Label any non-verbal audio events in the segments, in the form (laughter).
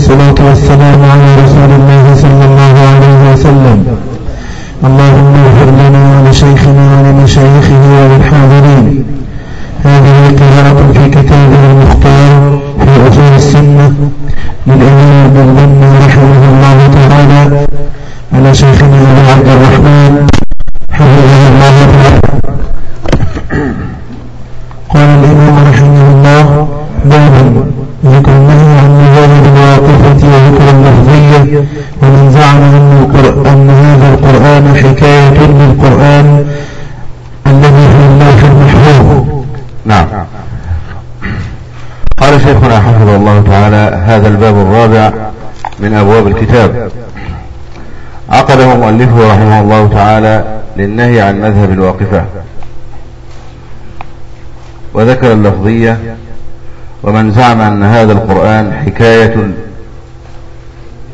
والصلاة والسلام على رسول الله صلى الله عليه وسلم. اللهم اغفر لنا ولشيخنا ولمشايخه وللحاضرين. هذه قراءة في كتابه المختار في أصول السنة للإمام ابن بن رحمه الله تعالى. على شيخنا أبي عبد الرحمن حفظه الله تعالى. قال الإمام رحمه الله باب ذكر النهي عن ومن زعم أن, هذا القرآن حكاية للقرآن الذي في الله المحفوظ. نعم. قال شيخنا حفظه الله تعالى هذا الباب الرابع من أبواب الكتاب. عقده مؤلفه رحمه الله تعالى للنهي عن مذهب الواقفة. وذكر اللفظية ومن زعم أن هذا القرآن حكاية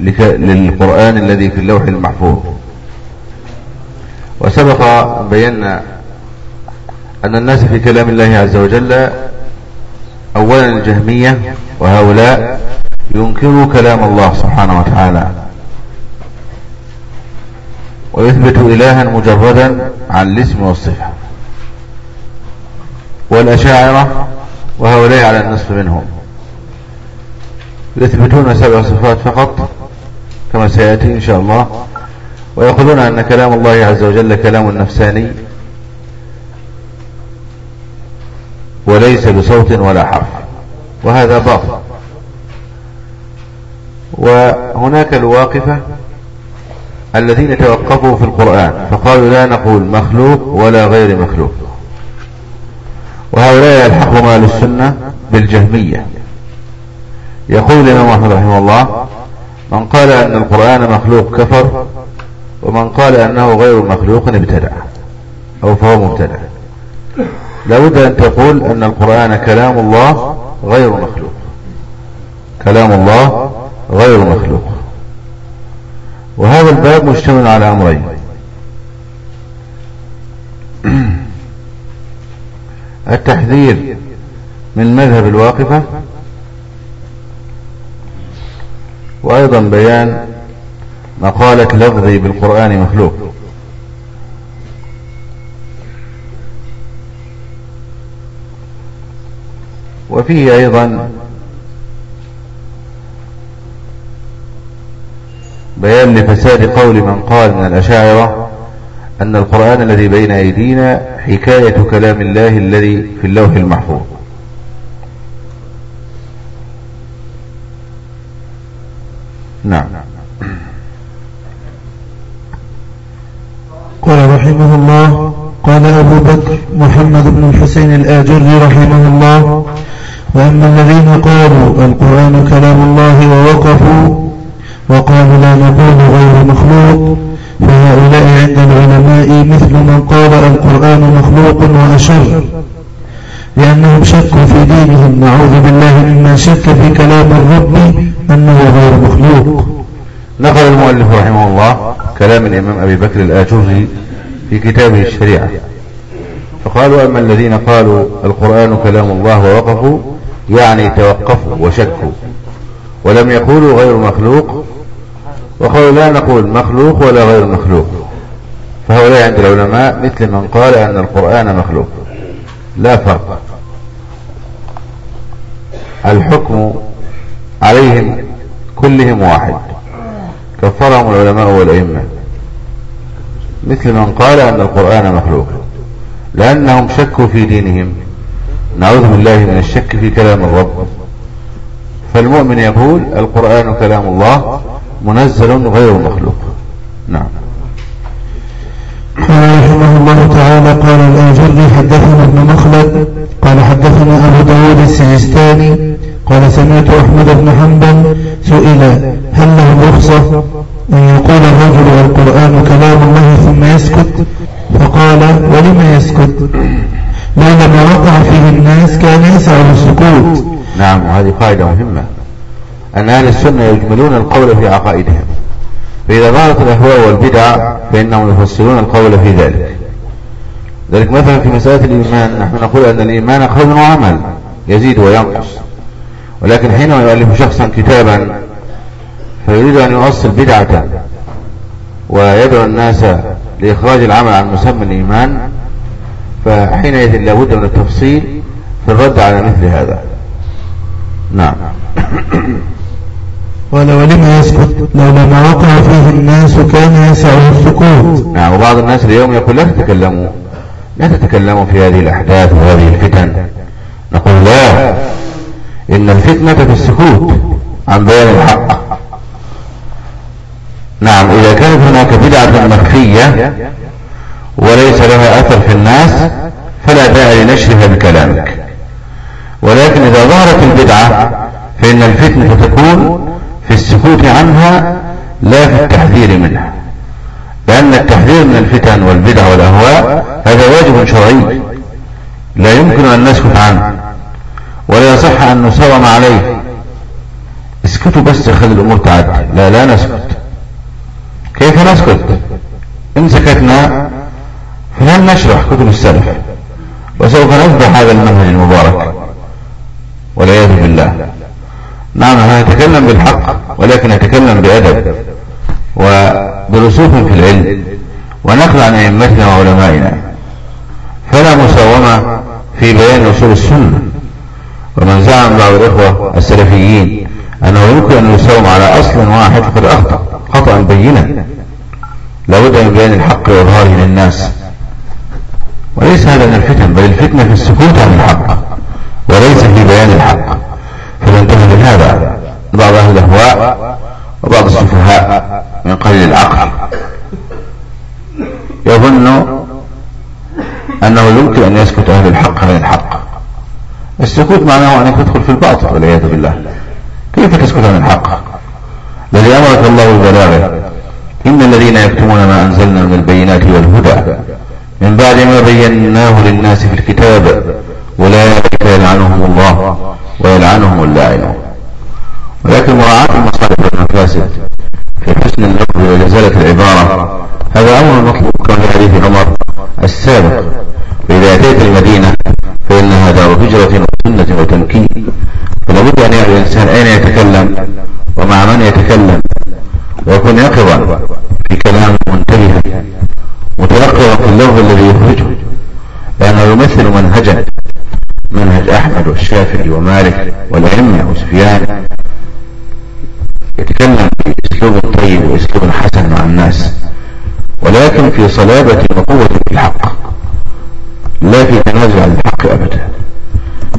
للقرآن الذي في اللوح المحفوظ. وسبق بينا أن الناس في كلام الله عز وجل أولا الجهمية وهؤلاء ينكروا كلام الله سبحانه وتعالى. ويثبت إلها مجردا عن الاسم والصفة. والأشاعرة وهؤلاء على النصف منهم. يثبتون سبع صفات فقط كما سيأتي إن شاء الله. ويقولون أن كلام الله عز وجل كلام نفساني وليس بصوت ولا حرف. وهذا باطل. وهناك الواقفة الذين توقفوا في القرآن. فقالوا لا نقول مخلوق ولا غير مخلوق. وهؤلاء يلحقهم أهل السنة بالجهمية. يقول الإمام أحمد رحمه الله من قال أن القرآن مخلوق كفر ومن قال أنه غير مخلوق ابتدع أو فهو مبتدع لابد أن تقول أن القرآن كلام الله غير مخلوق. كلام الله غير مخلوق. وهذا الباب مشتمل على أمرين. (clears throat) التحذير من مذهب الواقفة وأيضا بيان مقالة لفظي بالقرآن مخلوق. وفيه أيضا بيان لفساد قول من قال من الأشاعرة أن القرآن الذي بين أيدينا حكاية كلام الله الذي في اللوح المحفوظ. نعم. قال رحمه الله قال أبو بكر محمد بن الحسين الآجري رحمه الله وأما الذين قالوا القرآن كلام الله ووقفوا وقالوا لا نقول غير مخلوق فهؤلاء عند العلماء مثل من قال القرآن مخلوق وأشر. لأنهم شكوا في دينهم. نعوذ بالله مما شك في كلام الرب أنه غير مخلوق. نقل المؤلف رحمه الله كلام الإمام أبي بكر الآجري في كتابه الشريعة. فقالوا أما الذين قالوا القرآن كلام الله ووقفوا يعني توقفوا وشكوا ولم يقولوا غير مخلوق وقالوا لا نقول مخلوق ولا غير مخلوق. فهؤلاء عند العلماء مثل من قال أن القرآن مخلوق. لا فرق. الحكم عليهم كلهم واحد. كفرهم العلماء والأئمة. مثل من قال أن القرآن مخلوق. لأنهم شكوا في دينهم. نعوذ بالله من الشك في كلام الرب. فالمؤمن يقول القرآن كلام الله منزل غير مخلوق. نعم. قال رحمه الله تعالى قال الآجري حدثنا ابن مخلد قال حدثنا أبو داود السجستاني قال سمعت أحمد بن حنبل سئل هل له رخصة؟ أن يقول الرجل القرآن كلام الله ثم يسكت. فقال ولم يسكت؟ لما وقع فيه الناس كان يسعى السكوت نعم وهذه قاعدة مهمة. أن أهل السنة يجملون القول في عقائدهم. فإذا ظهرت الأهواء والبدع فإنهم يفسرون القول في ذلك. ذلك مثلا في مسألة الإيمان. نحن نقول أن الإيمان قول وعمل يزيد وينقص. ولكن حينما يؤلف شخصا كتابا فيريد أن يؤصل بدعة ويدعو الناس لإخراج العمل عن مسمى الإيمان فحينئذ لابد من التفصيل في الرد على مثل هذا. نعم. قال ولم يسكت لو لما وقع فيه الناس كان يسعه السكوت. نعم وبعض الناس اليوم يقول لا تتكلموا لا تتكلموا في هذه الأحداث وهذه الفتن. نقول لا إن الفتنة في السكوت عن بيان الحق. نعم إذا كانت هناك بدعة مخفية وليس لها أثر في الناس فلا داعي لنشرها بكلامك. ولكن إذا ظهرت البدعة فإن الفتنة تكون في السكوت عنها لا في التحذير منها. لأن التحذير من الفتن والبدع والأهواء هذا واجب شرعي. لا يمكن أن نسكت عنه ولا يصح أن نساوم عليه. اسكتوا بس خلي الأمور تعدي لا لا نسكت. كيف نسكت؟ إن سكتنا فلن نشرح كتب السلف وسوف نذبح هذا المنهج المبارك. والعياذ بالله. نعم نتكلم بالحق ولكن نتكلم بأدب وبرسوخ في العلم ونقل عن أئمتنا وعلمائنا. فلا مساومة في بيان أصول السنة. ومن زعم بعض الإخوة السلفيين أنه يمكن أن يساوم على أصل واحد فقد أخطأ خطأ بينا. لابد من بيان الحق وإظهاره للناس. وليس هذا من الفتن بل الفتنة في السكوت عن الحق وليس في بيان الحق. فننتهي من هذا. بعض أهل الأهواء وبعض السفهاء من قليل العقل. يظن أنه يمكن أن يسكت أهل الحق عن الحق. السكوت معناه أنك تدخل في الباطل والعياذ بالله. كيف تسكت عن الحق؟ الذي أمرك الله ببلاغه. إن الذين يكتمون ما أنزلنا من البينات والهدى من بعد ما بيناه للناس في الكتاب أولئك يلعنهم الله. ويلعنهم اللاعنون ولكن مراعاة المصالح والمفاسد في حسن اللفظ وجزالة العبارة. هذا أمر مطلوب كما في عمر السابق. فإذا أتيت المدينة فإنها دار هجرة وسنة وتمكين. فلا بد أن يعرف الإنسان أين يتكلم ومع من يتكلم. ويكون يقظا في كلامه منتبها متيقظا في اللفظ الذي يخرجه. لأنه يمثل منهجا منهج أحمد والشافعي ومالك والأئمة وسفيان. يتكلم بأسلوب طيب وأسلوب حسن مع الناس ولكن في صلابة وقوة الحق. لا في تنازع عن الحق أبدا.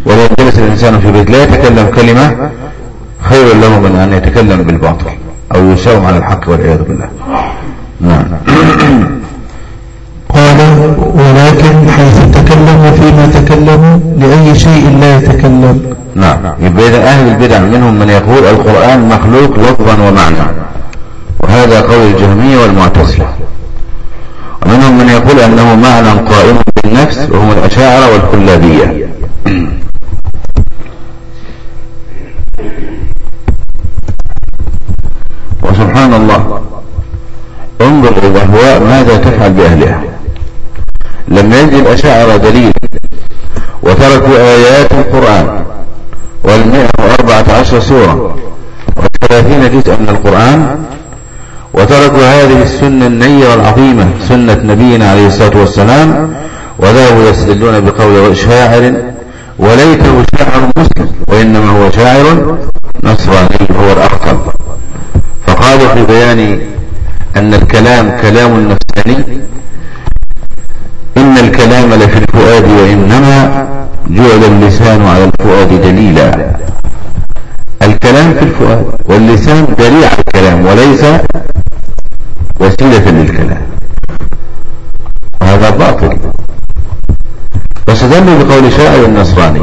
ولو جلس الإنسان في بيت لا يتكلم كلمة خير له من أن يتكلم بالباطل أو يساوم على الحق والعياذ بالله. نعم. قال ولكن حيث تكلموا فيما تكلموا لأي شيء لا يتكلم. نعم. يبقى أهل البدع منهم من يقول القرآن مخلوق لفظا ومعنى. وهذا قول الجهمية والمعتزلة ومنهم من يقول أنه معنى قائم بالنفس وهم الأشاعرة والكلابية. وسبحان الله انظر الأهواء ماذا تفعل بأهلها. لما يجي الأشاعرة دليل. وتركوا آيات القرآن. والمئة وأربعة عشر سورة. وثلاثين جزءا من القرآن. وتركوا هذه السنة النية والعظيمة سنة نبينا عليه الصلاة والسلام. وذهبوا يستدلون بقول شاعر وليته شاعر مسلم وإنما هو شاعر نصراني هو الأخطر فقالوا في بيان أن الكلام كلام نفساني إن الكلام لفي الفؤاد وإنما جعل اللسان على الفؤاد دليلا. الكلام في الفؤاد واللسان دليل على الكلام وليس وسيلة للكلام. وهذا باطل. واستدلوا بقول شاعر النصراني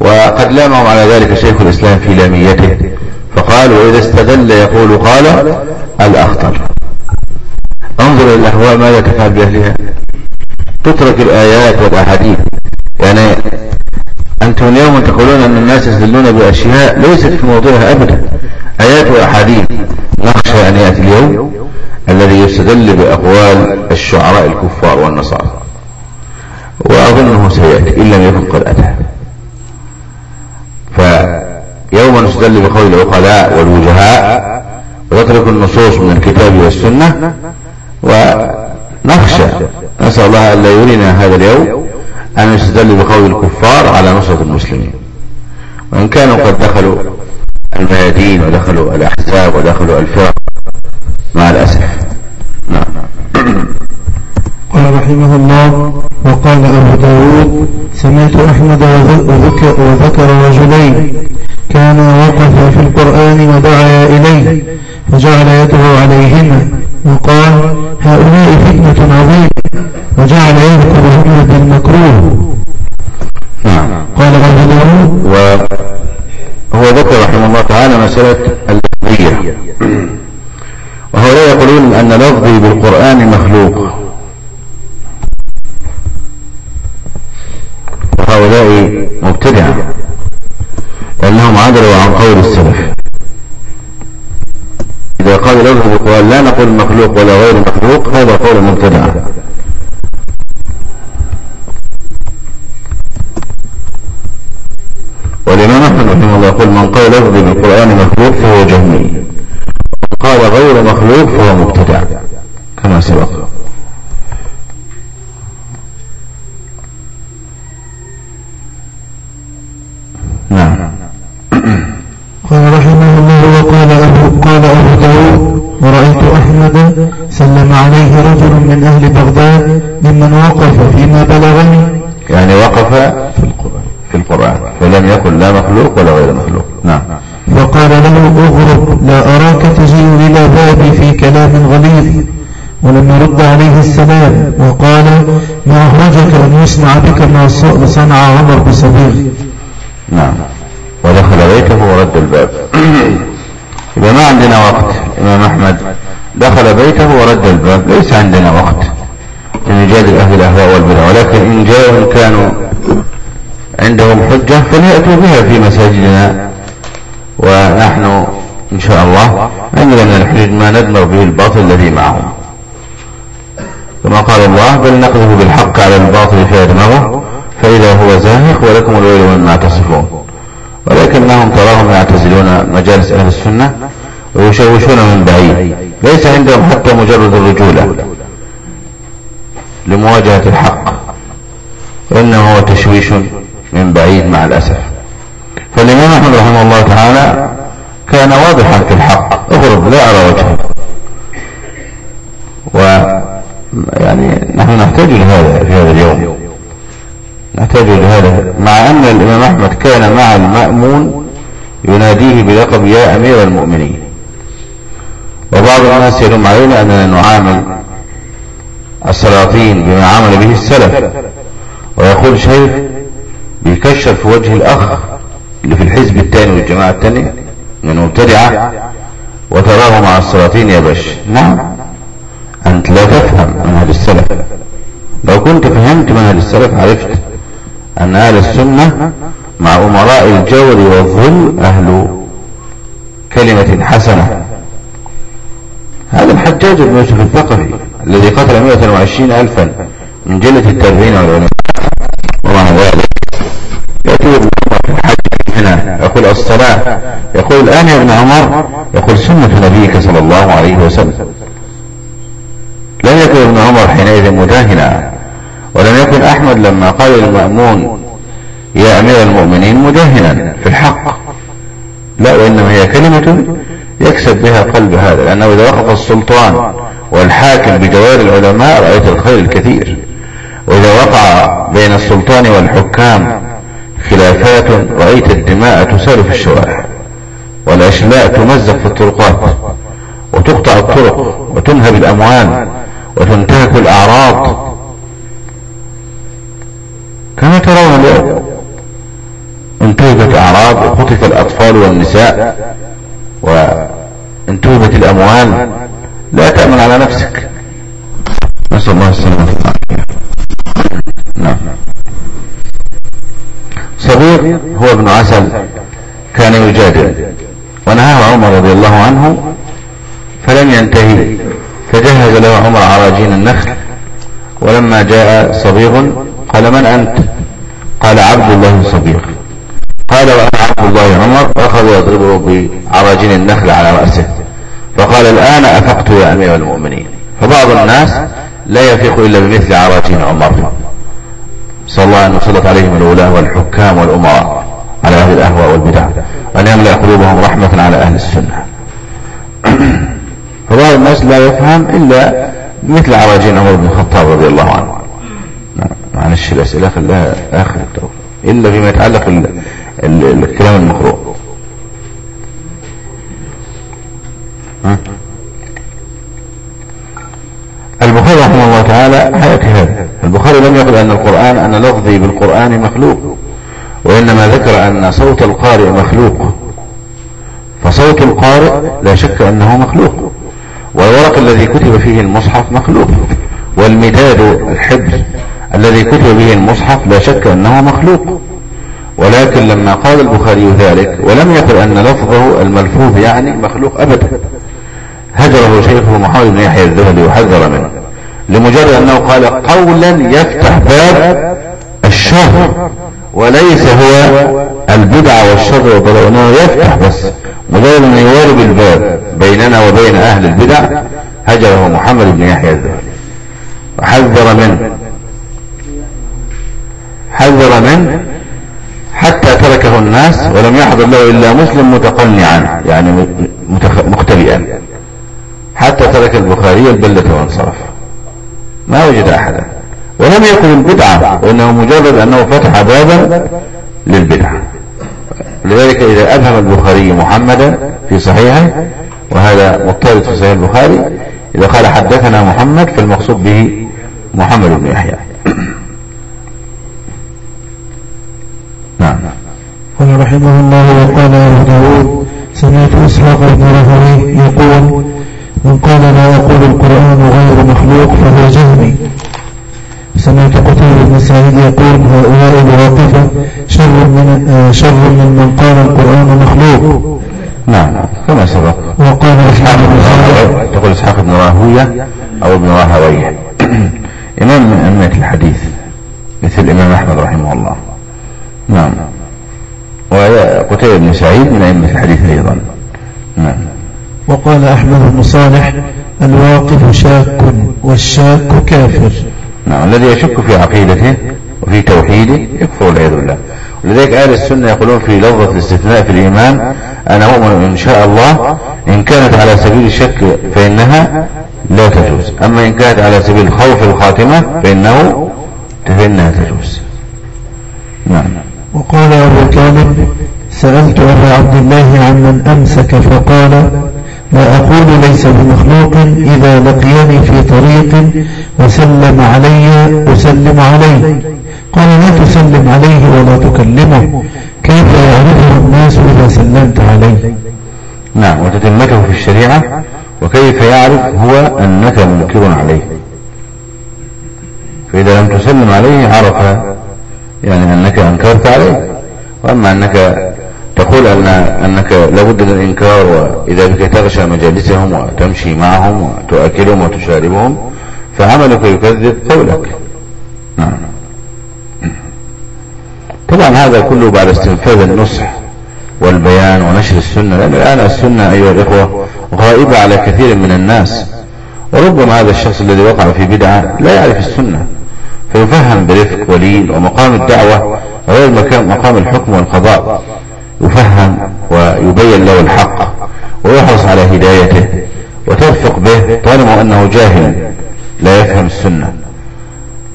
وقد لامهم على ذلك شيخ الإسلام في لاميته فقال وإذا استدل يقول قال الأخطر انظر إلى الأهواء ماذا تفعل بأهلها. تترك الآيات والأحاديث. يعني أنتم اليوم تقولون أن الناس يستدلون بأشياء ليست في موضوعها أبدا. آيات وأحاديث. نخشى أن يأتي اليوم الذي يستدل بأقوال الشعراء الكفار والنصارى. وأظنه سيأتي إن لم يكن قد أتى. فيوم تستدل بقول العقلاء والوجهاء وتترك النصوص من الكتاب والسنة ونخشى. نسأل الله أن لا يرينا هذا اليوم أن يستدل بقول الكفار على نصرة المسلمين. وإن كانوا قد دخلوا الميادين ودخلوا الأحزاب ودخلوا الفرق مع الأسف. نعم. قال رحمه الله وقال أبو داود سمعت أحمد وذكر, وذكر رجلين. كان وقف في القرآن ودعا إليه فجعل يده عليهما وقال هؤلاء فتنة عظيمة وجعل يذكرهن بالمكروه نعم. قال أبو داود وهو ذكر رحمه الله تعالى مسألة اللفظية وهؤلاء يقولون أن لفظي بالقرآن مخلوق. وهؤلاء مبتدعة لأنهم عدلوا عن قول السلف. إذا قال لفظ بالقرآن لا نقول مخلوق ولا غير مخلوق هذا قول مبتدع والإمام أحمد رحمه الله يقول من قال لفظ بالقرآن مخلوق فهو جهمي ومن قال غير مخلوق فهو مبتدع كما سبق. نعم. من أهل بغداد ممن وقف فيما بلغني. يعني وقف في القرآن في القرآن فلم يكن لا مخلوق ولا غير مخلوق. نعم. فقال له اغرب لا أراك تجيء إلى بابي في كلام غليظ. ولم يرد عليه السلام وقال ما أخرجك أن يصنع بك ما صنع عمر بصبيغ نعم. ودخل بيته ورد الباب. (clears throat) إذا ما عندنا وقت الإمام أحمد. دخل بيته ورد الباب. ليس عندنا وقت. لنجادل أهل الأهواء والبدع. ولكن إن جاءوا كانوا عندهم حجة فليأتوا بها في مساجدنا. ونحن إن شاء الله عندنا الحجج ما ندمر به الباطل الذي معهم. كما قال الله بل نقذف بالحق على الباطل فيدمغه فإذا هو زاهق ولكم الويل مما تصفون. ولكنهم تراهم يعتزلون مجالس أهل السنة ويشوشون من بعيد. ليس عندهم حتى مجرد الرجولة. لمواجهة الحق. وإنما هو تشويش من بعيد مع الأسف. فالإمام أحمد رحمه الله تعالى كان واضحا في الحق. اغرب لا أرى وجهه. و يعني نحن نحتاج لهذا في هذا اليوم. نحتاج لهذا مع أن الإمام أحمد كان مع المأمون يناديه بلقب يا أمير المؤمنين. وبعض الناس يلوم علينا أننا نعامل السلاطين بما عمل به السلف. ويقول شيخ بيكشر في وجه الأخ اللي في الحزب الثاني والجماعة الثانية من مبتدعة وتراه مع السلاطين يا باش نعم. أنت لا تفهم منهج السلف. لو كنت فهمت منهج السلف عرفت أن أهل السنة مع أمراء الجور والظلم أهل كلمة حسنة. الحجاج بن يوسف الثقفي الذي قتل 120 ألفا من جلة التابعين والعلماء ومع ذلك في الحج هنا يقول الصلاة يقول الآن يا ابن عمر يقول سنة نبيك صلى الله عليه وسلم. لم يكن ابن عمر حينئذ مداهنا ولم يكن أحمد لما قال للمأمون يا أمير المؤمنين مداهنا في الحق. لا وإنما هي كلمة يكسب بها قلب هذا لأنه إذا وقف السلطان والحاكم بجوار العلماء رأيت الخير الكثير. وإذا وقع بين السلطان والحكام خلافات رأيت الدماء تسال في الشوارع والأشلاء تمزق في الطرقات وتقطع الطرق وتنهب الأموال وتنتهك الأعراض. كما ترون اليوم انتهبت أعراض وخطف الأطفال والنساء وانتهبت الأموال لا تأمن على نفسك. نسأل الله السلامة والعافية. نعم. هو ابن عسل كان يجادل. ونهاه عمر رضي الله عنه فلم ينتهي. فجهز له عمر عراجين النخل. ولما جاء صبيغ قال من أنت؟ قال عبد الله صبيغ. قال وأنا عبد الله عمر. أخذ يضربه بعراجين النخل على رأسه. فقال الآن أفقت يا أمير المؤمنين. فبعض الناس لا يفيق إلا بمثل عراجين عمر. صلى الله أن يسلط عليهم الولاة والحكام والأمراء على أهل الأهواء والبدع. وأن يملأ قلوبهم رحمة على أهل السنة. (clears throat) فبعض الناس لا يفهم إلا مثل عراجين عمر بن الخطاب رضي الله عنه. معلش الأسئلة خلاها آخر الدور. إلا فيما يتعلق الكلام المقروء البخاري رحمه الله تعالى حياتي هذا البخاري لم يقل أن القرآن أن لفظي بالقرآن مخلوق وإنما ذكر أن صوت القارئ مخلوق. فصوت القارئ لا شك أنه مخلوق والورق الذي كتب فيه المصحف مخلوق والمداد الحبر الذي كتب به المصحف لا شك أنه مخلوق. ولكن لما قال البخاري ذلك ولم يقل أن لفظه الملفوظ يعني مخلوق أبدا. هجره شيخه محمد بن يحيى الذهبي وحذر منه. لمجرد أنه قال قولا يفتح باب الشر وليس هو البدعة والشر والضلال انه يفتح بس. مجرد أن يوارب الباب بيننا وبين أهل البدع هجره محمد بن يحيى الذهبي. وحذر منه حذر منه حتى تركه الناس ولم يحضر له إلا مسلم متقنعا يعني مختبئا. حتى ترك البخاري البلة وانصرف ما وجد أحدا. ولم يكن البدعة وإنه مجرد أنه فتح بابا للبدعة. لذلك إذا ابهم البخاري محمدا في صحيحه وهذا مضطرد في صحيح البخاري إذا قال حدثنا محمد فالمقصود به محمد بن يحيى. نعم. قال رحمه الله وقال أبو داود سمعت إسحاق بن رهوي يقول من قال لا يقول القرآن غير مخلوق فهو جهمي. سمعت قتيبة بن سعيد يقول هؤلاء الواقفة شر من آه، شر من من قال القرآن مخلوق. نعم كما سبق. وقال إسحاق بن راهوية. تقول إسحاق بن راهوية أو ابن راهوية. (clears throat) إمام من أئمة الحديث مثل الإمام أحمد رحمه الله. نعم. وقتيبة بن سعيد من أئمة الحديث أيضا. وقال أحمد بن صالح الواقف شاك والشاك كافر. نعم الذي يشك في عقيدته وفي توحيده يكفر والعياذ بالله. ولذلك أهل السنة يقولون في لفظة الاستثناء في الإيمان أنا اؤمن إن شاء الله إن كانت على سبيل الشك فإنها لا تجوز. أما إن كانت على سبيل خوف الخاتمة فإنه فإنها تجوز. نعم. وقال أبو كامل سألت أبا عبد الله عن من أمسك فقال لا أقول ليس بمخلوق إذا لقيني في طريق وسلم علي أسلم عليه قال لا تسلم عليه ولا تكلمه. كيف يعرفه الناس إذا سلمت عليه نعم وتتمته في الشريعة. وكيف يعرف هو أنك منكر عليه؟ فإذا لم تسلم عليه عرف يعني أنك أنكرت عليه. وأما أنك تقول أن أنك لابد من الإنكار وإذا بك تغشى مجالسهم وتمشي معهم وتؤكلهم وتشاربهم فعملك يكذب قولك. نعم. طبعا هذا كله بعد استنفاذ النصح والبيان ونشر السنة لأن الآن السنة أيها الإخوة غائبة على كثير من الناس وربما هذا الشخص الذي وقع في بدعة لا يعرف السنة فيفهم برفق ولين ومقام الدعوة غير مقام الحكم والقضاء. يفهم ويبين له الحق ويحرص على هدايته وترفق به طالما أنه جاهل لا يفهم السنة.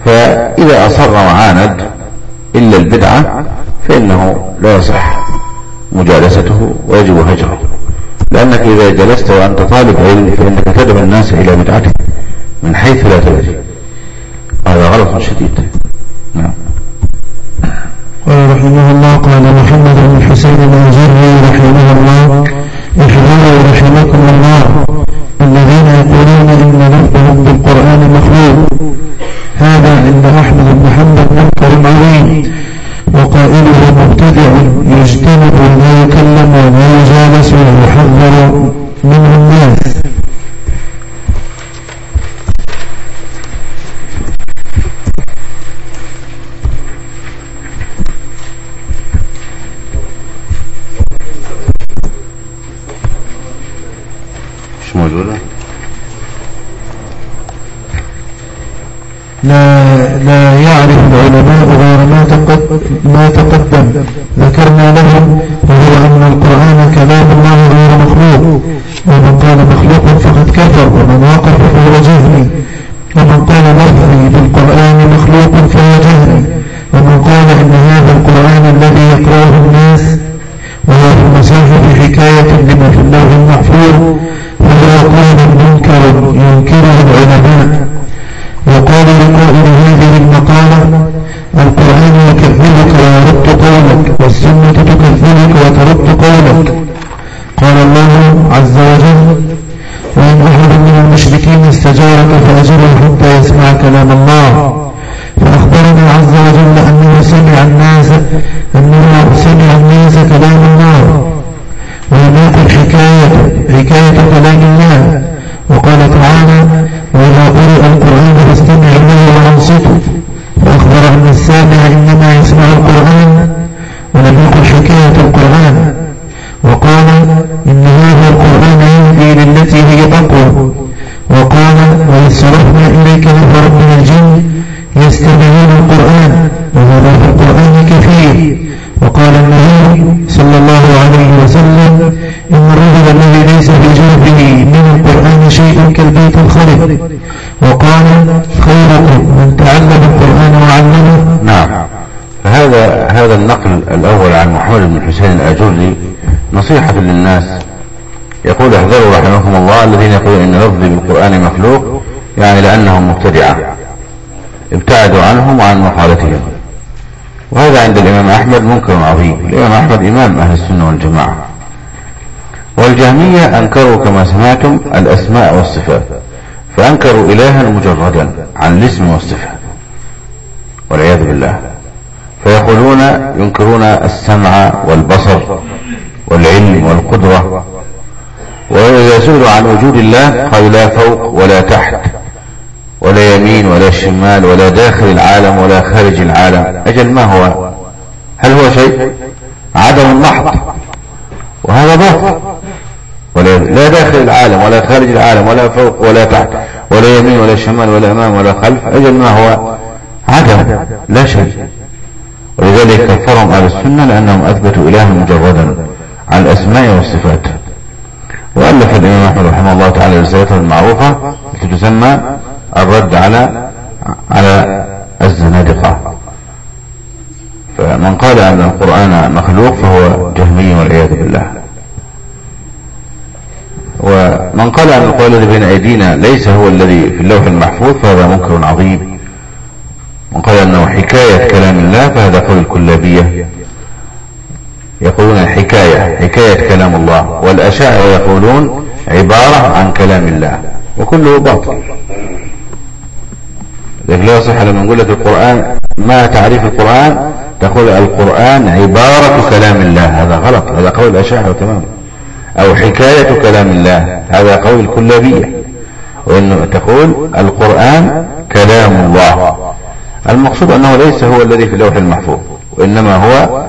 فإذا أصر وعاند إلا البدعة فإنه لا يصح مجالسته ويجب هجره. لأنك إذا جلست وأنت طالب علم فإنك تدعو الناس إلى بدعته من حيث لا تدري هذا غلط شديد. بن حسين الأنجري رحمه الله. لفظي بالقرآن مخلوق يعني لأنهم مبتدعة. ابتعدوا عنهم وعن مقالتهم وهذا عند الإمام أحمد منكر عظيم. الإمام أحمد إمام أهل السنة والجماعة. والجهمية أنكروا كما سمعتم الأسماء والصفات فأنكروا إلها مجردا عن الاسم والصفة. والعياذ بالله. فيقولون ينكرون السمع والبصر والعلم والقدرة سئلوا عن وجود الله قالوا لا فوق ولا تحت ولا يمين ولا شمال ولا داخل العالم ولا خارج العالم. أجل ما هو؟ هل هو شيء؟ عدم محض وهذا باطل ولا لا داخل العالم ولا خارج العالم ولا فوق ولا تحت ولا يمين ولا شمال ولا أمام ولا خلف. أجل ما هو؟ عدم. لا شيء. ولذلك كفرهم أهل السنة لأنهم أثبتوا إلها مجردا عن الأسماء والصفات. والف الامام احمد رحمه الله تعالى رسالته المعروفه التي تسمى الرد على على الزنادقة. فمن قال أن القرآن مخلوق فهو جهمي والعياذ بالله. ومن قال أن القول الذي بين أيدينا ليس هو الذي في اللوح المحفوظ فهذا منكر عظيم. من قال أنه حكاية كلام الله فهذا قول الكلابية يقولون الحكاية حكاية كلام الله. والأشاعر يقولون عبارة عن كلام الله. وكله باطل. لكن لا يصح لما نقول لك القرآن ما تعريف القرآن تقول القرآن عبارة كلام الله. هذا غلط. هذا قول الأشاعر تماما. أو حكاية كلام الله. هذا قول الكلابية. وانه تقول القرآن كلام الله. المقصود أنه ليس هو الذي في اللوح المحفوظ وإنما هو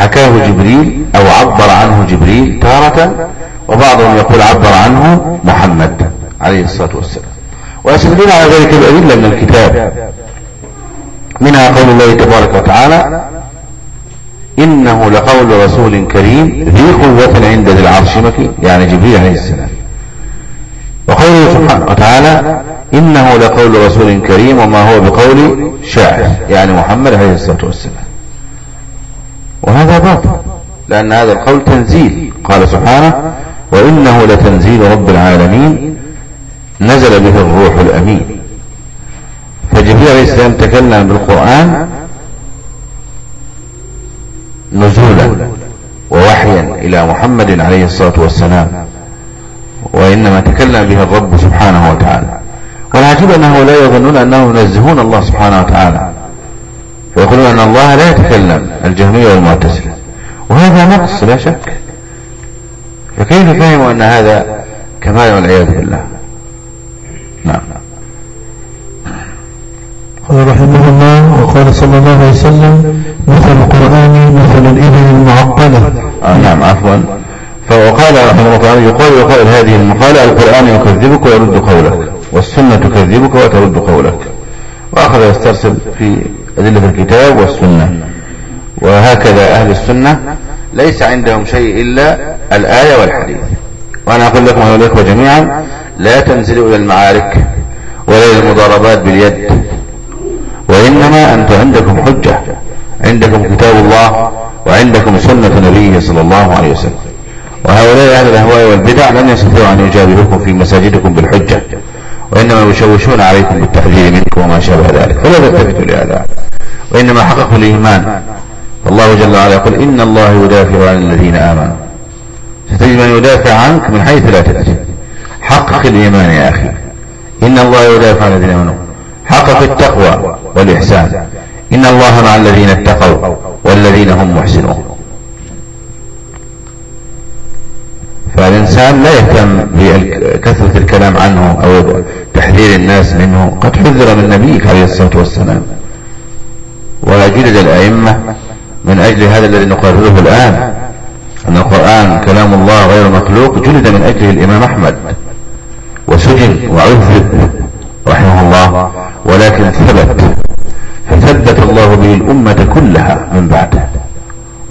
حكاه جبريل أو عبر عنه جبريل تارة وبعضهم يقول عبر عنه محمد عليه الصلاة والسلام. ويستدلون على ذلك الأدلة من الكتاب. منها قول الله تبارك وتعالى إنه لقول رسول كريم ذي قوة عند ذي العرش مكين يعني جبريل عليه السلام. وقوله سبحانه وتعالى إنه لقول رسول كريم وما هو بقول شاعر يعني محمد عليه الصلاة والسلام. باطل لأن هذا القول تنزيل. قال سبحانه وإنه لتنزيل رب العالمين نزل به الروح الأمين. فجبريل عليه السلام تكلم بالقرآن نزولا ووحيا إلى محمد عليه الصلاة والسلام. وإنما تكلم به الرب سبحانه وتعالى. والعجيب أنه لا يظنون أنهم ينزهون الله سبحانه وتعالى. فيقولون أن الله لا يتكلم الجهمية والمعتزلة. وهذا نقص لا شك. فكيف فهموا أن هذا كمال والعياذ بالله؟ نعم. قال رحمه الله وقال صلى الله عليه وسلم مثل القرآن مثل الإبل المعقلة آه نعم عفوا. فقال رحمه الله تعالى يقال يقال هذه المقالة القرآن يكذبك ويرد قولك والسنة تكذبك وترد قولك. وأخذ يسترسل في أدلة الكتاب والسنة. وهكذا أهل السنة ليس عندهم شيء إلا الآية والحديث. وأنا أقول لكم أيها الإخوة جميعا لا تنزلوا إلى المعارك ولا إلى المضاربات باليد وإنما أنتم عندكم حجة. عندكم كتاب الله وعندكم سنة نبيه صلى الله عليه وسلم. وهؤلاء أهل الأهواء والبدع لن يستطيعوا أن يجابهوكم في مساجدكم بالحجة وإنما يشوشون عليكم بالتحذير منكم وما شابه ذلك. فلا تلتفتوا لهذا. وإنما حققوا الإيمان. فالله جل وعلا يقول إن الله يدافع عن الذين آمنوا. ستجد من يدافع عنك من حيث لا تدري حقق الإيمان يا أخي. إن الله يدافع عن الذين آمنوا. حقق التقوى والإحسان. إن الله مع الذين اتقوا والذين هم محسنون. فالإنسان لا يهتم بكثرة الكلام عنه أو تحذير الناس منه. قد حذر من نبيك عليه الصلاة والسلام. وجلد الأئمة من أجل هذا الذي نقرره الآن أن القرآن كلام الله غير مخلوق جلد من أجله الإمام أحمد وسجن وعذب رحمه الله ولكن ثبت فثبت الله به الأمة كلها من بعده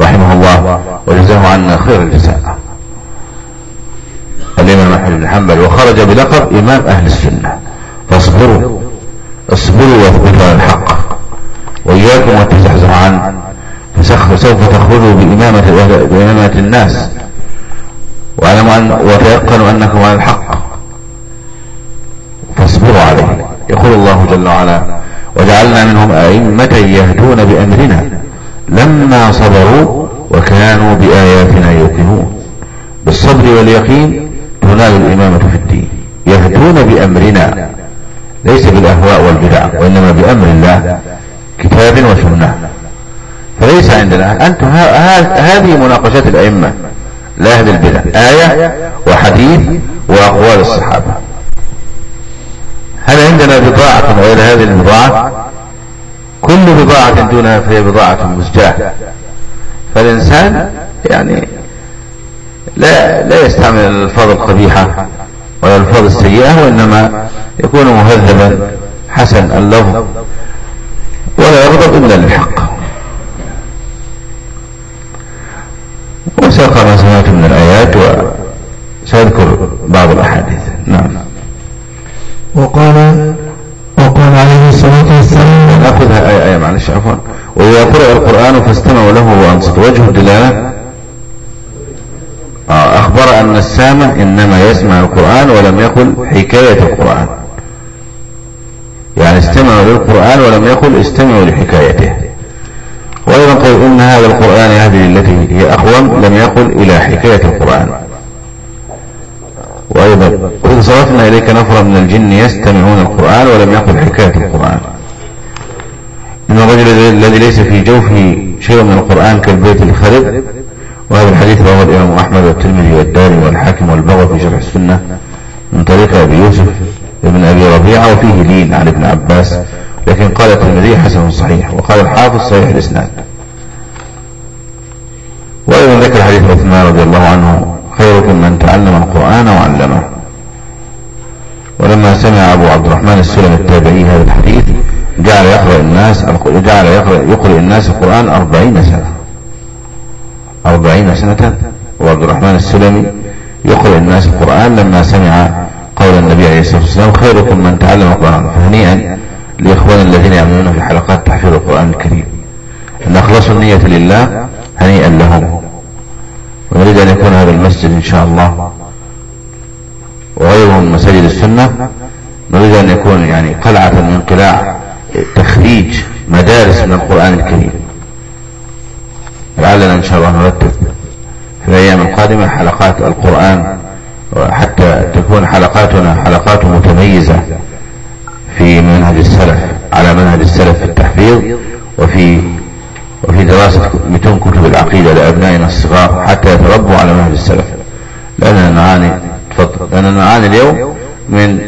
رحمه الله وجزاه عنا خير الجزاء. الإمام أحمد بن حنبل وخرج بلقب إمام أهل السنة. فاصبروا اصبروا واثبتوا على الحق. وإياكم وتزحزحوا عنه فسوف تخرجوا بإمامة, بإمامة الناس. واعلموا أن وتيقنوا أنكم على الحق. فاصبروا عليه. يقول الله جل وعلا وجعلنا منهم أئمة يهدون بأمرنا لما صبروا وكانوا بآياتنا يوقنون. بالصبر واليقين تنال الإمامة في الدين. يهدون بأمرنا. ليس بالأهواء والبدع وإنما بأمر الله. كتاب وسنة. فليس عندنا. أنتم هذه مناقشات الأئمة لا أهل البدع. آية وحديث وأقوال الصحابة. هل عندنا بضاعة غير هذه البضاعة؟ كل بضاعة دونها فهي بضاعة مزجاة. فالإنسان يعني لا لا يستعمل الألفاظ القبيحة ولا الألفاظ السيئة وإنما يكون مهذبا حسن اللفظ. ولا يغضب إلا للحق. وساق ما سمعت من الآيات وسأذكر بعض الأحاديث. نعم. وقال وقال عليه الصلاة والسلام نأخذها آية آية معلش عفوا. وإذا قرأ القرآن فاستمعوا له وأنصتوا. وجه الدلالة؟ آه أخبر أن السامع إنما يسمع القرآن ولم يقل حكاية القرآن. للقرآن ولم يقل استمعوا لحكايته. وأيضا قال إن هذا القرآن يهدي للتي هي أقوم لم يقل إلى حكاية القرآن. وأيضا قل صرفنا إليك نفرا من الجن يستمعون القرآن ولم يقل حكاية القرآن. إن الرجل الذي ليس في جوفه شيء من القرآن كالبيت الخرب وهذا الحديث رواه الإمام أحمد والترمذي والداري والحاكم والبغوي في شرح السنة من طريق أبي يوسف ابن أبي ربيعة وفيه لين عن ابن عباس لكن قال الترمذي حسن صحيح وقال الحافظ صحيح الإسناد. وأيضا ذكر حديث عثمان رضي الله عنه خيركم من تعلم القرآن وعلمه. ولما سمع أبو عبد الرحمن السلم التابعي هذا الحديث جعل يقرأ الناس جعل يقرأ, يقرأ الناس القرآن أربعين سنة. أربعين سنة وعبد الرحمن السلمي يقرأ الناس القرآن لما سمع قول النبي عليه الصلاة والسلام خيركم من تعلم القرآن فهنيئا لإخوان الذين يعملون في حلقات تحفيظ القرآن الكريم. أن أخلصوا النية لله هنيئا لهم. ونريد أن يكون هذا المسجد إن شاء الله وغيره من مساجد السنة. نريد أن يكون يعني قلعة من قلاع تخريج مدارس من القرآن الكريم. لعلنا إن شاء الله نرتب في الأيام القادمة حلقات القرآن حتى تكون حلقاتنا حلقات متميزة في منهج السلف على منهج السلف في التحفيظ وفي وفي دراسة متون كتب العقيدة لأبنائنا الصغار حتى يتربوا على منهج السلف. لأننا نعاني تفضل لأننا نعاني اليوم من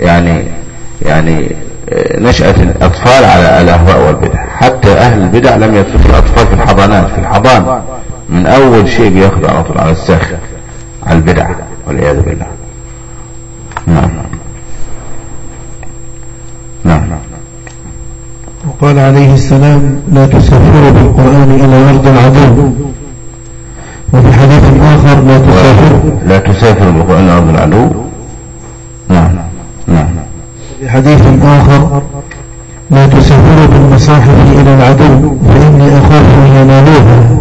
يعني يعني نشأة الأطفال على الأهواء والبدع. حتى أهل البدع لم يدخلوا الأطفال في الحضانات في الحضان من أول شيء بياخد على طول على الساخن على البدع والعياذ بالله. نعم. نعم. وقال عليه السلام لا تسافروا بالقرآن إلى أرض العدو وفي حديث آخر لا تسافروا. لا تسافر بالقرآن إلى أرض العدو نعم. نعم. في حديث آخر لا تسافروا بالمصاحف إلى العدو فإني أخاف أن ينالوها.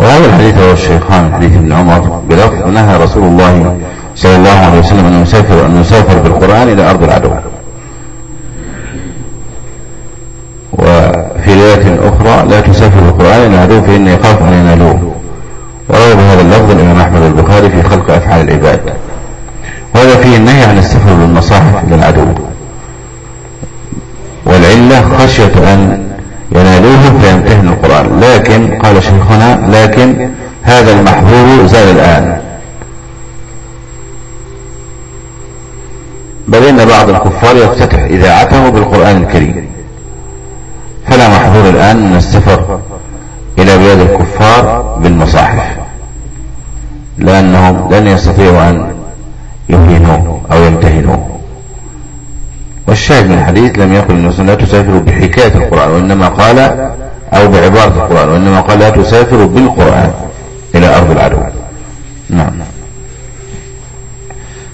وهذا الحديث هو الشيخان حديث ابن عمر بلفظ نهى رسول الله صلى الله عليه وسلم أن يسافر أن يسافر بالقرآن إلى أرض العدو. وفي رواية أخرى لا تسافر بالقرآن إلى العدو فإني أخاف أن ينالوه. وروى بهذا اللفظ الإمام أحمد البخاري في خلق أفعال العباد. وهذا فيه النهي عن السفر بالمصاحف إلى العدو. والعلة خشية أن ينالوه فيمتهن القرآن. لكن قال شيخنا لكن هذا المحظور زال الآن. بل إن بعض الكفار يفتتح إذاعته بالقرآن الكريم. فلا محظور الآن من السفر إلى بلاد الكفار بالمصاحف لأنهم لن يستطيعوا أن يهينوه أو يمتهنوه والشاهد من الحديث لم يقل النبي لا تسافروا بحكاية القرآن وإنما قال أو بعبارة القرآن وإنما قال لا تسافروا بالقرآن إلى أرض العدو. نعم.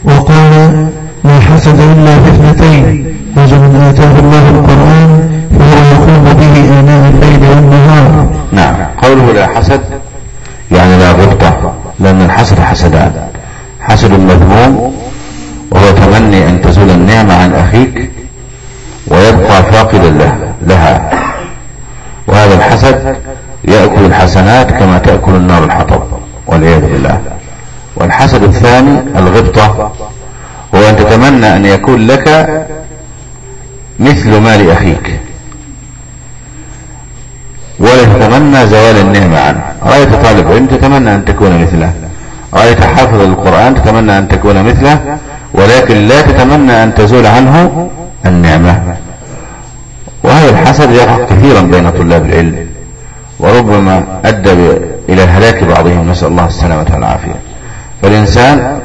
وقال لا حسد إلا في اثنتين رجل آتاه الله القرآن فهو يقوم به آناء الليل والنهار. نعم. قوله لا حسد يعني لا غبطة لأن الحسد حسدان. حسد مذموم فاقدا له لها. وهذا الحسد يأكل الحسنات كما تأكل النار الحطب والعياذ بالله. والحسد الثاني الغبطة هو أن تتمنى أن يكون لك مثل مال أخيك. ولا تتمنى زوال النعمة عنه. رأيت طالب علم تتمنى أن تكون مثله. رأيت حافظ القرآن تتمنى أن تكون مثله. ولكن لا تتمنى أن تزول عنه النعمة. الحسد يقع كثيرا بين طلاب العلم وربما أدى إلى هلاك بعضهم نسأل الله السلامة والعافية. فالإنسان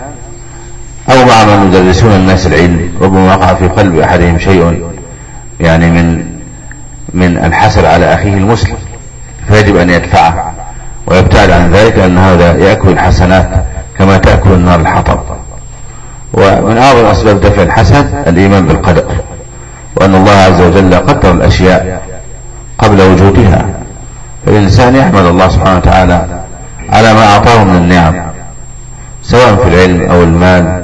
أو مع من يدرسون الناس العلم ربما وقع في قلب أحدهم شيء يعني من من الحسد على أخيه المسلم فيجب أن يدفعه ويبتعد عن ذلك لأن هذا يأكل الحسنات كما تأكل النار الحطب. ومن أعظم أسباب دفع الحسد الإيمان بالقدر. وأن الله عز وجل قدر الأشياء قبل وجودها. فالإنسان يحمد الله سبحانه وتعالى على ما أعطاه من النعم سواء في العلم أو المال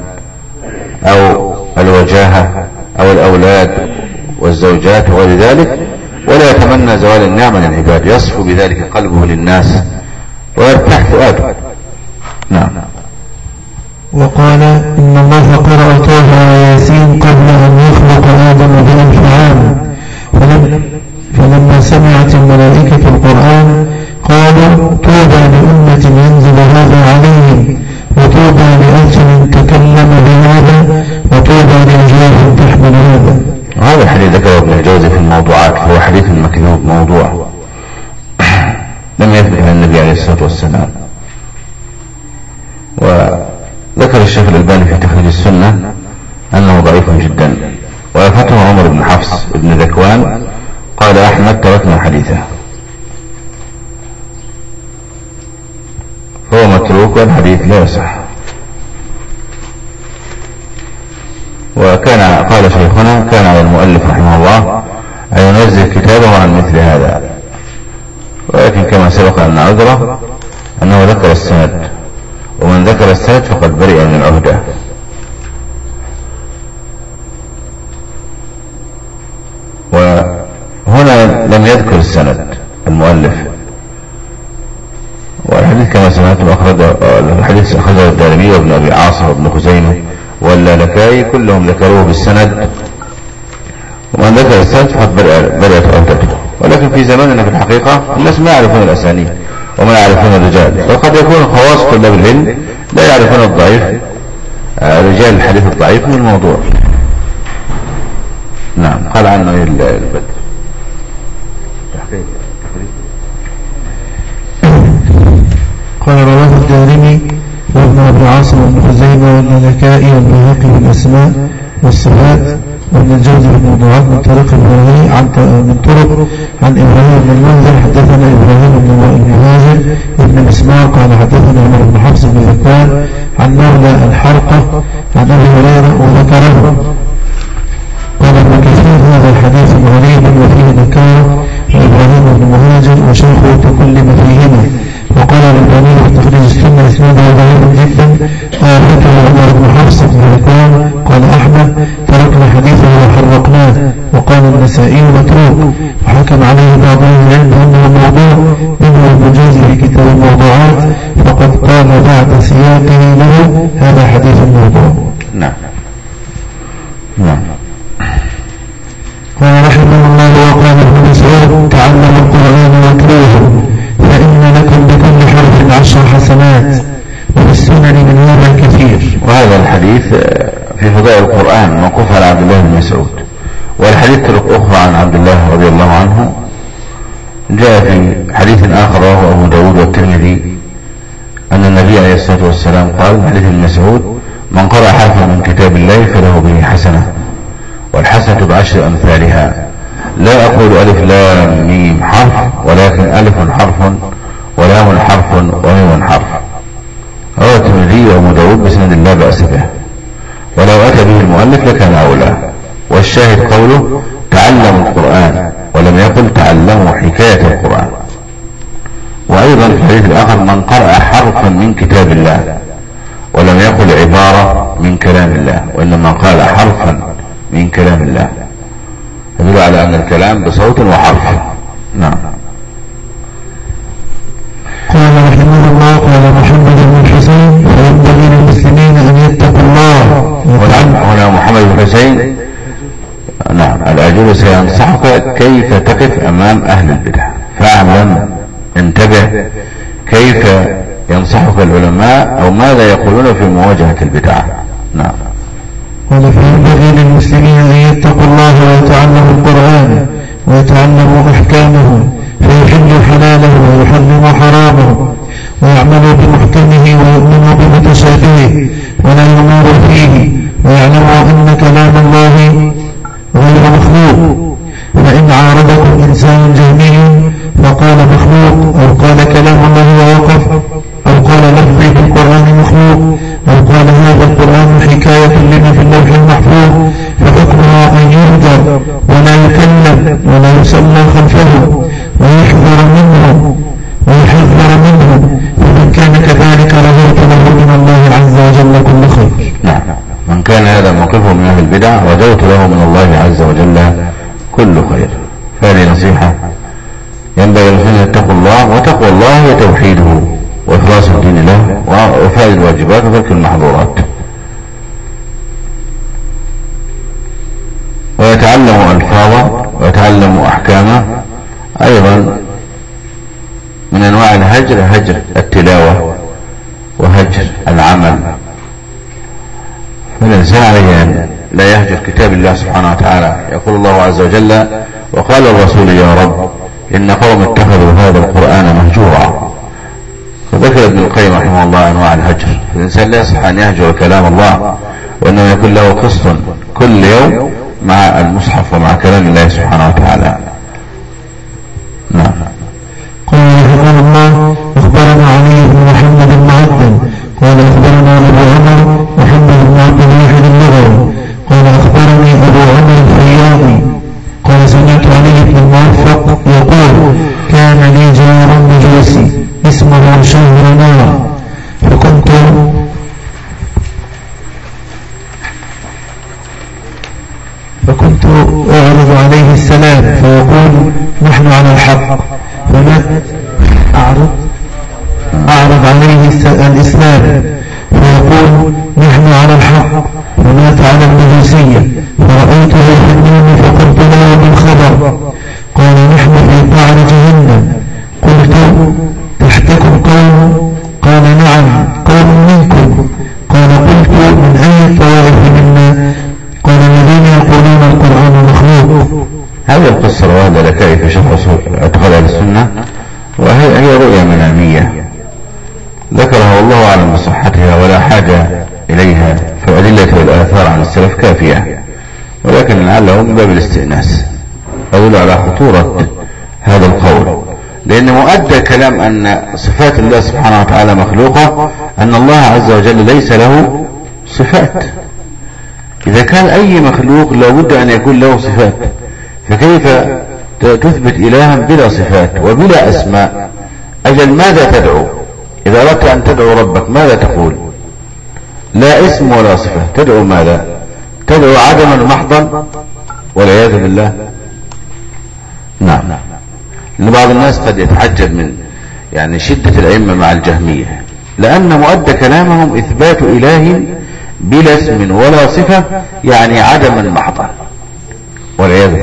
أو الوجاهة أو الأولاد والزوجات وغير ذلك. ولا يتمنى زوال النعمة للعباد يصفو بذلك قلبه للناس ويرتاح فؤاده. نعم. وقال إن الله والحديث لا يصح وكان قال شيخنا كان على المؤلف رحمه الله أن ينزل كتابه عن مثل هذا ولكن كما سبق أن عذره أنه ذكر السند ومن ذكر السند فقد برئ من العهدة وهنا لم يذكر السند المؤلف والحديث كما سمعتم أخرج الحديث أخرجه الدارمي وابن أبي عاصم وابن خزيمة واللالكائي كلهم ذكروه بالسند. ومن ذكر السند فقد برئت عهدته ولكن في زماننا في الحقيقة الناس ما يعرفون الأسانيد وما يعرفون الرجال. وقد يكون خواص طلاب العلم لا يعرفون الضعيف. آه، رجال الحديث الضعيف من الموضوع. نعم قال عنه البدر. قال رواه الدارمي وابن أبي عاصم وابن خزيمة والملكائي والبيهقي بالأسماء والصفات وابن الجوزي بن موضوعات من طريق إبراهيم عن من طرق عن إبراهيم بن المنذر حدثنا إبراهيم بن المهاجر ابن مسمار قال حدثنا عمر بن حفص بن ذكوان عن مولى الحرقة عن أبي هريرة وذكره. النسائي متروك وحكم عليه بعض العلم بأنه موضوع منه المجازي في كتاب الموضوعات. فقد قال بعد سياقه له هذا حديث موضوع. نعم. بعشر أمثالها. لا أقول ألف لام ميم حرف ولكن ألف حرف ولام حرف وميم حرف. رواه الترمذي وأبو داود بسند لا بأس به. ولو أتى به المؤلف لكان أولى. والشاهد قوله تعلموا القرآن ولم يقل تعلموا حكاية القرآن. وأيضا في الحديث الآخر من قرأ حرفا من كتاب الله ولم يقل عبارة من كلام الله وإنما قال حرفا من كلام الله. يدل على أن الكلام بصوت وحرف. نعم. قال رحمه الله قال محمد بن الحسين فينبغي للمسلمين أن يتقوا الله. هنا هنا محمد بن حسين نعم الأجوبة سينصحك كيف تقف أمام أهل البدع. فاعلم انتبه كيف ينصحك العلماء أو ماذا يقولون في مواجهة البدع. نعم. قال فينبغي للمسلمين أن يتقوا الله ويتعلموا القرآن ويتعلموا أحكامه فيحل حلاله ويحرم حرامه ويعمل بمحكمه ويؤمن بمتشابهه ولا يمار فيه ويعلم أن كلام وجل وقال الرسول يا رب إن قوم اتخذوا هذا القرآن مهجورا. فذكر ابن القيم رحمه الله أنواع الهجر. الإنسان لا يصح أن يهجر كلام الله وأنه يكون له قسط كل يوم مع المصحف ومع كلام الله سبحانه وتعالى. الله سبحانه وتعالى مخلوقه أن الله عز وجل ليس له صفات. إذا كان أي مخلوق لابد أن يكون له صفات. فكيف تثبت إلها بلا صفات وبلا أسماء؟ أجل ماذا تدعو؟ إذا أردت أن تدعو ربك ماذا تقول؟ لا اسم ولا صفة. تدعو ماذا؟ تدعو عدما محضا والعياذ بالله. نعم. لبعض الناس قد يتعجب من يعني شدة العلم مع الجهمية لأن مؤدى كلامهم إثبات إله بلا اسم ولا صفة يعني عدم محضا والعياذ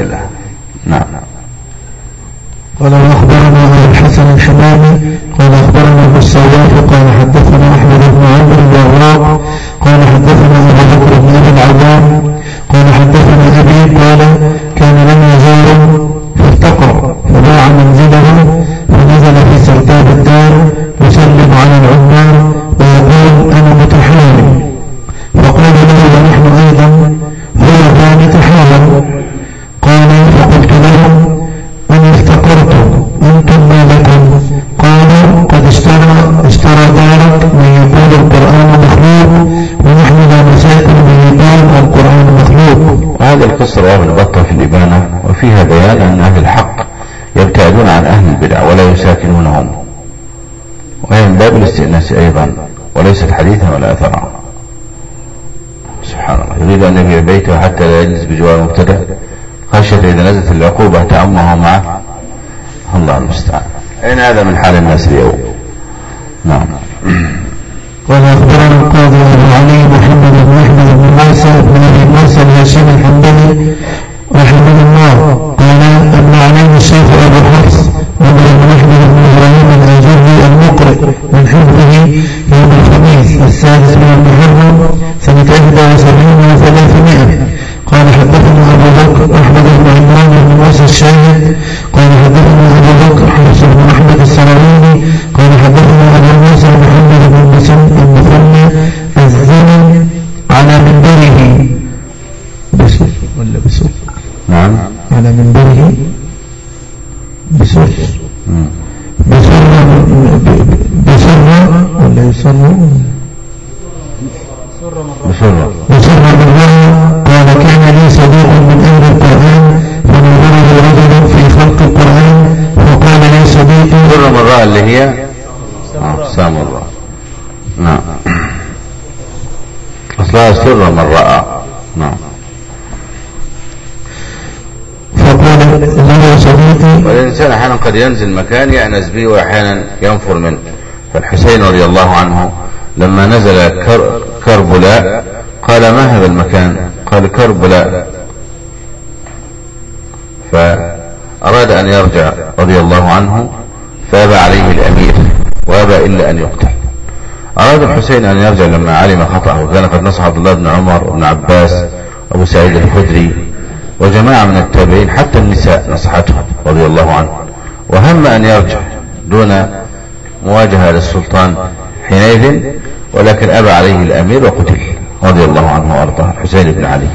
قد ينزل مكان يأنس به وأحيانا ينفر منه. فالحسين رضي الله عنه لما نزل كر كربلاء قال ما هذا المكان؟ قال كربلاء. فأراد أن يرجع رضي الله عنه فأبى عليه الأمير وأبى إلا أن يقتل. أراد الحسين أن يرجع لما علم خطأه. وكان قد نصح عبد الله بن عمر وابن عباس أبو سعيد الخدري وجماعة من التابعين حتى النساء نصحتهم رضي الله عنه. وهم أن يرجع دون مواجهة للسلطان حينئذ ولكن أبى عليه الأمير وقتل رضي الله عنه وأرضاه حسين بن علي.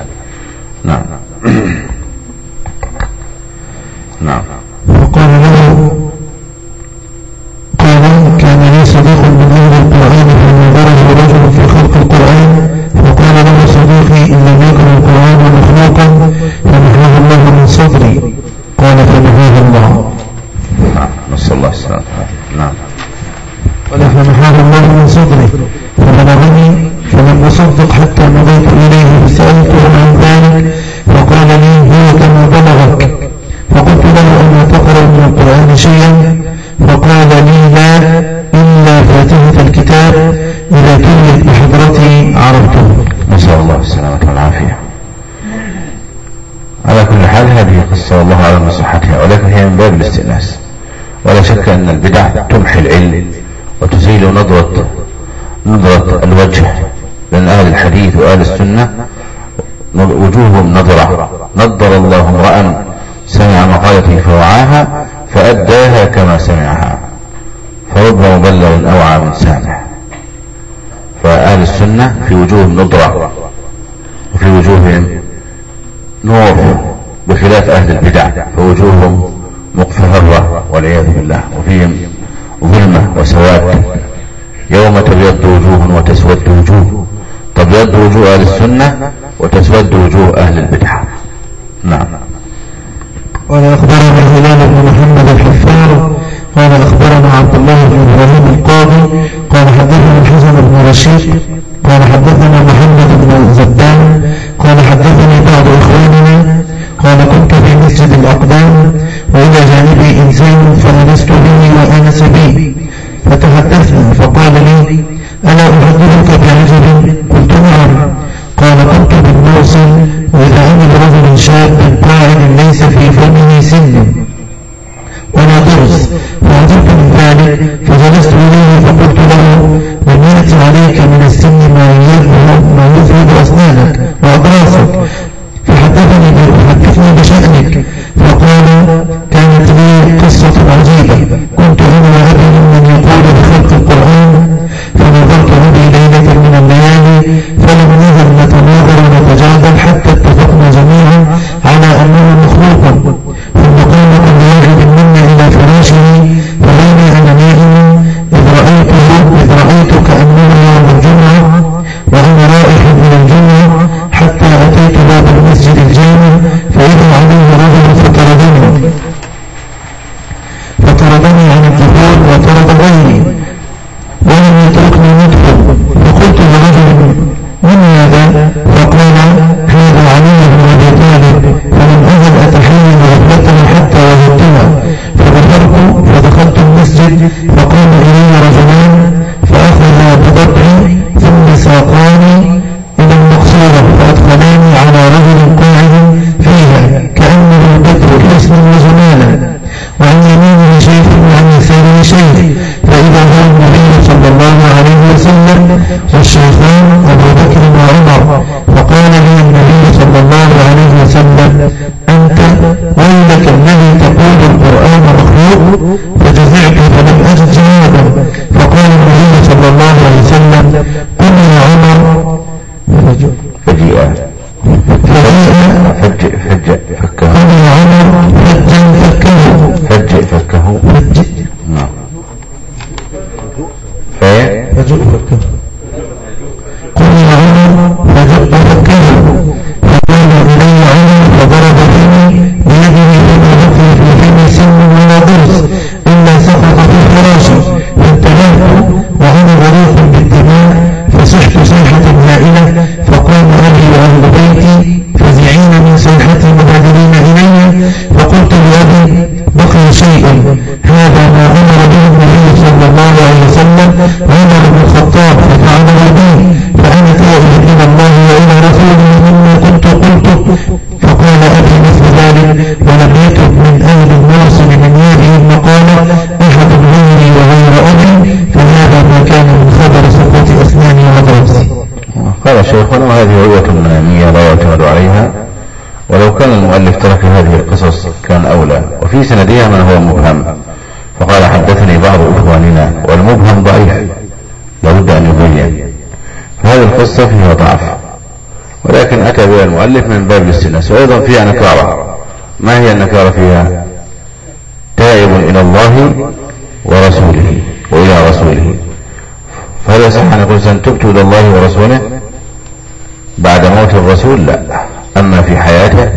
jogo المؤلف من باب الاستئناس وأيضا فيها نكارة. ما هي النكارة فيها؟ تائب إلى الله ورسوله وإلى رسوله. فهل يصح أن يقول تبت إلى الله ورسوله؟ بعد موت الرسول لا. أما في حياته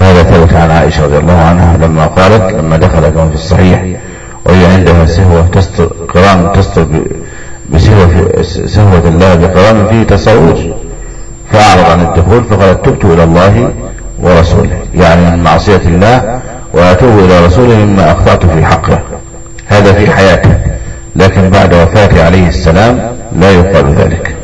فهذا ثبت عن عائشة رضي الله عنها لما قالت لما دخل كون في الصحيح وهي عندها سهوة تستر قرآن تستر بسهوة سهوة الله بقرآن فيه تصور تعرض عن الدخول فقد تبت إلى الله ورسوله يعني من معصية الله وأتوب إلى رسوله مما أخطأت في حقه. هذا في حياته لكن بعد وفاة عليه السلام لا يقال ذلك.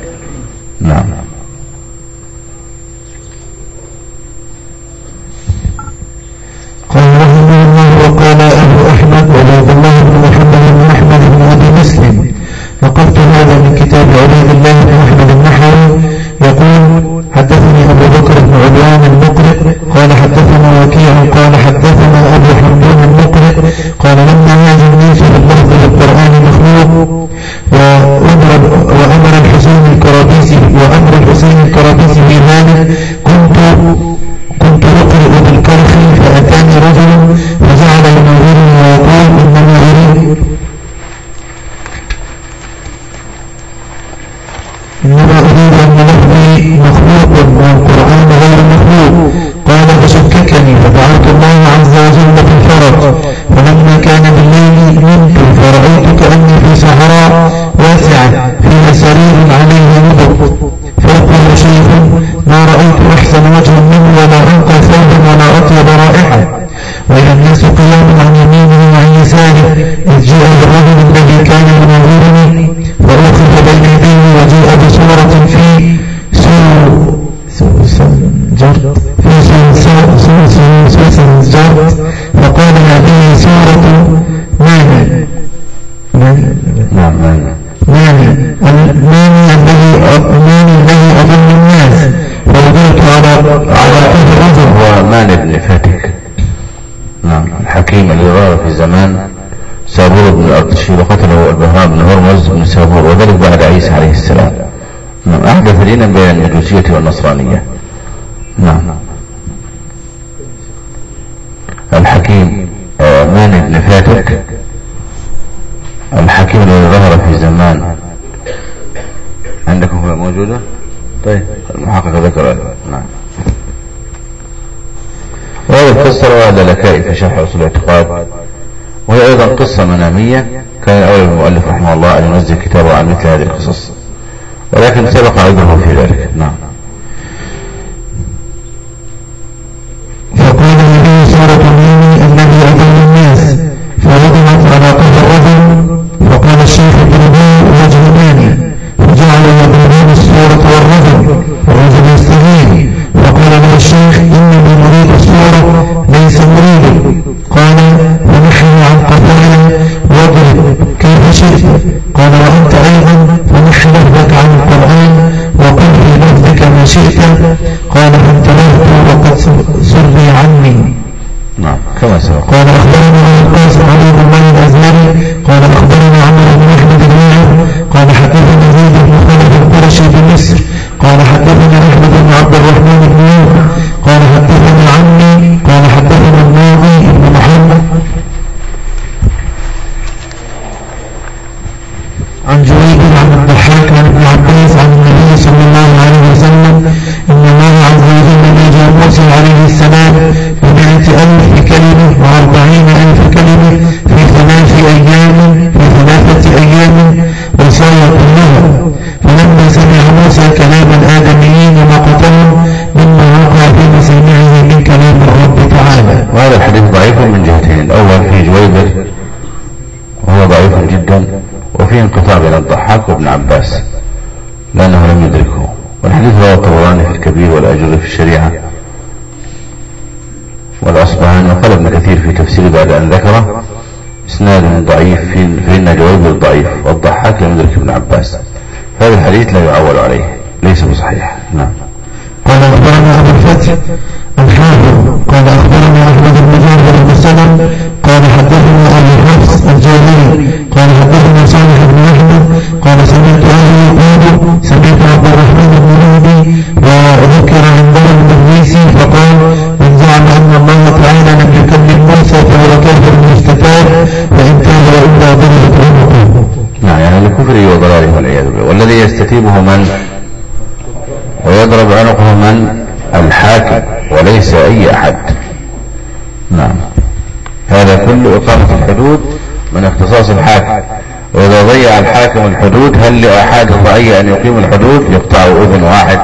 هل احاد الرعية أن يقيم الحدود يقطع أذن واحد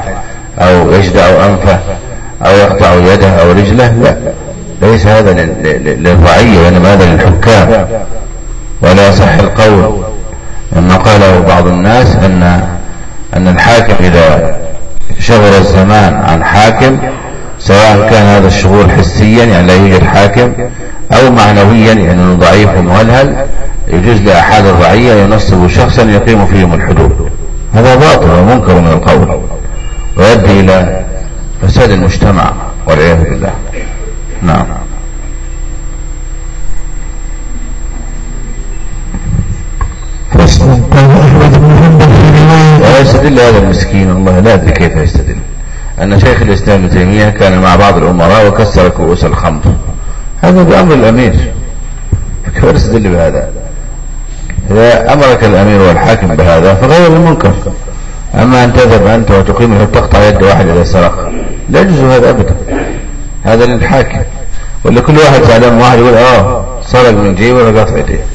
أو يجدع أنفه أو يقطع يده أو رجله لا. ليس هذا للرعية وإنما هذا للحكام. ولا يصح القول. مما قاله بعض الناس ان أن الحاكم إذا شغل الزمان عن حاكم سواء كان هذا الشغل حسيا يعني لا يوجد حاكم أو معنويا يعني ضعيف ومهلهل يجوز لأحد الرعية ينصب شخصا يقيم فيهم الحدود. هذا باطل ومنكر من القول ويؤدي إلى فساد المجتمع والعياذ بالله. نعم. ويستدل هذا المسكين والله لا أدري كيف يستدل. أن شيخ الإسلام ابن تيمية كان مع بعض الأمراء وكسر كؤوس الخمر. هذا بأمر الأمير. كيف يستدل بهذا؟ إذا أمرك الأمير والحاكم بهذا فغير المنكر. أما أن تذهب أنت وتقيم تقطع يد واحد إذا سرق لا يجوز هذا أبدا. هذا للحاكم. ولا كل واحد زعلان واحد يقول آه سرق من جيبه ولا يديه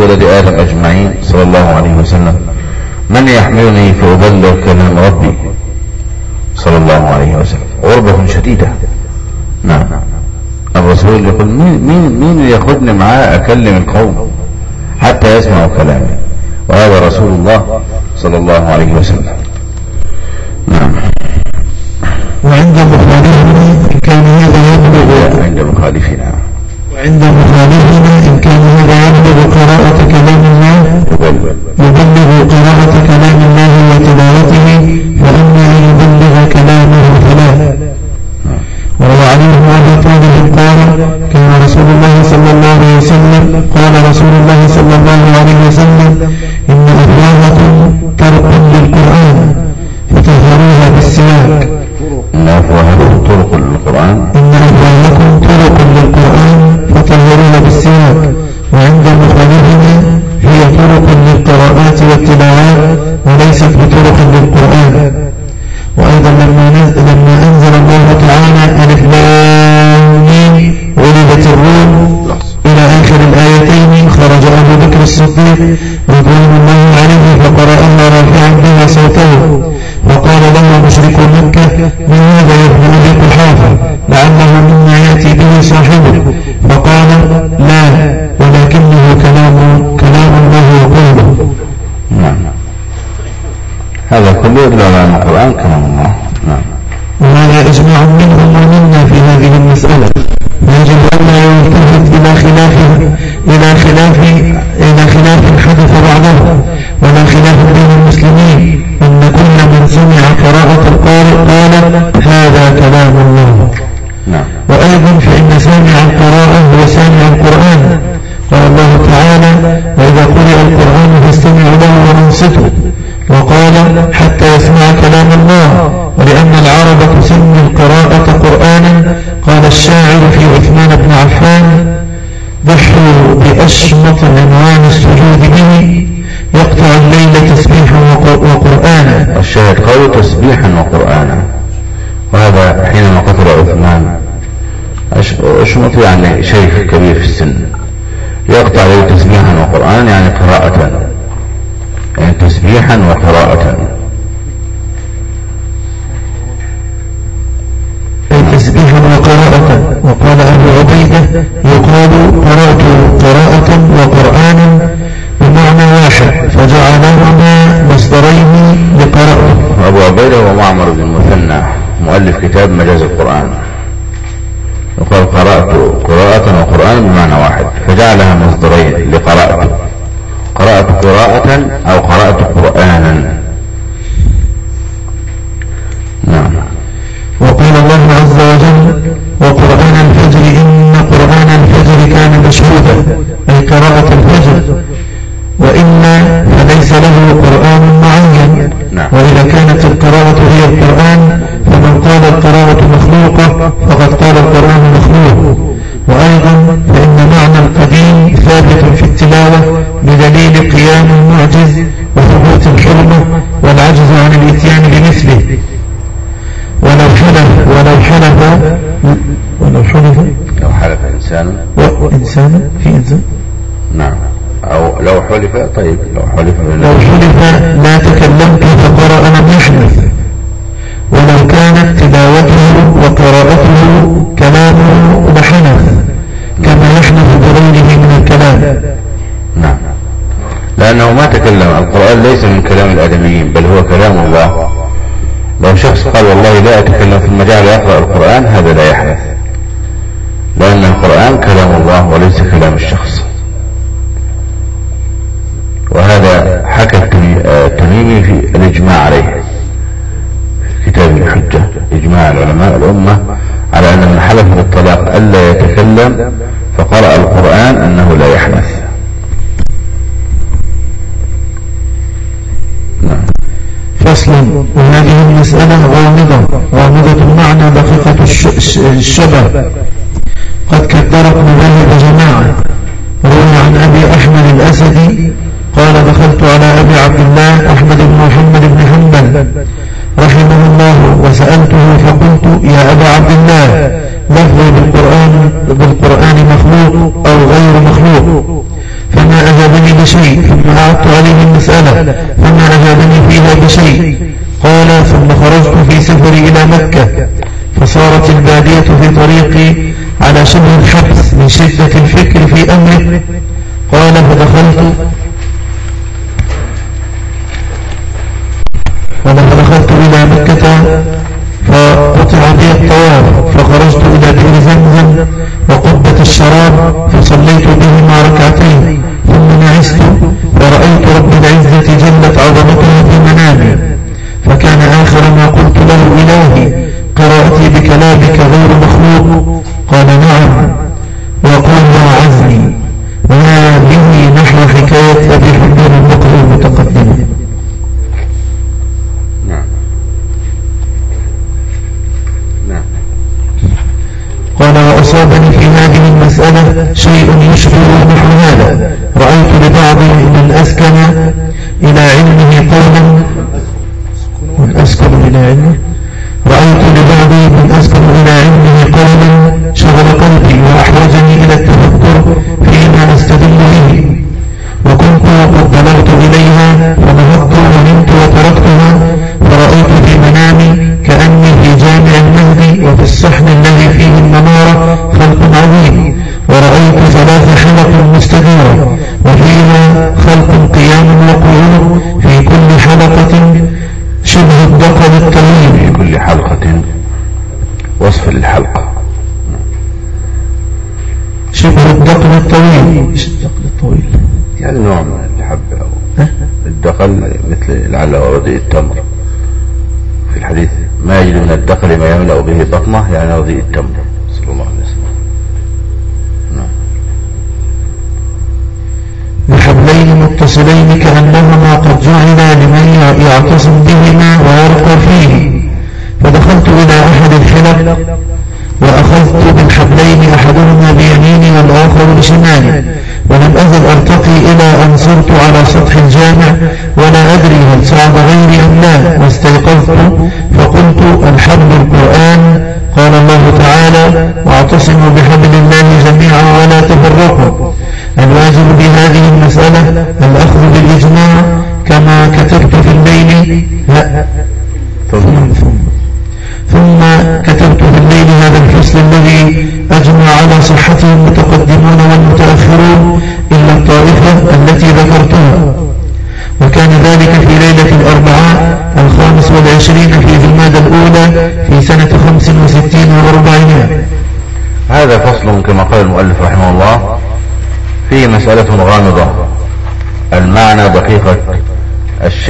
ولد آدم أجمعين صلى الله عليه وسلم. من يحملني فأبلغ كلام ربي صلى الله عليه وسلم. غربة شديدة. نعم. الرسول يقول مين مين مين ياخذني معاه أكلم القوم حتى يسمعوا كلامي؟ وهذا رسول الله صلى الله عليه وسلم. نعم. وعند مخالفين كان هذا يبلغ عند نعم وعند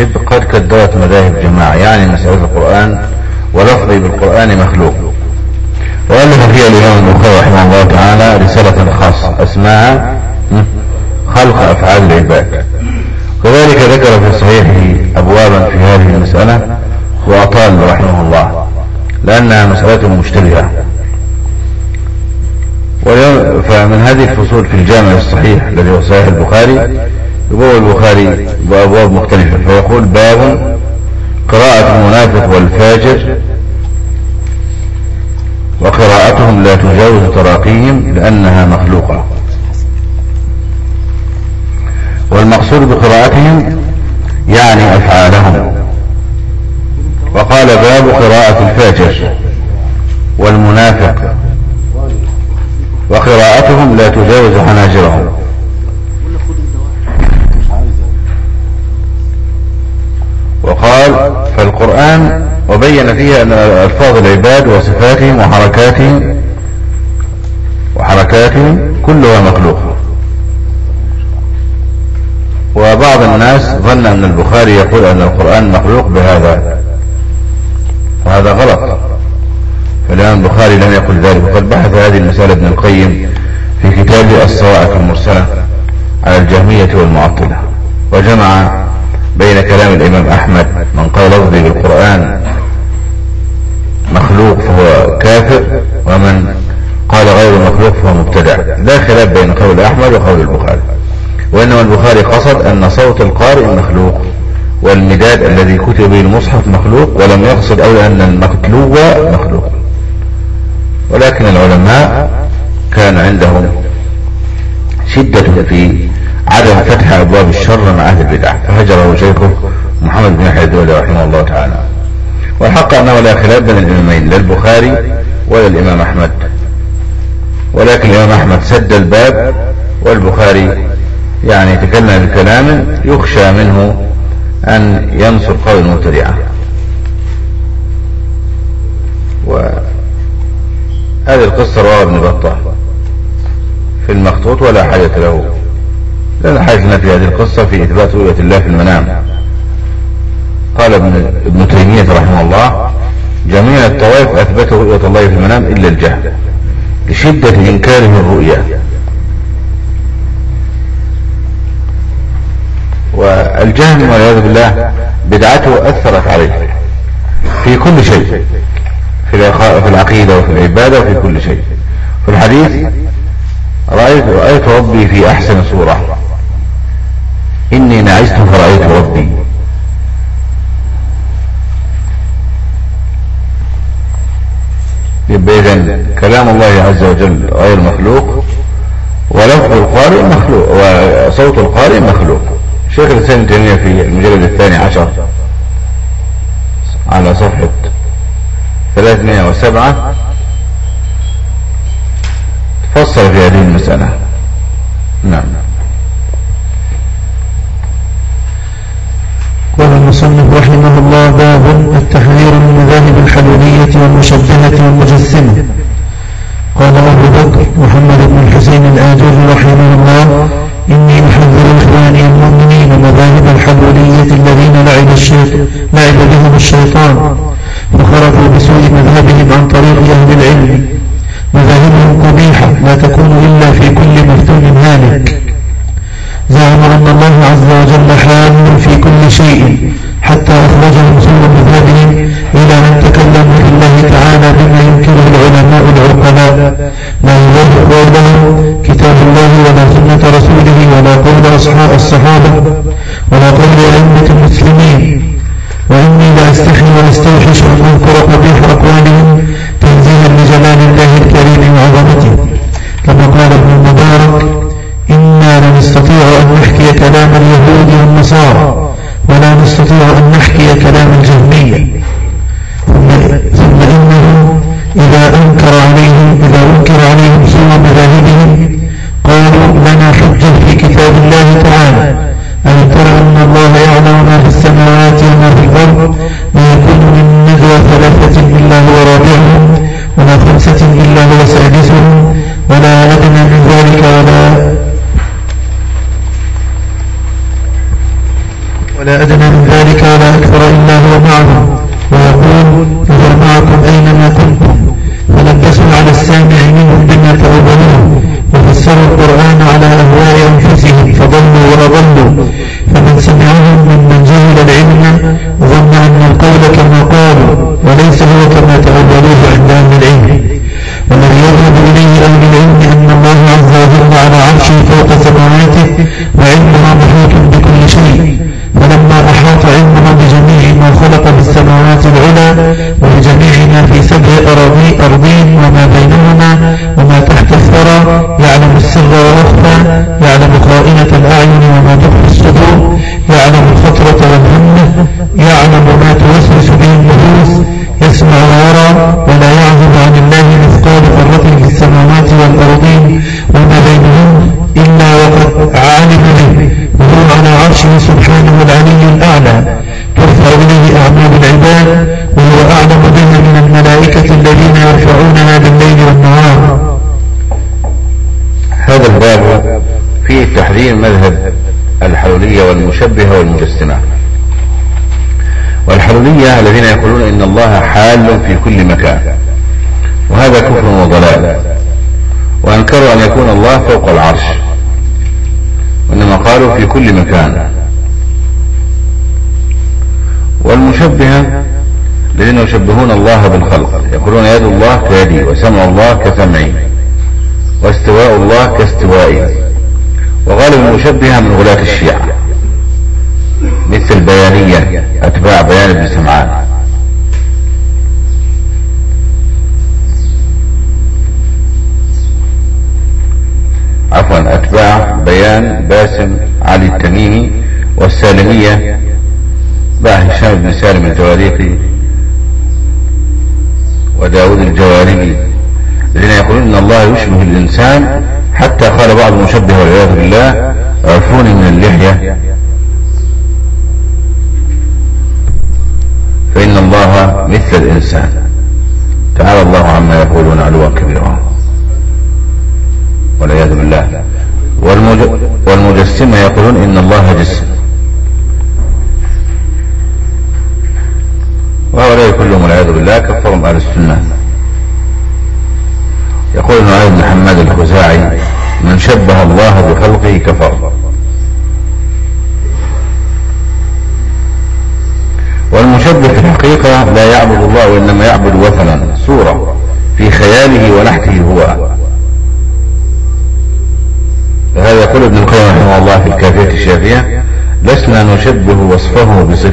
الشبه قد كدرت مذاهب جماعة يعني أن مسألة القرآن ولفظي بالقرآن مخلوق. وألف فيها الإمام البخاري رحمه الله تعالى رسالة خاصة اسمها خلق أفعال العباد. كذلك ذكر في صحيحه أبوابا في هذه المسألة وأطال رحمه الله لأنها مسألة مشتبهة. فمن هذه الفصول في الجامع الصحيح الذي هو صحيح البخاري يقول البخاري بأبواب مختلفة فيقول باب قراءة المنافق والفاجر وقراءتهم لا تجاوز تراقيهم لأنها مخلوقة. والمقصود بقراءتهم يعني أفعالهم. وقال باب قراءة الفاجر والمنافق. وقراءتهم لا تجاوز حناجرهم. فالقرآن وبين فيها أن ألفاظ العباد وصفاتهم وحركاتهم وحركاتهم كلها مخلوقة. وبعض الناس ظن أن البخاري يقول أن القرآن مخلوق بهذا وهذا غلط. فالإمام البخاري لم يقل ذلك وقد بحث هذه المسألة ابن القيم في كتابه الصواعق المرسلة على الجهمية والمعطلة وجمع بين كلام الإمام أحمد من قال لفظي بالقرآن مخلوق فهو كافر ومن قال غير مخلوق فهو مبتدع. لا خلاف بين قول أحمد وقول البخاري. وإنما البخاري قصد أن صوت القارئ مخلوق والمداد الذي كتب به المصحف مخلوق ولم يقصد أولا أن المقتلو مخلوق. ولكن العلماء كان عندهم شدة في عدم فتح أبواب الشر مع أهل البدع. فهجره شيخه محمد بن يحيى الدولي رحمه الله تعالى. والحق أنه لا خلاف بين الإمامين لا البخاري ولا الإمام أحمد. ولكن الإمام أحمد سد الباب والبخاري يعني تكلم بكلام يخشى منه أن ينصر قول المبتدعة. وهذه القصة رواه ابن بطة في المخطوط ولا حاجة له. لا حاجة في هذه القصة في إثبات رؤية الله في المنام. قال ابن, ابن تيمية رحمه الله جميع الطوائف أثبتوا رؤية الله في المنام إلا الجهل لشدة إنكاره الرؤيا. والجهل والعياذ بالله بدعته أثرت عليه في كل شيء في العقيدة وفي العبادة وفي كل شيء. في الحديث رأيت, رأيت ربي في أحسن صورة إني نعست فرأيت ربي يبقى إذا كلام الله عز وجل غير مخلوق ولفظ القارئ مخلوق وصوت القارئ مخلوق. شيخ الإسلام تيمية في المجلد الثاني عشر على صفحة 307 فصل في هذه المسألة. نعم. قال المصنف رحمه الله باب التحذير من مذاهب الحلولية والمشبهة والمجسمة. قال أبو بكر محمد بن الحسين الآجر رحمه الله إني أحذر إخواني المؤمنين مذاهب الحلولية الذين لعب, الشيطان لعب بهم الشيطان وخرجوا بسوء مذهبهم عن طريق أهل العلم. مذاهبهم قبيحة لا تكون إلا في كل مفتون هالك. زعم أن الله عز وجل حال في كل شيء حتى أخرجهم سوء مذهبهم إلى أن تكلموا في الله تعالى بما العلماء العقلاء لا يوافق قولهم كتاب الله ولا سنة رسوله ولا قول أصحاب الصحابة ولا قول أئمة المسلمين. وإني لأستحي وأستوحش أن أذكر قبيح أقوالهم إذا أنكر عليهم إذا أنكر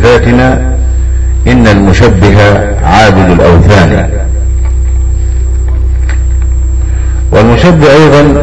وصفه بصفاتنا إن المشبه عابد الأوثان. والمشبه أيضا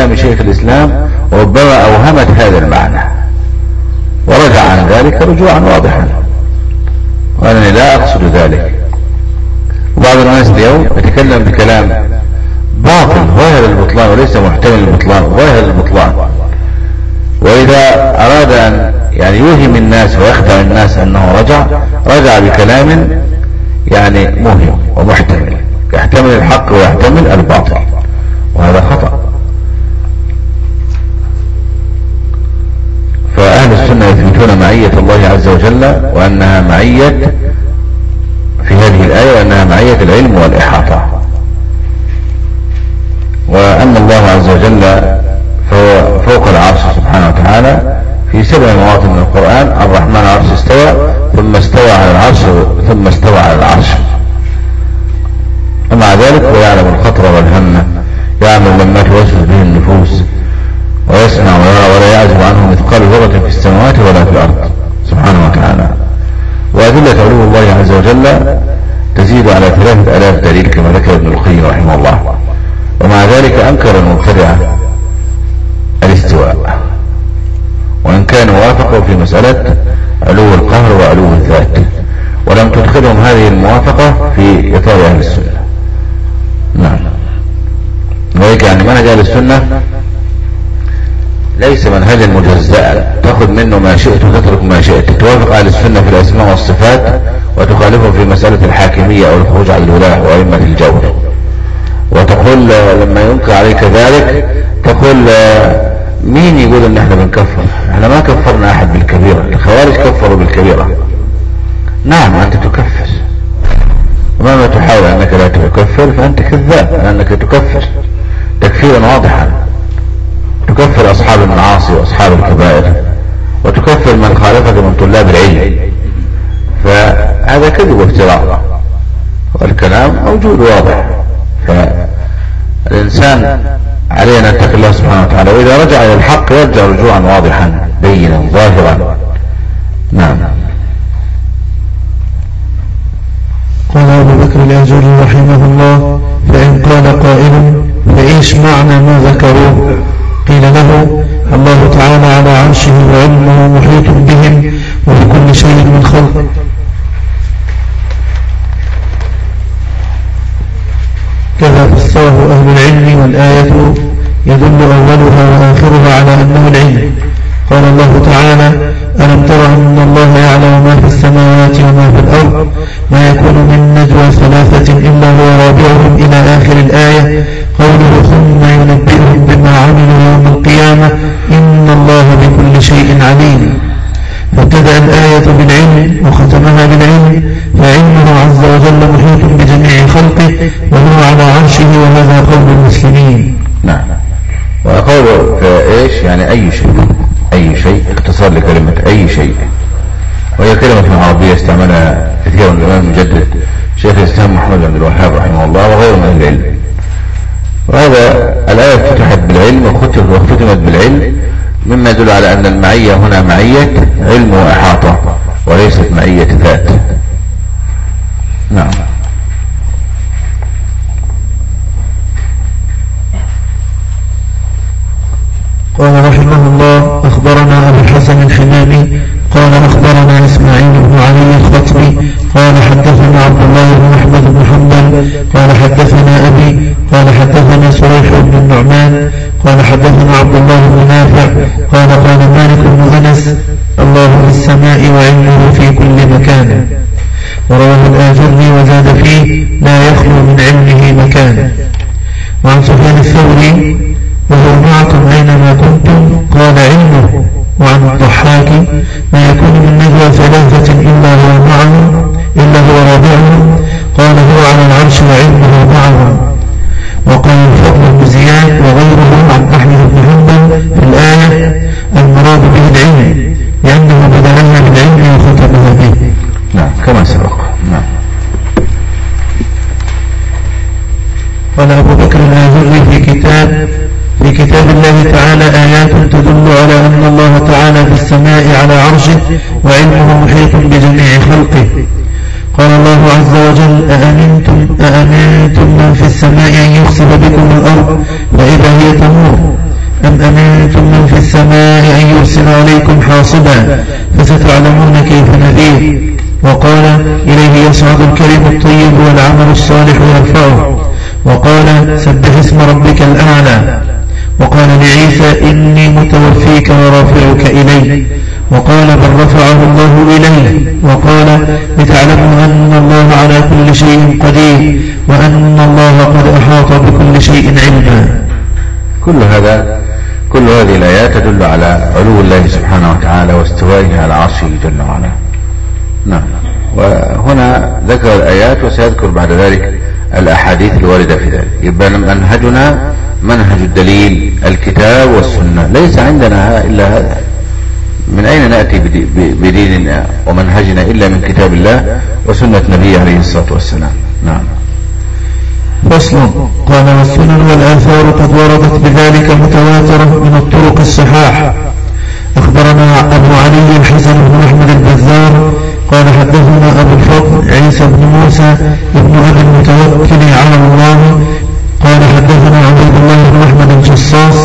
كلام شيخ الإسلام ربما أوهمت هذا المعنى ورجع عن ذلك رجوعا واضحا. موجود ہوا۔ ہے وقوله إيش يعني أي شيء. أي شيء. اختصار لكلمة أي شيء. وهي كلمة عربية استعملها كثيرا الامام المجدد شيخ الإسلام محمد بن الوهاب رحمه الله وغيره من أهل العلم. وهذا الآية فتحت بالعلم وختمت بالعلم مما يدل على أن المعية هنا معية علم وإحاطة وليست معية ذات. نعم. قال رحمه الله أخبرنا أبو الحسن الحمامي قال أخبرنا إسماعيل بن علي الخطبي قال حدثنا عبد الله بن أحمد بن حنبل قال حدثنا أبي قال حدثنا سريح بن النعمان قال حدثنا عبد الله بن نافع قال قال مالك بن أنس الله في السماء وعلمه في كل مكان. ورواه الآجري وزاد فيه لا يخلو من علمه مكان. وعن سفيان الثوري وهو معكم أينما كنتم؟ قال علمه وعن الضحاك ما يكون من نجوى ثلاثة إلا هو معهم إلا هو رابعهم. قال هو على العرش وعلمه معهم. وقال الفضل بن زياد وغيره عن أحمد بن حنبل في الآية المراد به العلم لأنه بدلها بالعلم وختمها به. نعم كما سبق. نعم. قال أبو بكر الآجري في كتاب كتاب الله تعالى آيات تدل على أن الله تعالى في السماء على عرشه وعلمه محيط بجميع خلقه. قال الله عز وجل أأمنتم, أأمنتم من في السماء أن يخسف بكم الأرض فإذا هي تمور؟ أم أمنتم من في السماء أن يرسل عليكم حاصبا فستعلمون كيف نذير؟ وقال إليه يصعد الكلم الطيب والعمل الصالح يرفعه وقال سبح اسم ربك الأعلى. وقال لعيسى إني متوفيك ورافعك إلي. وقال بل رفعه الله إليه وقال لتعلموا أن الله على كل شيء قدير وأن الله قد أحاط بكل شيء علما. كل هذا كل هذه الآيات تدل على علو الله سبحانه وتعالى واستوائه على عرشه جل وعلا. نعم. وهنا ذكر الآيات وسيذكر بعد ذلك الأحاديث الواردة في ذلك. يبقى منهجنا منهج الدليل الكتاب والسنة. ليس عندنا إلا هذا. من أين نأتي بديننا ومنهجنا إلا من كتاب الله وسنة نبي عليه الصلاة والسلام؟ نعم. فصل. قال والسنن والآثار قد وردت بذلك متواترة من الطرق الصحاح. أخبرنا أبو علي الحسن بن أحمد البزار قال حدثنا أبو الفضل عيسى بن موسى ابن أبي المتوكل على الله قال حدثنا عبيد الله بن أحمد الجصاص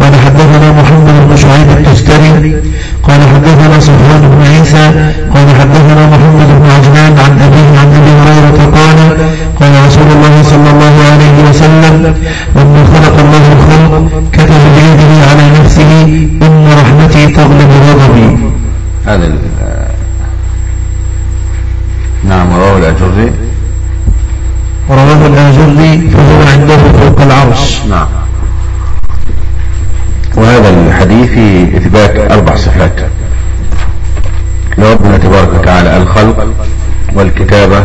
قال حدثنا محمد بن شعيب التستري قال حدثنا سفيان بن عيسى قال حدثنا محمد بن عجلان عن أبيه عن أبي هريرة قال قال رسول الله صلى الله عليه وسلم لما خلق الله الخلق كتب بيده على نفسه إن رحمتي تغلب غضبي. هذا نعم رواه الأجري. ورواه الآجري فهو عنده فوق العرش. نعم. وهذا الحديث في إثبات أربع صفات. لربنا تبارك وتعالى الخلق والكتابة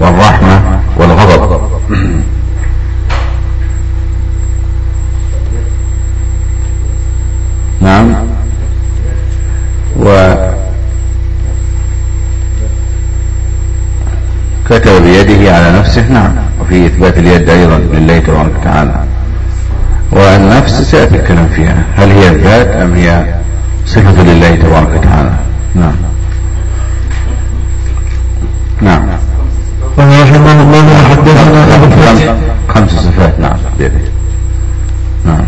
والرحمة والغضب. كتب بيده على نفسه. نعم. وفي إثبات اليد أيضا لله تبارك وتعالى. والنفس سيأتي الكلام فيها. هل هي الذات أم هي صفة لله تبارك وتعالى؟ نعم. نعم. رحمه الله حدثنا أبو خمس صفات. نعم. بيده. نعم.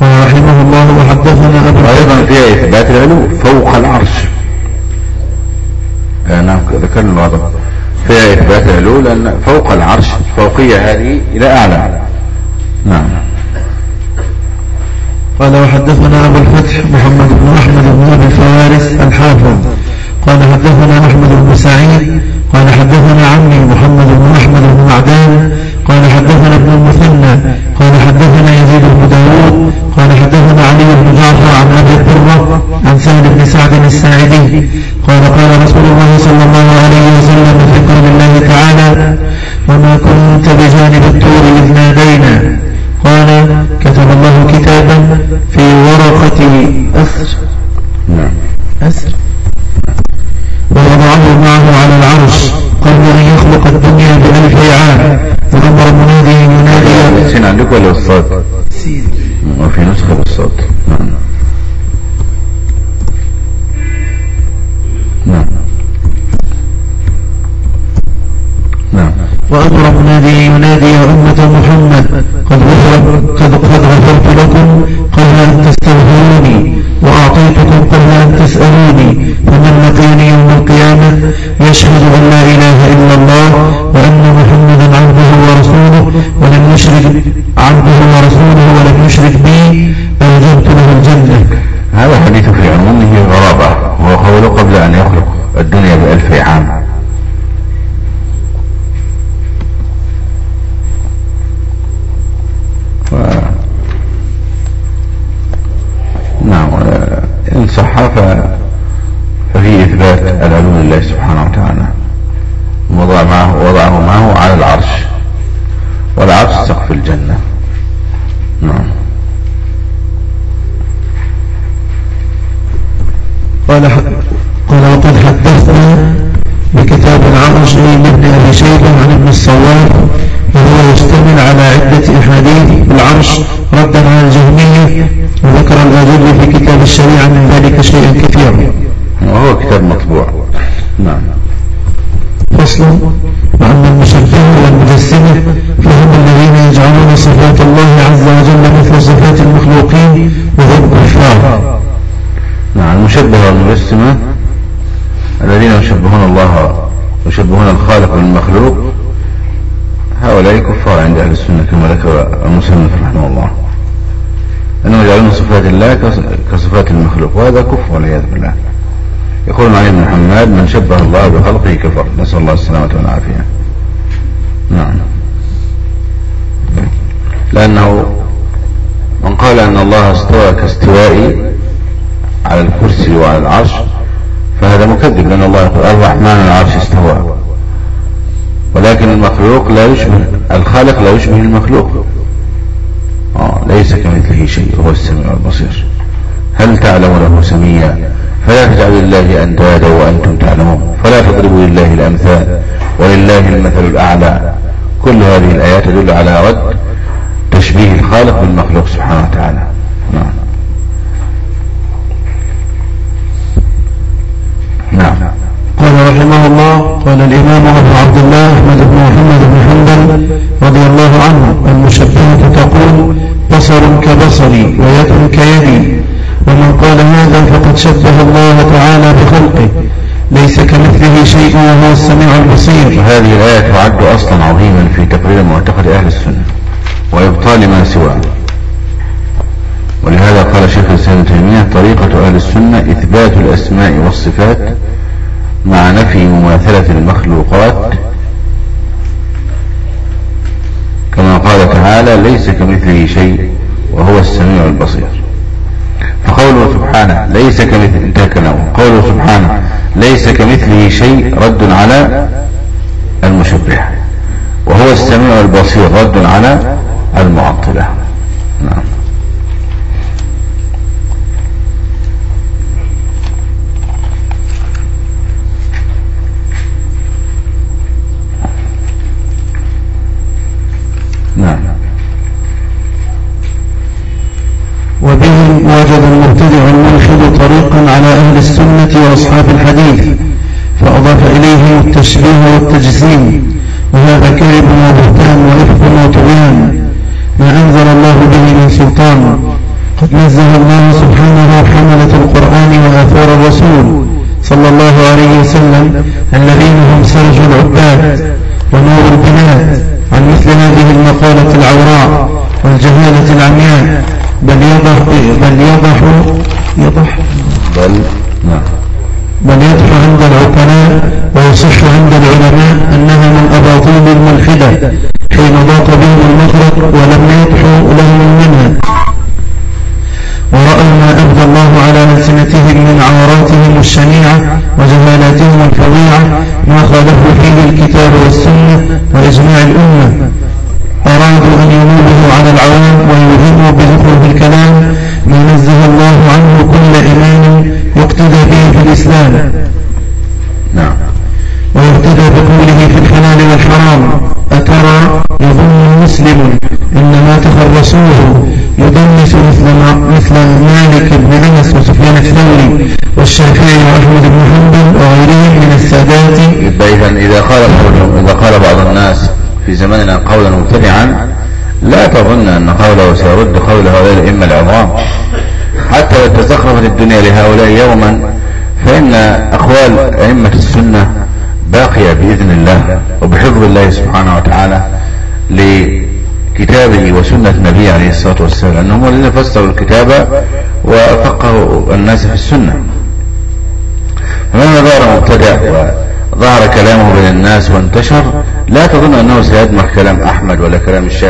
قال رحمه الله وحدثنا أبو وأيضا فيها إثبات العلو فوق العرش. نعم ذكرنا الوضع فيها إثبات العلو لأن فوق العرش فوقية هذه إلى أعلى. نعم. قال وحدثنا أبو الفتح محمد بن أحمد بن أبي فوارس الحافظ. قال حدثنا أحمد بن سعيد. قال حدثنا عمي محمد بن أحمد بن معدان. قال حدثنا ابن المثنى. قال حدثنا يزيد بن داود. قال حدثنا علي بن جعفر عن أبي الدرة عن سهل بن سعد الساعدي. قال قال رسول الله صلى الله عليه وسلم في قول الله تعالى وما كنت بجانب الطور إذ نادينا. قال كتب الله كتابا في ورقة أسر نعم. أسر أمر منادي ينادي يا أمة محمد قد غفرت قد غفرت لكم قبل أن تستغفروني وأعطيتكم قبل أن تسألوني فمن لقيني يوم القيامة يشهد أن لا إله إلا الله وأن محمدا عبده تدل على رد تشبيه الخالق بالمخلوق سبحانه وتعالى. نعم. نعم. قال رحمه الله قال الإمام أبو عبد الله أحمد بن محمد بن حنبل رضي الله عنه المشبهة تقول بصر كبصري ويد كيدي ومن قال هذا فقد شبه الله تعالى بخلقه ليس كمثله شيء وهو السميع البصير. هذه الآية والصفات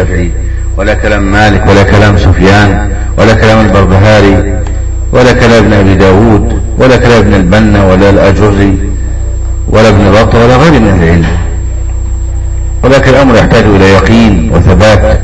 الشافعي ولا كلام مالك ولا كلام سفيان ولا كلام البربهاري ولا كلام ابن أبي داود ولا كلام ابن البنا ولا الأجري ولا ابن بطة ولا غير من العلم. ولكن الأمر يحتاج إلى يقين وثبات.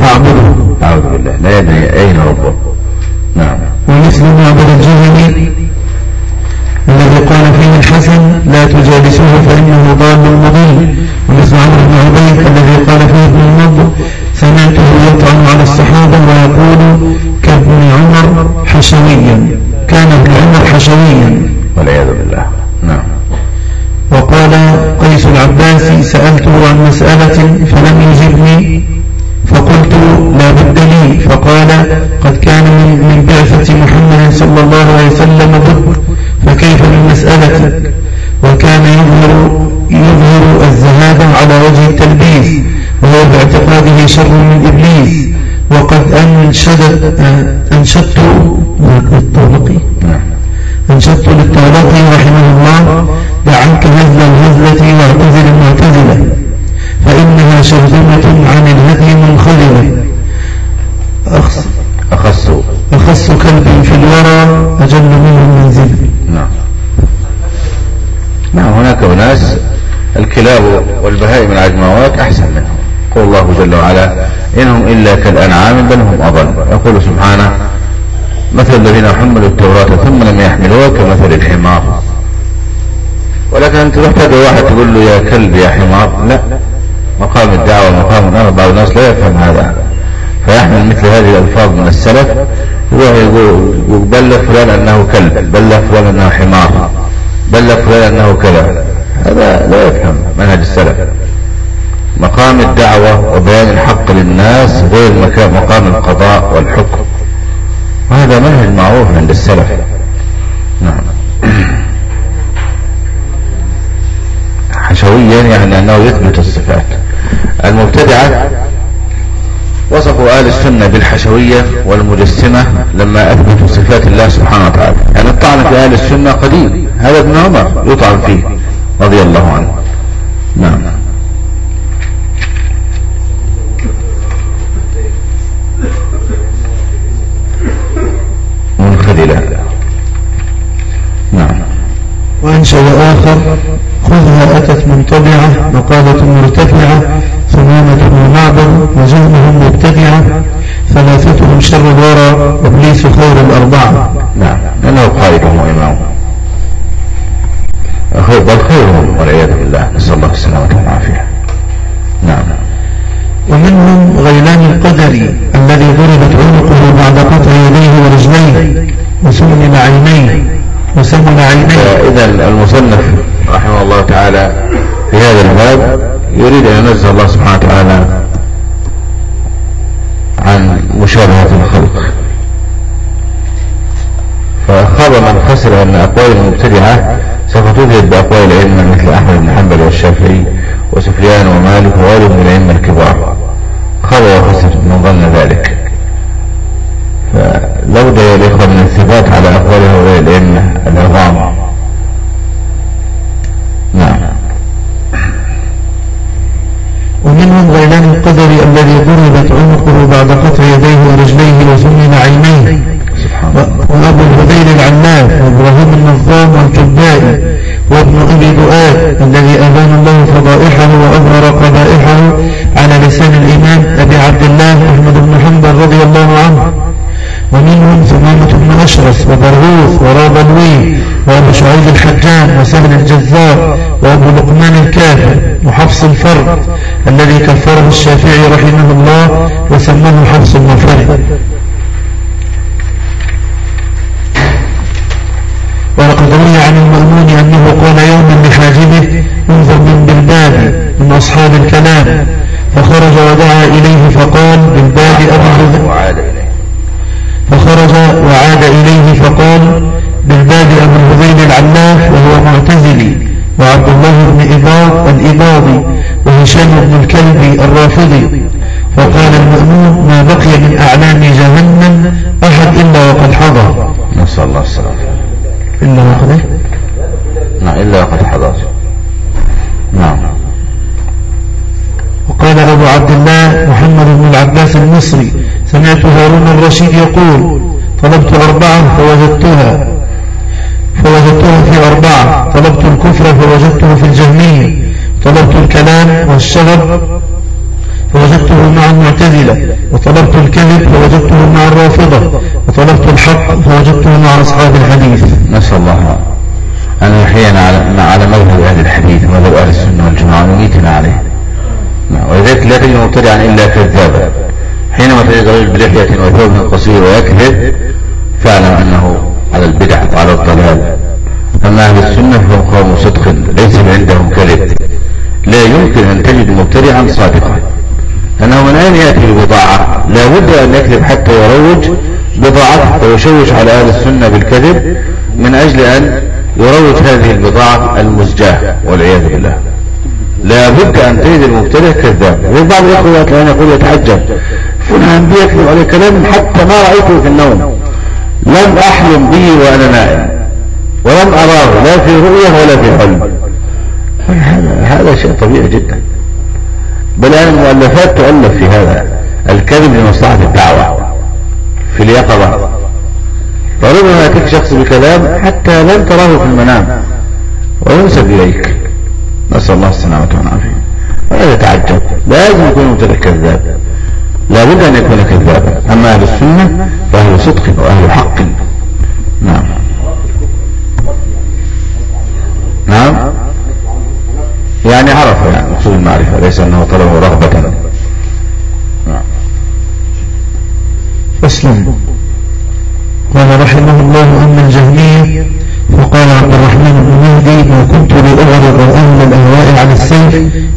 ربا أعبده أعوذ بالله. لا يدري أين ربه. نعم. ومثل معبد الجهني الذي قال فيه الحسن لا تجالسوه فإنه ضال مضل ومثل عمرو بن عبيد الذي قال فيه ابن النضر سمعته يطعن على الصحابة ويقول كابن عمر حشويا. كان ابن عمر حشويا. والعياذ بالله. نعم. وقال قيس العباسي سألته عن مسألة فلم يجبني لا بد لي فقال قد كان من بعثة محمد صلى الله عليه وسلم بد فكيف من مسألتك وكان يظهر يظهر الزهادة على وجه التلبيس وهو باعتقاده شر من إبليس. وقد أنشدت أنشدت للطالقي أنشدت للطالقي رحمه الله دعنك هزل الهزلة واعتزل المعتزلة فإنها شرذمة عن الهدي منخللة كلب في الورى أجل منه منزل نعم. نعم هناك أناس الكلاب والبهائم العجموات أحسن منهم. يقول الله جل وعلا إنهم إلا كالأنعام بل هم أضل. يقول سبحانه مثل الذين حملوا التوراة ثم لم يحملوها كمثل الحمار. ولكن أنت تحتاج واحد تقول له يا كلب يا حمار. لا. مقام الدعوة مقام الأمر بعض الناس لا يفهم هذا. فيحمل مثل هذه الألفاظ من السلف. يروح يقول بل فلان أنه كلب بل فلان أنه حمار بل فلان أنه كذا. هذا لا يفهم منهج السلف. مقام الدعوة وبيان الحق للناس غير مقام القضاء والحكم. وهذا منهج معروف عند السلف. نعم. (clears throat) حشويا يعني أنه يثبت الصفات. المبتدعة وصفوا أهل السنة بالحشوية والمجسمة لما أثبتوا صفات الله سبحانه وتعالى. يعني الطعن في أهل السنة قديم. هذا ابن عمر يطعن فيه رضي الله عنه. نعم. منخللة نعم. وأنشأ آخر خذها أتت منطبعة مقالة مرتفعة ثمامة ومعبد وجهلهم مبتدعة ثلاثتهم شر الورى وابليس خير الأربعة. نعم. لأنه قائدهم وإمامهم. بل خيرهم والعياذ بالله. نسأل الله السلامة والعافية. نعم. ومنهم غيلان القدري الذي ضربت عنقه بعد قطع يديه ورجليه وسمن عينيه وسمن عينيه. إذا المصنف رحمه الله تعالى في هذا الباب يريد أن ينزه الله سبحانه وتعالى مشابهة الخلق. فخاب من خسر أن أقوال المبتدعة سوف تذهب بأقوال العلم مثل أحمد بن حنبل والشافعي وسفيان ومالك وغيرهم من الأئمة الكبار. خاب وخسر من ظن ذلك. فلو يا الإخوة من الثبات على أقوال هؤلاء الأئمة. عينيه وأبو الهذيل العلاف وإبراهيم النظام والجبائي وابن أبي دؤاد الذي أبان الله فضائحه وأظهر قبائحه على لسان الإمام أبي عبد الله أحمد بن حنبل رضي الله عنه. ومنهم ثمامة بن أشرس وبرغوث ورابلوي وأبو شعيب الحجان وسهل الجزار وأبو لقمان الكافر وحفص الفرد الذي كفره الشافعي رحمه الله وسماه حفص المفرد. الكلام ويشوش على أهل السنة بالكذب من أجل أن يروج هذه البضاعة المزجاة والعياذ بالله. لا بد أن تجد المبتدع كذاب. بعض الأخوة الآن يقول يتعجب. فلان بيكذب عليه كلام حتى ما رأيته في النوم. لم أحلم به وأنا نائم. ولم أراه لا في رؤية ولا في حلم. هذا شيء طبيعي جدا. بل أن المؤلفات تؤلف في هذا الكذب لمصلحة الدعوة. في اليقظة. فربما يأتيك شخص بكلام حتى لن تراه في المنام. وينسب إليك. نسأل الله السلامة والعافية. ولا تتعجب لازم يكون مبتدع كذاب. لا بد أن يكون كذابا. أما أهل السنة فأهل صدق وأهل حق. نعم. نعم. يعني عرف يعني مقصود المعرفة. ليس أنه طلبه رغبة. نعم. أسلم. قال رحمه الله أما الجهمية فقال عبد الرحمن بن مهدي ما كنت لأعرض أهل الأهواء على السيف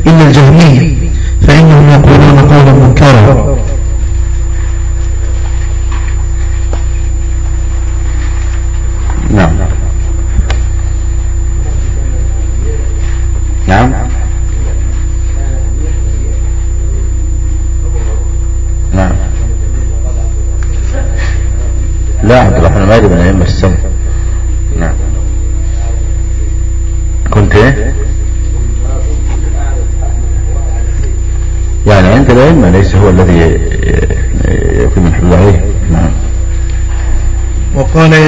إلا الجهمية فإنهم يقولون قولا منكرا.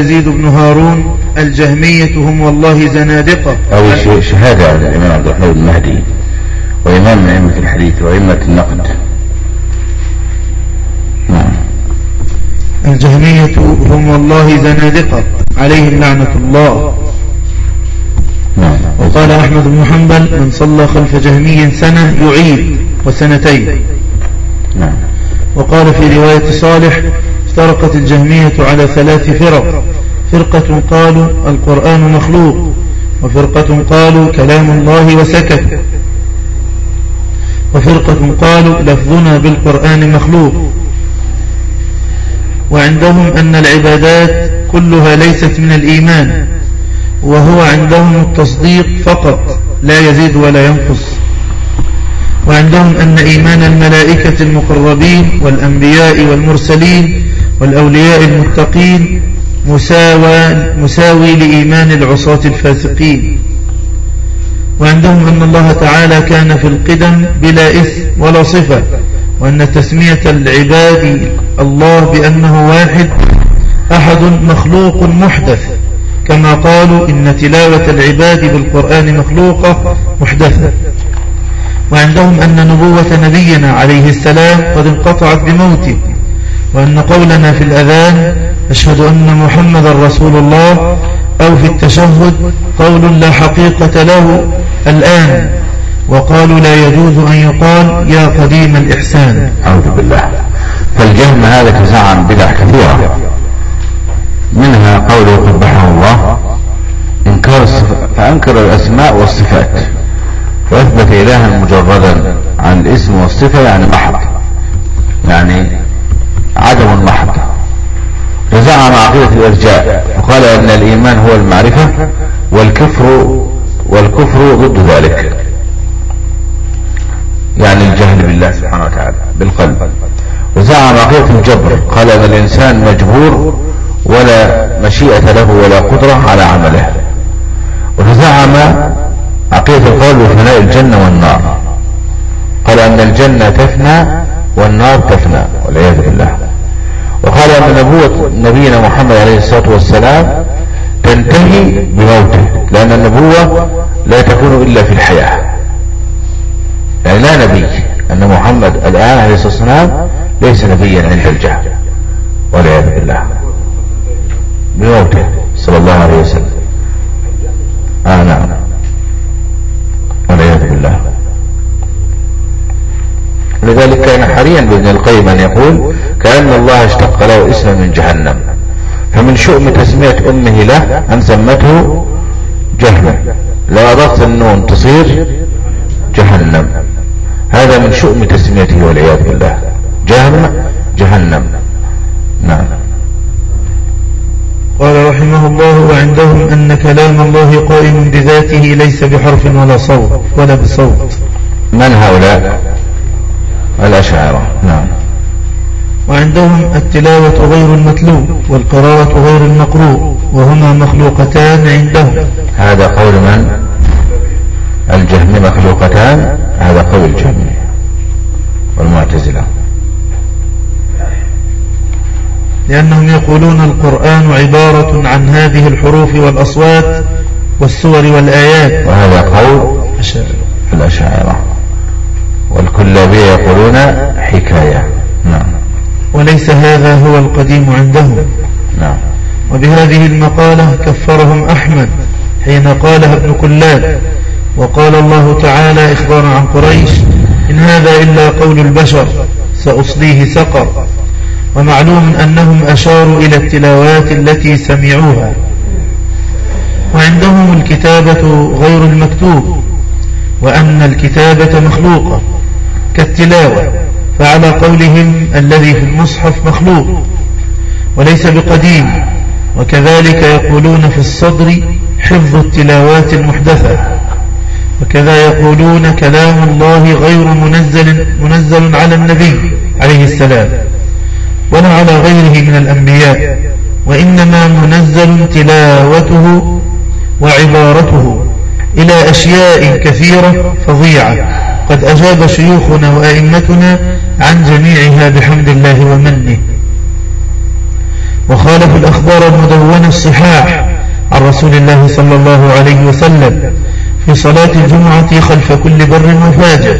يزيد بن هارون الجهمية هم والله زنادقة. أو شهادة على الإمام عبد الرحمن بن مهدي وإمام من أئمة الحديث وأئمة النقد. نعم. الجهمية هم والله زنادقة عليهم لعنة الله. نعم. وقال أحمد بن حنبل من صلى خلف جهمي سنة يعيد وسنتين. نعم. وقال في رواية صالح افترقت الجهمية على ثلاث فرق فرقة قالوا القرآن مخلوق وفرقة قالوا كلام الله وسكت. وفرقة قالوا لفظنا بالقرآن مخلوق. وعندهم أن العبادات كلها ليست من الإيمان وهو عندهم التصديق فقط لا يزيد ولا ينقص. وعندهم أن إيمان الملائكة المقربين والأنبياء والمرسلين والأولياء المتقين مساوى مساوي لإيمان العصاة الفاسقين. وعندهم أن الله تعالى كان في القدم بلا إثم ولا صفة وأن تسمية العباد الله بأنه واحد أحد مخلوق محدث. كما قالوا إن تلاوة العباد بالقرآن مخلوقة محدثة. وعندهم أن نبوة نبينا عليه السلام قد انقطعت بموته وأن قولنا في الأذان أشهد أن محمد رسول الله أو في التشهد قول لا حقيقة له الآن وقالوا لا يجوز أن يقال يا قديم الإحسان. أعوذ بالله. فالجهم هذا تزعم بدع كثيرة. منها قوله قبحه الله إنكار فأنكر الأسماء والصفات وأثبت إلها مجردا عن الاسم والصفة يعني محض يعني عدم محض وزعم الإرجاء وقال أن الإيمان هو المعرفة والكفر والكفر ضد ذلك. يعني الجهل بالله سبحانه وتعالى بالقلب. وزعم عقيدة الجبر قال أن الإنسان مجبور ولا مشيئة له ولا قدرة على عمله. وزعم عقيدة القول بفناء الجنة والنار. قال أن الجنة تفنى والنار تفنى والعياذ بالله. وقال أن نبوة نبينا محمد عليه الصلاة والسلام تنتهي بموته لأن النبوة لا تكون إلا في الحياة. يعني لا نبي أن محمد الآن عليه الصلاة والسلام ليس نبيا عند الجهل والعياذ بالله. بموته صلى الله عليه وسلم. آه نعم. والعياذ بالله. لذلك كان حريا بابن القيم أن يقول كأن الله اشتق له اسما من جهنم. فمن شؤم تسمية أمه له أن سمته جهنم. لو أضغط النون تصير جهنم. هذا من شؤم تسميته والعياذ بالله. جهنم جهنم. نعم. قال رحمه الله وعندهم أن كلام الله قائم بذاته ليس بحرف ولا صوت ولا بصوت. من هؤلاء؟ الأشاعرة وعندهم التلاوة غير المتلو والقراءة غير المقروء وهما مخلوقتان عندهم. هذا قول من؟ الجهم مخلوقتان هذا قول الجهم والمعتزلة. لأنهم يقولون القرآن عبارة عن هذه الحروف والأصوات والسور والآيات. وهذا قول الأشاعرة. والكلابية يقولون حكاية. وليس هذا هو القديم عندهم. نعم. وبهذه المقالة كفرهم أحمد حين قالها ابن كلاب. وقال الله تعالى إخبارا عن قريش إن هذا إلا قول البشر سأصليه سقر. ومعلوم أنهم أشاروا إلى التلاوات التي سمعوها. وعندهم الكتابة غير المكتوب وأن الكتابة مخلوقة كالتلاوة. فعلى قولهم الذي في المصحف مخلوق وليس بقديم وكذلك يقولون في الصدر حفظ التلاوات المحدثة وكذا يقولون كلام الله غير منزل, منزل على النبي عليه السلام ولا على غيره من الأنبياء وإنما منزل تلاوته وعبارته إلى أشياء كثيرة فظيعة. قد أجاب شيوخنا وأئمتنا عن جميعها بحمد الله ومنه. وخالف الأخبار المدونة الصحاح عن رسول الله صلى الله عليه وسلم في صلاة الجمعة خلف كل بر وفاجر.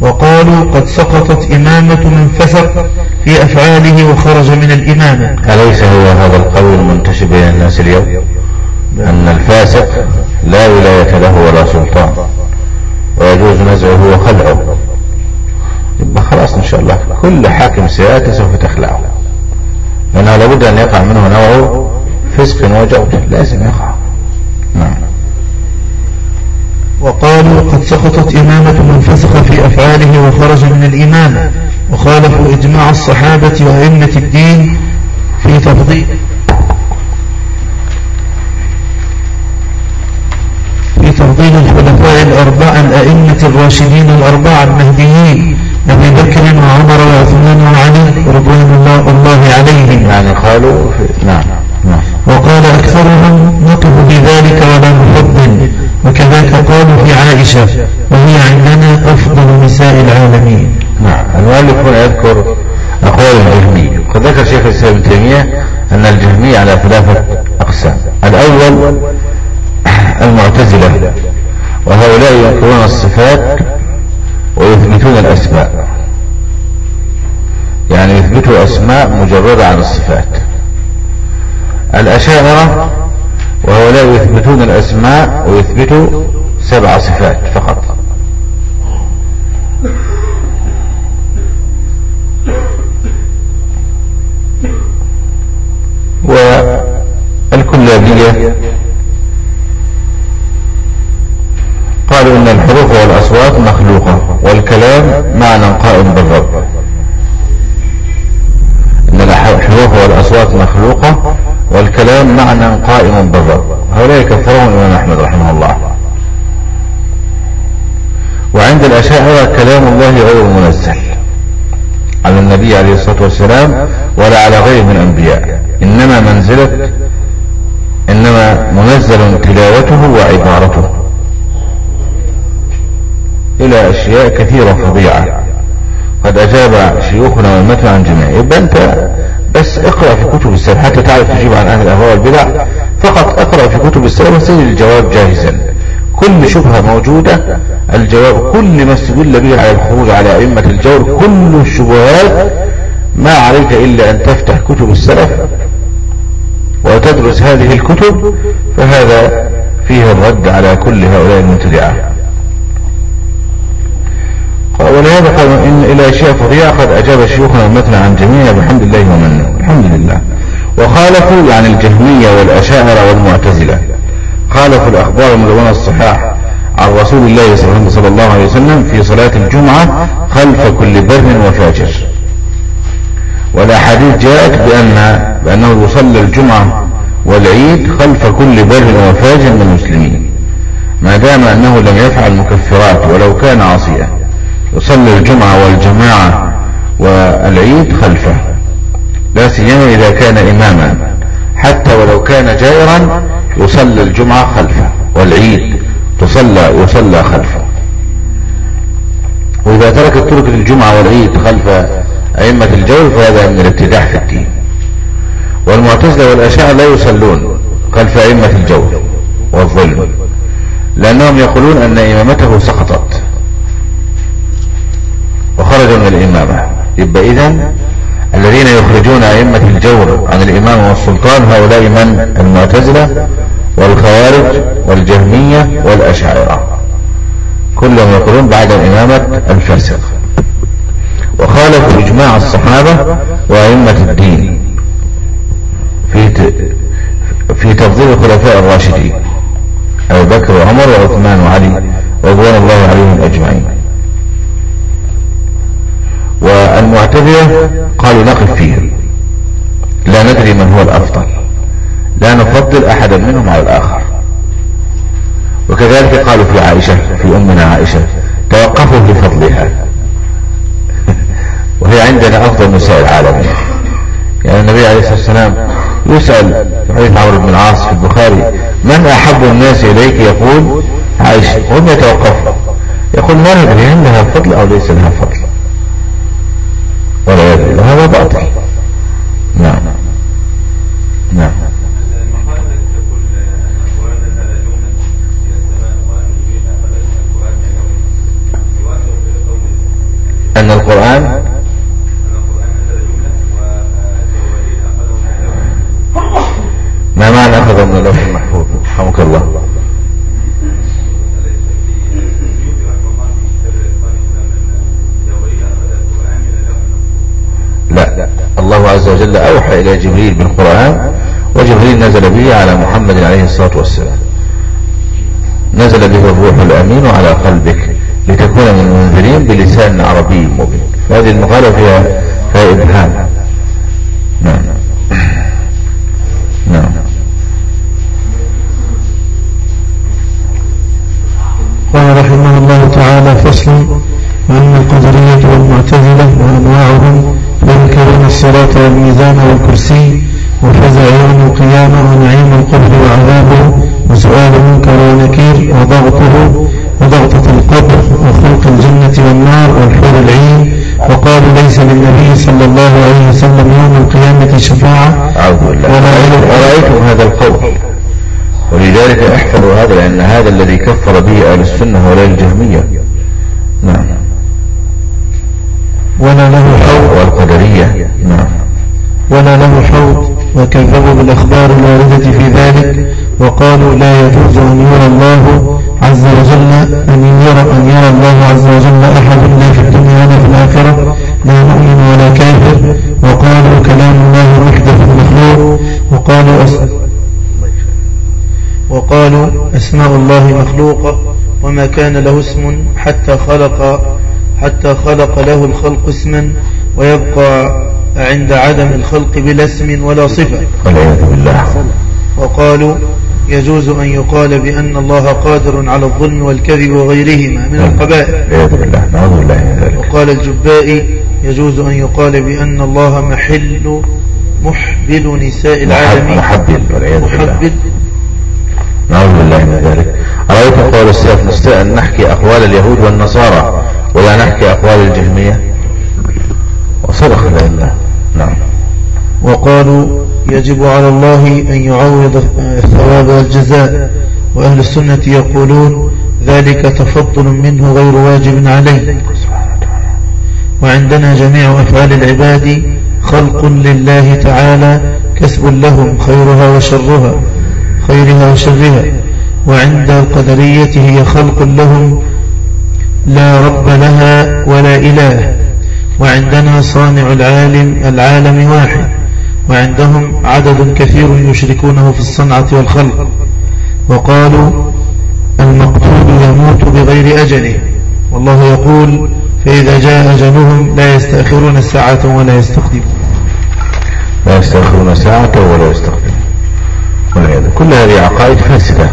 وقالوا قد سقطت إمامة من فسق في أفعاله وخرج من الإمامة. أليس هو هذا القول المنتشر بين الناس اليوم؟ أن الفاسق لا ولاية له ولا سلطان. ويجوز نزعه وخلعه. يبقى خلاص إن شاء الله. كل حاكم سيأتي سوف تخلعه. لأنه لابد أن يقع منه نوع فسق وجور لازم يقع. نعم. وقالوا قد سقطت إمامة من فسق في أفعاله وخرج من الإمامة وخالفوا إجماع الصحابة وأئمة الدين في تفضيل في تفضيل الخلفاء الأربعة الأئمة الراشدين الأربعة المهديين. أبي بكر وعمر وعثمان وعلي رضوان الله, الله عليهم. يعني قالوا نعم نعم. وقال أكثرهم نقف بذلك ولا نفضل وكذلك قالوا في عائشة وهي عندنا أفضل نساء العالمين. نعم المؤلف هنا يذكر أقوال الجهمية. قد ذكر شيخ الإسلام ابن تيمية أن الجهمية على ثلاثة أقسام. الأول (clears throat) المعتزلة وهؤلاء ينكرون الصفات ويثبتون الأسماء. يعني يثبتوا أسماء مجردة عن الصفات. الأشاعرة وهؤلاء يثبتون الأسماء ويثبتوا سبع صفات فقط. والكلابية قالوا إن الحروف والأصوات مخلوقة. والكلام معنى قائم بالرب. إن الحروف والأصوات مخلوقة والكلام معنى قائم بالرب. هؤلاء كفرهم الإمام أحمد رحمه الله. وعند الاشاعرة كلام الله غير منزل على النبي عليه الصلاة والسلام ولا على غيره من الأنبياء. إنما منزلة إنما منزل تلاوته وعبارته. إلى أشياء كثيرة فظيعة. قد أجاب شيوخنا والمتن عن جميع. يبقى أنت بس اقرأ في كتب السلف حتى تعرف تجيب عن أهل الأهواء والبدع. فقط اقرأ في كتب السلف وسجل الجواب جاهزا. كل شبهة موجودة. الجواب كل ما استدل به على الخروج على أئمة الجور كل الشبهات. ما عليك إلا أن تفتح كتب السلف وتدرس هذه الكتب فهذا فيه الرد على كل هؤلاء المبتدعة. ولهذا قال إن إلى فظيعة قد أجاب شيوخنا المثنى عن جميع بحمد الله ومنه الحمد لله. وخالفوا يعني الجهمية والأشاعرة والمعتزلة. خالفوا الأخبار المدونة الصحاح عن رسول الله صلى الله عليه وسلم في صلاة الجمعة خلف كل بر وفاجر. والأحاديث جاءت بأن بأنه يصلى الجمعة والعيد خلف كل بر وفاجر من المسلمين. ما دام أنه لم يفعل مكفرات ولو كان عصيا يصلي الجمعة والجماعة والعيد خلفه. لا سيما إذا كان إماما. حتى ولو كان جائرا يصلي الجمعة خلفه. والعيد تصلى يصلى خلفه. وإذا ترك ترك الجمعة والعيد خلف أئمة الجور فهذا من الابتداع في الدين. والمعتزلة والأشاعرة لا يصلون خلف أئمة الجور والظلم لأنهم يقولون أن إمامته سقطت. وخرج من الإمامة. يبقى إذا الذين يخرجون أئمة الجور عن الإمام والسلطان هؤلاء من؟ المعتزلة والخوارج والجهمية والأشاعرة. كلهم يقولون بعد الإمامة الفاسق. وخالفوا إجماع الصحابة وأئمة الدين في في تفضيل الخلفاء الراشدين أبي بكر وعمر وعثمان وعلي رضوان الله عليهم أجمعين. والمعتزلة قالوا نقف فيهم لا ندري من هو الأفضل. لا نفضل أحدا منهم على الآخر. وكذلك قالوا في عائشة في أمنا عائشة توقفوا في فضلها. (laughs) وهي عندنا أفضل نساء العالمين. يعني النبي عليه الصلاة والسلام يسأل حديث عمرو بن العاص في البخاري من أحب الناس إليك؟ يقول عائشة وهم يتوقفوا يقول ما ندري هل لها فضل أو ليس لها فضل. ولا يدري هذا باطل. نعم. نعم. بالقرآن وجبريل نزل به على محمد عليه الصلاة والسلام. نزل به الروح الأمين على قلبك لتكون من المنذرين بلسان عربي مبين. هذه المقالة فيها فيها إبهام. نعم. نعم. قال رحمه الله تعالى فصل وأن القدرية والمعتزلة وأنواعهم والصراط والميزان والكرسي وفزع يوم القيامة ونعيم القبر وعذابه وسؤال منكر ونكير وضغطه وضغطة القبر وخلق الجنة والنار والحور العين وقالوا ليس للنبي صلى الله عليه وسلم يوم القيامة شفاعة بالله. أرأيتم هذا القول ولذلك احفظوا هذا لأن هذا الذي كفر به أهل السنة ولا الجهمية. ولا له حوض والقدرية نعم ولا له حوض وكذبوا بالأخبار الواردة في ذلك وقالوا لا يجوز أن يرى الله عز وجل أن يرى, أن يرى الله عز وجل أحد لا في الدنيا ولا في الآخرة لا مؤمن ولا كافر. وقالوا كلام الله محدث مخلوق. وقالوا أس وقالوا أسماء الله مخلوقة وما كان له اسم حتى خلق حتى خلق له الخلق اسما ويبقى عند عدم الخلق بلا اسم ولا صفة. والعياذ بالله. وقالوا يجوز أن يقال بأن الله قادر على الظلم والكذب وغيرهما من القبائل. والعياذ بالله. نعوذ بالله من ذلك. وقال الجبائي يجوز أن يقال بأن الله محل محبل نساء العالمين. محبل. والعياذ بالله. محبل. نعوذ بالله من ذلك. أرأيت قول السلف نستطيع أن نحكي أقوال اليهود والنصارى ولا نحكي أقوال الجهمية؟ وصدق الله. نعم. وقالوا يجب على الله أن يعوض الثواب والجزاء وأهل السنة يقولون ذلك تفضل منه غير واجب عليه. وعندنا جميع أفعال العباد خلق لله تعالى كسب لهم خيرها وشرها خيرها وشرها. وعند القدرية هي خلق لهم لا رب لها ولا إله. وعندنا صانع العالم العالم واحد. وعندهم عدد كثير يشركونه في الصنعة والخلق. وقالوا المقتول يموت بغير أجله. والله يقول فإذا جاء أجلهم لا يستأخرون ساعة ولا يستقدمون. لا يستأخرون ساعة ولا يستقدمون. كل هذه عقائد فاسدة.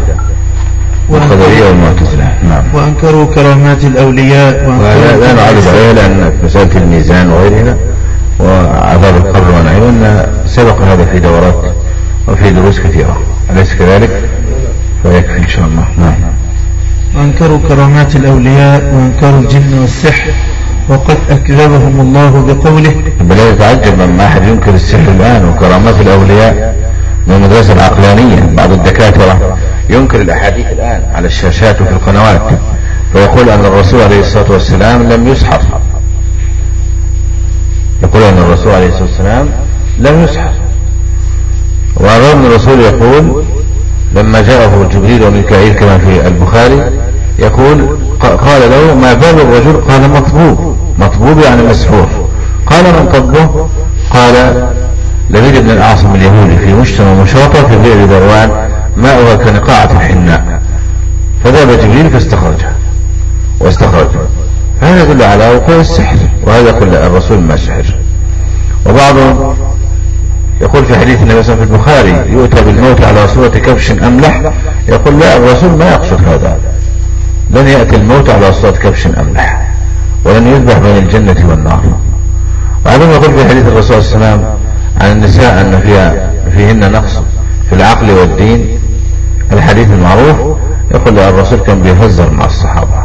والقدرية والمعتزلة نعم. وأنكروا كرامات الأولياء وهذا لا نعرض عليها لأن مسألة الميزان وغيرها وعذاب القبر ونعيم سبق هذا في دورات وفي دروس كثيرة. أليس كذلك؟ فيكفي إن شاء الله. نعم. وأنكروا كرامات الأولياء وأنكروا الجن والسحر وقد أكذبهم الله بقوله بل يتعجب لما أحد ينكر السحر الآن وكرامات الأولياء من المدرسة العقلانية بعض الدكاترة. ينكر الأحاديث الآن على الشاشات وفي القنوات. فيقول أن الرسول عليه الصلاة والسلام لم يسحر. يقول أن الرسول عليه الصلاة والسلام لم يسحر. وأمام الرسول يقول لما جاءه جبريل وميكائيل كما في البخاري يقول قال له ما بال الرجل؟ قال مطبوب. مطبوب يعني مسحور. قال من طبه؟ قال لبيد بن العاصم اليهودي في مجتمع مشاطة في بئر ذروان ماؤها كنقاعة الحناء فذهب جبريل فاستخرجها واستخرجها هذا يدل على وقوع السحر وهذا يقول الرسول ما سحر وبعضهم يقول في حديث النبي صلى الله عليه وسلم في البخاري يؤتى بالموت على صورة كبش أملح. يقول لا الرسول ما يقصد هذا. لن يأتي الموت على صورة كبش أملح ولن يذبح بين الجنة والنار. وعندما يقول في حديث الرسول صلى الله عليه وسلم عن النساء أن فيها فيهن نقص في العقل والدين الحديث المعروف يقول الرسول كان بيهزر مع الصحابة.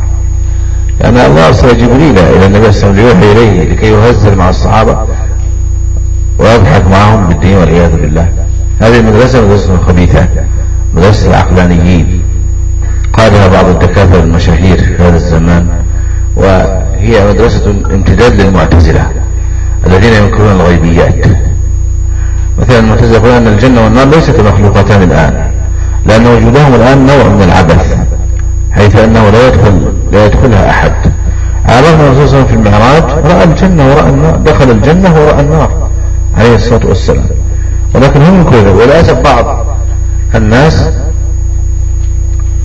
لأن الله أرسل جبريل إلى النبي صلى الله عليه وسلم ليوحي إليه لكي يهزر مع الصحابة ويضحك معهم بالدين والعياذ بالله. هذه المدرسة مدرسة خبيثة مدرسة العقلانيين. قالها بعض الدكاترة المشاهير في هذا الزمان وهي مدرسة امتداد للمعتزلة الذين ينكرون الغيبيات. مثلا المعتزلة يقولون أن الجنة والنار ليست مخلوقتان الآن. لأن وجودهم الآن نوع من العبث حيث أنه لا يدخل لا يدخلها أحد. عرفنا الرسول في المعراج رأى الجنة ورأى النار دخل الجنة ورأى النار عليه الصلاة والسلام. ولكن هم ينكرون وللأسف بعض الناس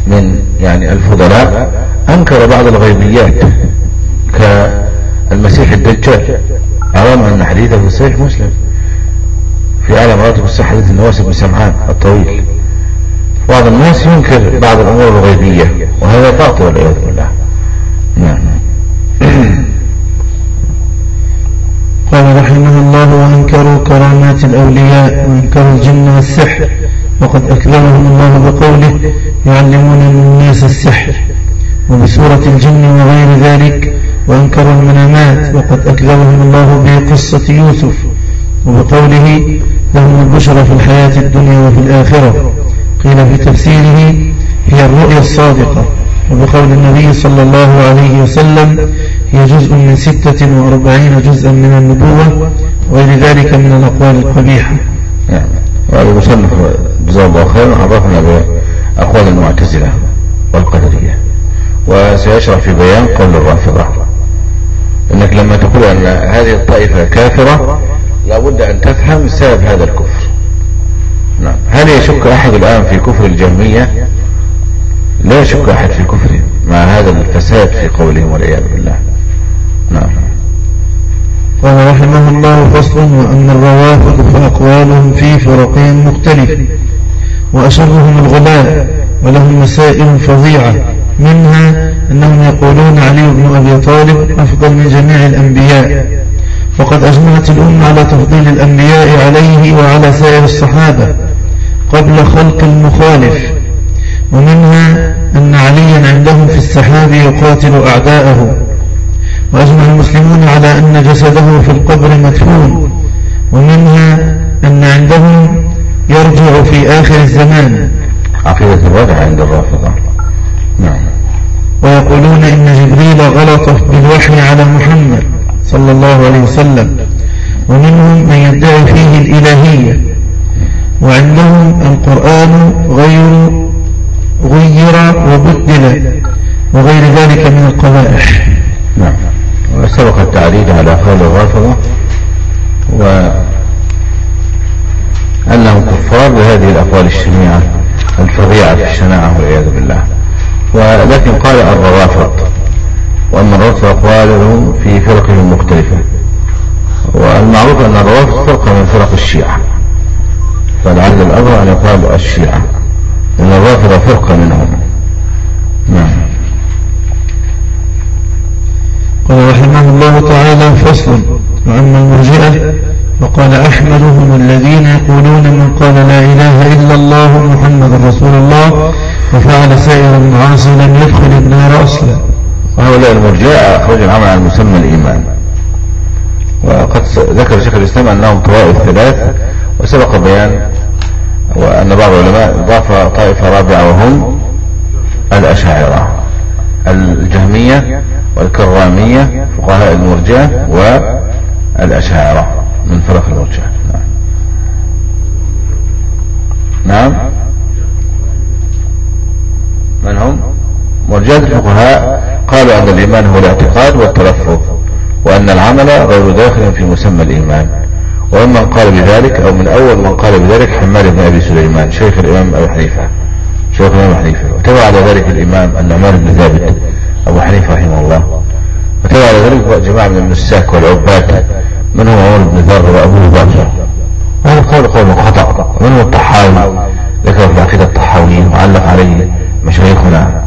من يعني الفضلاء أنكر بعض الغيبيات كالمسيح الدجال أرام أن حديثه في صحيح مسلم. في أعلى مراتب الصحة حديث النواس بن سمعان الطويل. بعض الناس ينكر بعض الأمور الغيبية وهذا باطل والعياذ بالله. نعم. (clears throat) قال رحمه الله وأنكروا كرامات الأولياء وأنكروا الجن والسحر وقد أكذبهم الله بقوله يعلمون الناس السحر وبسورة الجن وغير ذلك وأنكروا المنامات وقد أكذبهم الله بقصة يوسف وبقوله لهم البشرى في الحياة الدنيا وفي الآخرة. قيل في تفسيره هي الرؤيا الصادقة وبقول النبي صلى الله عليه وسلم هي جزء من ستة وأربعين جزءا من النبوة وغير ذلك من الأقوال القبيحة. نعم وهذا المصنف جزاه الله خيرا عرفنا بأقوال المعتزلة والقدرية. وسيشرح في بيان قول الرافضة إنك لما تقول أن هذه الطائفة كافرة لابد أن تفهم سبب هذا الكفر. نعم. هل يشك أحد الآن في كفر الجهمية؟ لا يشك أحد في كفره مع هذا الفساد في قولهم والعياذ بالله. نعم. قال رحمه الله فصل وأما الروافض فأقوالهم في فرقين مختلف وأشرهم الغلاء ولهم مسائل فظيعة منها أنهم يقولون علي بن أبي طالب أفضل من جميع الأنبياء وقد أجمعت الأمة على تفضيل الأنبياء عليه وعلى سائر الصحابة. قبل خلق المخالف. ومنها أن عليا عندهم في السحاب يقاتل أعداءه. وأجمع المسلمون على أن جسده في القبر مدفون. ومنها أن عندهم يرجع في آخر الزمان. عقيدة الوضع عند الرافضة. نعم. ويقولون إن جبريل غلط بالوحي على محمد صلى الله عليه وسلم. ومنهم من يدعي فيه الإلهية. وعندهم القرآن غير غير وبدل وغير ذلك من القبائح. نعم. وسبق التعريض على قول الرافضة وأنهم كفار بهذه الأقوال الشنيعة الفظيعة في الشناعة والعياذ بالله. ولكن قال الروافض وأما الرافض أقوالهم في فرقهم مختلفة. والمعروف أن الروافض فرقة من فرق الشيعة. فلعل الأمر أن يقال الشيعة. إن الرافضة فرقة منهم. نعم. قال رحمه الله تعالى فصل. وأما المرجئة وقال أحمد هم الذين يقولون من قال لا إله إلا الله محمد رسول الله وفعل سائر المعاصي لم يدخل النار أصلا. وهؤلاء المرجئة أخرج العمل عن مسمى الإيمان. وقد ذكر شيخ الإسلام أنهم طوائف ثلاث وسبق بيان وأن بعض العلماء ضاف طائفة رابعة وهم الأشاعرة الجهمية والكرامية فقهاء المرجئة والأشاعرة من فرق المرجئة نعم. نعم من هم؟ مرجئة الفقهاء قالوا أن الإيمان هو الاعتقاد والتلفظ وأن العمل غير داخل في مسمى الإيمان. ومن قال بذلك أو من أول من قال بذلك حماد بن أبي سليمان شيخ الإمام أبو حنيفة. شيخ الإمام حنيفة. وتبع على ذلك الإمام النعمان بن ثابت أبو حنيفة رحمه الله. وتبع على ذلك جماعة من النساك والعباد منهم عمر بن ذر وأبو بكر هذا قول قول خطأ ومنهم الطحاوي ذكر في العقيدة الطحاوية وعلق عليه مشايخنا.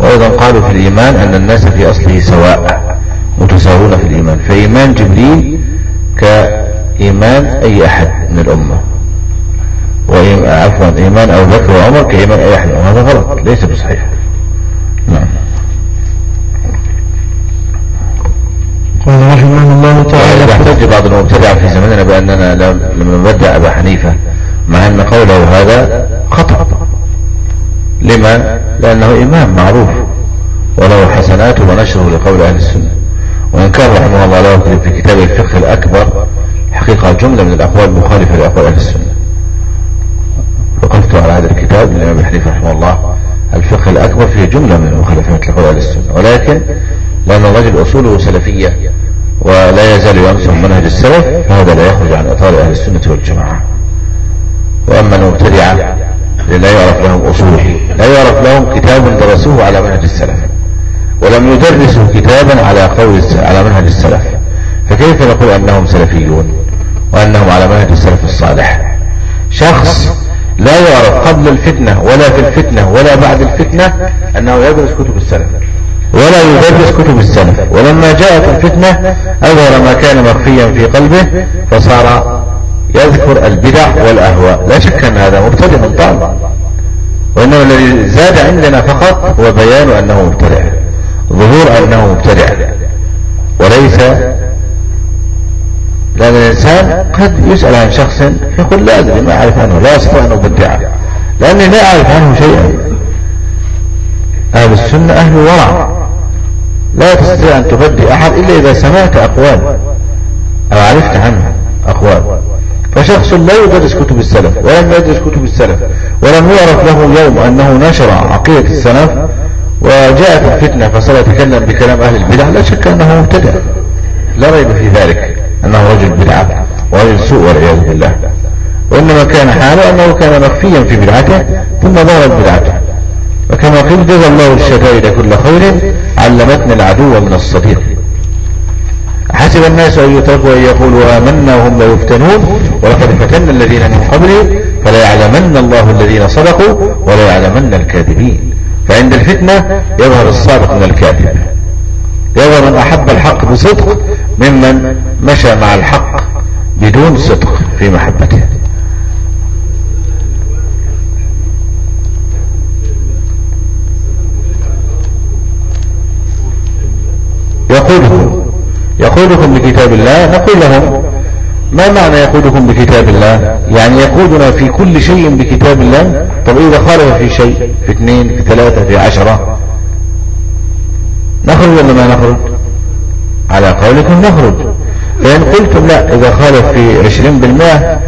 وأيضا قالوا في الإيمان أن الناس في أصله سواء. متساوون في الإيمان. فإيمان جبريل كإيمان أي أحد من الأمة. عفوا إيمان أبو بكر وعمر كإيمان أي أحد وهذا غلط ليس بصحيح. نعم. قال رحمه الله تعالى يحتج بعض المبتدع في زماننا بأننا لم نبدأ أبا حنيفة مع أن قوله هذا خطأ. لما؟ لأنه إمام معروف وله حسنات ونشره لقول أهل السنة. وإن كان رحمه الله له في كتاب الفقه الأكبر حقيقة جملة من الأقوال مخالفة لأقوال أهل السنة. وقفت على هذا الكتاب للإمام حنيفة رحمه الله الفقه الأكبر فيه جملة من المخالفات لقول أهل السنة. ولكن لأن الرجل أصوله سلفية ولا يزال ينصر منهج السلف فهذا لا يخرج عن إطار أهل السنة والجماعة. وأما المبتدعة لا يعرف لهم أصول لا يعرف لهم كتاب درسوه على منهج السلف. ولم يدرسوا كتابا على قول على منهج السلف. فكيف نقول أنهم سلفيون وأنهم على منهج السلف الصالح؟ شخص لا يعرف قبل الفتنة ولا في الفتنة ولا بعد الفتنة أنه يدرس كتب السلف ولا يدرس كتب السلف. ولما جاءت الفتنة أظهر ما كان مخفيا في قلبه فصار يذكر البدع والأهواء. لا شك أن هذا مبتدع طبعا وإنه الذي زاد عندنا فقط هو بيان أنه مبتدع. ظهور أنه مبتدع. وليس لأن الإنسان قد يسأل عن شخص يقول لا أدري ما أعرف عنه لا أستطيع أن أبدعه لأني لا أعرف عنه شيئا. أهل السنة أهل ورع لا تستطيع أن تبدي أحد إلا إذا سمعت أقوال أو عرفت عنه أقوال. فشخص لا يدرس كتب السلف ولم يدرس كتب السلف ولم يعرف له يوم أنه نشر عقيدة السلف وجاءت الفتنة فصار يتكلم بكلام أهل البدع لا شك أنه مبتدع. لا ريب في ذلك أنه رجل بدعة ورجل سوء والعياذ بالله. وإنما كان حاله أنه كان مخفيا في بدعته ثم ظهرت بدعته. وكما قيل جزى الله الشدائد كل خير علمتنا العدو من الصديق. حسب الناس أن يتركوا أن يقولوا آمنا وهم لا يفتنون ولقد فتنا الذين من قبلهم فلا يعلمن الله الذين صدقوا ولا يعلمن الكاذبين. فعند الفتنة يظهر الصادق من الكاذب يظهر من أحب الحق بصدق ممن مشى مع الحق بدون صدق في محبته. يقودكم يقودكم بكتاب الله نقول لهم ما معنى يقودكم بكتاب الله؟ يعني يقودنا في كل شيء بكتاب الله؟ طب إذا خالف في شيء في اثنين في ثلاثة في عشرة؟ نخرج ولا ما نخرج؟ على قولكم نخرج. فإن قلتم لا إذا خالف في عشرين بالمئة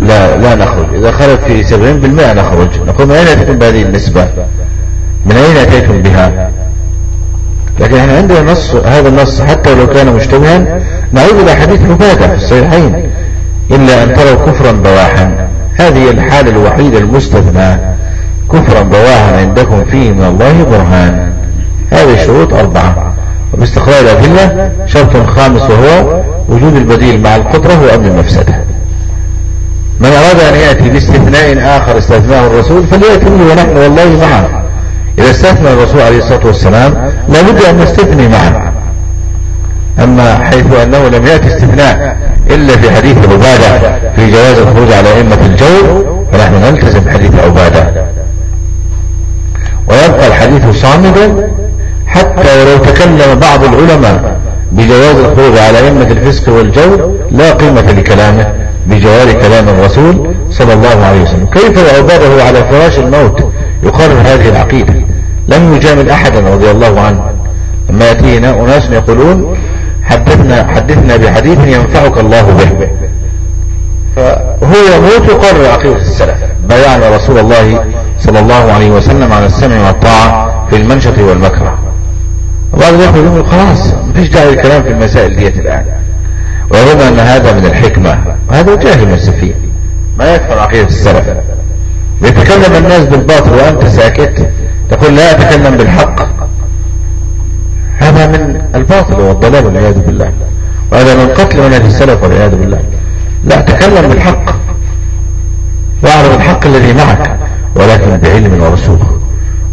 لا لا نخرج. إذا خالف في سبعين بالمئة نخرج. نقول من أين أتيتم بهذه النسبة؟ من أين أتيتم بها؟ لكن إحنا عندنا نص هذا النص حتى لو كان مشتبها نعود إلى حديث عبادة في الصحيحين. إلا أن تروا كفرا بواحا. هذه الحالة الوحيدة المستثنى. كفرا بواحا عندكم فيه من الله برهان. هذه الشروط أربعة. وباستقرار الأدلة شرط خامس وهو وجود البديل مع القدرة وأمن المفسدة. من أراد أن يأتي باستثناء آخر استثناه الرسول فليأتي ونحن والله معه. إذا استثنى الرسول عليه الصلاة والسلام لابد أن نستثني معه. أما حيث أنه لم يأتي استثناء إلا في حديث عبادة في جواز الخروج على أئمة الجور فنحن نلتزم حديث عبادة. ويبقى الحديث صامدا حتى ولو تكلم بعض العلماء بجواز الخروج على أئمة الفسق والجور لا قيمة لكلامه بجوار كلام الرسول صلى الله عليه وسلم. كيف وعباده على فراش الموت؟ يقرر هذه العقيدة. لم يجامل أحدا رضي الله عنه. لما يأتينا أناس يقولون حدثنا حدثنا بحديث ينفعك الله به. فهو يموت يقرر عقيدة السلف. بيان رسول الله صلى الله عليه وسلم على السمع والطاعة في المنشط والمكره. وبعض الإخوة يقول خلاص مفيش داعي الكلام في المسائل ديت الآن. ويظن أن هذا من الحكمة. وهذا جاهل من السفيه ما يكفر عقيدة السلف. يتكلم الناس بالباطل وأنت ساكت. تقول لا أتكلم بالحق. هذا من الباطل والضلال والعياذ بالله. وهذا من قتل منهج السلف والعياذ بالله. لا تكلم بالحق. واعرض الحق الذي معك ولكن بعلم ورسوخ.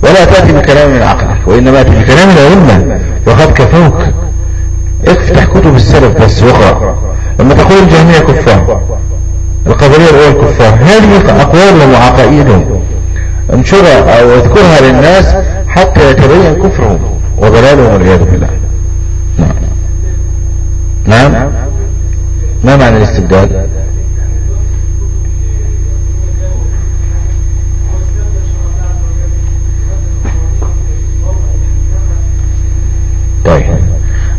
ولا تأتي بكلام من عقلك وإنما تأتي بكلام علما وقد كفوك. افتح كتب السلف بس واقرأ لما تقول الجهمية كفار القدرية الأول كفار هذه أقوالهم وعقائدهم انشرها أو اذكرها للناس حتى يتبين كفرهم وضلالهم والعياذ بالله. نعم. نعم. ما معنى الاستبدال؟ طيب.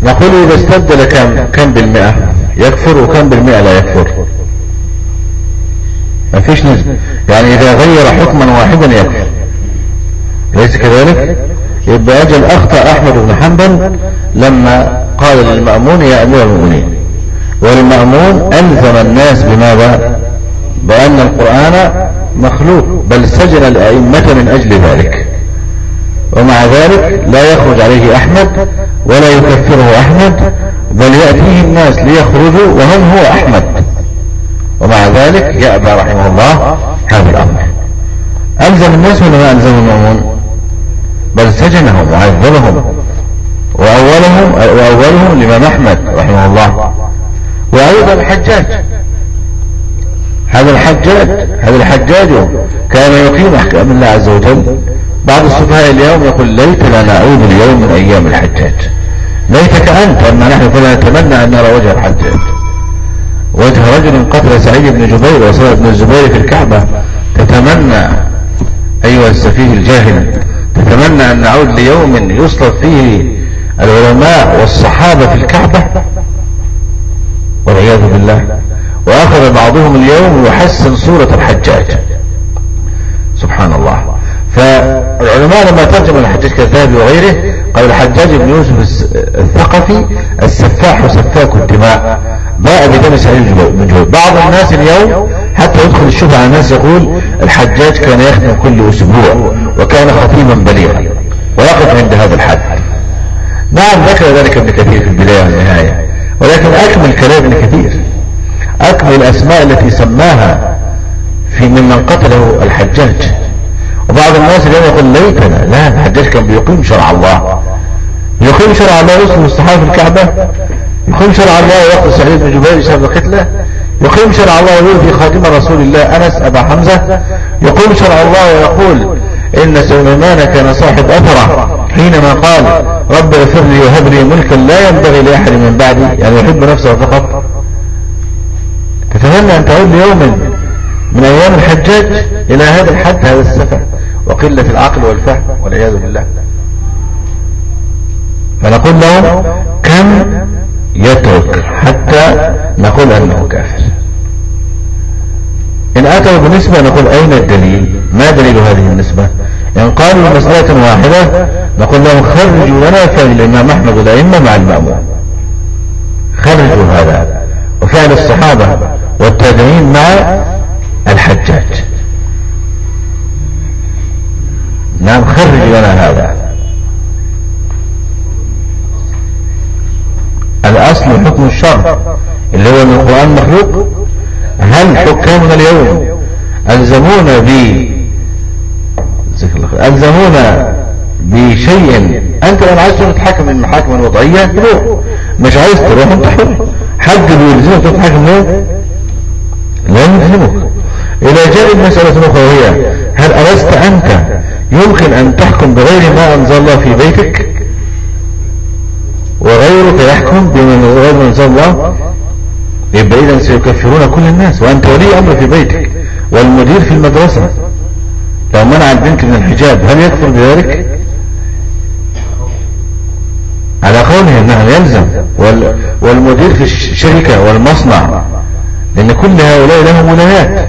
نقول إذا استبدل كم كم بالمئة؟ يكفر وكم بالمئة لا يكفر. ما فيش نسبة. يعني إذا غير حكما واحدا يكفر. ليس كذلك؟ يبقى أجل أخطأ أحمد بن حنبل لما قال للمأمون يا أمير المؤمنين والمأمون ألزم الناس بماذا؟ بأن القرآن مخلوق بل سجن الأئمة من أجل ذلك. ومع ذلك لا يخرج عليه أحمد ولا يكفره أحمد بل يأتيه الناس ليخرجوا وهم هو أحمد. ومع ذلك يأبى رحمه الله هذا الأمر. ألزم الناس ولا ما ألزم المأمون بل سجنهم وعذبهم. وأولهم وأولهم الإمام أحمد رحمه الله. وأيضا الحجاج. هذا الحجاج هذا الحجاج كان يقيم أحكام الله عز وجل. بعض السفهاء اليوم يقول ليت لا نعود اليوم من أيام الحجاج. ليتك أنت أما نحن كنا نتمنى أن نرى وجه الحجاج. وجه رجل قتل سعيد بن جبير وسعد بن الزبير في الكعبة تتمنى أيها السفيه الجاهل تتمنى أن نعود ليوم يصلب فيه العلماء والصحابة في الكعبة؟ والعياذ بالله. وأخذ بعضهم اليوم يحسن صورة الحجاج. سبحان الله. فالعلماء لما ترجموا الحجاج كالذهبي وغيره قال الحجاج بن يوسف الثقفي السفاح سفاك الدماء. باء بدم سعيد بن جبير بعض الناس اليوم حتى يدخل الشبهة على الناس يقول الحجاج كان يخدم كل أسبوع وكان خطيبا بليغا. ويقف عند هذا الحد. نعم ذكر ذلك ابن كثير في البداية والنهاية. ولكن أكمل كلام ابن كثير. أكمل الأسماء التي سماها في ممن قتله الحجاج. وبعض الناس اليوم يقول ليتنا لا الحجاج كان بيقيم شرع الله. يقيم شرع الله الصحابة في الكعبة يقيم شرع الله ويقتل سعيد بن جبير بسبب قتله يقيم شرع الله ويؤذي خادم رسول الله أنس أبا حمزة يقيم شرع الله ويقول إن سليمان كان صاحب أثرة حينما قال رب اغفر لي وهب لي ملكا لا ينبغي لأحد من بعدي يعني يحب نفسه فقط. تتمنى أن تعود ليوم من أيام الحجاج إلى هذا الحد هذا السفر وقلة العقل والفهم والعياذ بالله. فنقول له كم يترك حتى نقول أنه كافر؟ إن أتوا بنسبة نقول أين الدليل؟ ما دليل هذه النسبة؟ إن قالوا مسألة واحدة نقول لهم خرجوا لنا فالإمام أحمد والأئمة مع المأمون خرجوا هذا. وفعل الصحابة والتابعين مع الحجاج. نعم خرج لنا هذا. الأصل حكم الشر اللي هو ان القرآن مخلوق هل حكامنا اليوم ألزمونا ب ألزمونا بشيء أنت لو عايز تروح تحكم المحاكم الوضعية روح مش عايز تروح انت حر. حد بيلزمك تتحكم ليه لا يلزمك إلى جانب مسألة أخرى وهي هل ألست أنت يمكن أن تحكم بغير ما أنزل الله في بيتك؟ وغيرك يحكم بما ما أنزل الله؟ يبقى إذا سيكفرون كل الناس وأنت ولي أمر في بيتك والمدير في المدرسة. لو منع البنت من الحجاب هل يكفر بذلك؟ على قوله انها يلزم والمدير في الشركة والمصنع لأن كل هؤلاء لهم ولايات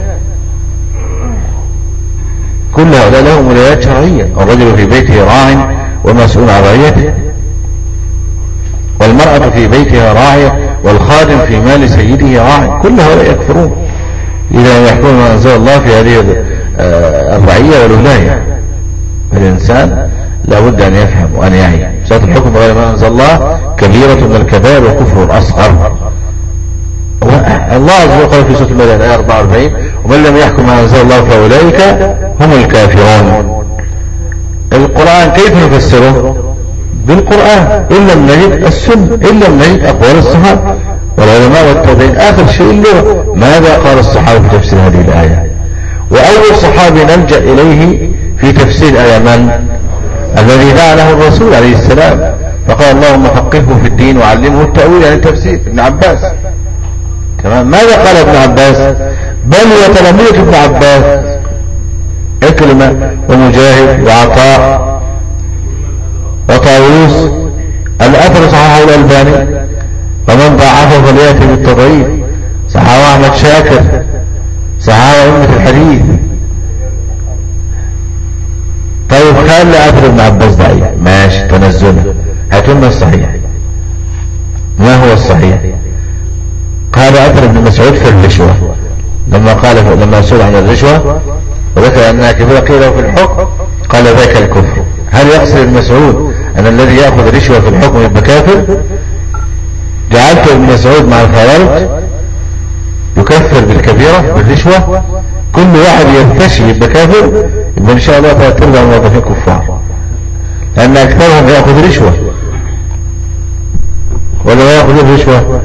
كل هؤلاء لهم ولايات شرعية. الرجل في بيته راع ومسؤول عن رعيته. والمرأة في بيتها راعية والخادم في مال سيده راع. كل هؤلاء يكفرون. إذا يحكم ما أنزل الله في هذه آه، الرعية والولاية. الإنسان لابد أن يفهم وأن يعي. صلاة الحكم غير ما أنزل الله كبيرة من الكبائر وكفر أصغر الله عز وجل قال في سورة الآية 44 ومن لم يحكم ما أنزل الله فأولئك هم الكافرون. القرآن كيف نفسره بالقرآن. إن لم نجد السنة إن لم نجد أقوال الصحابة. والعلماء والتابعين آخر شيء اللغة ماذا قال الصحابة في تفسير هذه الآية؟ وأول صحابي نلجأ إليه في تفسير الآية من؟ الذي دعا له الرسول عليه السلام. فقال اللهم فقهه في الدين وعلمه التأويل عن التفسير. ابن عباس. تمام؟ ماذا قال ابن عباس؟ بل وتلاميذ ابن عباس. إكرمة ومجاهد وعطاء وطاووس. الأثر صححه الألباني. ومن ضعفه فليأتي بالتضعيف. صححه أحمد شاكر. صححه ائمه الحديث. طيب خلي اثر ابن عباس ضعيف. ماشي تنزله هاتوا الصحيح. ما هو الصحيح؟ قال أثر ابن مسعود في الرشوة لما قال لما سئل عن الرشوة وذكر أنها كبيرة قيل في الحكم قال ذاك الكفر. هل يقصد ابن مسعود أن الذي يأخذ رشوة في الحكم يبقى كافر؟ جعلت ابن مسعود مع الخوارج يكفر بالكبيرة بالرشوة. كل واحد ينتشي يبقى كافر يبقى إن شاء الله أرباع الموظفين كفار. لأن أكثرهم يأخذ رشوة. ولا يأخذ رشوة.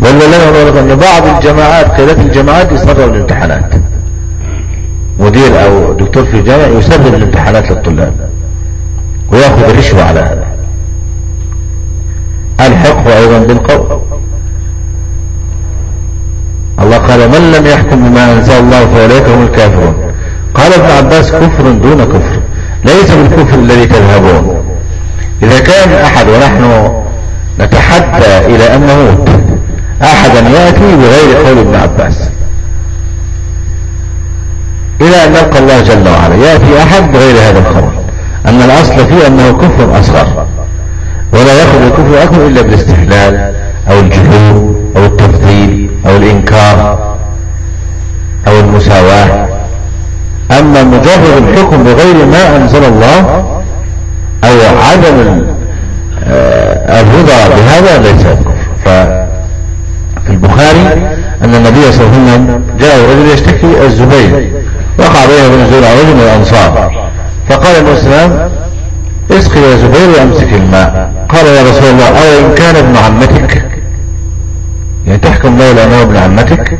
ولا لا أن بعض الجماعات قيادات الجماعات يسرب الامتحانات. مدير أو دكتور في الجامعة يسرب الامتحانات للطلاب ويأخذ رشوة على هذا. الحقه أيضا بالقول. الله قال من لم يحكم بما أنزل الله فأولئك هم الكافرون. قال ابن عباس كفر دون كفر ليس بالكفر الذي تذهبون. إذا كان أحد ونحن نتحدى إلى أن نموت أحدا يأتي بغير قول ابن عباس. إلى أن نلقى الله جل وعلا. يأتي أحد بغير هذا القول. أن الأصل فيه أنه كفر أصغر. ولا يأخذ الكفر الأكبر إلا بالاستحلال أو الجحود أو التفضيل أو الإنكار أو المساواة. أما مجرد الحكم بغير ما أنزل الله أو عدم آه، الرضا بهذا ليس كفر. البخاري أن النبي صلى الله عليه وسلم جاء رجل يشتكي الزبير وقع بينه وبين الزبير رجل من الأنصار. فقال الإسلام اسقي يا زبير وامسك الماء. قال يا رسول الله أو إن كان ابن عمتك؟ يعني تحكم له لأنه ابن عمتك؟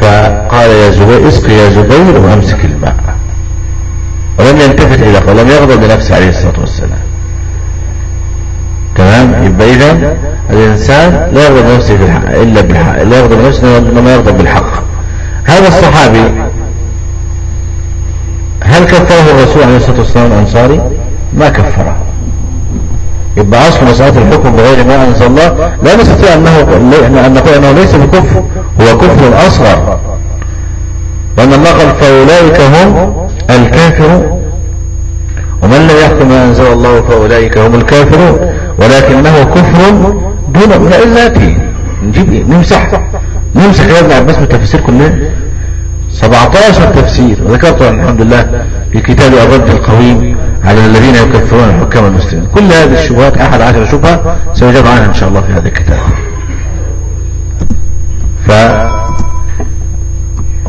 فقال يا زبير اسقي يا زبير وامسك الماء. ولم يلتفت إلى ولم يغضب لنفسه عليه الصلاة والسلام. يبقى اذا الإنسان لا يغضب نفسه في الحق إلا بالحق لا يغضب نفسه انما يغضب بالحق. هذا الصحابي هل كفره الرسول عليه الصلاة والسلام الأنصاري؟ ما كفره. يبقى أصل مسألة الحكم بغير ما أنزل الله لا نستطيع أنه أن نقول أنه ليس بكفر هو كفر اصغر وأن الله قال فأولئك هم الكافرون. ومن لم يحكم ما أنزل الله فأولئك هم الكافرون. ولكنه كفر دون نأتي نجيب نمسح نمسح يا ابن عباس من التفسير كلها 17 تفسير. وذكرت الحمد لله في كتاب الرد القويم على الذين يكفرون الحكام المسلمين. كل هذه الشبهات أحد عشر شبهة سيجاب عنها إن شاء الله في هذا الكتاب. ف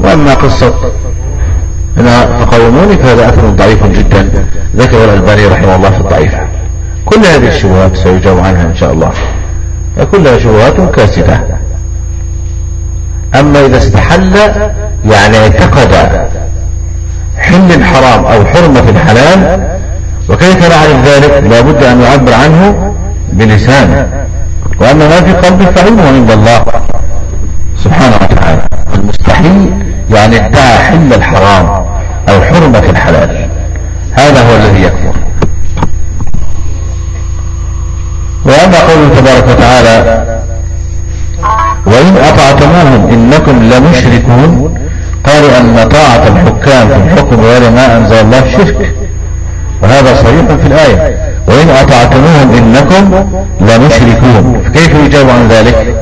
وأما قصة هنا تقاوموني فهذا أثر ضعيف جدا. ذكر الألباني رحمه الله في الضعيف. كل هذه الشبهات سيجاب عنها إن شاء الله. فكلها شبهات كاسدة. أما إذا استحل يعني اعتقد حل الحرام أو حرمة الحلال وكيف نعرف ذلك؟ لابد أن يعبر عنه بلسانه واما ما في قلبه فعلمه عند الله سبحانه وتعالى. المستحيل يعني ادعى حل الحرام أو حرمة الحلال. هذا هو الذي يكفر. واما قوله تبارك وتعالى وإن أطعتموهم إنكم لمشركون قالوا أن طاعة الحكام في الحكم غير ما أنزل الله شرك. وهذا صريح في الآية وإن أطعتموهم إنكم لمشركون فكيف يجاب عن ذلك؟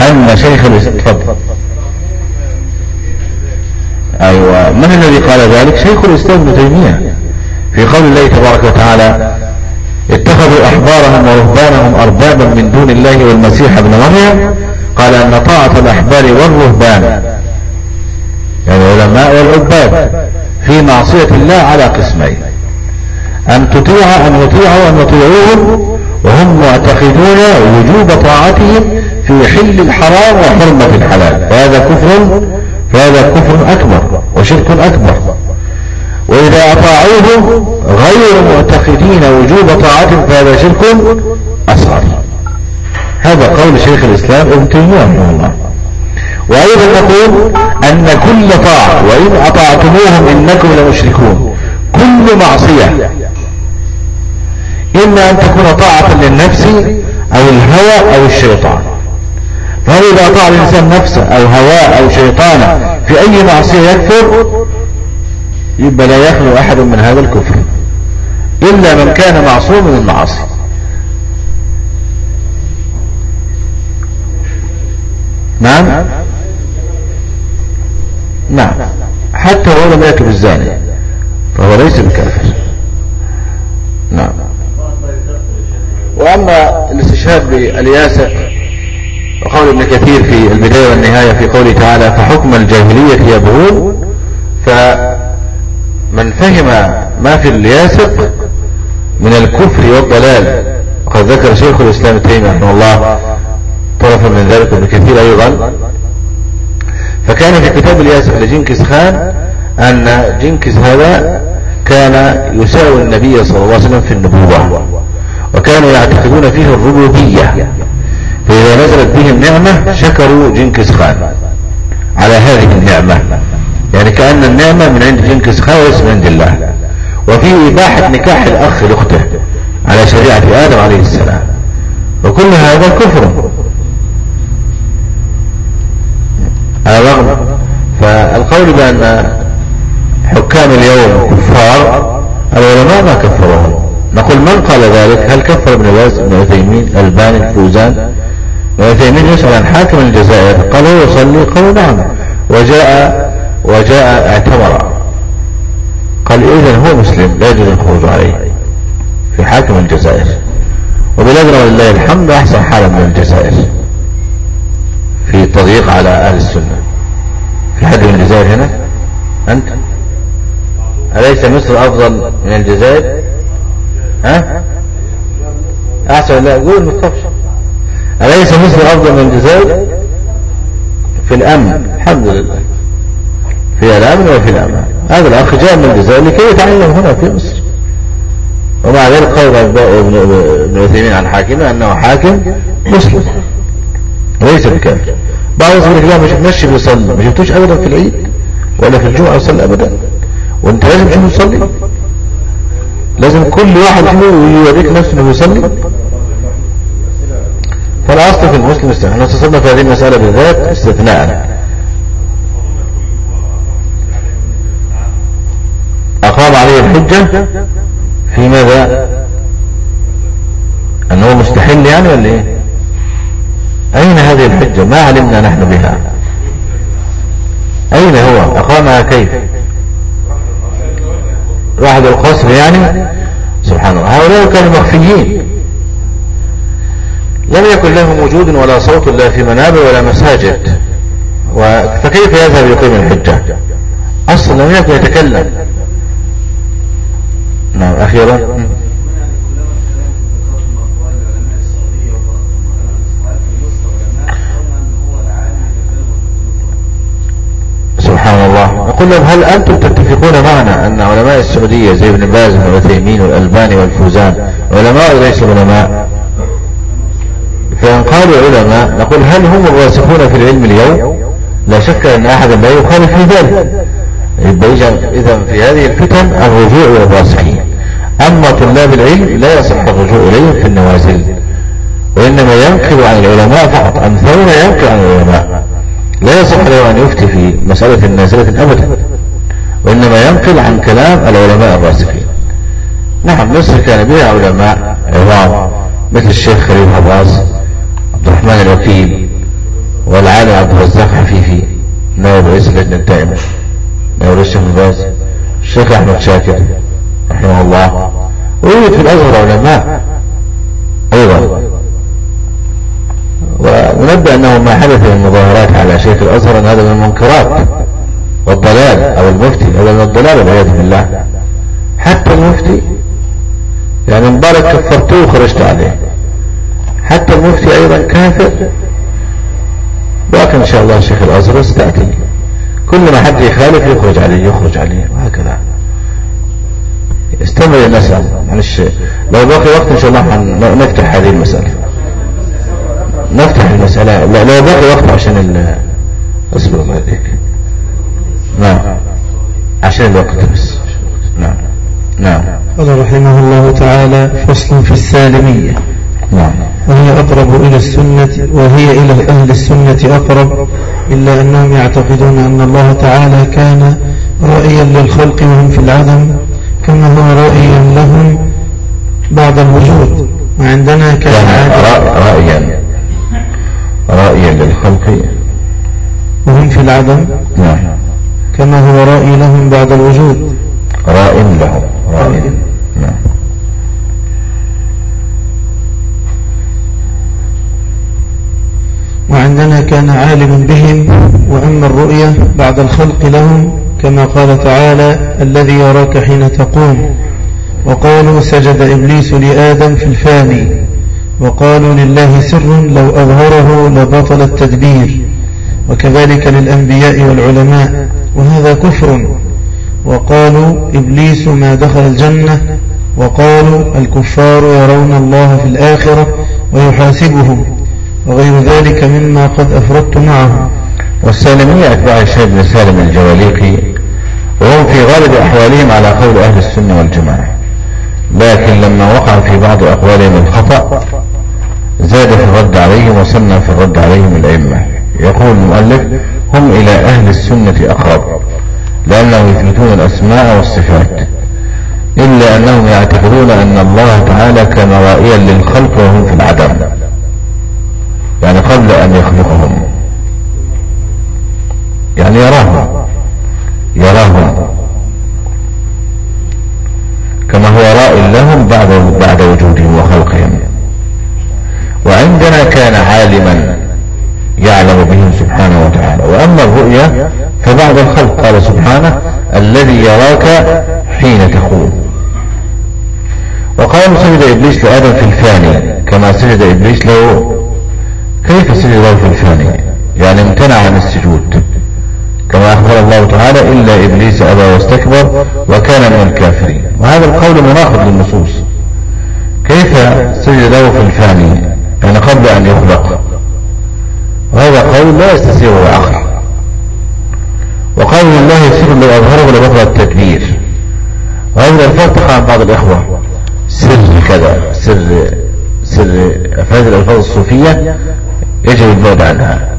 أن شيخ الإسلام أيوة من الذي قال ذلك؟ شيخ الإسلام ابن تيمية. في قول الله تبارك وتعالى اتخذوا أحبارهم ورهبانهم أربابا من دون الله والمسيح ابن مريم. قال أن طاعة الأحبار والرهبان. يعني العلماء والعباد في معصية الله على قسمين أن تطيع أن يطيعوا أن يطيعوهم وهم معتقدون وجوب طاعتهم في حل الحرام وحرمة الحلال. فهذا كفر فهذا كفر أكبر وشرك أكبر. أطاعوه غير معتقدين وجوب طاعتهم فهذا شرك أصغر. هذا قول شيخ الإسلام ابن تيمية رحمه الله. وأيضا نقول أن كل طاعة وإن أطعتموهم إنكم لمشركون. كل معصية. إما أن تكون طاعة للنفس أو الهوى أو الشيطان. فهل إذا أطاع الإنسان نفسه أو هواه أو شيطانه في أي معصية يكفر يبقى لا يخلو أحد من هذا الكفر إلا من كان معصوم من المعاصي. نعم؟ نعم. حتى ولو لم يكن الزاني فهو ليس بكافر. نعم. وأما الاستشهاد بالياسر وقول ابن كثير في البداية والنهاية في قوله تعالى فحكم الجاهلية يبغون ف من فهم ما في الياسق من الكفر والضلال وقد ذكر شيخ الإسلام التيمي رحمه الله طرفا من ذلك ابن كثير أيضا. فكان في كتاب الياسق لجنكس خان أن جنكس هذا كان يساوي النبي صلى الله عليه وسلم في النبوة وكانوا يعتقدون فيه الربوبية. فإذا نزلت بهم نعمة شكروا جنكس خان على هذه النعمة. يعني كأن النعمة من عند جنكس وليس من عند الله. وفي إباحة نكاح الأخ لأخته على شريعة آدم عليه السلام. وكل هذا كفر. على الرغم. فالقول بأن حكام اليوم كفار العلماء ما كفروهم نقول من قال ذلك؟ هل كفر ابن باز ابن عثيمين الباني الفوزان؟ ابن عثيمين يسأل عن حاكم الجزائر. قال هو يصلي قالوا نعم. وجاء وجاء اعتمر. قال اذا هو مسلم لا يجوز الخروج عليه. في حاكم الجزائر. وبلادنا ولله الحمد أحسن حالا من الجزائر. في تضييق على أهل السنة. في حد من الجزائر هنا؟ أنت؟ أليس مصر أفضل من الجزائر؟ ها؟ أحسن لا قول مصطفى. أليس مصر أفضل من الجزائر؟ في الأمن. الحمد لله. في الأمن وفي الأمان هذا الأخ جاء من الجزائر لكي يتعلم هنا في مصر. ومع ذلك قول ابن عثيمين عن حاكمه أنه حاكم مسلم. ليس بكافر بعض الناس لا مش بيصلي ما شفتوش أبدا في العيد ولا في الجمعة يصلي أبدا. وأنت لازم تشوف يصلي. لازم كل واحد فيهم يوريك نفسه إنه يصلي. فالاصل في المسلم إحنا استثنى في هذه المسألة بالذات استثناء. اقام عليه الحجة في ماذا؟ أنه مستحل يعني ولا إيه؟ أين هذه الحجة؟ ما علمنا نحن بها. أين هو؟ أقامها كيف؟ واحد القصر يعني؟ سبحان الله. هؤلاء كانوا مخفيين. لم يكن لهم وجود ولا صوت لا في منابر ولا مساجد. فكيف يذهب يقيم الحجة؟ أصلا لم يكن يتكلم. نعم أخيرا. سبحان الله. نقول لهم هل أنتم تتفقون معنا أن علماء السعودية زي ابن باز والعثيمين والألباني والفوزان علماء وليس علماء؟ فإن قالوا علماء نقول هل هم الراسخون في العلم اليوم؟ لا شك أن أحدا لا يخالف في ذلك. إذا في هذه الفتن الرجوع إلى الراسخين. أما طلاب العلم لا يصح الرجوع إليهم في النوازل وإنما ينقل عن العلماء فقط أمثالنا ينقل عن العلماء. لا يصح له أن يفتي في مسألة نازلة أبدا وإنما ينقل عن كلام العلماء الراسخين. نعم مصر كان بها علماء عظام مثل الشيخ خليل حباس عبد الرحمن الوكيل والعالم عبد الرزاق حفيفي نائب رئيس اللجنة الدائمة نائب الشيخ باز الشيخ أحمد شاكر. رحمه الله. ويوجد في الأزهر علماء أيضا. ونبدأ أنه ما حدث من مظاهرات على شيخ الأزهر أن هذا من المنكرات والضلال أو المفتي. هذا من الضلال والعياذ بالله. حتى المفتي يعني مبارك كفرته وخرجت عليه. حتى المفتي أيضا كافر. لكن إن شاء الله شيخ الأزهر استأتي كل ما حد يخالف يخرج عليه يخرج عليه. استمر المسألة. معلش. لو باقي وقت إن شاء الله نفتح هذه المسألة. نفتح المسألة. لا لو باقي وقت عشان ال أصبر الله يهديك نعم. عشان الوقت بس. نعم. نعم. قال رحمه الله تعالى فصل في السالمية. نعم. وهي أقرب إلى السنة وهي إلى أهل السنة أقرب إلا أنهم يعتقدون أن الله تعالى كان رأيا للخلق وهم في العدم. كما هو رأيا لهم بعد الوجود وعندنا كان رأيا. رأيا للخلق. وهم في العدم. نعم. كما هو رأي لهم بعد الوجود. رأي لهم. رأي نعم. وعندنا كان عالم بهم وأما الرؤية بعد الخلق لهم كما قال تعالى الذي يراك حين تقوم وقالوا سجد إبليس لآدم في الفاني وقالوا لله سر لو أظهره لبطل التدبير وكذلك للأنبياء والعلماء وهذا كفر وقالوا إبليس ما دخل الجنة وقالوا الكفار يرون الله في الآخرة ويحاسبهم وغير ذلك مما قد أفردت معه والسالمية أتباع الشيخ بن سالم الجواليقي وهم في غالب أحوالهم على قول أهل السنة والجماعة. لكن لما وقع في بعض أقوالهم الخطأ زاد في الرد عليهم وسمى في الرد عليهم الأئمة. يقول المؤلف هم إلى أهل السنة أقرب لأنهم يثبتون الأسماء والصفات إلا أنهم يعتقدون أن الله تعالى كان رائيا للخلق وهم في العدم يعني قبل أن يخلقهم. يعني يراهم. يراهم. كما هو راء لهم بعد بعد وجودهم وخلقهم. وعندنا كان عالما يعلم بهم سبحانه وتعالى. وأما الرؤيا فبعد الخلق قال سبحانه الذي يراك حين تقوم. وقال سجد إبليس لآدم في الفاني كما سجد إبليس له كيف سجد له في الفاني؟ يعني امتنع عن السجود. كما أخبر الله تعالى إلا إبليس أبى واستكبر وكان من الكافرين. وهذا القول مناقض للنصوص. كيف سجد له في الفاني؟ يعني قبل أن يخلق. وهذا قول لا يستسيغه العقل وقال الله يسير لو أظهره لبطل التدبير وهذا الفرق عن بعض الإخوة. سر كذا سر سر هذه الألفاظ الصوفية يجب البعد عنها.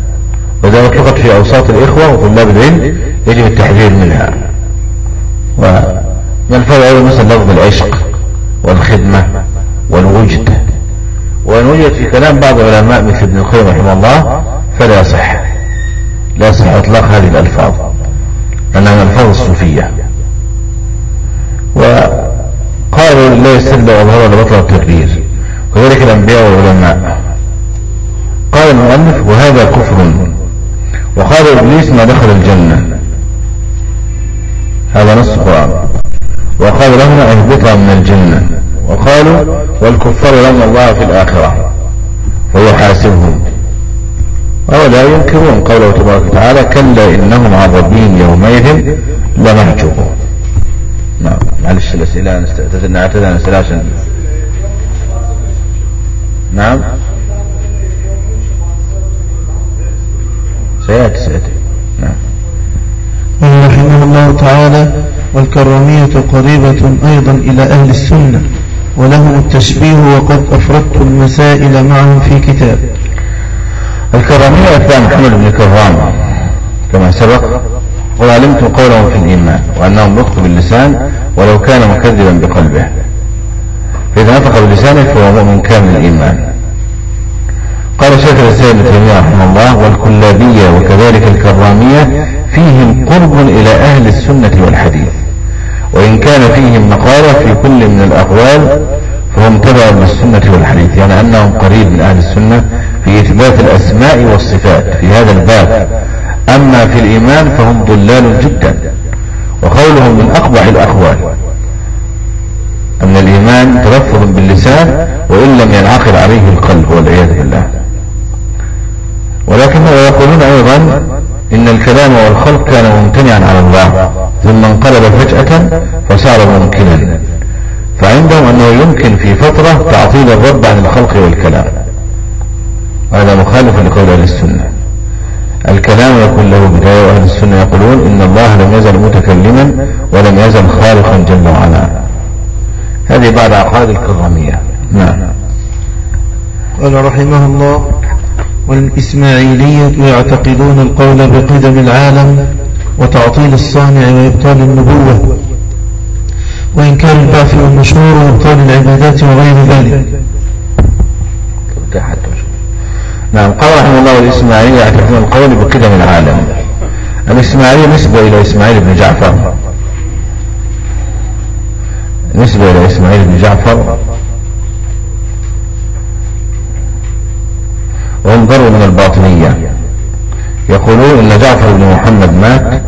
وإذا أطلقت في أوساط الإخوة وطلاب العلم يجب التحذير منها. ومن الفرق أيضا مثل لفظ العشق والخدمة والوجد. وإن وجد في كلام بعض العلماء مثل ابن القيم رحمه الله فلا يصح لا يصح إطلاق هذه الألفاظ أنها ألفاظ الصوفية. وقالوا لله يسلم وأظهر لبطل التكبير. وذلك الأنبياء والعلماء. قال المؤلف وهذا كفر وقال إبليس ما دخل الجنة. هذا نص القرآن. وقال لهما اهبطا من الجنة. وقالوا والكفار يرون الله في الآخرة. وهو حاسبهم. ولا ينكرون قوله تبارك وتعالى كلا إنهم ربهم يومئذ لمحجوبون نعم. معلش الأسئلة نعتذر عن الأسئلة عشان نعم. سيأتي سيأتي. نعم. رحمه الله تعالى والكرامية قريبة أيضا إلى أهل السنة ولهم التشبيه وقد أفردت المسائل معهم في كتاب. الكرامية أتباع محمد بن كرام كما سبق وعلمت قولهم في الإيمان وأنهم نطق باللسان ولو كان مكذبا بقلبه. فإذا نطق بلسانه فهو مؤمن كامل الإيمان. قال شيخ الإسلام ابن تيمية رحمه الله والكلابية وكذلك الكرامية فيهم قرب إلى أهل السنة والحديث وإن كان فيهم مقالة في كل من الأقوال فهم تبع للسنة والحديث يعني أنهم قريب من أهل السنة في إثبات الأسماء والصفات في هذا الباب. أما في الإيمان فهم ضلال جدا وقولهم من أقبح الأقوال أن الإيمان تلفظ باللسان وإن لم ينعقد عليه القلب والعياذ بالله. ولكن يقولون أيضا إن الكلام والخلق كان ممتنعا على الله ثم انقلب فجأة فصار ممكنا. فعندهم أنه يمكن في فترة تعطيل الرب عن الخلق والكلام. هذا مخالف لقول أهل السنة. الكلام يكون له بداية وأهل السنة يقولون إن الله لم يزل متكلما ولم يزل خالقا جل وعلا. هذه بعد عقائد الكرامية. نعم. قال رحمه الله والإسماعيلية يعتقدون القول بقدم العالم وتعطيل الصانع وإبطال النبوة وإنكار البعث والنشور وإبطال العبادات وغير ذلك. نعم قال رحمه الله والإسماعيلية يعتقدون القول بقدم العالم. الإسماعيلية نسبة إلى إسماعيل بن جعفر. نسبة إلى إسماعيل بن جعفر. وهم ضروا من الباطنية. يقولون إن جعفر بن محمد مات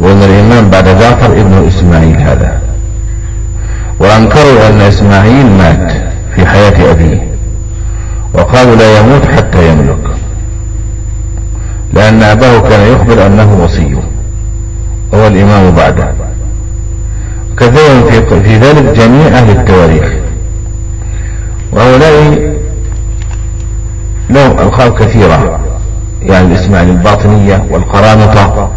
وأن الإمام بعد جعفر ابن إسماعيل هذا. وأنكروا أن إسماعيل مات في حياة أبيه. وقالوا لا يموت حتى يملك لأن أباه كان يخبر أنه وصيه هو الإمام بعده. كذلك في ذلك جميع أهل التواريخ. وهؤلاء لهم ألقاب كثيرة. يعني الإسماعيل الباطنية والقرامطة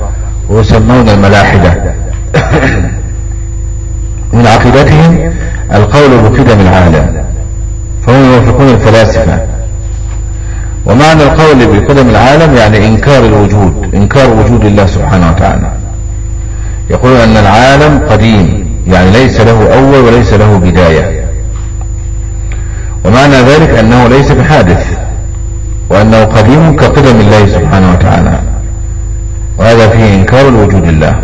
ويسمون الملاحدة. (coughs) من عقيدتهم القول بقدم العالم فهم يوافقون الفلاسفة. ومعنى القول بقدم العالم يعني إنكار الوجود إنكار وجود الله سبحانه وتعالى. يقول أن العالم قديم يعني ليس له أول وليس له بداية. ومعنى ذلك أنه ليس بحادث. وأنه قديم كقدم الله سبحانه وتعالى. وهذا فيه إنكار الوجود الله.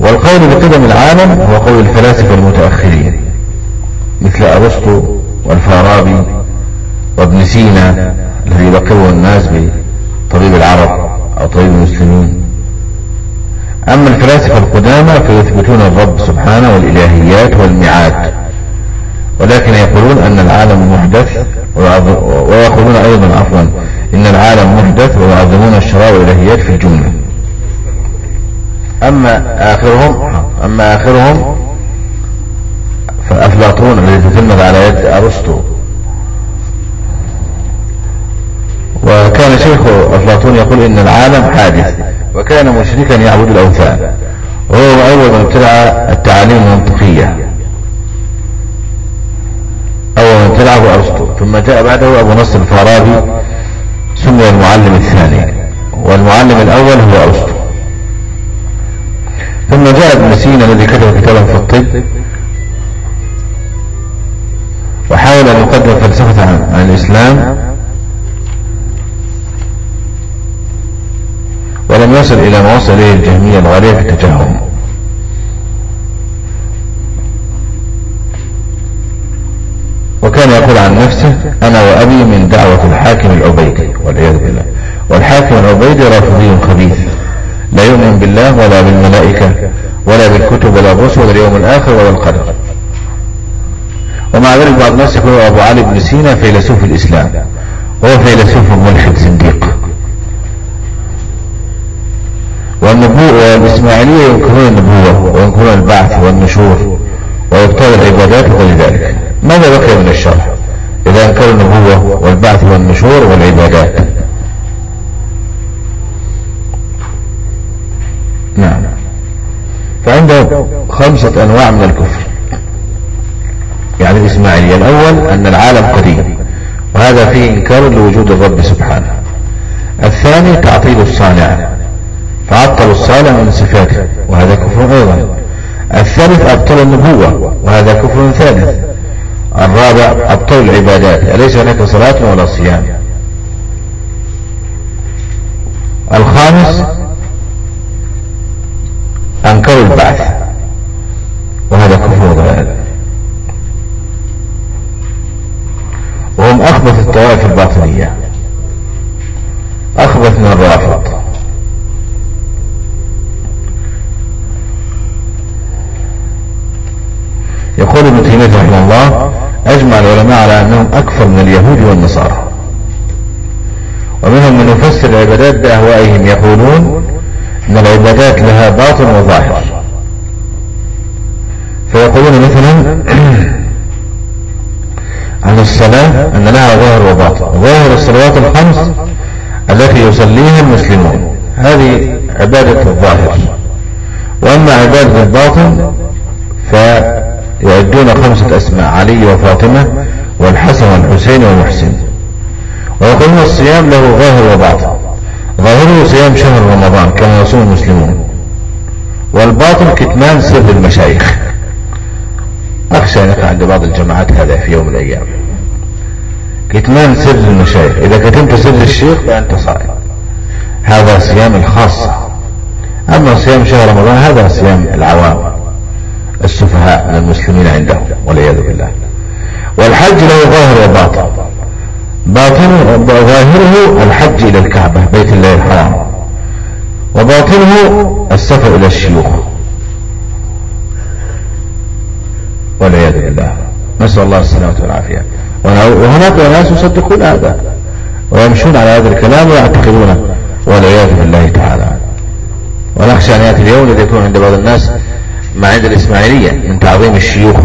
والقول بقدم العالم هو قول الفلاسفة المتأخرين مثل أرسطو والفارابي وابن سينا الذي لقبه الناس بطبيب العرب أو طبيب المسلمين. أما الفلاسفة القدامى فيثبتون الرب سبحانه والإلهيات والميعاد ولكن يقولون أن العالم محدث ويقولون أيضا عفوا إن العالم محدث ويعظمون الشراء والإلهيات في الجملة أما آخرهم أما آخرهم فأفلاطون الذي تتمد على يد أرسطو. وكان شيخ أفلاطون يقول إن العالم حادث وكان مشركا يعبد الأوثان. وهو أول من ابتدع التعاليم المنطقية. أول من ابتدعه أرسطو ثم جاء بعده أبو نصر الفارابي سمي المعلم الثاني. والمعلم الأول هو أرسطو ثم جاء ابن سينا الذي كتب كتابا في الطب. وحاول أن يقدم فلسفة عن الإسلام. ولم يصل إلى ما وصل إليه الجهمية الغالية في التجهم. وكان يقول عن نفسه أنا وأبي من دعوة الحاكم العبيدي والعياذ بالله. والحاكم العبيدي رافضي خبيث. لا يؤمن بالله ولا بالملائكة ولا بالكتب ولا الرسل ولا اليوم الآخر ولا القدر. ومع ذلك بعض الناس يقول أبو علي بن سينا فيلسوف الإسلام وهو فيلسوف ملحد زنديق. والنبوة والإسماعيلية ينكرون النبوة وينكرون البعث والنشور ويبطل العبادات وغير ذلك. ماذا بقي من الشرح؟ إذا أنكروا النبوة والبعث والنشور والعبادات. نعم. فعنده خمسة أنواع من الكفر. يعني الإسماعيلية الأول أن العالم قديم وهذا فيه إنكار لوجود الرب سبحانه. الثاني تعطيل الصانع فعطل الصالح من صفاته وهذا كفر أيضا. الثالث أبطل النبوة وهذا كفر ثالث. الرابع أبطل العبادات أليس هناك صلاة ولا صيام؟ الخامس أنكروا البعث. وهذا كفر ضلال وهم أخبث الطوائف الباطنية. أخبث من الرافض. يقول ابن تيمية رحمه الله أجمع العلماء على أنهم أكثر من اليهود والنصارى. ومنهم من يفسر العبادات بأهوائهم يقولون أن العبادات لها باطن وظاهر. فيقولون مثلا (clears throat) عن الصلاة أن لها ظاهر وباطن. ظاهر الصلوات الخمس التي يصليها المسلمون. هذه عبادة الظاهر. وأما عبادة الباطن ف يعدون خمسة أسماء علي وفاطمة والحسن والحسين والمحسن. ويقولون الصيام له ظاهر وباطن. ظاهره صيام شهر رمضان كما يصوم المسلمون. والباطن كتمان سر المشايخ. أخشى أن يقع عند بعض الجماعات هذا في يوم من الأيام. كتمان سر المشايخ. إذا كتمت سر الشيخ فأنت صائم. هذا صيام الخاصة أما صيام شهر رمضان هذا صيام العوام. السفهاء من المسلمين عندهم والعياذ بالله. والحج له ظاهر وباطن. باطن ظاهره الحج إلى الكعبة بيت الله الحرام. وباطنه السفر إلى الشيوخ. والعياذ بالله. نسأل الله السلامة والعافية. وهناك ناس يصدقون هذا ويمشون على هذا الكلام ويعتقدونه. والعياذ بالله تعالى. ونخشى أن يأتي اليوم الذي يكون عند بعض الناس عند الإسماعيلية من تعظيم الشيوخ.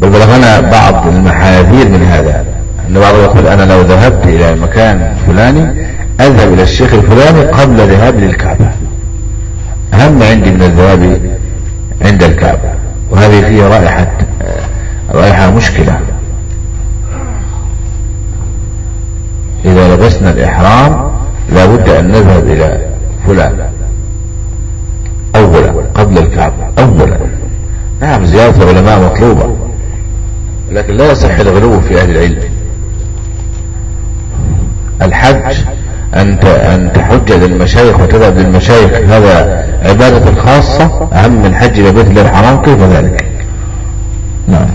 بل بلغنا بعض المحاذير من هذا. أن بعضهم يقول أنا لو ذهبت إلى المكان الفلاني أذهب إلى الشيخ الفلاني قبل ذهاب للكعبة. أهم عندي من الذهاب عند الكعبة. وهذه فيها رائحة رائحة مشكلة. إذا لبسنا الإحرام لابد أن نذهب إلى فلان. أولا قبل الكعبة أولا. نعم زيارة العلماء مطلوبة لكن لا يصح الغلو في أهل العلم. الحج أن أن تحج للمشايخ وتذهب للمشايخ هذا عبادة خاصة أهم من حج إلى بيت الله الحرام كيف ذلك؟ نعم.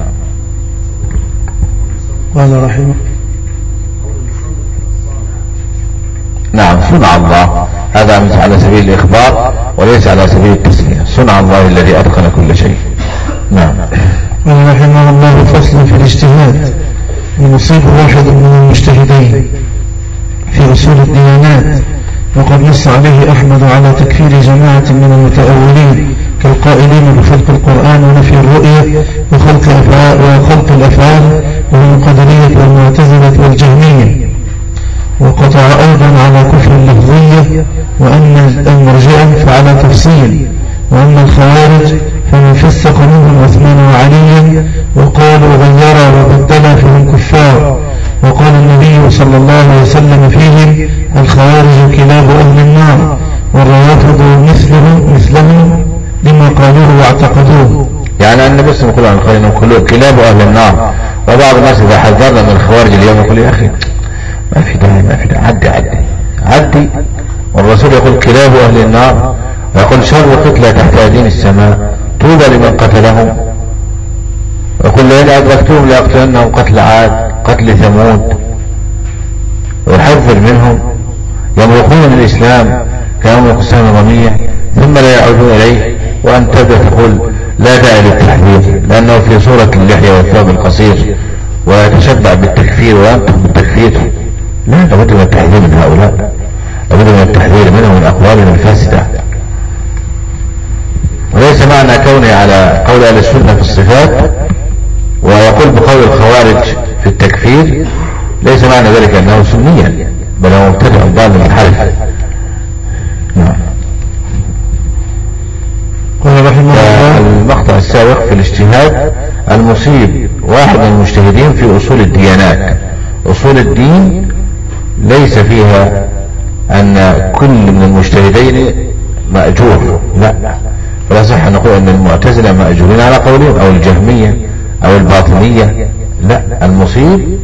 قال رحمه نعم صنع الله. هذا على سبيل الإخبار. وليس على سبيل التسلية. صنع الله الذي أتقن كل شيء. نعم. قال رحمه الله فصل في الاجتهاد. ومصيب واحد من المجتهدين في أصول الديانات وقد نص عليه أحمد على تكفير جماعة من المتأولين كالقائلين بخلق القرآن ونفي الرؤية وخلق الأفعال وخلق الأفعال وهم القدرية والمعتزلة والجهمية. وقطع أيضا على كفر اللفظية وأما المرجئة فعلى تفصيل وأما الخوارج فمن فسق منهم عثمان وعليا وقالوا غيرا وبدلا فهم كفار. وقال النبي صلى الله عليه وسلم فيهم الخوارج كلاب أهل النار والروافض مثلهم مثلهم لما قالوه واعتقدوه. يعني النبي صلى الله عليه وسلم كلاب أهل النار. وبعض الناس إذا حذرنا من الخوارج اليوم يقول يا أخي ما في داعي ما في داعي عدي عدي. عدي. والرسول يقول كلاب أهل النار ويقول شر قتلى تحت أدين السماء طوبى لمن قتلهم. ويقول لئن أدركتهم لأقتلنهم قتل عاد قتل ثمود. ويحذر منهم. يمرقون من الإسلام كيوم السنة الرمية ثم لا يعودون إليه. وأن تقول لا داعي للتحذير لأنه في صورة اللحية والثوب القصير ويتشبع بالتكفير وينطق بالتكفير. لا لابد من التحذير من هؤلاء. لابد من التحذير منهم من أقوالهم الفاسدة وليس معنى كوني على قول أهل السنة في الصفات ويقول بقول الخوارج في التكفير ليس معنى ذلك أنه سنيا بل هو مبتدع ضال منحرف. نعم. قال رحمه الله. المقطع السابق في الاجتهاد المصيب واحد من المجتهدين في أصول الديانات. أصول الدين ليس فيها أن كل من المجتهدين مأجور. لا. فلا صح أن نقول أن المعتزلة مأجورين على قولهم أو الجهمية أو الباطنية. لا. المصيب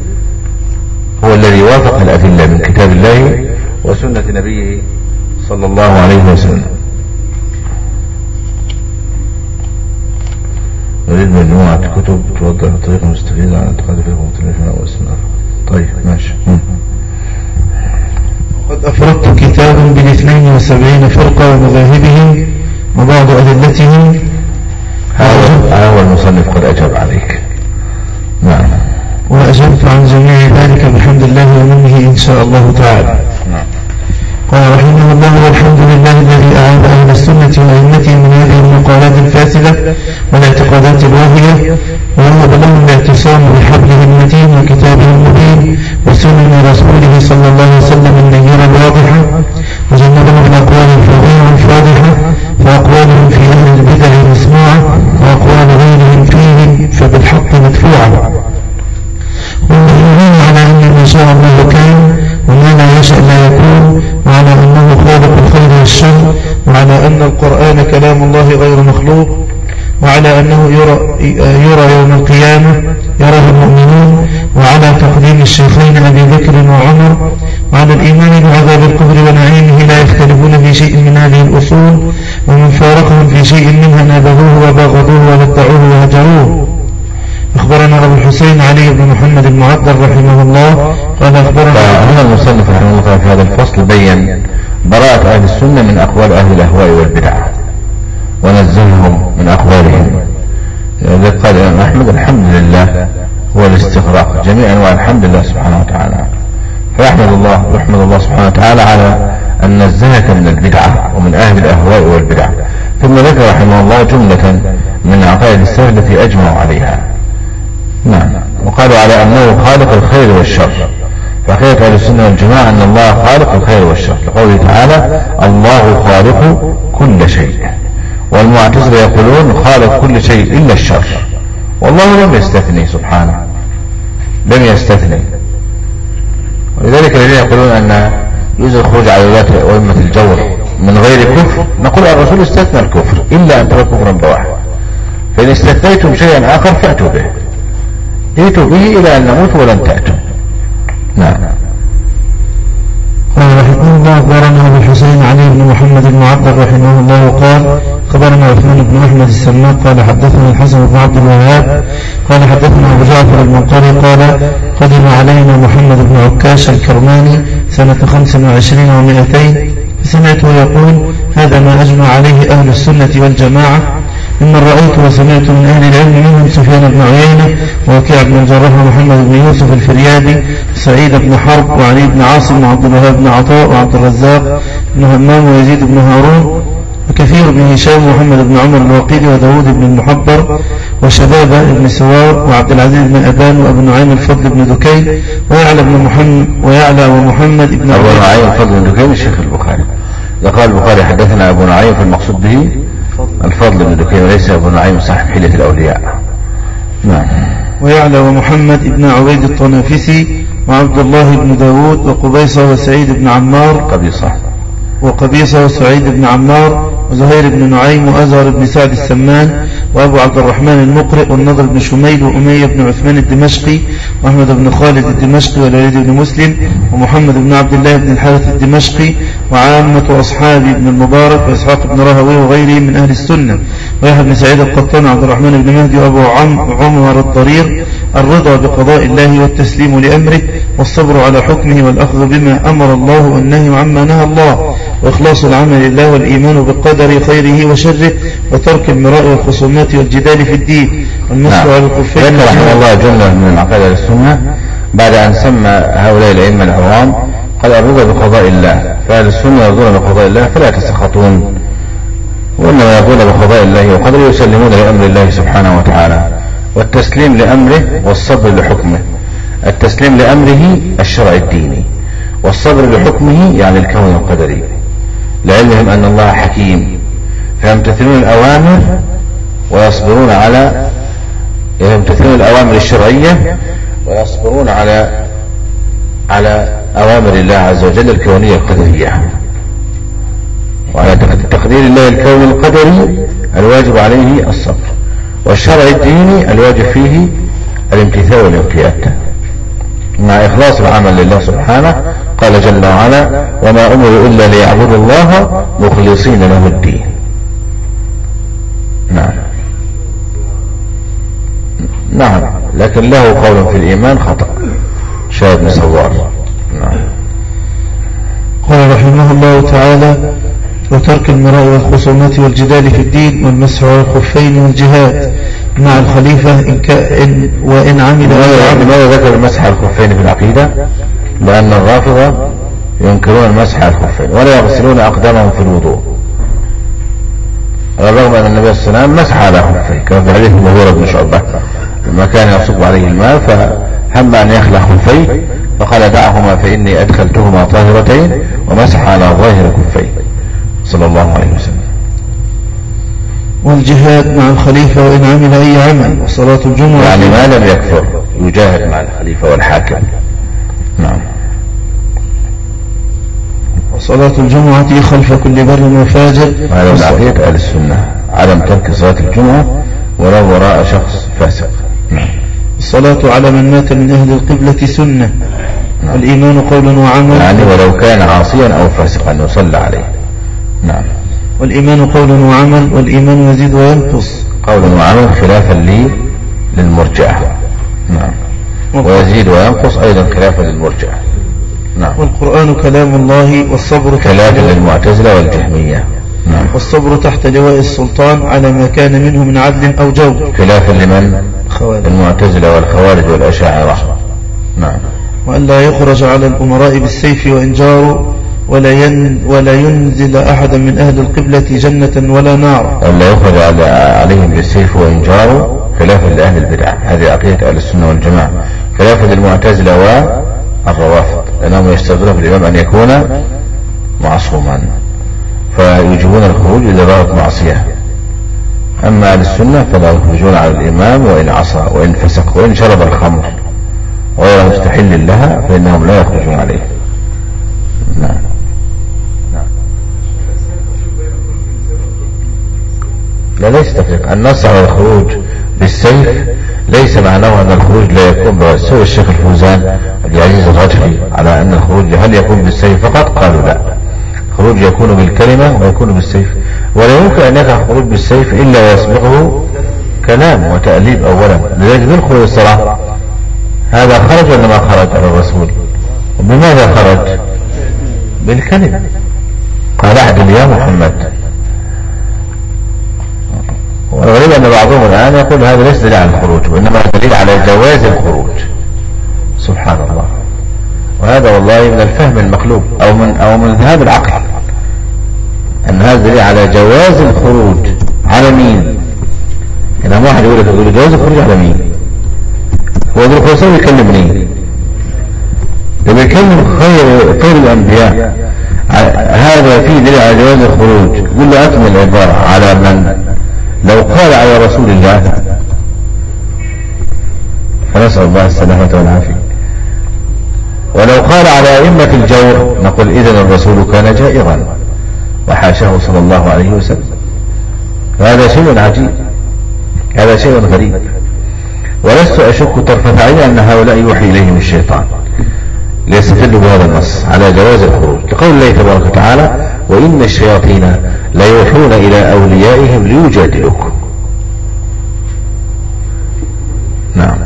هو الذي وافق الأدلة من كتاب الله وسنة نبيه صلى الله عليه وسلم. نريد مجموعة كتب توضح الطريقة المستفيدة عن اعتقاد اسمه طيب ماشي. قد أفردت كتابا بالاثنين وسبعين فرقة ومذاهبهم وبعض أدلتهم. هذا هو المصنف قد أجاب عليك. نعم. وأجبت عن جميع ذلك بحمد الله ومنه إن شاء الله تعالى. نعم. قال رحمه الله والحمد لله الذي أعاد أهل السنة وأئمته من هذه المقالات الفاسدة والإعتقادات الواهية لهم الاعتصام بحبله المتين وكتابه المبين وسنن رسوله صلى الله عليه وسلم النيرة الواضحة وجنبهم الأقوال الفظيعة الفاضحة فأقوالهم في أهل البدع مسموعة وأقوال غيرهم فيهم فبالحق مدفوعة. والمؤمنين على أن ما شاء الله كان وما لا يشاء لا يكون وعلى أنه خالق الخير والشر وعلى أن القرآن كلام الله غير مخلوق وعلى أنه يرى, يرى يوم القيامة يراه المؤمنون وعلى تقديم الشيخين أبي بكر وعمر وعلى الإيمان بعذاب الكفر ونعيمه لا يختلفون في شيء من هذه الأصول ومن فارقهم في شيء منها نابذوه وباغضوه وبدعوه وهجروه. أخبرنا أبو الحسين علي بن محمد المعدل رحمه الله قال أخبرنا هنا المصنف رحمه الله في هذا الفصل بين براءة أهل السنة من أقوال أهل الأهواء والبدع. ونزلهم من أقوالهم لذلك قال الإمام أحمد الحمد لله هو الاستغراق جميع أنواع الحمد لله سبحانه وتعالى. فيحمد الله ويحمد الله سبحانه وتعالى على أن نزهك من البدعة ومن أهل الأهواء والبدع. ثم ذكر رحمه الله جملة من عقائد السهل التي أجمعوا عليها. نعم. وقالوا على أنه خالق الخير والشر. فعقيدة أهل السنة والجماعة أن الله خالق الخير والشر. لقوله تعالى الله خالق كل شيء. والمعتزلة يقولون خالق كل شيء إلا الشر. والله لم يستثني سبحانه. لم يستثني. ولذلك الذين يقولون أن يجوز الخروج على ولاة وأئمة الجور من غير كفر نقول الرسول استثنى الكفر إلا أن ترى كفرا بواحد. فإن استثنيتم شيئا آخر فأتوا به. ائتوا به إلى أن نموت ولن تأتوا. نعم. رحمه الله أخبرنا أبو الحسين علي بن محمد بن عبد رحمه الله قال خبرنا عثمان بن أحمد السماك قال حدثنا الحسن بن عبد الوهاب قال حدثنا أبو جعفر المنقري قال قدم علينا محمد بن عكاش الكرماني سنة خمس وعشرين ومائتين فسمعته يقول هذا ما أجمع عليه أهل السنة والجماعة ممن رأيت وسمعت من أهل العلم منهم سفيان بن عيينة ووكيع بن الجراح ومحمد بن يوسف الفريابي سعيد بن حرب وعلي بن عاصم وعبد الوهاب بن عطاء وعبد الرزاق بن همام ويزيد بن هارون وكثير بن هشام ومحمد بن عمر الواقيدي وداود بن المحبر وشبابة بن سوار وعبد العزيز بن أبان وأبو نعيم الفضل بن دكين ويعلى بن محمد ويعلى ومحمد بن أبو نعيم الفضل بن دكين الشيخ البخاري. قال البخاري حدثنا أبو نعيم فالمقصود به الفضل. بن دكين وليس أبو نعيم صاحب حلة الأولياء. نعم. ويعلى ومحمد بن عبيد الطنافسي وعبد الله بن داود وقبيصة وسعيد بن عمار قبيصة. وقبيصة وسعيد بن عمار وزهير بن نعيم وأزهر بن سعد السمان وأبو عبد الرحمن المقرئ والنضر بن شميل وأمية بن عثمان الدمشقي وأحمد بن خالد الدمشقي والوليد بن مسلم ومحمد بن عبد الله بن الحارث الدمشقي وعامة أصحاب ابن المبارك وإسحاق بن راهوي وغيرهم من أهل السنة. ويحيى بن سعيد القطان عبد الرحمن بن مهدي وأبو عمر الضرير الرضا بقضاء الله والتسليم لأمره والصبر على حكمه والأخذ بما أمر الله والنهي عما نهى الله. وإخلاص العمل لله والإيمان بقدر خيره وشره وترك المراء والخصومات والجدال في الدين. والنصر نعم. ذكر رحمه الله جملة من عقائد السنة بعد أن سمى هؤلاء الأئمة العوام قال الرضا بقضاء الله فأهل السنة يرضون بقضاء الله فلا يتسخطون وإنما يرضون بقضاء الله وقدر يسلمون لأمر الله سبحانه وتعالى والتسليم لأمره والصبر لحكمه التسليم لأمره الشرع الديني والصبر لحكمه يعني الكون القدري لعلمهم أن الله حكيم فيمتثلون الأوامر ويصبرون على يمتثلون الأوامر الشرعية ويصبرون على على أوامر الله عز وجل الكونية القدرية. وعلى تقدير الله الكون القدري الواجب عليه الصبر. والشرع الديني الواجب فيه الامتثال والانقياد مع إخلاص العمل لله سبحانه قال جل وعلا وما أمروا إلا ليعبدوا الله مخلصين له الدين. نعم. نعم. لكن له قول في الإيمان خطأ. شاهد بن سوار نعم. قال رحمه الله تعالى وترك المراء والخصومات والجدال في الدين والمسح على الخفين والجهاد مع الخليفة إن كان وإن عمل لماذا ذكر المسح على الخفين في العقيدة؟ لأن الرافضة ينكرون المسح على الخفين ولا يغسلون أقدامهم في الوضوء. على الرغم أن النبي صلى الله عليه وسلم مسح على خفيه كما في حديث المغيرة بن شعبة. لما كان يصب عليه الماء فهم أن يخلع خفيه فقال دعهما فإني أدخلتهما طاهرتين ومسح على ظاهر خفيه صلى الله عليه وسلم. والجهاد مع الخليفة وإن عمل أي عمل وصلاة الجمعة يعني ما لم يكفر يجاهد مع الخليفة والحاكم. نعم. وصلاة الجمعة خلف كل بر وفاجر. هذا من عقيدة أهل السنة عدم ترك صلاة الجمعة ولو وراء شخص فاسق. الصلاة على من مات من أهل القبلة سنة. والإيمان قول وعمل. يعني ولو كان عاصيا أو فاسقا يصلى عليه. نعم. والإيمان قول وعمل والإيمان يزيد وينقص. قول وعمل خلافا لي للمرجعة نعم. ويزيد وينقص أيضا خلافا للمرجعة نعم. والقرآن كلام الله والصبر خلاف للمعتزلة والجهمية. نعم. والصبر تحت لواء السلطان على ما كان منه من عدل أو جور خلافا لمن؟ خوارج المعتزلة والخوارج والأشاعرة. نعم. وأن لا يخرج على الأمراء بالسيف وإن جاروا ولا, ين ولا ينزل أحدا من أهل القبلة جنة ولا نار. وأن لا يخرج على عليهم بالسيف وإن جاروا خلافا لأهل البدع. هذه عقيدة أهل السنة والجماعة. خلافا للمعتزلة والروافض. لأنهم في الإمام أن يكون معصوما. فيجبون الخروج إذا ظهرت معصية أما أهل السنة فلا يخرجون على الإمام وإن عصى وإن فسق وإن شرب الخمر غير مستحل لها فإنهم لا يخرجون عليه. نعم. لا ليس تفريق. النص على الخروج بالسيف ليس معناه أن الخروج لا يكون سوى الشيخ الفوزان عبد العزيز الرجحي على أن الخروج هل يكون بالسيف فقط؟ قالوا لا. الخروج يكون بالكلمة ويكون بالسيف. ولا يمكن أن يقع الخروج بالسيف إلا يسبقه كلام وتأليب أولا. لذلك من خروج الصلاة؟ هذا خرج ولا ما خرج على الرسول؟ بماذا خرج؟ بالكلمة. قال أحد يا محمد. والغريب أن بعضهم الآن يقول هذا ليس دليل على الخروج وإنما دليل على جواز الخروج. سبحان الله. وهذا والله من الفهم المقلوب أو من أو من ذهاب العقل أن هذا دليل على جواز الخروج على مين؟ إذا واحد يقول لك يقول جواز الخروج على مين؟ هو ذو الخرسان يكلم مين؟ لما يكلم خير خير الأنبياء هذا فيه دليل على جواز الخروج يقول له أكمل العبارة على من لو قال على رسول الله فنسأل الله السلامة والعافية ولو قال على أئمة الجور نقول إذن الرسول كان جائرا وحاشاه صلى الله عليه وسلم. فهذا شيء عجيب هذا شيء غريب. ولست أشك طرفة عين أن هؤلاء يوحي إليهم الشيطان. ليستدلوا بهذا النص على جواز الخروج. لقول الله تبارك وتعالى وإن الشياطين ليوحون إلى أوليائهم ليجادلوكم نعم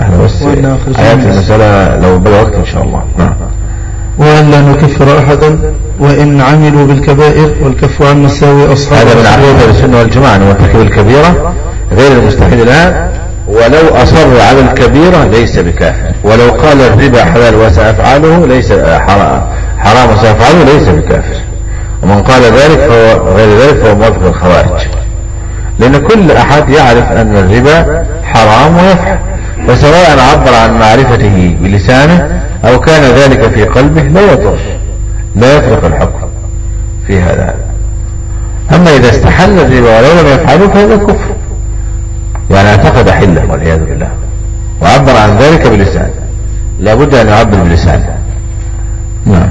إحنا بس آيات المسألة لو بقى وقت إن شاء الله. نعم. وأن لا نكفر أحدا وإن عملوا بالكبائر والكف عن مساوي أصحاب هذا من عقيدة السنة والجماعة أن مرتكب الكبيرة غير المستحيل الآن. ولو أصر على الكبيرة ليس بكافر. ولو قال الربا حلال وسأفعله ليس حرام حرام وسيفعله ليس بكافر. ومن قال ذلك فهو غير ذلك فهو موافق الخوارج. لأن كل أحد يعرف أن الربا حرام ويفعل. فسواء عبر عن معرفته بلسانه أو كان ذلك في قلبه لا يضر لا يفرق الحكم في هذا. أما إذا استحل الربا ولو لم يفعله فهذا كفر يعني أعتقد حله والعياذ بالله. وعبر عن ذلك بلسانه لابد أن يعبر بلسانه. نعم.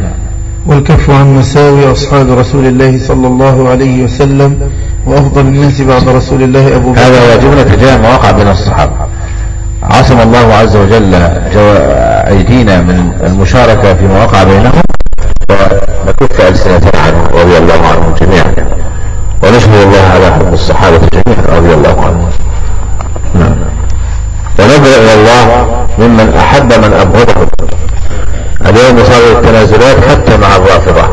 والكف عن مساوي أصحاب رسول الله صلى الله عليه وسلم وأفضل الناس بعد رسول الله أبو بكر. هذا واجبنا تجاه ما وقع بين الصحابة. عصم الله عز وجل أيدينا من المشاركة فيما وقع بينهم ونكف ألسنتنا عنه رضي الله عنهم جميعا. ونشهد الله على حب الصحابة جميعا رضي الله عنهم. نعم. ونبرأ إلى الله ممن أحب من أبغضه. اليوم صار التنازلات حتى مع الرافضة.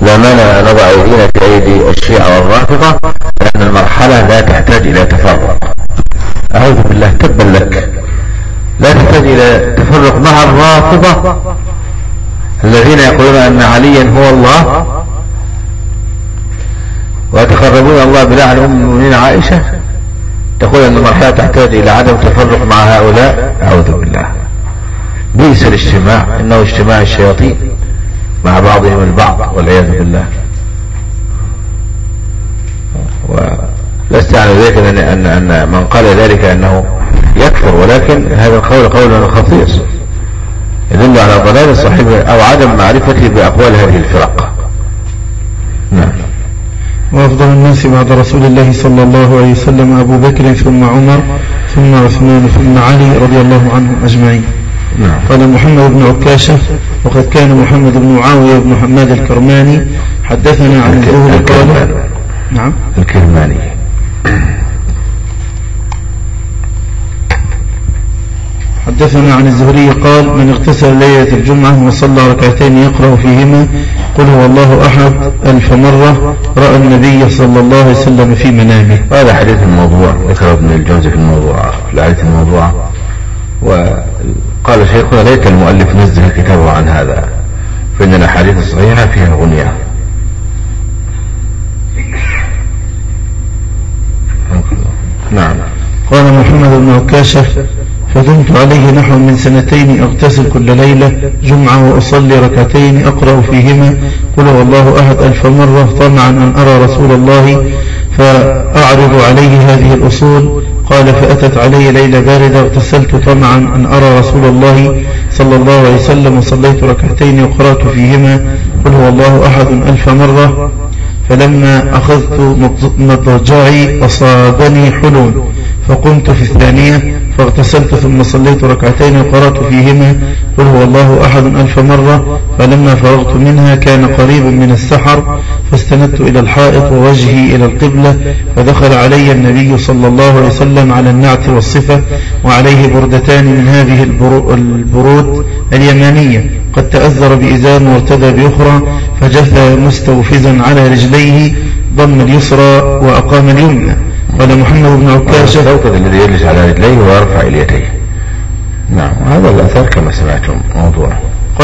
لا مانع أن نضع أيدينا في أيدي الشيعة والرافضة لأن المرحلة لا تحتاج إلى تفرق. أعوذ بالله تبا لك. لا تحتاج إلى تفرق مع الرافضة. الذين يقولون أن عليا هو الله ويتقربون الله بلعن أم المؤمنين عائشة تقول أن المرحلة تحتاج إلى عدم تفرق مع هؤلاء. أعوذ بالله. بئس الاجتماع. إنه اجتماع الشياطين مع بعضهم البعض والعياذ بالله. ولست يعني ذلك ان ان أن من قال ذلك أنه يكفر ولكن هذا القول قول خطير يدل على ضلال صاحبه أو عدم معرفته بأقوال هذه الفرق. نعم. وأفضل الناس بعد رسول الله صلى الله عليه وسلم أبو بكر ثم عمر ثم عثمان ثم علي رضي الله عنهم أجمعين. نعم. قال محمد بن عكاشة وقد كان محمد بن معاوية بن حماد الكرماني حدثنا عن الزهري قال نعم. الكرماني. حدثنا عن الزهري قال من اغتسل ليلة الجمعة وصلى ركعتين يقرأ فيهما قل هو الله أحد ألف مرة رأى النبي صلى الله عليه وسلم في منامه. هذا حديث الموضوع ذكر ابن الجوزي في الموضوع في الآية الموضوع. وقال شيخنا ليت المؤلف نزل كتابه عن هذا فإن الأحاديث الصحيحة فيها غنية. نعم. قال محمد بن عكاشة فدمت عليه نحو من سنتين أغتسل كل ليلة جمعة وأصلي ركعتين أقرأ فيهما قل والله أحد ألف مرة طمعا أن أرى رسول الله فأعرض عليه هذه الأصول قال فأتت علي ليلة باردة اغتسلت طمعا أن أرى رسول الله صلى الله عليه وسلم وصليت ركعتين وقرأت فيهما قل هو الله أحد ألف مرة. فلما أخذت مضجعي أصابني حلم فقمت في الثانية فاغتسلت ثم صليت ركعتين وقرأت فيهما قل هو الله أحد ألف مرة فلما فرغت منها كان قريب من السحر فاستندت إلى الحائط ووجهي إلى القبلة فدخل علي النبي صلى الله عليه وسلم على النعت والصفة وعليه بردتان من هذه البرود اليمانية. قد تأذر بإزام وارتدى بأخرى فجثى مستوفزا على رجليه ضم اليسرى وأقام اليمنى. قال محمد بن عكاشة الأوقد الذي يجلس على رجليه ويرفع إليتيه نعم هذا الأثر كما سمعتم موضوع.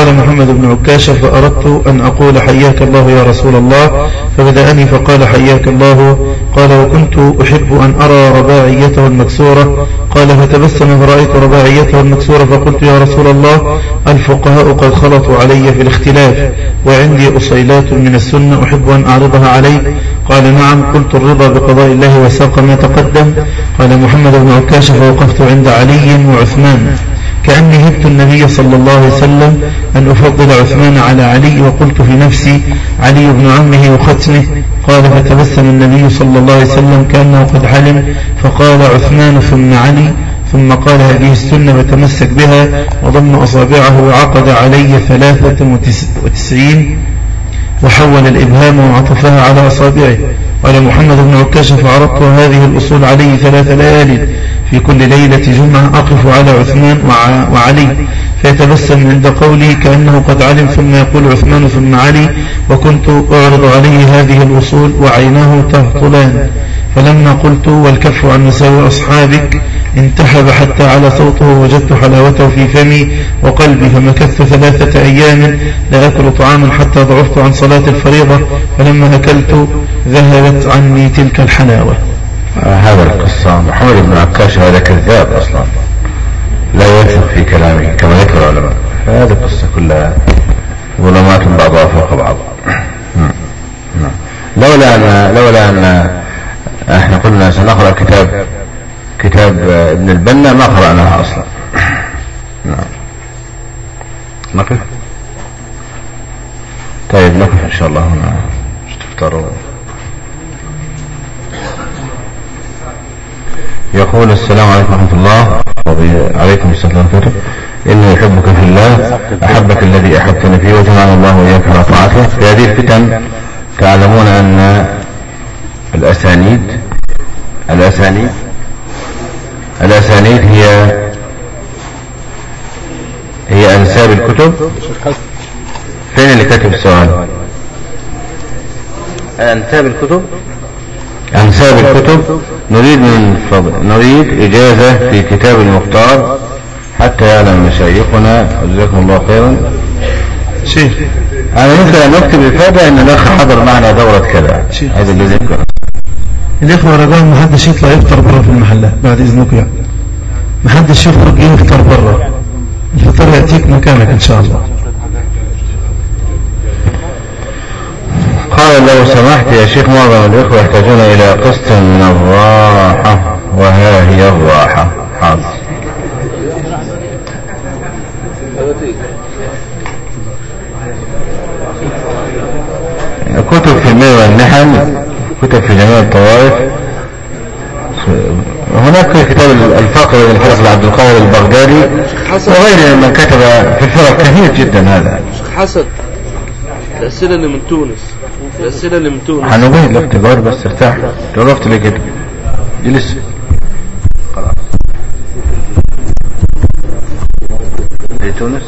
قال محمد بن عكاشة فأردت أن أقول حياك الله يا رسول الله فبدأني فقال حياك الله قال وكنت أحب أن أرى رباعيته المكسورة قال فتبسم فرأيت رباعيته المكسورة فقلت يا رسول الله الفقهاء قد خلطوا علي في الاختلاف وعندي أصيلات من السنة أحب أن أعرضها عليك قال نعم قلت الرضا بقضاء الله وساق ما تقدم قال محمد بن عكاشة فوقفت عند علي وعثمان. كأني هبت النبي صلى الله عليه وسلم أن أفضل عثمان على علي وقلت في نفسي علي بن عمه وختنه. قال فتبسم النبي صلى الله عليه وسلم كأنه قد علم. فقال عثمان ثم علي ثم قال هذه السنة وتمسك بها وضم أصابعه وعقد علي ثلاثة وتسعين وحول الإبهام وعطفها على أصابعه. قال محمد بن عكاش فعرضت هذه الأصول عليه ثلاث ليال في كل ليلة جمعة أقف على عثمان وعلي فيتبسم عند قولي كأنه قد علم ثم يقول عثمان ثم علي وكنت أعرض عليه هذه الأصول وعيناه تهطلان. فلما قلت والكف عن مساوي أصحابك انتحب حتى على صوته وجدت حلاوته في فمي وقلبي فمكثت ثلاثة أيام لا أكل طعاما حتى ضعفت عن صلاة الفريضة فلما أكلت ذهبت عني تلك الحلاوة. هذا القصة. محمد بن عكاش هذا كذاب أصلا. لا يثق في كلامه كما ذكر العلماء. هذه القصة كلها ظلمات بعضها فوق بعض. نعم. نعم. لولا أن لولا أن إحنا قلنا سنقرأ كتاب كتاب ابن البنا ما قرأناها أصلا. نعم. نقف طيب نقف إن شاء الله هنا؟ تفطروا يقول السلام عليكم ورحمة الله. وعليكم السلام ورحمة إني أحبك في الله أحبك الذي أحبتني فيه وجمعنا الله وإياك على طاعته. في هذه الفتن تعلمون أن الأسانيد الأسانيد الأسانيد هي هي أنساب الكتب. فين اللي كاتب السؤال؟ أنساب الكتب؟ أنساب الكتب. نريد من فضل نريد إجازة في كتاب المختار حتى يعلم مشايخنا. جزاكم الله خيرا. شيخ. أنا يمكن أن أكتب إفادة أن الأخ حضر معنا دورة كذا. هذا الذي يذكر. الإخوة رجاء ما حدش يطلع يفطر برا في المحلات بعد إذنكم يعني. ما حدش يخرج يفطر برا. الفطار يأتيك مكانك إن شاء الله. قال لو سمحت يا شيخ معظم الإخوة يحتاجون إلى قسط من الراحة وها هي الراحة. حاضر. كتب في الميل والنحل كتب في جميع الطوائف هناك كتاب الفقر للفرق لعبد القادر البغدادي وغيره من كتب في الفرق كثير جدا هذا. حسن الأسئلة اللي من تونس الأسئلة اللي من تونس. حنوبيه الاختبار بس ارتاح. تعرفت ليه كده جلس. في تونس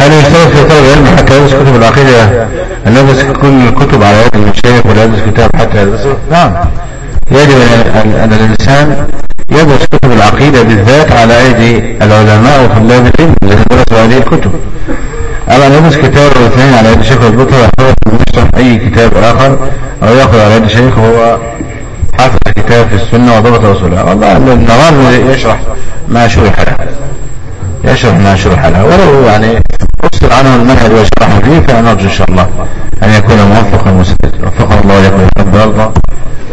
هل يشترط في طلب العلم حتى يدرس كتب العقيدة أن يدرس كل الكتب على يد المشايخ ولا كتاب حتى يدرسه؟ نعم. يجب أن الإنسان يدرس كتب العقيدة بالذات على أيدي العلماء وطلاب العلم الذين درسوا هذه الكتب. أما أن يدرس كتاب أو اثنين على يد شيخ البطل يحفظ المشرح أي كتاب آخر أو يأخذ على يد شيخ وهو حافظ كتاب في السنة وضبط رسولها والله النظام يشرح ما شرح له. يشرح ما شرح له. ولو يعني أفصل عنه المنهج ويشرح فيه فنرجو إن شاء الله. أن يكون موفقا مسدد وفقه الله ويكون يحب ويرضى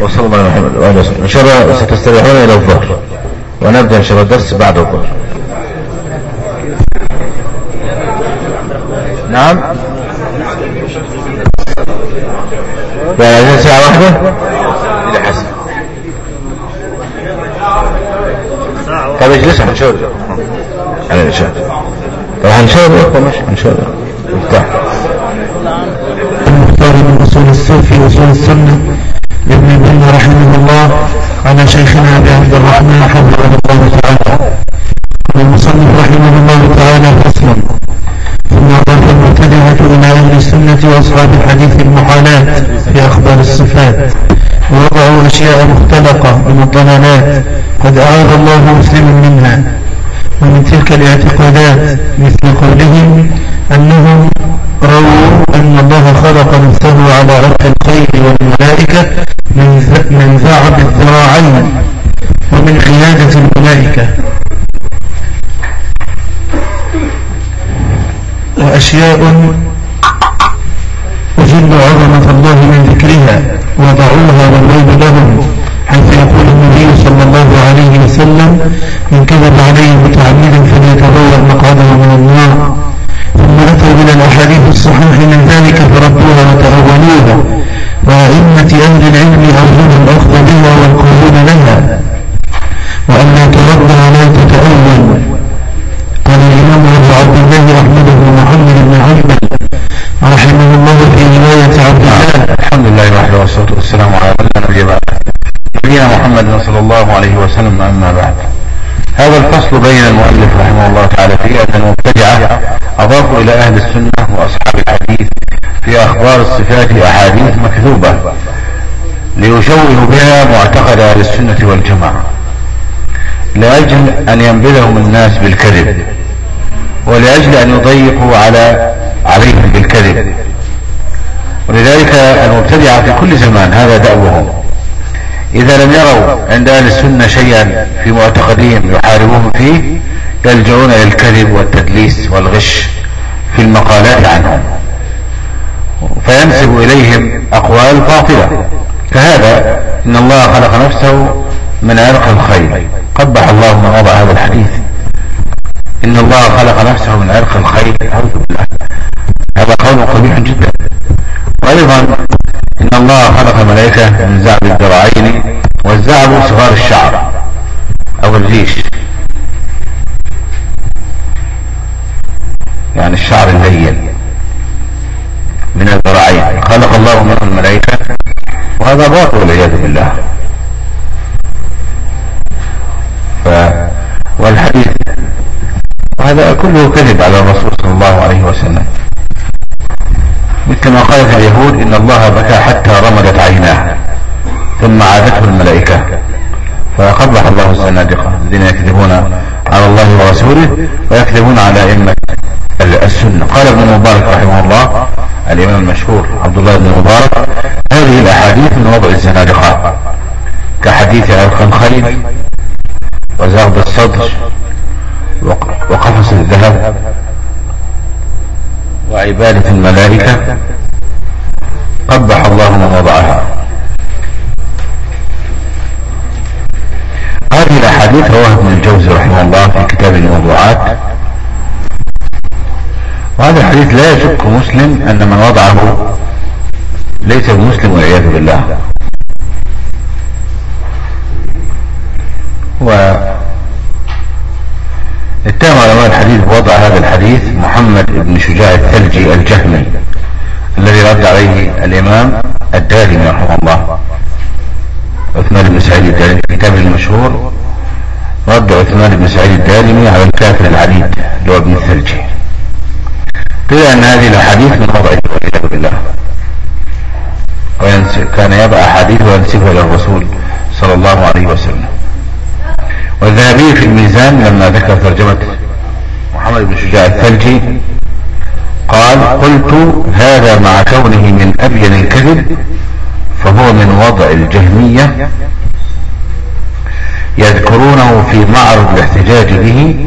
وصلى الله على محمد وسلم إن شاء الله ستستريحون إلى الظهر. ونبدأ إن شاء الله الدرس بعد الظهر. نعم. يعني ساعة واحدة. إلى حسن. طب اجلس هنشاور على الإشاء طب هنشاور أخوة ماشي هنشاور افتح أصول الصوف وأصول السنة. لابن ابن رحمه الله على شيخنا أبي عبد الرحمن حفظه الله تعالى. المصنف رحمه الله تعالى فصلا. ثم أضاف المبتدعة إلى أهل السنة وأصحاب الحديث المحالات في أخبار الصفات. ووضعوا أشياء مختلقة من الضلالات قد أعاذ الله مسلما منها. ومن تلك الاعتقادات مثل قولهم أنهم رووا أن الله خلق نفسه على عرق الخيل والملائكة من ذعب الذراعين ومن عيادة الملائكة. وأشياء أجل عظمة الله من ذكرها وضعوها والويل لهم حيث يقول النبي صلى الله عليه وسلم من كذب عليه متعمدا فليتبوأ مقعده من النار. الأحاديث الصحيح من ذلك فردوها وتأولوها وأئمة أهل العلم أرجوهم الأخذ بها والقبول لها وأن ترد ولا تتأول قال الإمام أبو عبد الله أحمد بن محمد بن حنبل رحمه الله في رواية عبد الله. الحمد لله وحده والصلاة والسلام على نبي بعد. نبينا محمد صلى الله عليه وسلم أما بعد. هذا الفصل بين المؤلف رحمه الله تعالى فيه أن المبتدعة أضافوا إلى أهل السنة وأصحاب الحديث في أخبار الصفات أحاديث مكذوبة ليشوهوا بها معتقد أهل السنة والجماعة. لأجل أن ينبذهم الناس بالكذب ولأجل أن يضيقوا على عليهم بالكذب. ولذلك المبتدعة في كل زمان هذا دأبهم إذا لم يروا عند أهل السنة شيئا في معتقدهم يحاربوهم فيه يلجؤون إلى الكذب والتدليس والغش في المقالات عنهم فينسب إليهم أقوال باطلة. كهذا إن الله خلق نفسه من عرق الخيل. قبح الله من وضع هذا الحديث. إن الله خلق نفسه من عرق الخيل. أعوذ بالله. هذا قول قبيح جدا. وأيضا إن الله خلق الملائكة من زعب الذراعين والزعب صغار الشعر أو الريش يعني الشعر اللين من الذراعين. خلق الله منه الملائكة وهذا باطل والعياذ بالله. ف والحديث وهذا كله كذب على الرسول صلى الله عليه وسلم. مثل ما قالت اليهود إن الله بكى حتى رمدت عيناه ثم عادته الملائكة. فقبح الله الزنادقة الذين يكذبون على الله ورسوله ويكذبون على أئمة السنة. قال ابن المبارك رحمه الله الإمام المشهور عبد الله بن المبارك هذه الأحاديث من وضع الزنادقة. كحديث الخيل وزغب الصدر وقفص الذهب وعبادة الملائكة. قبح الله من وضعها. هذه الأحاديث رواها ابن الجوزي رحمه الله في كتاب الموضوعات. وهذا الحديث لا يشك مسلم أن من وضعه ليس بمسلم والعياذ بالله. و اتهم علماء الحديث بوضع هذا الحديث محمد بن شجاع الثلجي الجهمي الذي رد عليه الإمام الدارمي رحمه الله. عثمان بن سعيد الدارمي في كتابه المشهور رد عثمان بن سعيد الدارمي على الكافر العنيد اللي هو ابن الثلجي. قيل أن هذه الأحاديث من وضعه والعياذ بالله. كان يضع أحاديث وينسبها إلى الرسول صلى الله عليه وسلم. والذهبي في الميزان لما ذكر ترجمة محمد بن شجاع الثلجي قال قلت هذا مع كونه من أبين الكذب فهو من وضع الجهمية يذكرونه في معرض الاحتجاج به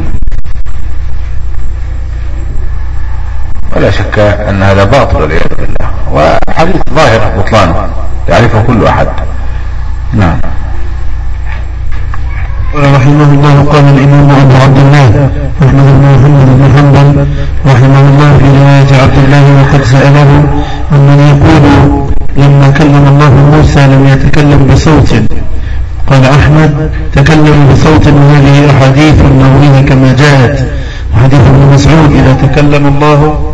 ولا شك أن هذا باطل والعياذ بالله. وحديث ظاهر بطلانه يعرفه كل أحد. نعم. رحمه الله قال الإمام أبو عبد الله أحمد بن محمد بن حنبل رحمه الله في رواية عبد الله وقد سأله من يقول لما كلم الله موسى لم يتكلم بصوت. قال أحمد تكلم بصوت وهذه أحاديث نرويها كما جاءت. وحديث ابن مسعود إذا تكلم الله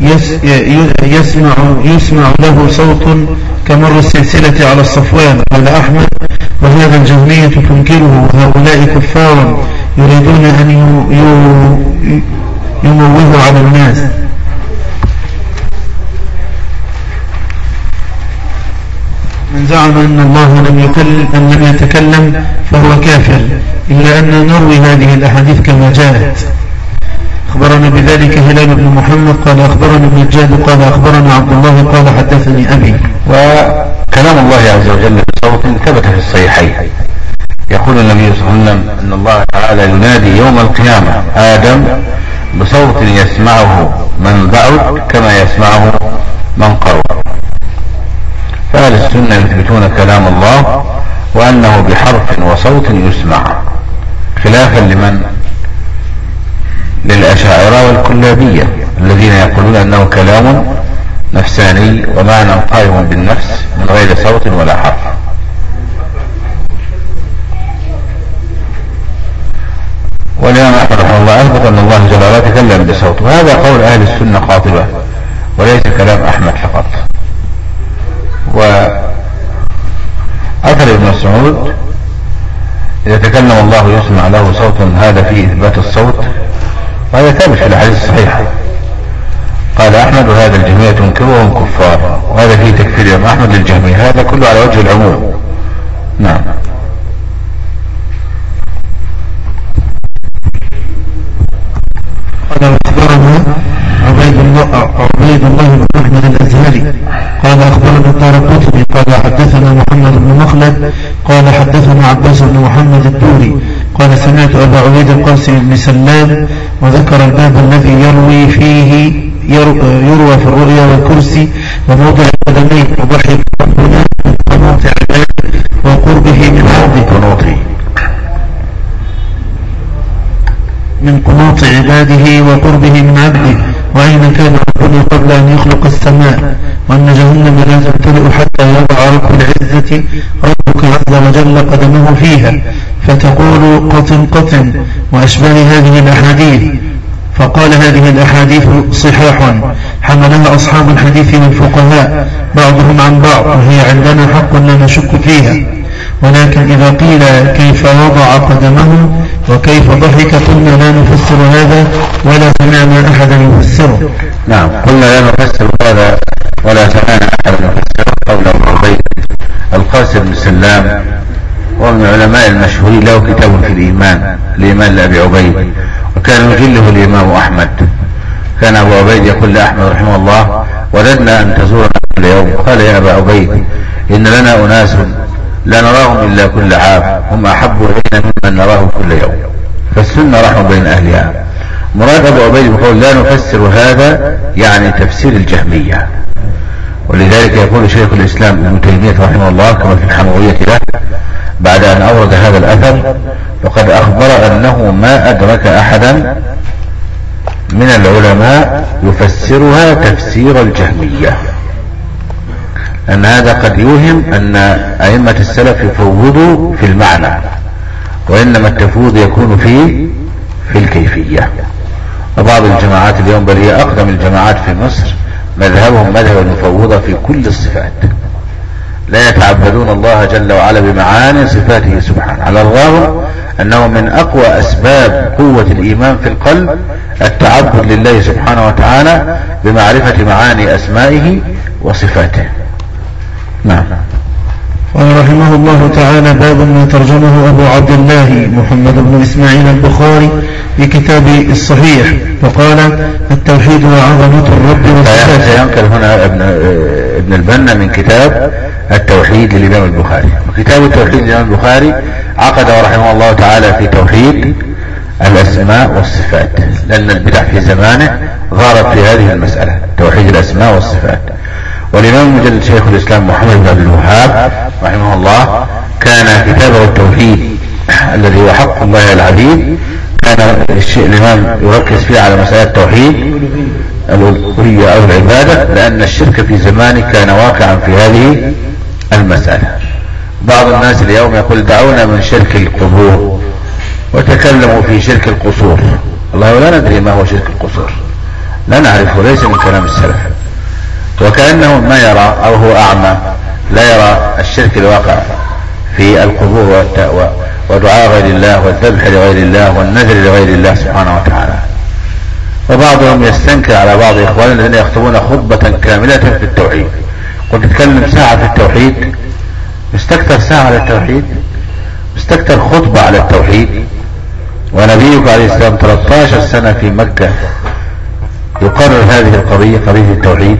يسمع يسمع له صوت كمر السلسلة على الصفوان قال أحمد وهذا الجهمية تنكره وهؤلاء كفار يريدون أن يموهوا على الناس. من زعم أن الله لم يكلم أن لم يتكلم فهو كافر إلا أن نروي هذه الأحاديث كما جاءت. أخبرنا بذلك هلال بن محمد قال أخبرنا ابن الجاد قال أخبرنا عبد الله قال حدثني أبي. وكلام الله عز وجل بصوت ثبت في الصحيحين. يقول النبي صلى الله عليه وسلم أن الله تعالى ينادي يوم القيامة آدم بصوت يسمعه من بعد كما يسمعه من قرب. فأهل السنة يثبتون كلام الله وأنه بحرف وصوت يسمع خلافا لمن؟ للأشاعرة والكلابية الذين يقولون أنه كلام نفساني ومعنى قائم بالنفس من غير صوت ولا حرف. والإمام أحمد رحمه الله أثبت أن الله جل وعلا تكلم بصوت وهذا قول أهل السنة قاطبة وليس كلام أحمد فقط. وأثر ابن مسعود إذا تكلم الله يسمع له صوت هذا فيه إثبات الصوت وهذا ثابت في الأحاديث الصحيحة. قال أحمد وهذا الجميع تنكرهم كفار. وهذا فيه تكفير أحمد للجميع. هذا كله على وجه العموم. نعم. قال أخبرنا عبيد الله عبيد الله بن أحمد الأزهري. قال أخبرنا الدار قال حدثنا محمد بن مخلد. قال حدثنا عباس بن محمد الدوري. قال سمعت أبا عبيد القاسم بن سلام وذكر الباب الذي يروي فيه يروى في الرؤيا والكرسي وموضع القدمين وضحك ربنا من عباده وقربه من عبده من قنوط عباده وقربه من عبده وأين كان ربنا قبل أن يخلق السماء؟ وأن جهنم لا تمتلئ حتى يضع رب العزة ربك عز وجل قدمه فيها. فتقول قطن قطن وأشباه هذه الأحاديث. فقال هذه الأحاديث صحاح. حملها أصحاب الحديث والفقهاء بعضهم عن بعض وهي عندنا حق لا نشك فيها. ولكن إذا قيل كيف وضع قدمه وكيف ضحك قلنا لا نفسر هذا ولا سمعنا أحدا يفسره. نعم قلنا لا نفسر هذا ولا سمعنا أحدا يفسره قول القاسم بن سلام. ومن العلماء المشهورين له كتاب في الإيمان الإيمان لأبي عبيد وكان يجله الإمام أحمد. كان أبو عبيد يقول لأحمد رحمه الله وددنا أن تزورنا كل يوم. قال يا أبا عبيد إن لنا أناس لا نراهم إلا كل عام هم أحب إلينا ممن نراه كل يوم. فالسنة رحمة بين أهلها. مراد أبو عبيد يقول لا نفسر هذا يعني تفسير الجهمية. ولذلك يقول شيخ الإسلام ابن تيمية رحمه الله كما في الحموية له بعد أن أورد هذا الأثر فقد أخبر أنه ما أدرك أحدا من العلماء يفسرها تفسير الجهمية. أن هذا قد يوهم أن أئمة السلف يفوضوا في المعنى وإنما التفويض يكون في في الكيفية. وبعض الجماعات اليوم بل هي أقدم الجماعات في مصر مذهبهم مذهب المفوضة في كل الصفات. لا يتعبدون الله جل وعلا بمعاني صفاته سبحانه على الرغم أنه من أقوى أسباب قوة الإيمان في القلب التعبد لله سبحانه وتعالى بمعرفة معاني أسمائه وصفاته. نعم. قال رحمه الله تعالى باب ما ترجمه أبو عبد الله محمد بن إسماعيل البخاري في كتابه الصحيح. فقال التوحيد وعظمة الرب وصفاته. سينقل هنا ابن ابن البنا من كتاب التوحيد للإمام البخاري. وكتاب التوحيد للإمام البخاري عقد رحمه الله تعالى في توحيد الأسماء والصفات لأن البدع في زمانه غارت في هذه المسألة توحيد الأسماء والصفات. والإمام مجلد شيخ الإسلام محمد بن عبد الوهاب رحمه الله كان كتابه التوحيد الذي هو حق الله العبيد كان الإمام يركز فيه على مسألة التوحيد. الألوهية أو العبادة لأن الشرك في زمانه كان واقعا في هذه المسألة. بعض الناس اليوم يقول دعونا من شرك القبور وتكلموا في شرك القصور. الله لا ندري ما هو شرك القصور. لا نعرفه ليس من كلام السلف. وكأنه ما يرى أو هو أعمى لا يرى الشرك الواقع في القبور ودعاء غير الله والذبح لغير الله والنذر لغير الله سبحانه وتعالى. وبعضهم يستنكر على بعض إخواننا الذين يخطبون خطبة كاملة في التوحيد. قلت تتكلم ساعة في التوحيد. مستكتر ساعة على التوحيد. مستكتر خطبة على التوحيد. ونبيك عليه السلام 13 سنة في مكة يقرر هذه القضية قضية التوحيد.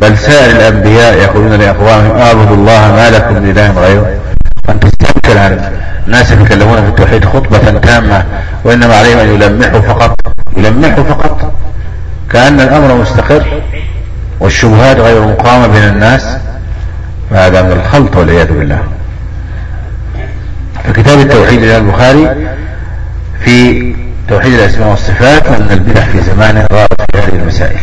بل سائر الأنبياء يقولون لأقوامهم اعبدوا الله ما لكم من إله غيره. أن تستنكر عن الناس يتكلمون في التوحيد خطبة تامة وإنما عليهم أن يلمحوا فقط. يلمحوا فقط. كأن الأمر مستقر والشبهات غير مقامة بين الناس. فهذا من الخلط والعياذ بالله. فكتاب التوحيد للإمام البخاري في توحيد الأسماء والصفات وأن البدع في زمانه غابت في هذه المسائل.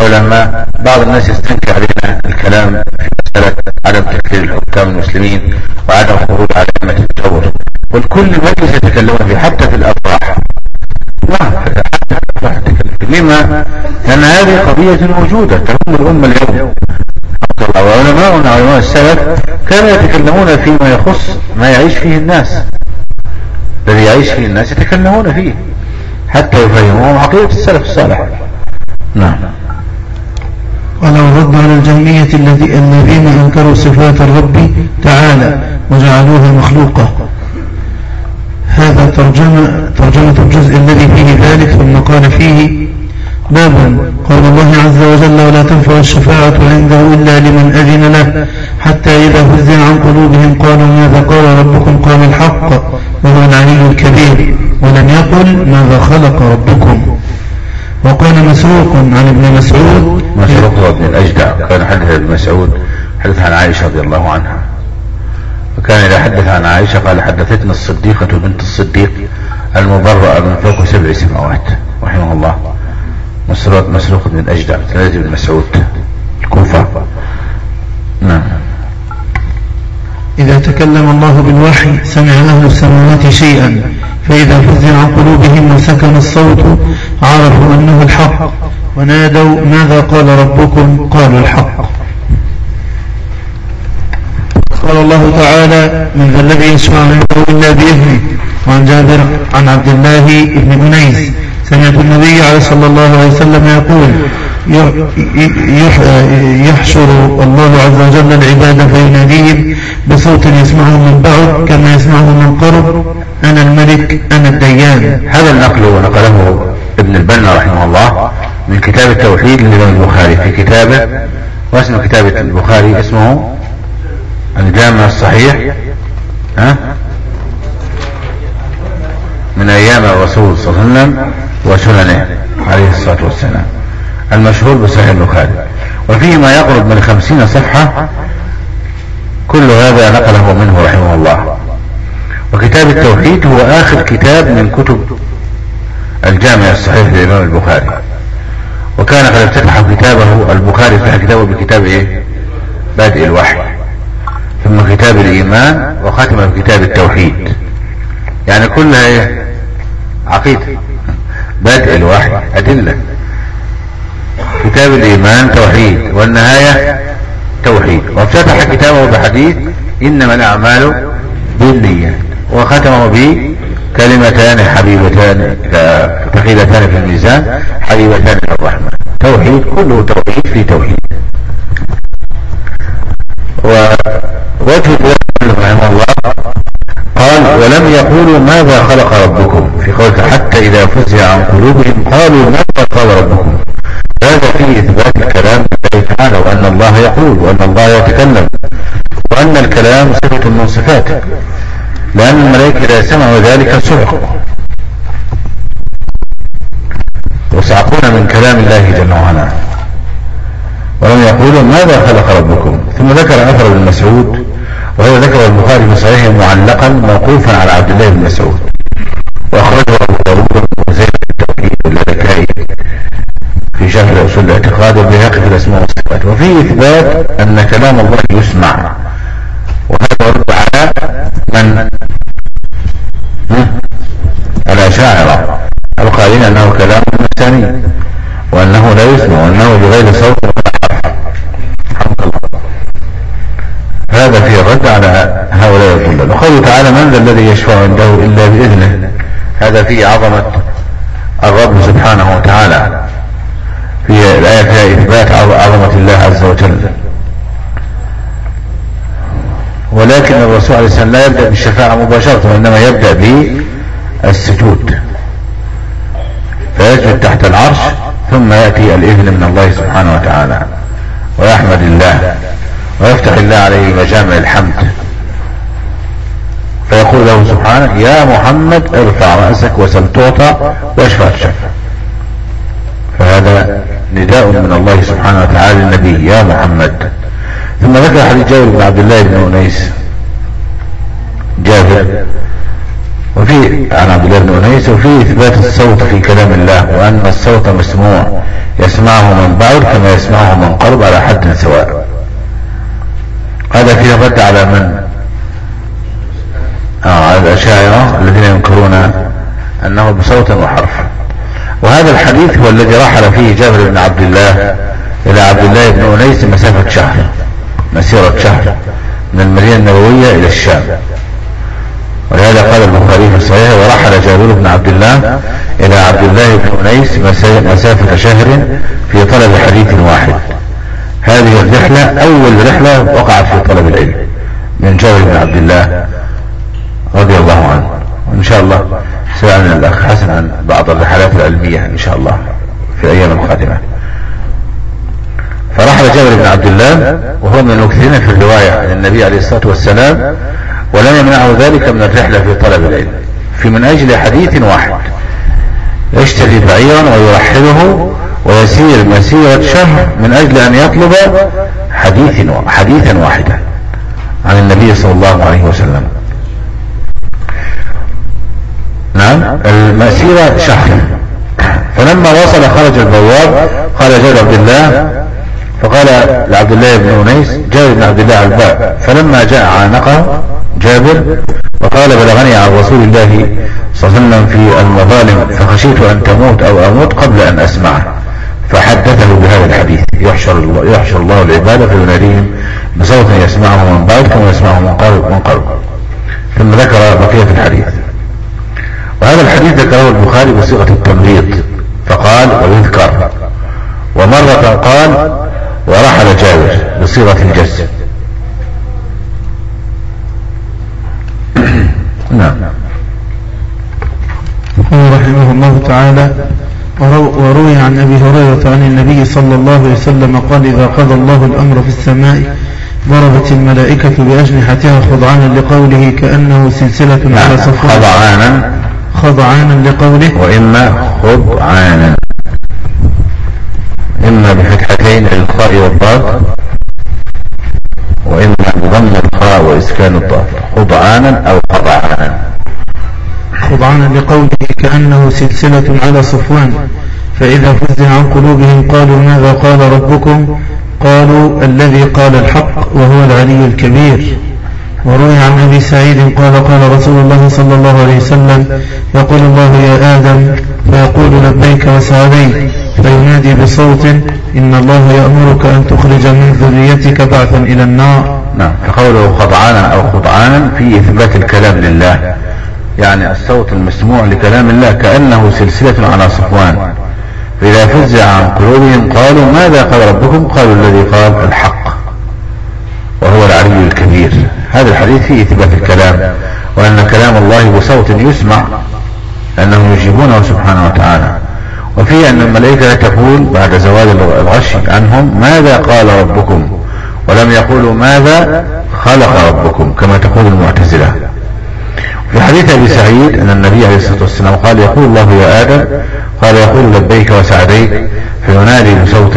العلماء بعض الناس يستنكر علينا الكلام في مسألة عدم تكفير الحكام المسلمين وعدم خروج على أئمة الجور والكل مجلس يتكلمون فيه حتى في الأفراح لما؟ لأن هذه قضية موجودة تهم الأمة اليوم. وعلماؤنا علماء السلف كانوا يتكلمون فيما يخص ما يعيش فيه الناس. الذي يعيش فيه الناس يتكلمون فيه حتى يفهمون عقيدة السلف الصالح. نعم. ولو رد على الجهمية الذين أنكروا صفات الرب تعالى وجعلوها مخلوقة. هذا ترجمة, ترجمة الجزء الذي فيه ذلك ثم قال فيه باب قال الله عز وجل ولا تنفع الشفاعة عنده إلا لمن أذن له حتى إذا فزع عن قلوبهم قالوا ماذا قال ربكم؟ قال الحق. وهو العلي الكبير. ولم يقل ماذا خلق ربكم؟ وقال مسروق عن ابن مسعود. مسروق بن الأجدع كان حدث ابن مسعود حدث عن عائشة رضي الله عنها. وكان إذا حدث عن عائشة قال حدثتنا الصديقة بنت الصديق المبرأة من فوق سبع سماوات رحمه الله. مسروق مسروق بن الأجدع ثلاثة بن مسعود الكوفة. نعم. إذا تكلم الله بالوحي سمع أهل السماوات شيئا. فإذا فزع عن قلوبهم وسكن الصوت عرفوا أنه الحق. ونادوا ماذا قال ربكم؟ قالوا الحق. قال الله تعالى من ذا الذي يشفع عنده إلا بإذنه. وعن جابر عن عبد الله بن أنيس سمعت النبي صلى الله عليه وسلم يقول يحشر الله عز وجل العباد فيناديهم بصوت يسمعه من بعد كما يسمعه من قرب أنا الملك أنا الديان. هذا النقل ونقله ابن البنا رحمه الله من كتاب التوحيد للإمام البخاري. في كتابه واسم كتاب البخاري اسمه الجامع الصحيح ها؟ من أيام الرسول صلى الله عليه وسلم وسننه عليه الصلاة والسلام. المشهور بصحيح البخاري. وفيه ما يقرب من خمسين صفحة كل هذا نقله منه رحمه الله. وكتاب التوحيد هو آخر كتاب من كتب الجامع الصحيح للإمام البخاري. وكان قد افتتح كتابه البخاري افتتح كتابه بكتاب إيه؟ بادئ الوحي. ثم كتاب الإيمان وختم بكتاب التوحيد. يعني كلها إيه؟ عقيدة. بدء الوحي أدلة. كتاب الإيمان توحيد والنهاية توحيد. وافتتح كتابه بحديث إنما الأعمال بالنيات. وختمه به كلمتان حبيبتان ثقيلتان في الميزان حبيبتان للرحمن توحيد كله توحيد في توحيد. ووجه رحمه الله قال ولم يقولوا ماذا خلق ربكم في قولك حتى إذا فزع عن قلوبهم قالوا ماذا قال ربكم؟ هذا فيه إثبات الكلام لله تعالى وأن الله يقول وأن الله يتكلم وأن الكلام صفة من صفاته لأن الملائكة إذا سمعوا ذلك صعقوا وصعقون من كلام الله جل وعلا ولم يقولوا ماذا خلق ربكم؟ ثم ذكر أثر ابن مسعود وهو ذكر البخاري في صحيحه معلقا موقوفا على عبد الله بن مسعود. وأخرجه أبو داوود وزيد التوحيد واللالكائي في شهر اصول الاعتقاد والبيهقي في الأسماء والصفات. وفيه إثبات أن كلام الله يسمع. وهذا رد على من؟ الاشاعره القائلين أنه كلام انساني وأنه لا يسمع. وأنه بغير صوت ولا حرف. هذا فيه الرد على هؤلاء الضلال وقوله تعالى من ذا الذي يشفع عنده إلا بإذنه هذا فيه عظمة الرب سبحانه وتعالى في الآية فيها إثبات عظمة الله عز وجل. ولكن الرسول عليه السلام لا يبدأ بالشفاعة مباشرة وإنما يبدأ بالسجود. فيسجد تحت العرش ثم يأتي الإذن من الله سبحانه وتعالى. ويحمد الله. ويفتح الله عليه مجامع الحمد. فيقول له سبحانه يا محمد ارفع رأسك وسل تعطى واشفع تشفع فهذا نداء من الله سبحانه وتعالى للنبي يا محمد. ثم ذكر حديث جابر بن عبد الله بن أنيس. جابر وفي عن عبد الله بن أنيس وفي إثبات الصوت في كلام الله وأن الصوت مسموع يسمعه من بعد كما يسمعه من قرب على حد سواء. هذا فيه الرد على من؟ آه على الأشاعرة الذين ينكرون أنه بصوت وحرف. وهذا الحديث هو الذي رحل فيه جابر بن عبد الله إلى عبد الله بن أنيس مسافة شهر مسيرة شهر من المدينة النبوية إلى الشام. ولهذا قال البخاري في صحيحه ورحل جابر بن عبد الله إلى عبد الله بن أنيس مسافة شهر في طلب حديث واحد. هذه الرحلة أول رحلة وقعت في طلب العلم من جابر بن عبد الله رضي الله عنه. وإن شاء الله سيعلن الأخ حسن عن بعض الرحلات العلمية إن شاء الله في الأيام القادمة فرحل جابر بن عبد الله وهو من المكثرين في الرواية عن النبي عليه الصلاة والسلام ولم يمنعه ذلك من الرحلة في طلب العلم. في من أجل حديث واحد يشتري بعيرا ويرحله ويسير مسيرة شهر من أجل أن يطلب حديث حديثا واحدا عن النبي صلى الله عليه وسلم. نعم؟ المسيرة شهر. فلما وصل خرج البواب قال جابر عبد الله فقال لعبد الله بن أنيس جابر بن عبد الله على الباب فلما جاء عانقه جابر وقال بلغني عن رسول الله صلى الله عليه وسلم في المظالم فخشيت أن تموت أو أموت قبل أن أسمعه. فحدثه بهذا الحديث. يحشر الله, يحشر الله العباد فيناديهم بصوت يسمعه من بعد كما يسمعه من قرب من قرب ثم ذكر بقية الحديث. وهذا الحديث ذكره البخاري بصيغة التمريض. فقال ويذكر. ومرة قال ورحل جابر بصيغة الجز (clears throat) نعم. رحمه الله تعالى وروي عن أبي هريرة عن النبي صلى الله عليه وسلم قال إذا قضى الله الأمر في السماء ضربت الملائكة بأجنحتها خضعانا لقوله كأنه سلسلة على صفوان خضعانا. خضعانا لقوله. وإما خضعانا. إما بفتحتين الخاء والضاد. وإما بضم الخاء وإسكان الضاد. خضعانا أو خضعانا. خضعانا لقوله كأنه سلسلة على صفوان فإذا فزع عن قلوبهم قالوا ماذا قال ربكم؟ قالوا الذي قال الحق وهو العلي الكبير. وروي عن أبي سعيد قال قال رسول الله صلى الله عليه وسلم يقول الله يا آدم فيقول لبيك وسعديك فينادي بصوت إن الله يأمرك أن تخرج من ذريتك بعثا إلى النار. نعم فقوله خضعانا أو خضعانا في إثبات الكلام لله. يعني الصوت المسموع لكلام الله كأنه سلسلة على صفوان. فإذا فزع عن قلوبهم قالوا ماذا قال ربكم؟ قالوا الذي قال الحق. وهو العلي الكبير. هذا الحديث فيه إثبات الكلام. وأن كلام الله بصوت يسمع لأنهم يجيبونه سبحانه وتعالى. وفيه أن الملائكة تقول بعد زوال الغش عنهم ماذا قال ربكم؟ ولم يقولوا ماذا خلق ربكم كما تقول المعتزلة. في حديث أبي سعيد أن النبي عليه الصلاة والسلام قال يقول الله يا آدم قال يقول لبيك وسعديك فينادي بصوت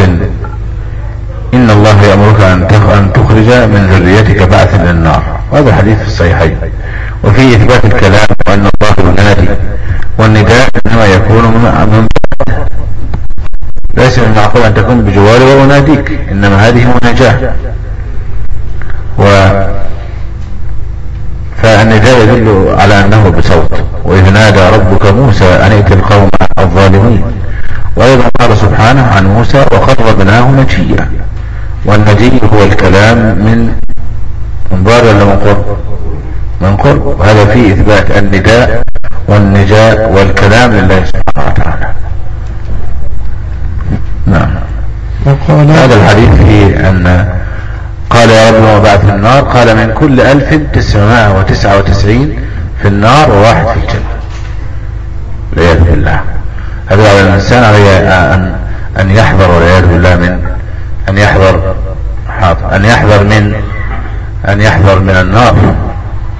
إن الله يأمرك أن تخرج من ذريتك بعثا إلى النار. وهذا الحديث في الصحيحين. وفيه إثبات الكلام وأن الله ينادي والنداء إنما يكون من ليس من المعقول أن تكون بجواري وأناديك إنما هذه مناجاة. و فالنداء يدل على أنه بصوت. وإذ نادى ربك موسى أن ائت القوم الظالمين. وأيضا قال سبحانه عن موسى وقربناه نجيا. والنجي هو الكلام من منظار ولا من قرب من قرب وهذا فيه إثبات النداء والنجاء والكلام لله سبحانه وتعالى. نعم. هذا الحديث فيه أن قال يا رب ما بعث النار. قال من كل ألف تسعمائة وتسعة وتسعين في النار وواحد في الجنة. والعياذ بالله. هذا على الإنسان عليه أن أن يحذر والعياذ بالله من أن يحذر. أن يحذر من أن يحذر من النار.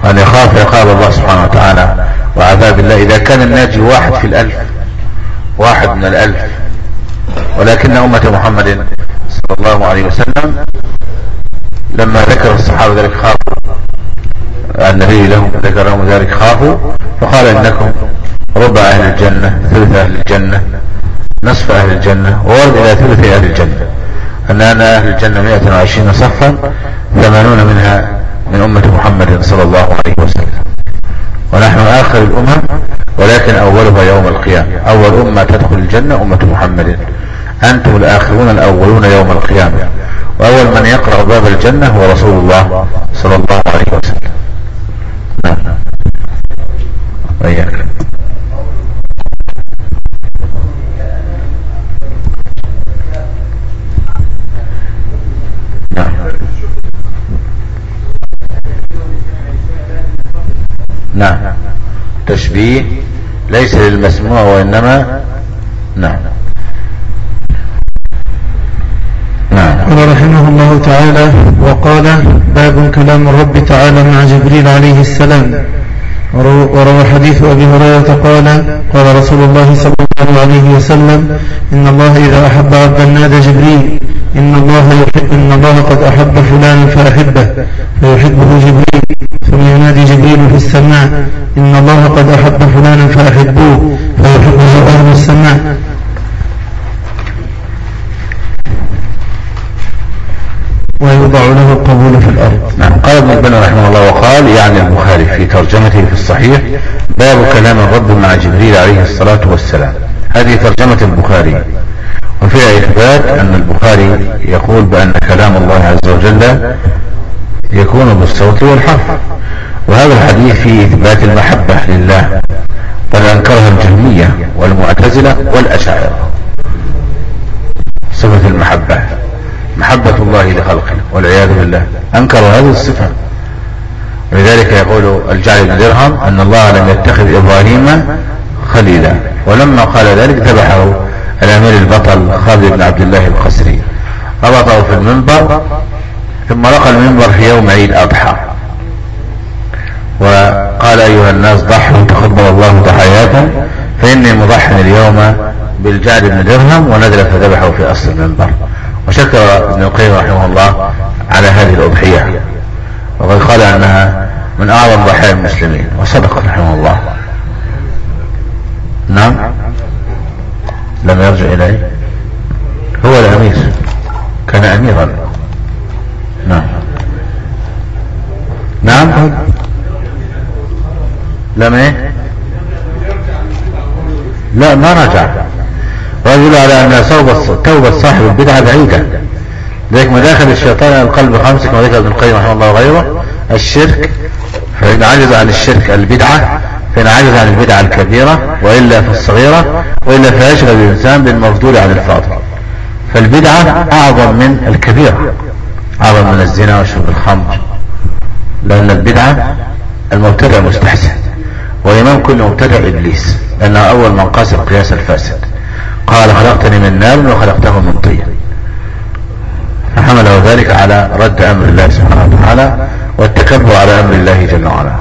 وأن يخاف عقاب الله سبحانه وتعالى وعذاب الله. إذا كان الناجي واحد في الألف. واحد من الألف. ولكن أمة محمد صلى الله عليه وسلم لما ذكر الصحابة ذلك خافوا. النبي لهم ذكر لهم ذلك خافوا. فقال إنكم ربع أهل الجنة ثلث أهل الجنة نصف أهل الجنة وورد إلى ثلث أهل الجنة. أن أنا أهل الجنة 120 صفا ثمانون منها من أمة محمد صلى الله عليه وسلم. ونحن آخر الأمم ولكن أولها يوم القيامة. أول أمة تدخل الجنة أمة محمد. أنتم الآخرون الأولون يوم القيامة. وأول من يقرأ باب الجنة هو رسول الله صلى الله عليه وسلم. نعم. وإياك نعم. نعم. تشبيه ليس للمسموع وإنما نعم. نعم قال رحمه الله تعالى وقال باب كلام الرب تعالى مع جبريل عليه السلام وروى حديث أبي هريرة قال قال رسول الله صلى الله عليه وسلم إن الله إذا أحب عبدا نادى جبريل إن الله يحب إن الله قد أحب فلانا فأحبه فيحبه جبريل ثم ينادي جبريل في السماء إن الله قد أحب فلانا فأحبوه فيحبه أهل السماء ويوضع له القبول في الأرض. نعم. قال ابن البنا رحمه الله وقال يعني البخاري في ترجمته في الصحيح باب كلام الرب مع جبريل عليه الصلاة والسلام. هذه ترجمة البخاري. وفيها إثبات أن البخاري يقول بأن كلام الله عز وجل يكون بالصوت والحرف. وهذا الحديث فيه إثبات المحبة لله بل أنكرها الجهمية والمعتزلة والأشاعرة. صفة المحبة. محبة الله لخلقه والعياذ بالله. أنكروا هذه الصفة. ولذلك يقول الجعل بن درهم أن الله لم يتخذ إبراهيم خليلا ولما قال ذلك ذبحه الأمير البطل خالد بن عبد الله القسري. ربطه في المنبر ثم رقى المنبر في يوم عيد أضحى. وقال أيها الناس ضحوا تقبل الله تحياكم فإني مضح اليوم بالجعد بن درهم ونزل فذبحه في أصل المنبر. وشكر ابن القيم رحمه الله على هذه الأضحية. وقد قال أنها من أعظم ضحايا المسلمين وصدق رحمه الله. نعم. لم يرجع إليه. هو الأمير. كان أميرا. نعم. نعم. لم إيه؟ لا ما رجع. رجل على أن توبة صاحب البدعة بعيدة. ذلك مداخل الشيطان القلب خمسة كما ذكر ابن القيم رحمه الله وغيره الشرك فإن عجز عن الشرك البدعة فإن عجز عن البدعة الكبيرة وإلا في الصغيرة وإلا فيشغل الإنسان بالمفضول عن الفاضل. فالبدعة أعظم من الكبيرة أعظم من الزنا وشرب الخمر. لأن البدعة المبتدع مستحسن وإمام كل مبتدع إبليس لأنه أول من قاس القياس الفاسد. قال خلقتني من نار وخلقته من طين. فحمله ذلك على رد أمر الله سبحانه وتعالى والتكبر على أمر الله جل وعلا.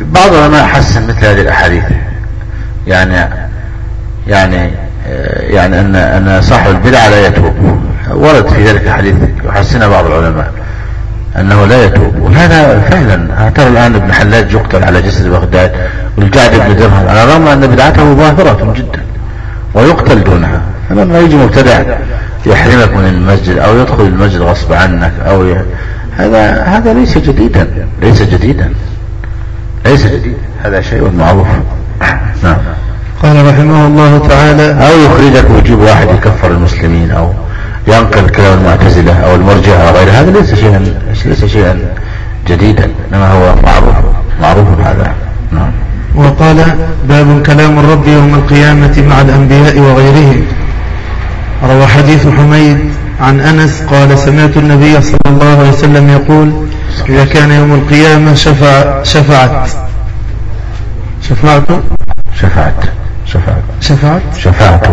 بعض العلماء حسن مثل هذه الأحاديث. يعني يعني يعني أن أن صاحب البدعة لا يتوب. ورد في ذلك الحديث يحسنها بعض العلماء. أنه لا يتوب. وهذا فعلا. ترى الآن ابن حلاج يقتل على جسر بغداد والجعد بن درهم على الرغم أن بدعته ظاهرة جدا ويقتل دونها. فلما يجي مبتدع يحرمك من المسجد أو يدخل المسجد غصب عنك أو ي... هذا هذا ليس جديدا. ليس جديدا. ليس جديدا. هذا شيء معروف. نعم. قال رحمه الله تعالى أو يخرجك ويجيب واحد يكفر المسلمين أو ينقل كلام المعتزلة أو المرجئة أو غير هذا ليس شيئا ليس شيئا جديدا إنما هو معروف معروف هذا نعم. وقال باب كلام الرب يوم القيامة مع الأنبياء وغيرهم. روى حديث حميد عن أنس قال سمعت النبي صلى الله عليه وسلم يقول إذا كان يوم القيامة شفع شفعت. شفعت؟ شفعت. شفعت شفعت شفعت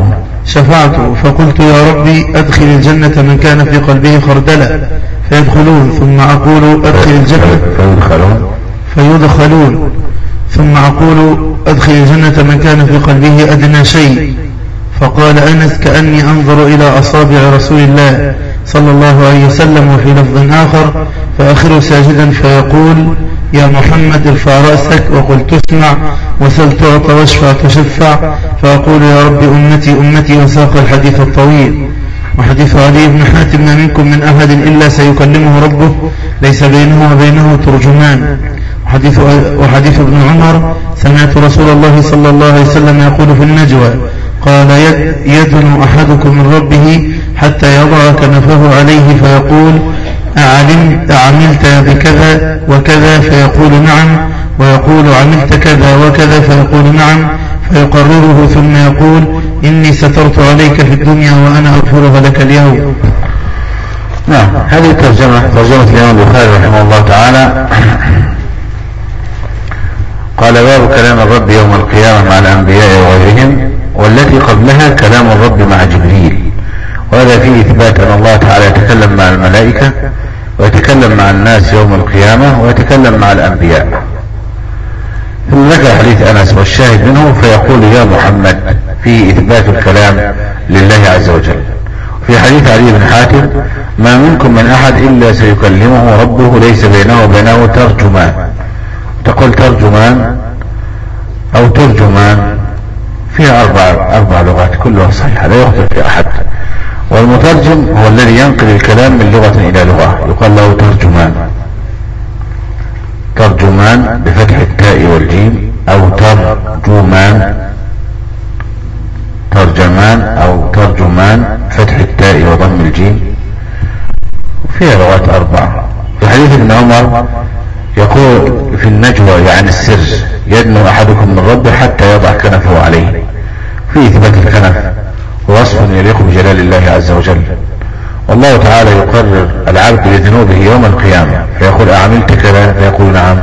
شفعت فقلت يا ربي أدخل الجنة من كان في قلبه خردلة فيدخلون ثم أقول أدخل الجنة. فيدخلون. فيدخلون ثم أقول أدخل الجنة من كان في قلبه أدنى شيء. فقال أنس كأني أنظر إلى أصابع رسول الله صلى الله عليه وسلم وفي لفظ آخر فآخر ساجدا فيقول يا محمد ارفع رأسك وقل تسمع وسل تعطى واشفع تشفع فأقول يا رب أمتي أمتي وساق الحديث الطويل وحديث علي بن حاتم ما منكم من أحد إلا سيكلمه ربه ليس بينه وبينه ترجمان وحديث, وحديث ابن عمر سمعت رسول الله صلى الله عليه وسلم يقول في النجوى قال يدن أحدكم من ربه حتى يضع كنفه عليه فيقول عملت بكذا وكذا فيقول نعم ويقول عملت كذا وكذا فيقول نعم فيقرره ثم يقول إني سترت عليك في الدنيا وأنا أغفرها لك اليوم. نعم هذه الترجمة ترجمة الإمام البخاري رحمه الله تعالى. قال باب كلام الرب يوم القيامة مع الأنبياء وغيرهم والتي قبلها كلام الرب مع جبريل. وهذا فيه إثبات أن الله تعالى يتكلم مع الملائكة ويتكلم مع الناس يوم القيامة ويتكلم مع الأنبياء. ثم ذكر حديث أنس والشاهد منه فيقول يا محمد فيه إثبات الكلام لله عز وجل. في حديث علي بن حاتم ما منكم من أحد إلا سيكلمه ربه ليس بينه وبينه ترجمان. تقول ترجمان أو ترجمان؟ فيها أربع, أربع لغات كلها صحيحة لا يختلف في أحد. والمترجم هو الذي ينقل الكلام من لغة إلى لغة. يقال له ترجمان. ترجمان بفتح التاء والجيم أو ترجمان. ترجمان أو ترجمان فتح التاء وضم الجيم. فيها لغات أربعة في حديث ابن عمر يقول في النجوى يعني السر يدنو أحدكم من ربه حتى يضع كنفه عليه. في إثبات الكنف. وصف يليق بجلال الله عز وجل. والله تعالى يقرر العبد بذنوبه يوم القيامة. فيقول أعملت كذا؟ فيقول نعم.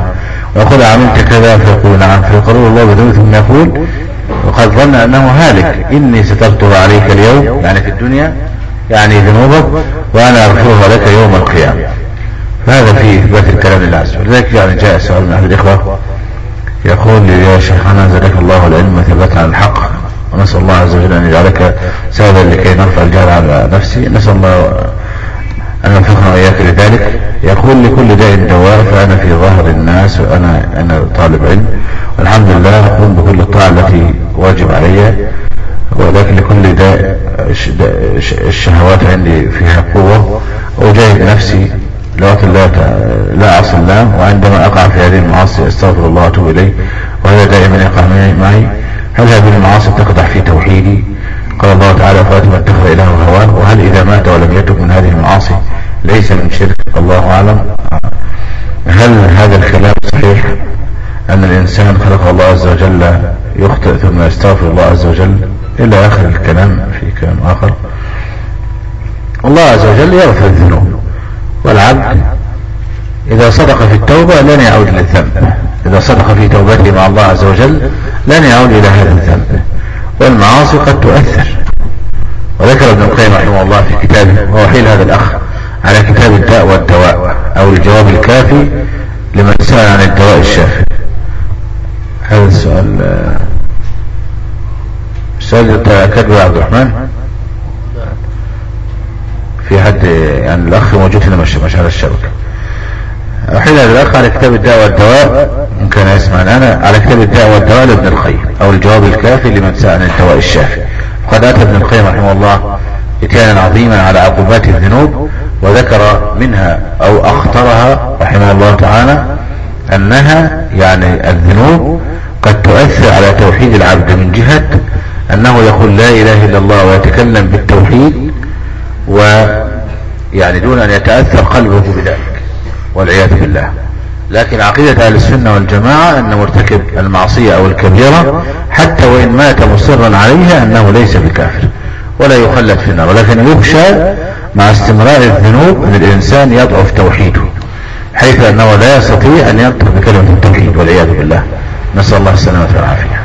ويقول أعملت كذا؟ فيقول نعم. فيقرر الله بذنوبه ثم يقول وقد ظن أنه هالك. إني سترتب عليك اليوم يعني في الدنيا يعني ذنوبك وأنا أغفرها لك يوم القيامة. فهذا فيه إثبات الكلام لله عز وجل لذلك يعني جاء سؤال من أهل الإخوة. يقول يا شيخنا زادك الله العلم وثبت على الحق. ونسأل الله عز وجل أن يجعلك سببا لكي نرفع الجهل على نفسي. نسأل الله أنا وفقنا وإياك لذلك يقول لكل داء دواء فأنا في ظهر الناس وأنا أنا طالب علم. والحمد لله أقوم بكل الطاعة التي واجب علي. ولكن لكل داء الشهوات عندي فيها قوة. أجاهد نفسي لوقت لا لا أعصي الله. وعندما أقع في هذه المعاصي أستغفر الله وأتوب إليه. وهذا دائما يقع معي. هل هذه المعاصي تقدح في توحيدي؟ قال الله تعالى فاتما اتخذ إله هواه وهل إذا مات ولم يتب من هذه المعاصي ليس من شرك؟ الله أعلم. هل هذا الكلام صحيح؟ أن الإنسان خلق الله عز وجل يخطئ ثم يستغفر الله عز وجل إلى آخر الكلام في كلام آخر؟ الله عز وجل يغفر الذنوب والعبد إذا صدق في التوبة لن يعود للذنب. إذا صدق في توبته مع الله عز وجل لن يعود إلى هذا الذنب والمعاصي قد تؤثر. وذكر ابن القيم رحمه الله في كتابه وهو هذا الأخ على كتاب الداء والدواء أو الجواب الكافي لمن سأل عن الدواء الشافي. هذا السؤال السؤال كتبه عبد الرحمن؟ في حد يعني الأخ موجود هنا مش على الشبكة. حين الأخ على كتاب الداء والدواء إن كان يسمع الآن على كتاب الداء والدواء لابن القيم أو الجواب الكافي لمن سأل الدواء الشافي. وقد أتى ابن القيم رحمه الله إتيانا عظيما على عقوبات الذنوب وذكر منها أو أخطرها رحمه الله تعالى أنها يعني الذنوب قد تؤثر على توحيد العبد من جهة أنه يقول لا إله إلا الله ويتكلم بالتوحيد ويعني دون أن يتأثر قلبه بذلك. والعياذ بالله. لكن عقيدة أهل السنة والجماعة أن مرتكب المعصية أو الكبيرة حتى وإن مات مصرا عليها أنه ليس بكافر ولا يخلد في النار ولكن يخشى مع استمرار الذنوب أن الإنسان يضعف توحيده حيث أنه لا يستطيع أن ينطق بكلمة التوحيد والعياذ بالله. نسأل الله السلامة والعافية.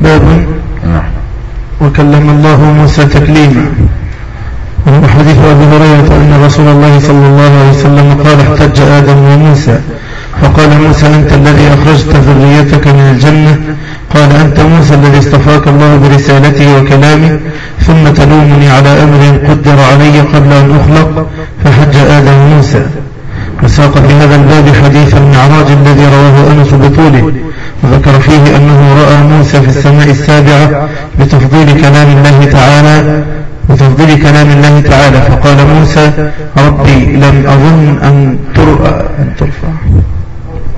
باب نعم. وكلم الله موسى تكليما. وهو حديث أبي هريرة أن رسول الله صلى الله عليه وسلم قال احتج آدم وموسى. فقال موسى أنت الذي أخرجت ذريتك من الجنة؟ قال أنت موسى الذي اصطفاك الله برسالته وكلامه ثم تلومني على أمر قدر علي قبل أن أخلق فحج آدم موسى وساق في هذا الباب حديث المعراج الذي رواه أنس بطوله. وذكر فيه أنه رأى موسى في السماء السابعة بتفضيل كلام الله تعالى. بتفضيل كلام الله تعالى. فقال موسى ربي لم أظن أن, أن ترفع.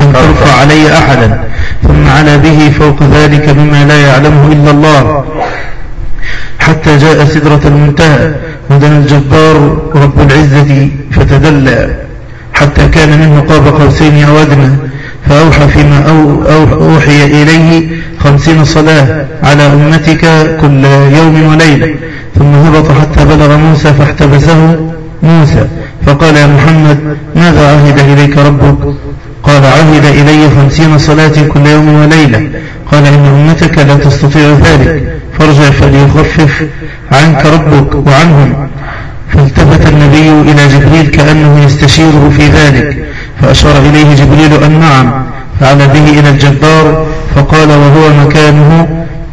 أن ترفع علي أحدا. ثم على به فوق ذلك بما لا يعلمه إلا الله. حتى جاء سدرة المنتهى. ودنا الجبار رب العزة فتدلى. حتى كان منه قاب قوسين أو أدنى. فأوحى فيما أو أو أوحي إليه خمسين صلاة على أمتك كل يوم وليلة. ثم هبط حتى بلغ موسى فاحتبسه موسى. فقال يا محمد ماذا عهد إليك ربك؟ قال عهد إلي خمسين صلاة كل يوم وليلة. قال إن أمتك لا تستطيع ذلك. فارجع فليخفف عنك ربك وعنهم. فالتفت النبي إلى جبريل كأنه يستشيره في ذلك. فأشار إليه جبريل أن نعم فعلى به إلى الجبار فقال وهو مكانه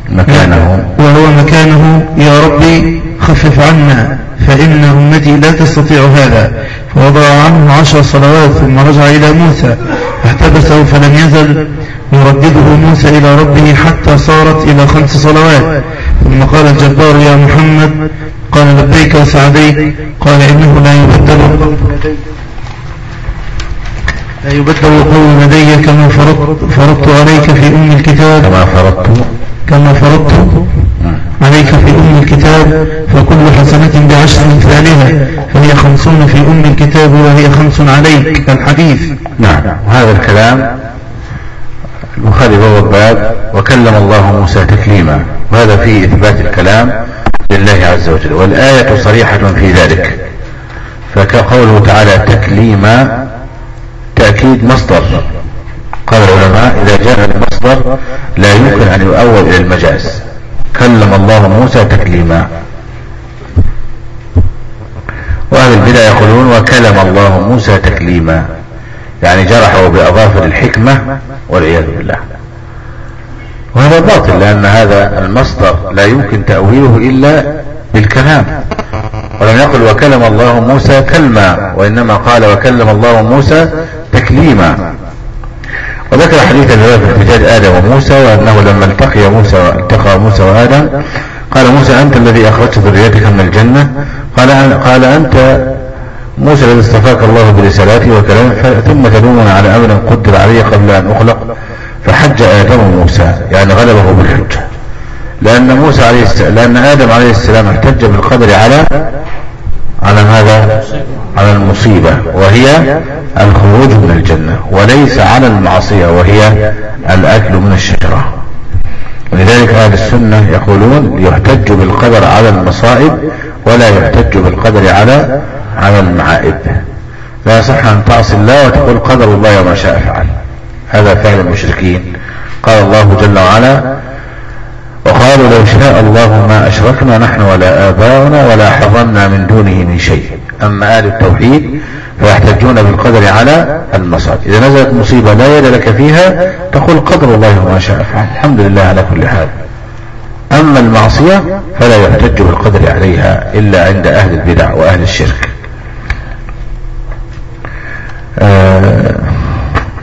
مكانه. وهو مكانه يا ربي خفف عنا فإن أمتي لا تستطيع هذا. فوضع عنه عشر صلوات ثم رجع إلى موسى فاحتبسه فلم يزل. يردده موسى إلى ربه حتى صارت إلى خمس صلوات. ثم قال الجبار يا محمد قال لبيك وسعديك قال إنه لا يبدل. لا يبدل قول لدي كما فرضت, فرضت عليك في أم الكتاب. كما فرضت. كما فرضت عليك في أم الكتاب فكل حسنة بعشر أمثالها فهي خمسون في أم الكتاب وهي خمس عليك الحديث نعم. هذا الكلام البخاري هو الباب وكلم الله موسى تكليما وهذا فيه إثبات الكلام لله عز وجل والآية صريحة في ذلك. فكقوله تعالى تكليما تأكيد مصدر. قال العلماء إذا جاء المصدر لا يمكن أن يؤول إلى المجاز. كلم الله موسى تكليما. وأهل البدع يقولون وكلم الله موسى تكليما. يعني جرحه بأظافر الحكمة والعياذ بالله. وهذا باطل لأن هذا المصدر لا يمكن تأويله إلا بالكلام. ولم يقل وكلم الله موسى كلمة وإنما قال وكلم الله موسى تكليما. وذكر حديث في امتداد آدم وموسى وأنه لما التقي موسى التقى موسى وآدم قال موسى أنت الذي أخرجت ذريتك من الجنة؟ قال قال أنت موسى الذي اصطفاك الله برسالته وكلامه ثم تلومنا على أمر قدر علي قبل أن أخلق فحج آدم موسى يعني غلبه بالحجة. لأن موسى عليه السلام لأن آدم عليه السلام احتج بالقدر على على ماذا؟ على المصيبة وهي الخروج من الجنة وليس على المعصية وهي الأكل من الشجرة. ولذلك أهل السنة يقولون يحتج بالقدر على المصائب ولا يحتج بالقدر على على المعائب. لا يصح أن تعصي الله وتقول قدر الله وما شاء فعل. هذا فعل المشركين. قال الله جل وعلا وقالوا لو شاء الله ما أشركنا نحن ولا آباؤنا ولا حرمنا من دونه من شيء. أما أهل التوحيد فيحتجون بالقدر على المصائب إذا نزلت مصيبة لا يد لك فيها تقول قدر الله وما شاء فعل. الحمد لله على كل حال. أما المعصية فلا يحتج بالقدر عليها إلا عند أهل البدع وأهل الشرك. آه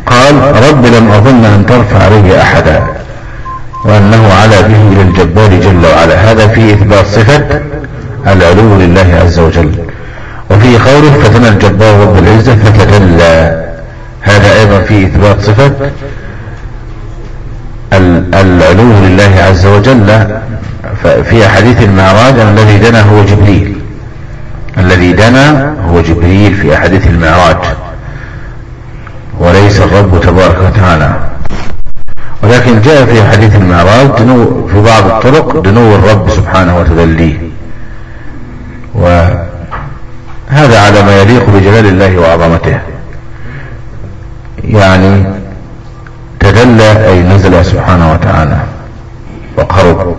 قال رب لم أظن أن ترفع علي أحدا. وأنه على به إلى الجبار جل وعلا. هذا في إثبات صفة العلو لله عز وجل. وفي قوله فتنى الجبار رب العزة فتدلى هذا أيضا في إثبات صفة العلو لله عز وجل. في حديث المعراج الذي دنا هو جبريل. الذي دنا هو جبريل في أحاديث المعراج. وليس الرب تبارك وتعالى. ولكن جاء في حديث المعراج دنو في بعض الطرق دنو الرب سبحانه وتدليه. وهذا على ما يليق بجلال الله وعظمته. يعني تدلى أي نزل سبحانه وتعالى وقرب.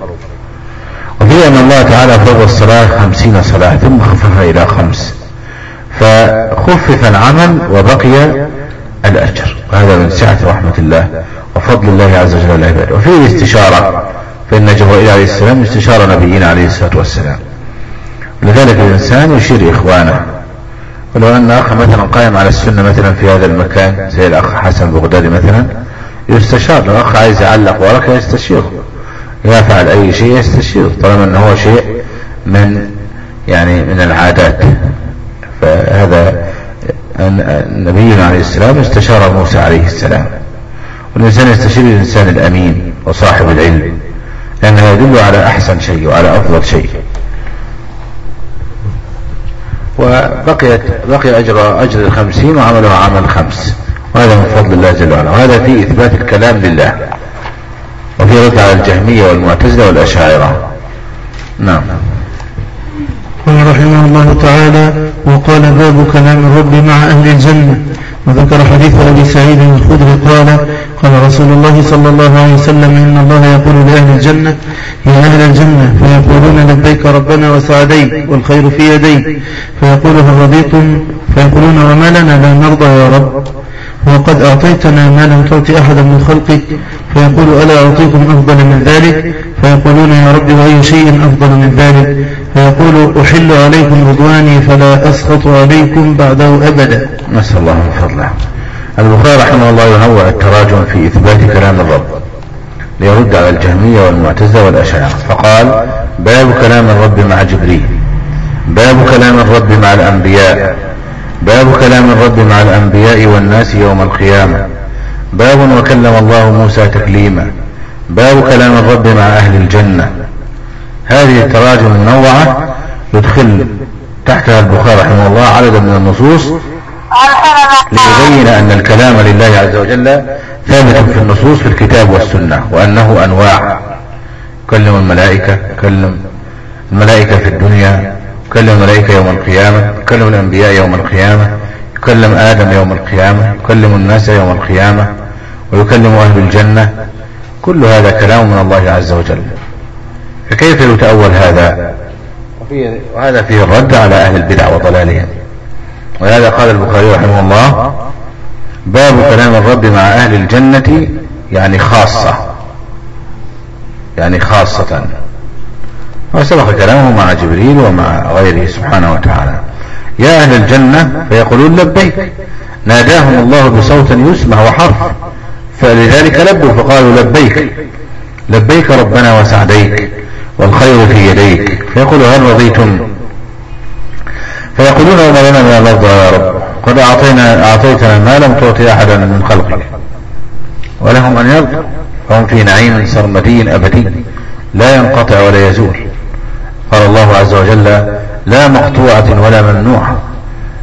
وفي أن الله تعالى فرض الصلاة خمسين صلاة ثم خففها إلى خمس. فخفف العمل وبقي الأجر. وهذا من سعة رحمة الله وفضل الله عز وجل العباد وفيه الاستشارة فإن جبرائيل عليه السلام استشار نبينا عليه الصلاة والسلام. لذلك الإنسان يشير إخوانه. ولو أن أخ مثلا قائم على السنة مثلا في هذا المكان زي الأخ حسن بغدادي مثلا يستشار. لو أخ عايز يعلق ورقة يستشيره. يفعل أي شيء يستشير طالما أنه هو شيء من يعني من العادات. فهذا نبينا عليه السلام استشار موسى عليه السلام. والإنسان يستشير الإنسان الأمين وصاحب العلم لأنه يدل على أحسن شيء وعلى أفضل شيء. وبقيت بقي أجر أجر الخمسين وعملها عمل خمس وهذا من فضل الله جل وعلا. وهذا في إثبات الكلام لله وفي رد على الجهمية والمعتزلة والأشاعرة. نعم. قال رحمه الله تعالى وقال باب كلام الرب مع أهل الجنة. وذكر حديث أبي سعيد الخدري قال قال رسول الله صلى الله عليه وسلم إن الله يقول لأهل الجنة يا أهل الجنة فيقولون لبيك ربنا وسعديك والخير في يديك. فيقول هل رضيتم؟ فيقولون وما لنا لا نرضى يا رب. وقد أعطيتنا ما لم تعط أحدا من خلقك. فيقول ألا أعطيكم أفضل من ذلك؟ فيقولون يا رب وأي شيء أفضل من ذلك؟ فيقول أحل عليكم رضواني فلا أسخط عليكم بعده أبدا. نسأل الله من فضله. البخاري رحمه الله ينوع التراجم في إثبات كلام الرب. ليرد على الجهمية والمعتزلة والأشاعرة. فقال باب كلام الرب مع جبريل. باب كلام الرب مع الأنبياء. باب كلام الرب مع الأنبياء والناس يوم القيامة. باب وكلم الله موسى تكليما. باب كلام الرب مع أهل الجنة. هذه التراجم المنوعة يدخل تحتها البخاري رحمه الله عددا من النصوص ليبين أن الكلام لله عز وجل ثابت في النصوص في الكتاب والسنة وأنه أنواع. يكلم الملائكة يكلم الملائكة في الدنيا يكلم الملائكة يوم القيامة يكلم الأنبياء يوم القيامة يكلم آدم يوم القيامة يكلم الناس يوم القيامة ويكلم أهل الجنة. كل هذا كلام من الله عز وجل. فكيف يتأول هذا؟ وهذا فيه الرد على أهل البدع وضلالهم. ولهذا قال البخاري رحمه الله باب كلام الرب مع أهل الجنة يعني خاصة. يعني خاصة. وسبق كلامه مع جبريل ومع غيره سبحانه وتعالى. يا أهل الجنة فيقولون لبيك ناداهم الله بصوت يسمع وحرف فلذلك لبوا فقالوا لبيك لبيك ربنا وسعديك. والخير في يديك. فيقول هل رضيتم؟ فيقولون وما لنا من الأرض يا رب. قد أعطينا أعطيتنا ما لم تعطي أحدا من خلقك. ولهم أن يرضوا. فهم في نعيم سرمدي أبدي لا ينقطع ولا يزول. قال الله عز وجل لا مقطوعة ولا ممنوعة.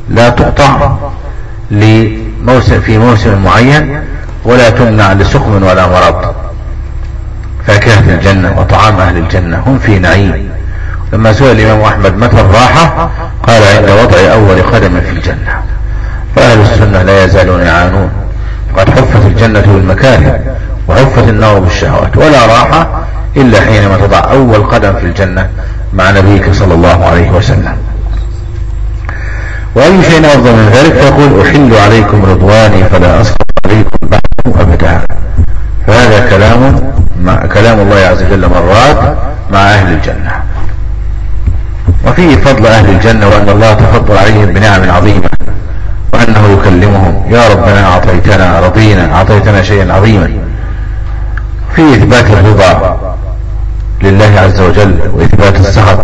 لا تقطع لموسم في موسم معين ولا تمنع لسقم ولا مرض. فاكهة الجنة وطعام أهل الجنة هم في نعيم. لما سئل الإمام أحمد متى الراحة قال عند وضع أول قدم في الجنة. فأهل السنة لا يزالون يعانون. قد حفت الجنة بالمكاره وحفت النار بالشهوات. ولا راحة إلا حينما تضع أول قدم في الجنة مع نبيك صلى الله عليه وسلم. وأي شيء أفضل من ذلك؟ فيقول أحل عليكم رضواني فلا أسقط عليكم بعده أبدا. فهذا كلام مع كلام الله عز وجل مرات مع أهل الجنة. وفيه فضل أهل الجنة وأن الله تفضل عليهم بنعم عظيمة وأنه يكلمهم يا ربنا أعطيتنا رضينا أعطيتنا شيئا عظيما. في إثبات الرضا لله عز وجل وإثبات السخط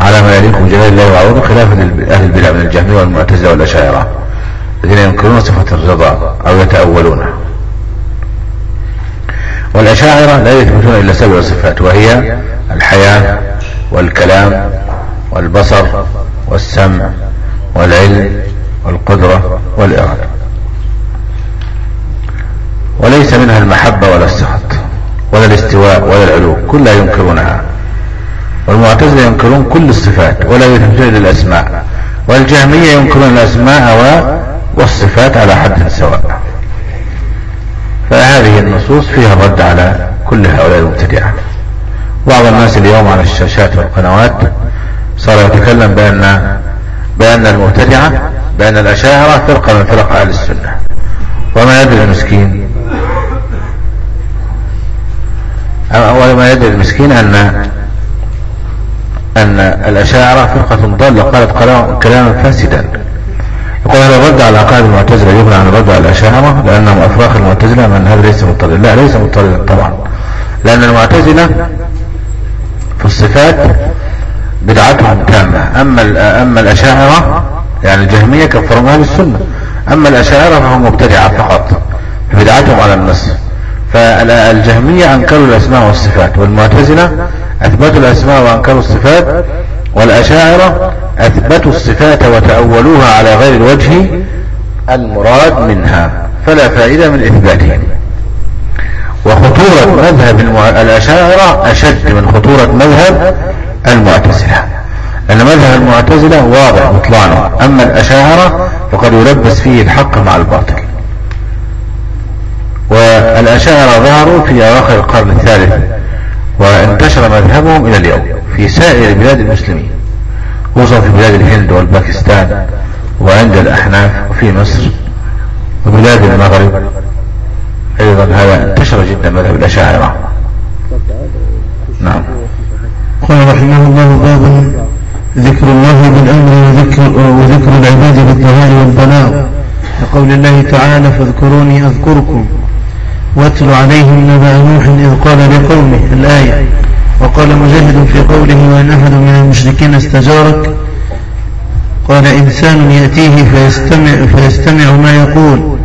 على ما يليق بجلال الله وعوضه خلاف أهل البدع من الجهمية والمعتزلة والأشاعرة الذين ينكرون صفة الرضا أو يتأولونها والأشاعرة لا يثبتون إلا سبع صفات وهي الحياة والكلام والبصر والسمع والعلم والقدرة والإرادة. وليس منها المحبة ولا السخط ولا الاستواء ولا العلو كلها ينكرونها. والمعتزلة ينكرون كل الصفات ولا يثبتون إلا الأسماء والجهمية ينكرون الأسماء والصفات على حد سواء. فهذه النصوص فيها الرد على كل هؤلاء المبتدعة بعض الناس اليوم على الشاشات والقنوات صار يتكلم بأن بأن المبتدعة بأن الأشاعرة فرقة من فرق أهل السنة. وما يدري المسكين. وما يدري المسكين أن أن الأشاعرة فرقة ضالة. قالت كلاما فاسدا. يقول هذا الرد على عقائد المعتزلة يغنى عن الرد على الأشاعرة لأنهم أفراخ المعتزلة من هذا ليس مضطرد لا ليس مضطردا طبعا. لأن المعتزلة في الصفات بدعتهم تامة. أما أما الأشاعرة يعني الجهمية كفرهم أهل السنة. أما الأشاعرة فهم مبتدعة فقط بدعتهم على النص. فالجهمية أنكروا الأسماء والصفات والمعتزلة أثبتوا الأسماء وأنكروا الصفات والأشاعرة أثبتوا الصفات وتأولوها على غير الوجه المراد منها فلا فائدة من إثباتهم وخطورة مذهب الأشاعرة أشد من خطورة مذهب المعتزلة. لأن مذهب المعتزلة واضح بطلانه أما الأشاعرة فقد يلبس فيه الحق مع الباطل. والأشاعرة ظهروا في أواخر القرن الثالث. وانتشر مذهبهم إلى اليوم في سائر بلاد المسلمين خصوصا في بلاد الهند والباكستان وعند الأحناف وفي مصر وبلاد المغرب. أيضا هذا انتشر جدا مذهب الأشاعرة. نعم. قال رحمه الله باب ذكر الله بالأمر وذكر, وذكر العباد بالظهار والبلاغ. لقول الله تعالى فاذكروني أذكركم. واتل عليهم نبأ نوح إذ قال لقومه الآية. وقال مجاهد في قوله وإن أحد من المشركين استجارك. قال إنسان يأتيه فيستمع, فيستمع ما يقول.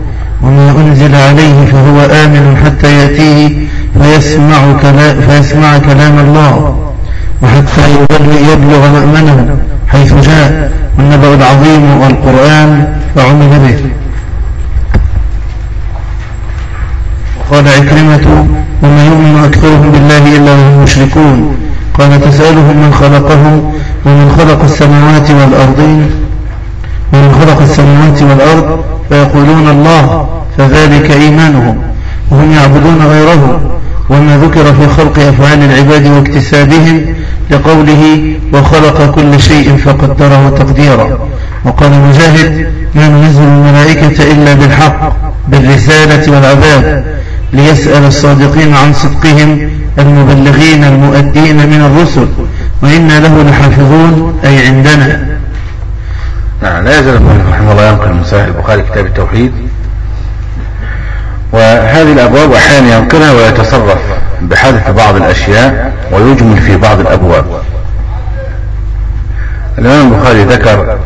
وما أنزل عليه فهو آمن حتى يأتيه فيسمع, كلا فيسمع كلام الله. وحتى يبلغ مأمنه حيث جاء. والنبأ العظيم والقرآن فعمل به. قال عكرمة وما يؤمن أكثرهم بالله إلا هم مشركون. قال تسألهم من خلقهم ومن خلق السماوات والأرضين ومن خلق السماوات والأرض فيقولون الله فذلك إيمانهم وهم يعبدون غيره وما ذكر في خلق أفعال العباد واكتسابهم لقوله وخلق كل شيء فقدره تقديرا. وقال مجاهد ما ننزل الملائكة إلا بالحق بالرسالة والعذاب ليسأل الصادقين عن صدقهم المبلغين المؤدين من الرسل وإنا له لحافظون أي عندنا. نعم لا يزال المؤلف رحمه الله ينقل من صحيح البخاري كتاب التوحيد. وهذه الأبواب أحيانا ينقلها ويتصرف بحذف بعض الأشياء ويجمل في بعض الأبواب. الإمام البخاري ذكر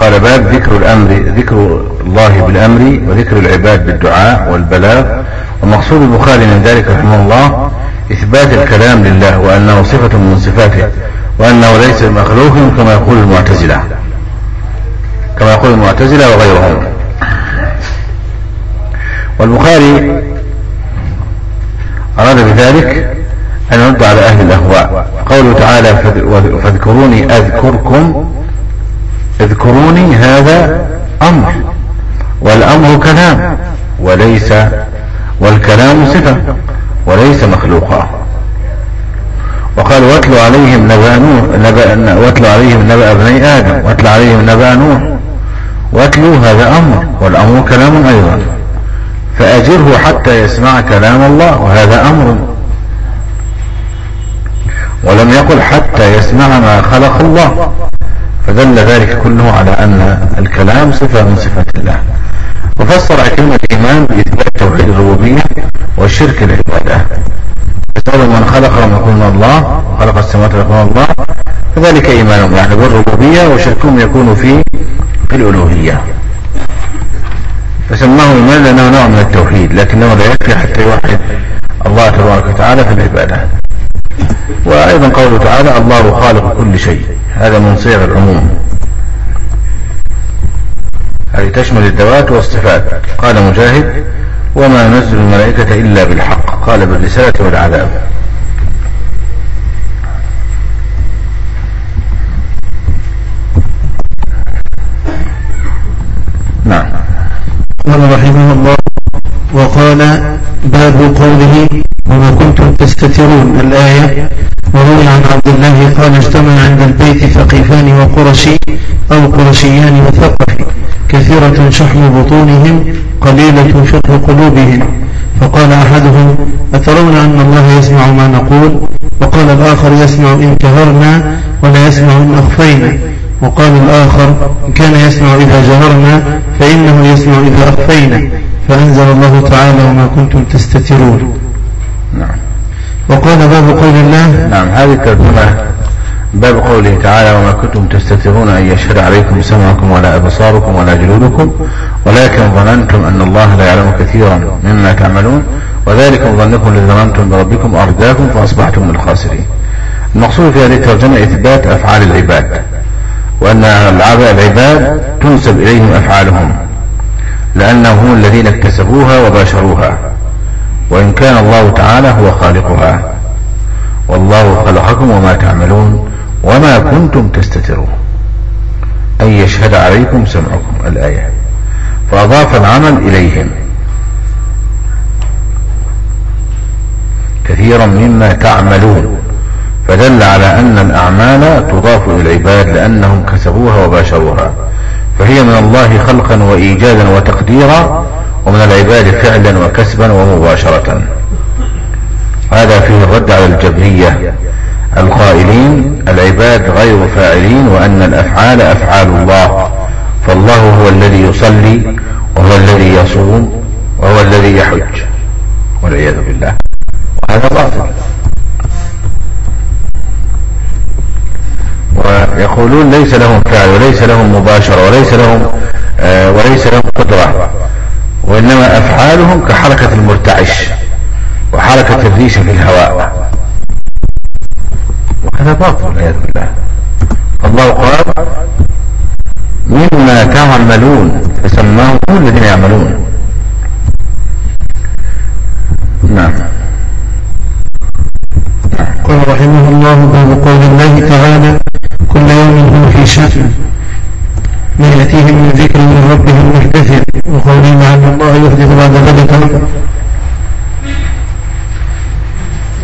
قال باب ذكر الأمر ذكر الله بالأمر وذكر العباد بالدعاء والبلاغ ومقصود البخاري من ذلك رحمه الله إثبات الكلام لله وأنه صفة من صفاته وأنه ليس مخلوق كما يقول المعتزلة كما يقول المعتزلة وغيرهم. والبخاري أراد بذلك أن يرد على أهل الأهواء. قوله تعالى فاذكروني أذكركم اذكروني هذا أمر والأمر كلام وليس والكلام صفة وليس مخلوقا. وقال واتلوا عليهم نبأ نوح واتلوا عليهم نبأ ابني آدم واتلوا عليهم نبأ نوح. واتلوا هذا أمر والأمر كلام أيضا. فأجره حتى يسمع كلام الله وهذا أمر. ولم يقل حتى يسمع ما خلق الله. فدل ذلك كله على أن الكلام صفة من صفات الله. وفسر كلمة الإيمان بإثبات توحيد الربوبية والشرك العبادة فسأل من خلق لم يكون الله وخلق السماوات لم يكون الله. فذلك إيمانهم يعني بالربوبية وشركهم يكون في في الألوهية. فسماه إيمان لأنه نوع من التوحيد لكنه لا يكفي حتى يوحد الله تبارك وتعالى في العبادة. وأيضا قوله تعالى الله خالق كل شيء. هذا من صيغ العموم. هذه تشمل الذوات والصفات. قال مجاهد وما ننزل الملائكة إلا بالحق. قال بالرسالة والعذاب. نعم. قال رحمه الله وقال باب قوله وما كنتم تستترون. الآية وروي عن عبد الله قال اجتمع عند البيت ثقيفان وقرشي أو قرشيان وثقفي. كثيرة شحم بطونهم قليلة فقه قلوبهم. فقال أحدهم أترون أن الله يسمع ما نقول؟ وقال الآخر يسمع إن كهرنا ولا يسمع إن أخفينا. وقال الآخر إن كان يسمع إذا جهرنا فإنه يسمع إذا أخفينا. فأنزل الله تعالى وما كنتم تستترون. نعم. وقال باب قول الله نعم هذه الترجمة باب قوله تعالى وما كنتم تستترون أن يشهد عليكم سمعكم ولا أبصاركم ولا جلودكم ولكن ظننتم أن الله لا يعلم كثيرا مما تعملون وذلكم ظنكم الذي ظننتم بربكم أرداكم فأصبحتم من الخاسرين. المقصود في هذه الترجمة إثبات أفعال العباد وأن العباد تنسب إليهم أفعالهم لأنهم هم الذين اكتسبوها وباشروها وإن كان الله تعالى هو خالقها والله خلقكم وما تعملون وما كنتم تستترون. أن يشهد عليكم سمعكم الآية. فأضاف العمل إليهم. كثيرا مما تعملون. فدل على أن الأعمال تضاف إلى العباد لأنهم كسبوها وباشروها. فهي من الله خلقا وإيجادا وتقديرا ومن العباد فعلا وكسبا ومباشرة. هذا فيه الرد على الجبرية القائلين العباد غير فاعلين وأن الأفعال أفعال الله. فالله هو الذي يصلي وهو الذي يصوم وهو الذي يحج. والعياذ بالله. وهذا باطل. ويقولون ليس لهم فعل وليس لهم مباشرة وليس لهم آه وليس لهم قدرة. وإنما أفعالهم كحركة المرتعش وحركة الريش في الهواء. وهذا باطل والعياذ بالله. الله قال مما تعملون فسماهم هم الذين يعملون. نعم. قال رحمه الله باب قول الله تعالى كل يوم هو في شأن ما يأتيهم من ذكر من ربهم محدث وقوله مع أن الله يحدث بعد ذلك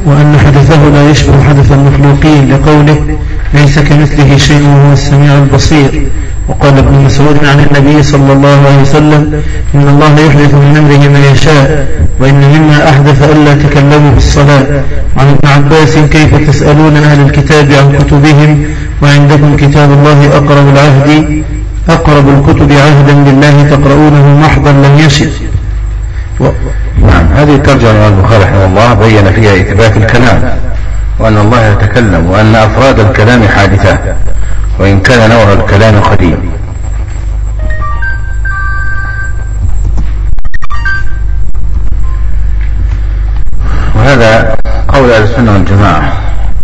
وأن حدثه لا يشبه حدث المخلوقين لقوله ليس كمثله شيء وهو السميع البصير. وقال ابن مسعود عن النبي صلى الله عليه وسلم إن الله يحدث من أمره ما يشاء وإن مما أحدث ألا تكلموا بالصلاة عن ابن عباس كيف تسألون أهل الكتاب عن كتبهم؟ وعندكم كتاب الله أقرب العهد؟ أقرب الكتب عهدا بالله تقرؤونه محضا لم يشئ. نعم هذه الترجمة البخاري رحمه الله بين فيها إثبات الكلام وأن الله يتكلم وأن أفراد الكلام حادثة وإن كان نوع الكلام قديم. وهذا قول أهل السنة والجماعة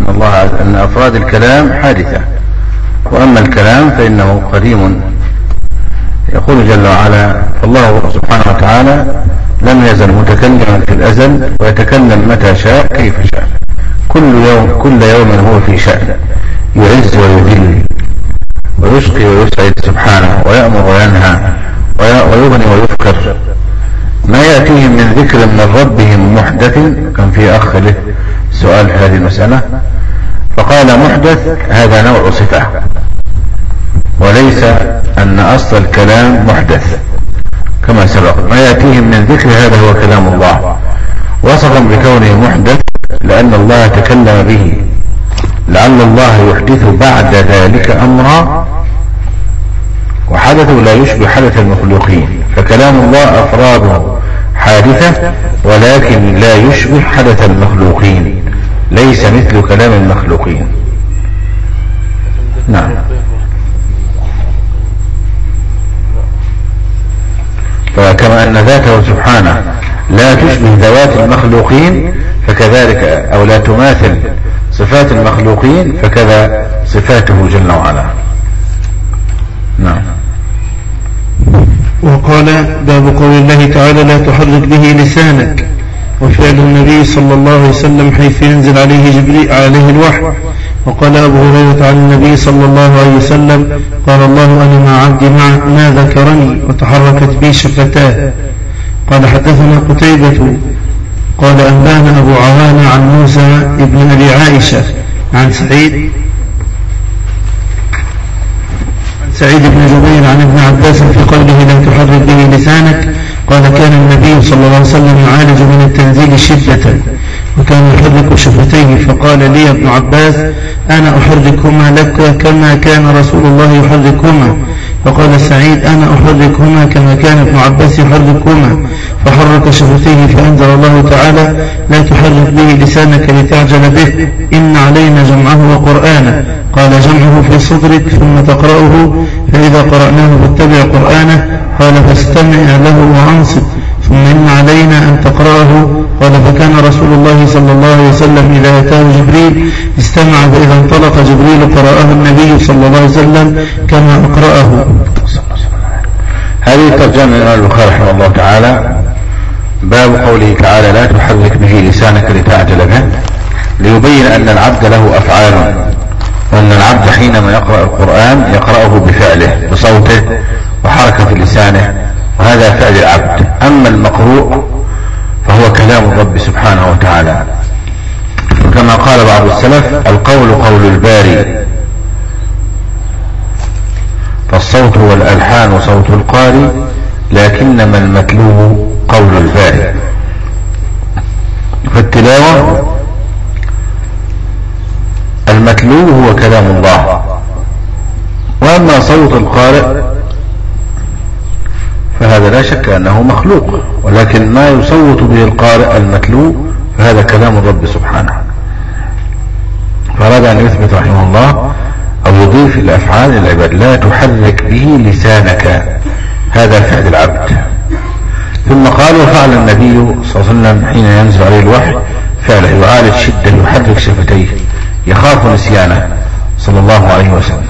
أن الله أن أفراد الكلام حادثة وأما الكلام فإنه قديم. يقول جل وعلا فالله سبحانه وتعالى لم يزل متكلما في الأزل ويتكلم متى شاء كيف شاء. كل يوم كل يوم هو في شأن. يعز ويذل. ويشقي ويسعد سبحانه ويأمر وينهى ويغني ويفكر. ما يأتيهم من ذكر من ربهم محدث كان في أخ له. سؤال في هذه المسألة. فقال محدث هذا نوع صفة. وليس أن أصل الكلام محدث. كما سبق ما يأتيهم من ذكر هذا هو كلام الله. وصفا بكونه محدث لأن الله تكلم به. لعل الله يحدث بعد ذلك أمرا. وحدث لا يشبه حدث المخلوقين. فكلام الله أفراده حادثة ولكن لا يشبه حدث المخلوقين. ليس مثل كلام المخلوقين. نعم. فكما أن ذاته سبحانه لا تشبه ذوات المخلوقين فكذلك أو لا تماثل صفات المخلوقين فكذا صفاته جل وعلا. نعم. وقال باب قول الله تعالى لا تحرك به لسانك. وفعل النبي صلى الله عليه وسلم حيث ينزل عليه جبريل عليه الوحي. وقال أبو هريرة عن النبي صلى الله عليه وسلم قال الله أنا مع عبدي ما ذكرني وتحركت بي شفتاه. قال حدثنا قتيبة قال أنبانا أبو عوانة عن موسى ابن أبي عائشة عن سعيد سعيد بن جبير عن ابن عباس في قوله لا تحرك به لسانك قال كان النبي صلى الله عليه وسلم يعالج من التنزيل شدة. وكان يحرك شفتيه فقال لي ابن عباس أنا أحركهما لك كما كان رسول الله يحركهما. فقال سعيد أنا أحركهما كما كان ابن عباس يحركهما. فحرك شفتيه فأنزل الله تعالى لا تحرك به لسانك لتعجل به إن علينا جمعه وقرآنه. قال جمعه في صدرك ثم تقرأه فإذا قرأناه فاتبع قرآنه. قال فاستمع له وأنصت. ثم إن علينا أن تقرأه؟ قال فكان رسول الله صلى الله عليه وسلم إذا أتاه جبريل استمع فإذا انطلق جبريل قرأه النبي صلى الله عليه وسلم كما أقرأه. هذه ترجمة الإمام البخاري رحمه الله تعالى. باب قوله تعالى لا تحرك به لسانك لتعجل به ليبين أن العبد له أفعال وأن العبد حينما يقرأ القرآن يقرأه بفعله بصوته وحركة لسانه وهذا فعل العبد. أما المقروء فهو كلام الرب سبحانه وتعالى. كما قال بعض السلف القول قول الباري. فالصوت هو الألحان صوت القاري لكنما المتلو قول الباري. فالتلاوة المتلو هو كلام الله. وأما صوت القارئ فهذا لا شك أنه مخلوق ولكن ما يصوت به القارئ المتلو فهذا كلام الرب سبحانه. فأراد أن يثبت رحمه الله أو يضيف الأفعال العباد لا تحرك به لسانك. هذا فعل العبد. ثم قال وفعل النبي صلى الله عليه وسلم حين ينزل عليه الوحي فعله يعالج شدة يحرك شفتيه يخاف نسيانه. صلى الله عليه وسلم.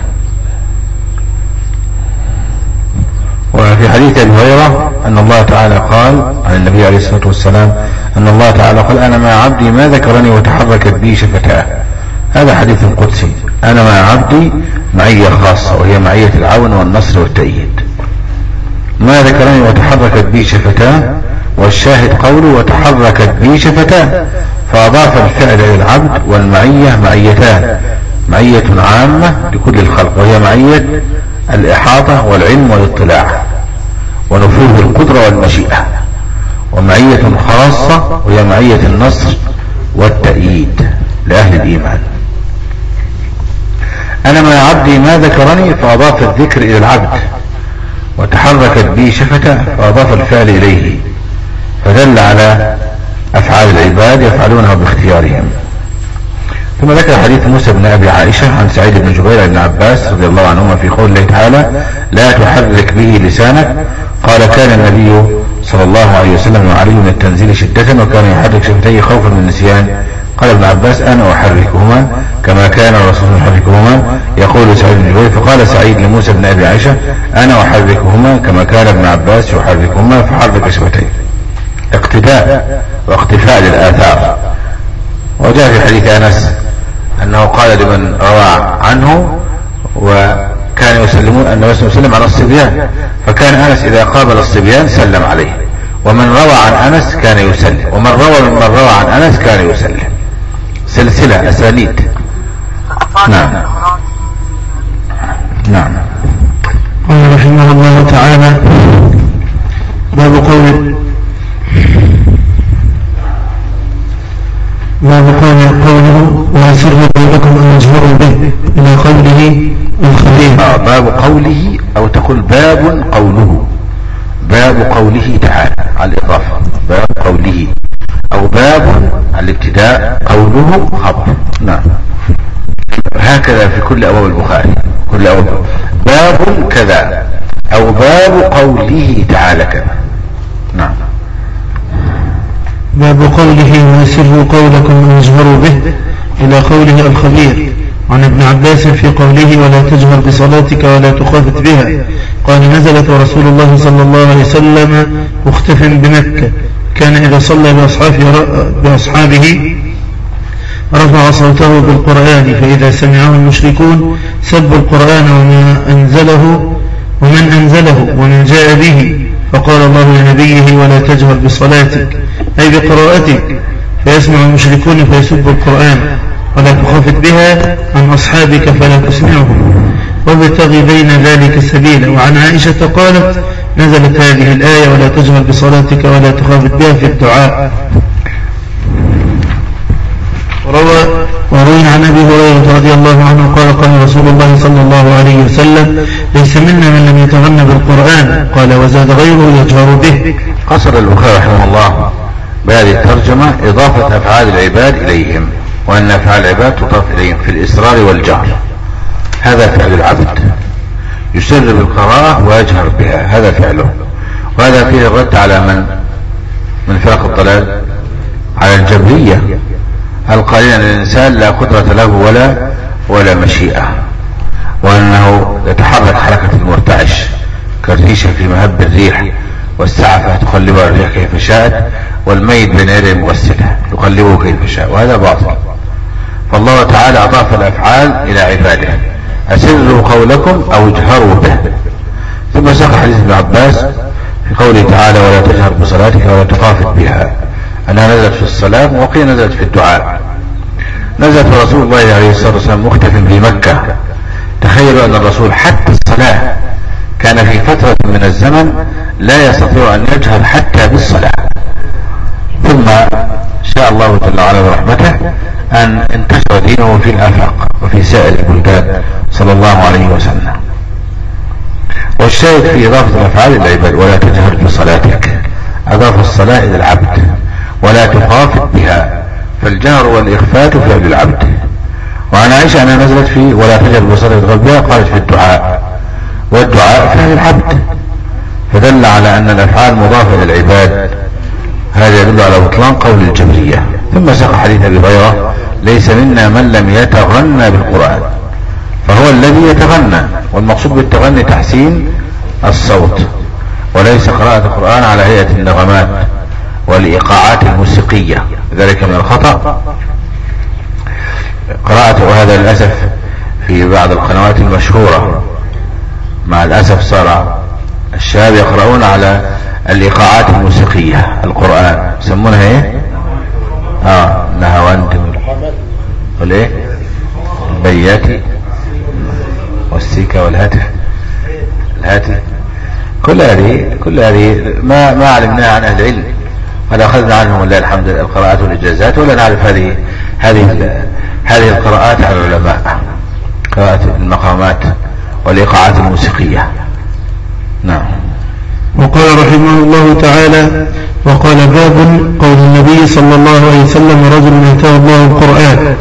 وفي حديث أبي هريرة أن الله تعالى قال عن النبي عليه الصلاة والسلام أن الله تعالى قال أنا مع عبدي ما ذكرني وتحركت بي شفتاه. هذا حديث قدسي. أنا مع عبدي معية خاصة وهي معية العون والنصر والتأييد. ما ذكرني وتحركت بي شفتاه والشاهد قوله وتحركت بي شفتاه. فأضاف الفعل إلى العبد والمعية معيتان. معية عامة لكل الخلق وهي معية الإحاطة والعلم والاطلاع. ونفوذ القدرة والمشيئة. ومعية خاصة وهي معية النصر والتأييد لأهل الإيمان. أنا مع عبدي ما ذكرني فأضاف الذكر إلى العبد وتحركت به شفتة فأضاف الفعل إليه فدل على أفعال العباد يفعلونها باختيارهم. ثم ذكر حديث موسى بن أبي عائشة عن سعيد بن جبير بن عباس رضي الله عنهما في قول الله تعالى لا تحرك به لسانك. قال كان النبي صلى الله عليه وسلم عليه من التنزيل شدة وكان يحرك شفتيه خوفا من النسيان. قال ابن عباس أنا أحركهما كما كان الرسول يحركهما. يقول سعيد بن جبير فقال سعيد لموسى بن أبي عائشة أنا أحركهما كما كان ابن عباس يحركهما فحرك شفتيه. اقتداء واقتفاء للآثار. وجاء في حديث أنس أنه قال لمن روى عنه وكان يسلمون النبي الله عليه وسلم على الصبيان. فكان أنس إذا قابل الصبيان سلم عليه. ومن روى عن أنس كان يسلم. ومن روى ممن روى عن أنس كان يسلم. سلسلة أسانيد. نعم. نعم. قال رحمه الله تعالى باب قول باب قول قوله ويسر بينكم أن يجهروا به إلى قوله الخبير. آه باب قوله أو تقول باب قوله. باب قوله تعالى على الإضافة. باب قوله أو باب الابتداء قوله خبر نعم. هكذا في كل أبواب البخاري. كل أبواب. باب كذا أو باب قوله تعالى كذا. نعم. باب قوله ويسروا قولكم ان يجهروا به إلى قوله الخبير. عن ابن عباس في قوله ولا تجهر بصلاتك ولا تخافت بها قال نزلت ورسول الله صلى الله عليه وسلم مختف بمكة. كان إذا صلى بأصحابه رفع صوته بالقرآن فإذا سمعه المشركون سبوا القرآن وما أنزله ومن أنزله ومن جاء به فقال الله لنبيه ولا تجهر بصلاتك أي بقراءتك فيسمع المشركون فيسبوا القرآن ولا تخافت بها عن أصحابك فلا تسمعهم. وابتغي بين ذلك سبيلا. وعن عائشة قالت نزلت هذه الآية ولا تجهر بصلاتك ولا تخافت بها في الدعاء. روى وروي عن أبي هريرة رضي الله عنه قال قال رسول الله صلى الله عليه وسلم ليس منا من لم يتغنى بالقرآن. قال وزاد غيره يجهر به. قصر البخاري رحمه الله بهذه الترجمة إضافة أفعال العباد إليهم وأن أفعال العباد تضاف إليهم في الاصرار والجهر. هذا فعل العبد. يسر بالقراءة ويجهر بها. هذا فعله. وهذا فيه الرد على من؟ من فرق الضلال؟ على الجبرية. القائلين ان الإنسان لا قدرة له ولا ولا مشيئة. وأنه يتحرك حركة المرتعش كالريشة في مهب الريح والسعفة تقلبها الريح كيف شاءت والميت بين يديه مغسلة يقلبه كيف شاء وهذا باطل. فالله تعالى أضاف الأفعال إلى عباده. أسروا قولكم أو اجهروا به. ثم ساق حديث ابن عباس في قوله تعالى ولا تجهر بصلاتك ولا تخافت بها. أنها نزلت في الصلاة وقيل نزلت في الدعاء. نزلت رسول الله عليه الصلاة والسلام مختف في مكة. تخيلوا أن الرسول حتى الصلاة كان في فترة من الزمن لا يستطيع أن يجهر حتى بالصلاة. ثم شاء الله جل وعلا برحمته أن انتشر دينه في الأفاق وفي سائر البلدان. صلى الله عليه وسلم. والشاهد في إضافة الأفعال العباد ولا تجهر بصلاتك. أضاف الصلاة إلى العبد. ولا تخافت بها فالجهر والاخفات فعل العبد. وعن عائشة أنها نزلت في ولا تجهر بصلاتك بها قالت في الدعاء. والدعاء فعل العبد. فدل على أن الأفعال مضافة للعباد هذا يدل على بطلان قول الجبرية. ثم ساق حديث أبي هريرة ليس منا من لم يتغنى بالقرآن. فهو الذي يتغنى والمقصود بالتغني تحسين الصوت. وليس قراءة القرآن على هيئة النغمات. والإيقاعات الموسيقية. ذلك من الخطأ. قراءة هذا للأسف في بعض القنوات المشهورة. مع الأسف صار الشباب يقرؤون على الإيقاعات الموسيقية القرآن. يسمونها إيه؟ آه لها وأنتم والإيه؟ البياتي والسيكة والهاتف. الهاتف. كل هذه كل هذه ما ما علمناها عن أهل العلم. قد أخذنا عنهم ولله الحمد القراءات والإجازات ولا نعرف هذه هذه هذه القراءات على العلماء قراءة المقامات والإيقاعات الموسيقية. نعم. وقال رحمه الله تعالى وقال باب قول النبي صلى الله عليه وسلم رجل أتاه الله القرآن.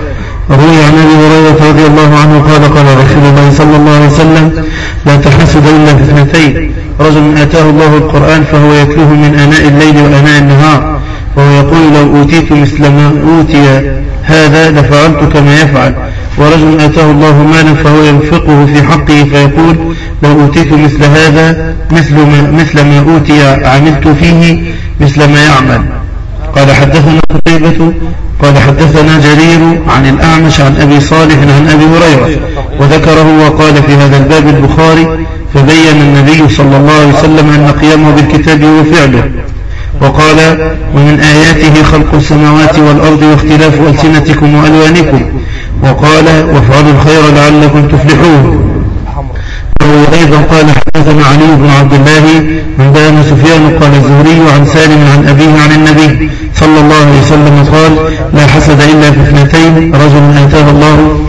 روي عن أبي هريرة رضي الله عنه قال قال رسول الله صلى الله عليه وسلم لا تحسد إلا في اثنتين رجل آتاه الله القرآن فهو يتلوه من آناء الليل وآناء النهار وهو يقول لو أوتيت مثل ما أوتي هذا لفعلت كما يفعل ورجل آتاه الله مالا فهو ينفقه في حقه فيقول لو أوتيت مثل هذا مثل ما مثل ما أوتي عملت فيه مثل ما يعمل. قال حدثنا قتيبة قال حدثنا جرير عن الأعمش عن أبي صالح عن أبي هريرة وذكره وقال في هذا الباب البخاري فبين النبي صلى الله عليه وسلم أن قيامه بالكتاب هو فعله وقال ومن آياته خلق السماوات والأرض واختلاف ألسنتكم وألوانكم. وقال وافعلوا الخير لعلكم تفلحون. وأيضا قال حدثنا علي بن عبد الله من بيان سفيان قال الزهري عن سالم عن أبيه عن النبي صلى الله عليه وسلم قال لا حسد إلا في اثنتين رجل آتاه الله.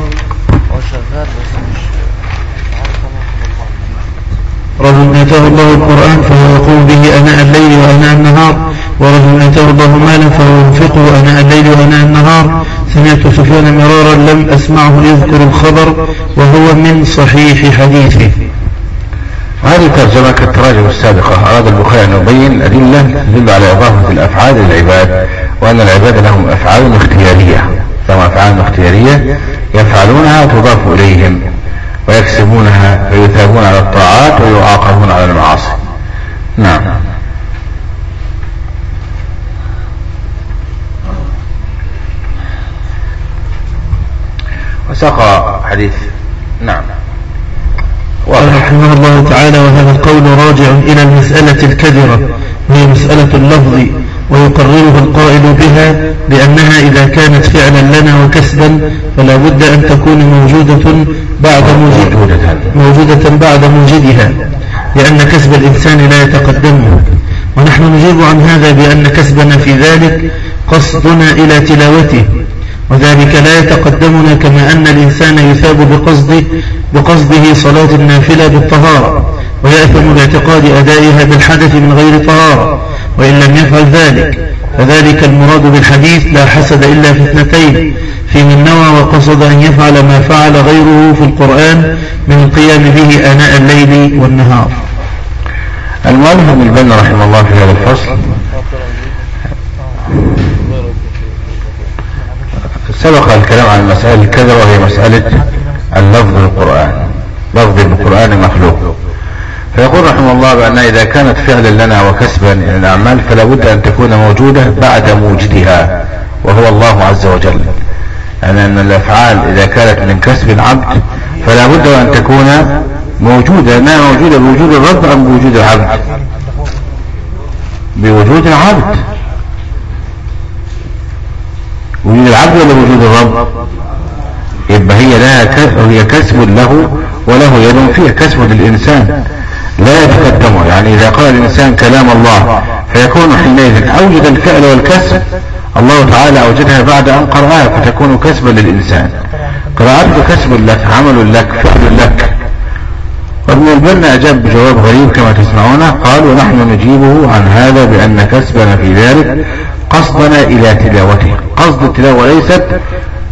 رجل آتاه الله القرآن فهو يقوم به أناء الليل وأناء النهار ورجل آتاه الله مالا فهو ينفقه أناء الليل وأناء النهار. سمعت سفيان مرارا لم أسمعه يذكر الخبر وهو من صحيح حديثه. هذه ترجمة كالتراجم السابقة. أراد البخاري أن يبين الأدلة تدل على إضافة الأفعال للعباد وأن العباد لهم أفعال اختيارية. لهم أفعال اختيارية يفعلونها تضاف إليهم ويكسبونها فيثابون على الطاعات ويعاقبون على المعاصي. نعم. وساق حديث. نعم. رحمه الله تعالى وهذا القول راجع إلى المسألة الكدرة وهي مسألة اللفظ ويقرره القائل بها بأنها إذا كانت فعلا لنا وكسبا فلا بد أن تكون موجودة بعد موجود موجودة بعد موجدها لأن كسب الإنسان لا يتقدمه. ونحن نجيب عن هذا بأن كسبنا في ذلك قصدنا إلى تلاوته. وذلك لا يتقدمنا كما أن الإنسان يثاب بقصده بقصده صلاة النافلة بالطهارة ويأثم باعتقاد أدائها بالحدث من غير طهارة وإن لم يفعل ذلك فذلك المراد بالحديث لا حسد إلا في اثنتين في من نوى وقصد أن يفعل ما فعل غيره في القرآن من القيام به آناء الليل والنهار. المؤلف ابن البنا رحمه الله في هذا الفصل. سبق الكلام عن المسألة الكذا وهي مسألة اللفظ القرآن. لفظ القرآن مخلوق. فيقول رحمه الله بأن إذا كانت فعلا لنا وكسبا إلى الأعمال فلا بد أن تكون موجودة بعد موجدها وهو الله عز وجل. يعني أن الأفعال إذا كانت من كسب العبد فلا بد أن تكون موجودة ما موجودة؟ بوجود الرب أم بوجود العبد؟ بوجود العبد. وجود العبد ولا وجود الرب. يبقى هي لها هي كسب له وله يد. فيها كسب للإنسان. لا يتقدمه يعني إذا قال الإنسان كلام الله فيكون حينئذ أوجد الفعل والكسب. الله تعالى أوجدها بعد أن قرأها فتكون كسبا للإنسان. قراءته كسب لك عمل لك فعل لك. وابن البنا أجاب بجواب غريب كما تسمعونه قال ونحن نجيبه عن هذا بأن كسبنا في ذلك. قصدنا إلى تلاوته. قصد التلاوة ليست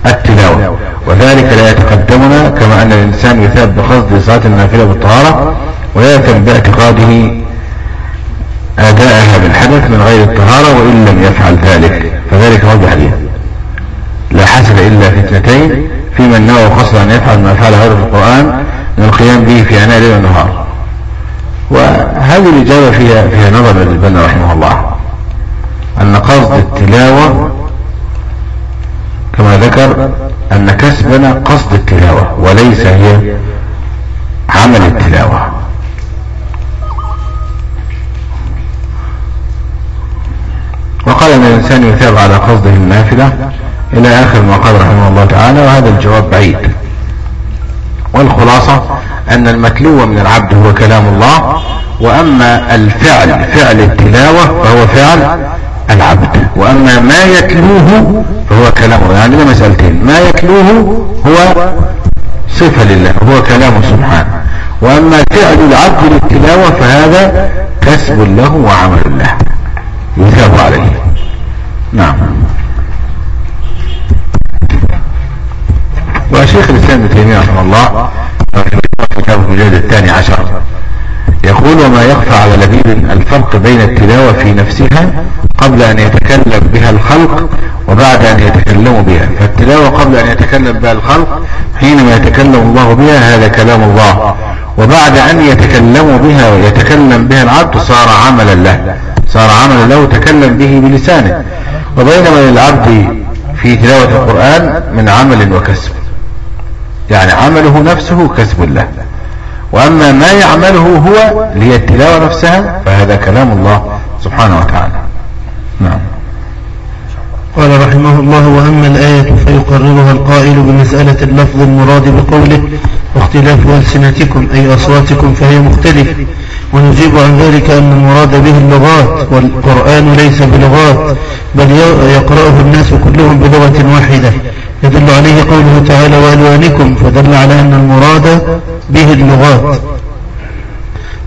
التلاوة. وذلك لا يتقدمنا كما أن الإنسان يثاب بقصد صلاة النافلة بالطهارة ويأثم باعتقاده أداءها بالحدث من غير الطهارة وإن لم يفعل ذلك. فذلك هو الحديث لا حسن إلا في اثنتين في من نوى قصد أن يفعل ما فعل هذا في القرآن من القيام به في عناء الليل والنهار وهذه الإجابة فيها فيها نظر للبنا رحمه الله. أن قصد التلاوة كما ذكر أن كسبنا قصد التلاوة وليس هي عمل التلاوة. وقال إن الإنسان يثاب على قصده النافلة إلى آخر ما قال رحمه الله تعالى وهذا الجواب بعيد. والخلاصة أن المتلو من العبد هو كلام الله وأما الفعل فعل التلاوة فهو فعل العبد. وأما ما يتلوه فهو كلام الله يعني مسألتين. ما يتلوه هو صفة لله هو كلامه سبحانه. وأما فعل العبد للتلاوة فهذا كسب له وعمل له. يثاب عليه. نعم. وشيخ الإسلام ابن تيمية رحمه الله في كتابه المجلد الثاني عشر. يقول وما يخفى على لبيب الفرق بين التلاوة في نفسها قبل أن يتكلم بها الخلق وبعد أن يتكلموا بها. فالتلاوة قبل أن يتكلم بها الخلق حينما يتكلم الله بها هذا كلام الله. وبعد أن يتكلموا بها ويتكلم بها العبد صار عملا له. صار عملا له تكلم به بلسانه. وبينما للعبد في تلاوة القرآن من عمل وكسب. يعني عمله نفسه كسب له. وأما ما يعمله هو ليتلاوة نفسها فهذا كلام الله سبحانه وتعالى. نعم. قال رحمه الله وأما الآية فيقررها القائل بمسألة اللفظ المراد بقوله واختلاف ألسنتكم أي أصواتكم فهي مختلفة. ونجيب عن ذلك أن المراد به اللغات والقرآن ليس بلغات بل يقرأه الناس كلهم بلغة واحدة. يدل عليه قوله تعالى وألوانكم فدل على أن المراد به اللغات.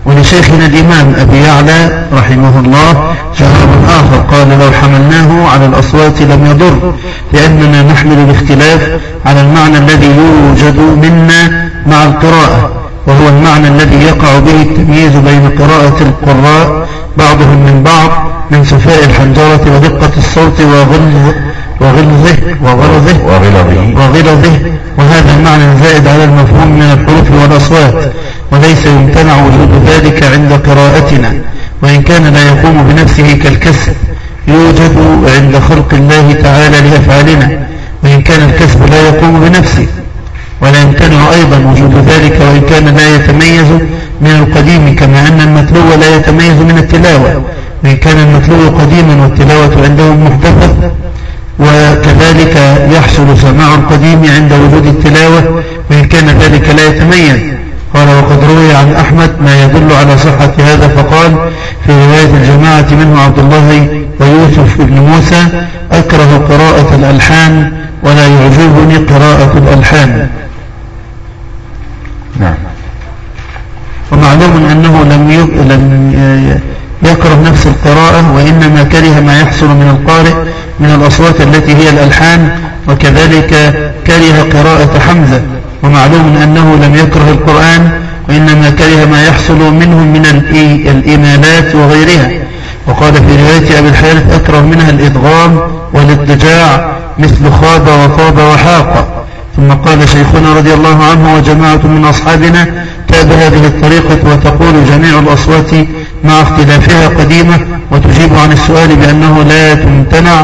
ولشيخنا الإمام أبي يعلى رحمه الله جواب آخر قال لو حملناه على الأصوات لم يضر لأننا نحمل الاختلاف على المعنى الذي يوجد منا مع القراءة وهو المعنى الذي يقع به التمييز بين قراءة القراء بعضهم من بعض من صفاء الحنجرة ودقة الصوت وغلظ وغلظه وغلظه وغلظه. وغلظه. وهذا المعنى زائد على المفهوم من الحروف والأصوات. وليس يمتنع وجود ذلك عند قراءتنا. وإن كان لا يقوم بنفسه كالكسب يوجد عند خلق الله تعالى لأفعالنا. وإن كان الكسب لا يقوم بنفسه. ولا يمتنع أيضا وجود ذلك وإن كان لا يتميز من القديم كما أن المتلو لا يتميز من التلاوة. وإن كان المتلو قديما والتلاوة عندهم محدثة وكذلك يحصل سماع القديم عند وجود التلاوة وإن كان ذلك لا يتميز. قال وقد روي عن أحمد ما يدل على صحة هذا فقال في رواية الجماعة منه عبد الله ويوسف بن موسى أكره قراءة الألحان ولا يعجبني قراءة الألحان. نعم. ومعلوم أنه لم لم يكره نفس القراءة وإنما كره ما يحصل من القارئ من الأصوات التي هي الألحان وكذلك كره قراءة حمزة. ومعلوم أنه لم يكره القرآن وإنما كره ما يحصل منه من الإيمانات وغيرها. وقال في رواية أبي الحارث أكره منها الإدغام والاتجاع مثل خاب وطاب وحاق. ثم قال شيخنا رضي الله عنه وجماعة من أصحابنا تاب هذه الطريقة وتقول جميع الأصوات مع اختلافها قديمة وتجيب عن السؤال بأنه لا تمتنع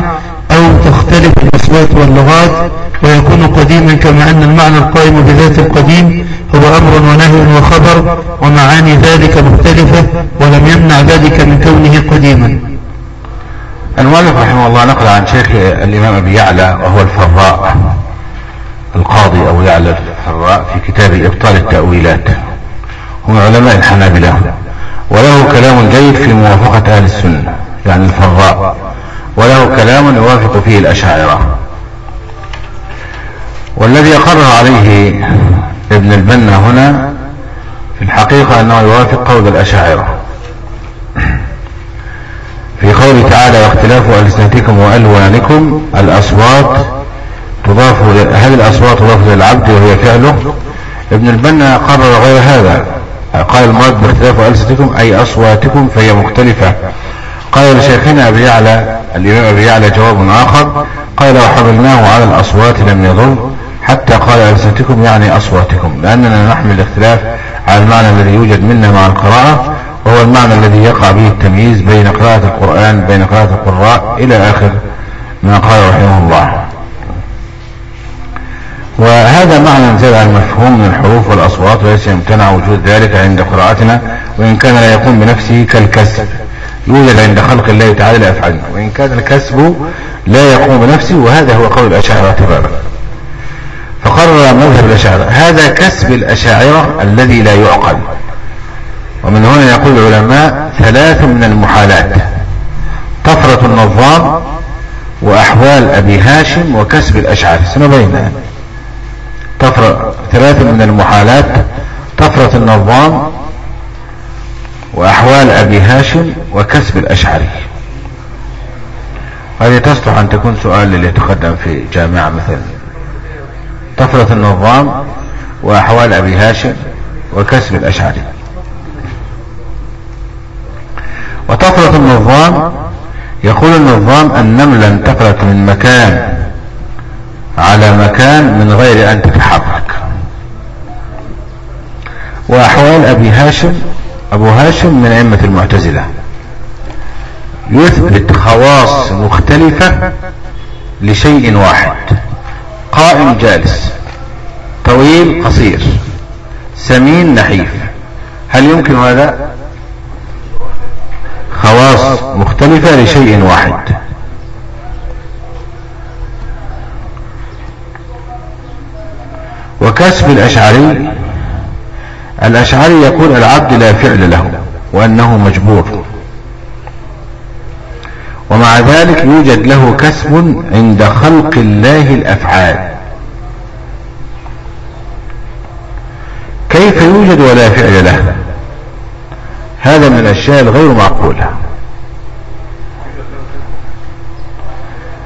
أو تختلف الأصوات واللغات ويكون قديما كما أن المعنى القائم بذات القديم هو أمر ونهي وخبر ومعاني ذلك مختلفة ولم يمنع ذلك من كونه قديما. المؤلف رحمه الله نقل عن شيخ الإمام أبي يعلى وهو الفراء القاضي أو يعلى الفراء في كتاب إبطال التأويلات. هم علماء الحنابلة. وله كلام جيد في موافقة أهل السنة يعني الفراء. وله كلام يوافق فيه الأشاعرة. والذي أقر عليه ابن البنا هنا في الحقيقة أنه يوافق قول الأشاعرة. في قوله تعالى واختلاف ألسنتكم وألوانكم الأصوات تضاف هذه الأصوات تضاف للعبد وهي فعله. ابن البنا قرر غير هذا. قال المراد باختلاف ألسنتكم أي أصواتكم فهي مختلفة. قال لشيخنا أبي يعلى الإمام أبي يعلى جواب آخر قال لو حملناه على الأصوات لم يضر حتى قال ألسنتكم يعني أصواتكم لأننا نحمل الاختلاف على المعنى الذي يوجد منا مع القراءة وهو المعنى الذي يقع به التمييز بين قراءة القرآن بين قراءة القراء إلى آخر ما قال رحمه الله. وهذا معنى عن المفهوم من الحروف والأصوات وليس يمتنع وجود ذلك عند قراءتنا وإن كان لا يقوم بنفسه كالكسب. يوجد عند خلق الله تعالى لأفعالنا وإن كان الكسب لا يقوم بنفسه وهذا هو قول الأشاعرة تبارك فقرر مذهب الأشاعرة هذا كسب الأشاعرة الذي لا يعقل. ومن هنا يقول العلماء ثلاث من المحالات طفرة النظام وأحوال أبي هاشم وكسب الأشعار سنبين. طفرة ثلاث من المحالات طفرة النظام وأحوال أبي هاشم وكسب الأشعري. هذه تصلح أن تكون سؤال اللي يتقدم في جامعة مثلا. طفرة النظام وأحوال أبي هاشم وكسب الأشعري. وطفرة النظام يقول النظام النملة انتقلت من مكان على مكان من غير أن تتحرك. وأحوال أبي هاشم أبو هاشم من أئمة المعتزلة. يثبت خواص مختلفة لشيء واحد. قائم جالس طويل قصير سمين نحيف. هل يمكن هذا؟ خواص مختلفة لشيء واحد. وكسب الأشعري الأشعري يقول العبد لا فعل له وأنه مجبور. ومع ذلك يوجد له كسب عند خلق الله الأفعال. كيف يوجد ولا فعل له؟ هذا من الأشياء الغير معقولة.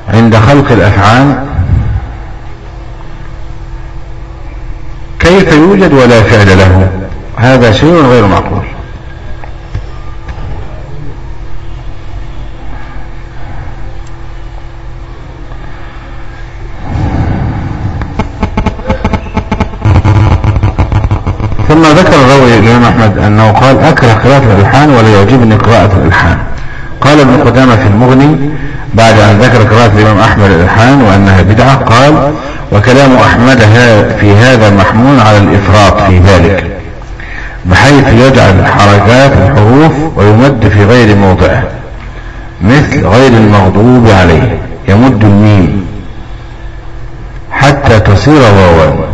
عند خلق الأفعال كيف يوجد ولا فعل له؟ هذا شيء غير معقول. ثم ذكر الراوي الإمام أحمد أنه قال أكره قراءة الألحان ولا يعجبني قراءة الألحان. قال ابن قدامة في المغني بعد أن ذكر قراءة الإمام أحمد الألحان وأنها بدعة قال وكلام أحمد في هذا محمول على الإفراط في ذلك بحيث يجعل حركات الحروف ويمد في غير موضعه مثل غير المغضوب عليه يمد الميم حتى تصير واوا.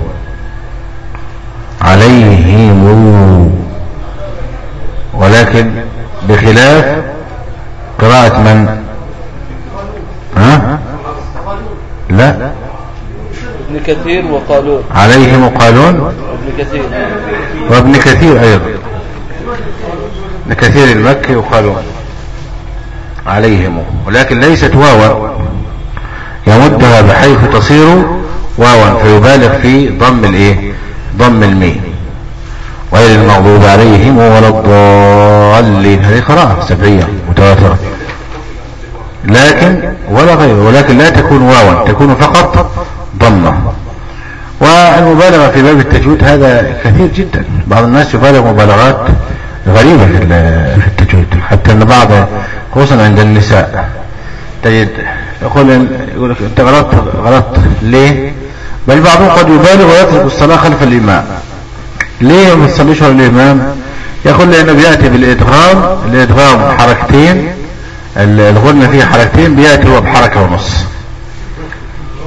عليهم ولكن بخلاف قراءة من؟ ها؟ لا. ابن كثير وقالون. عليهم وقالون؟ ابن كثير. وابن كثير أيضا. ابن كثير المكي وقالون. عليهم. ولكن ليست واوا. يمدها بحيث تصير واوا فيبالغ في ضم الإيه؟ ضم الميم. غير المغضوب عليهم ولا الضالين. هذه قراءة سبعية متواترة. لكن ولا غير ولكن لا تكون واوا تكون فقط ضمة. والمبالغة في باب التجويد هذا كثير جدا. بعض الناس يبالغ مبالغات غريبة في التجويد. حتى إن بعض خصوصا عند النساء تجد يقول يقول لك أنت غلطت غلطت. ليه؟ بل بعضهم قد يبالغ ويترك الصلاة خلف الإمام. ليه ما تصليش على الإمام؟ يقول لأنه بيأتي بالإدغام الإدغام حركتين الغنة فيه حركتين بيأتي هو بحركة ونص.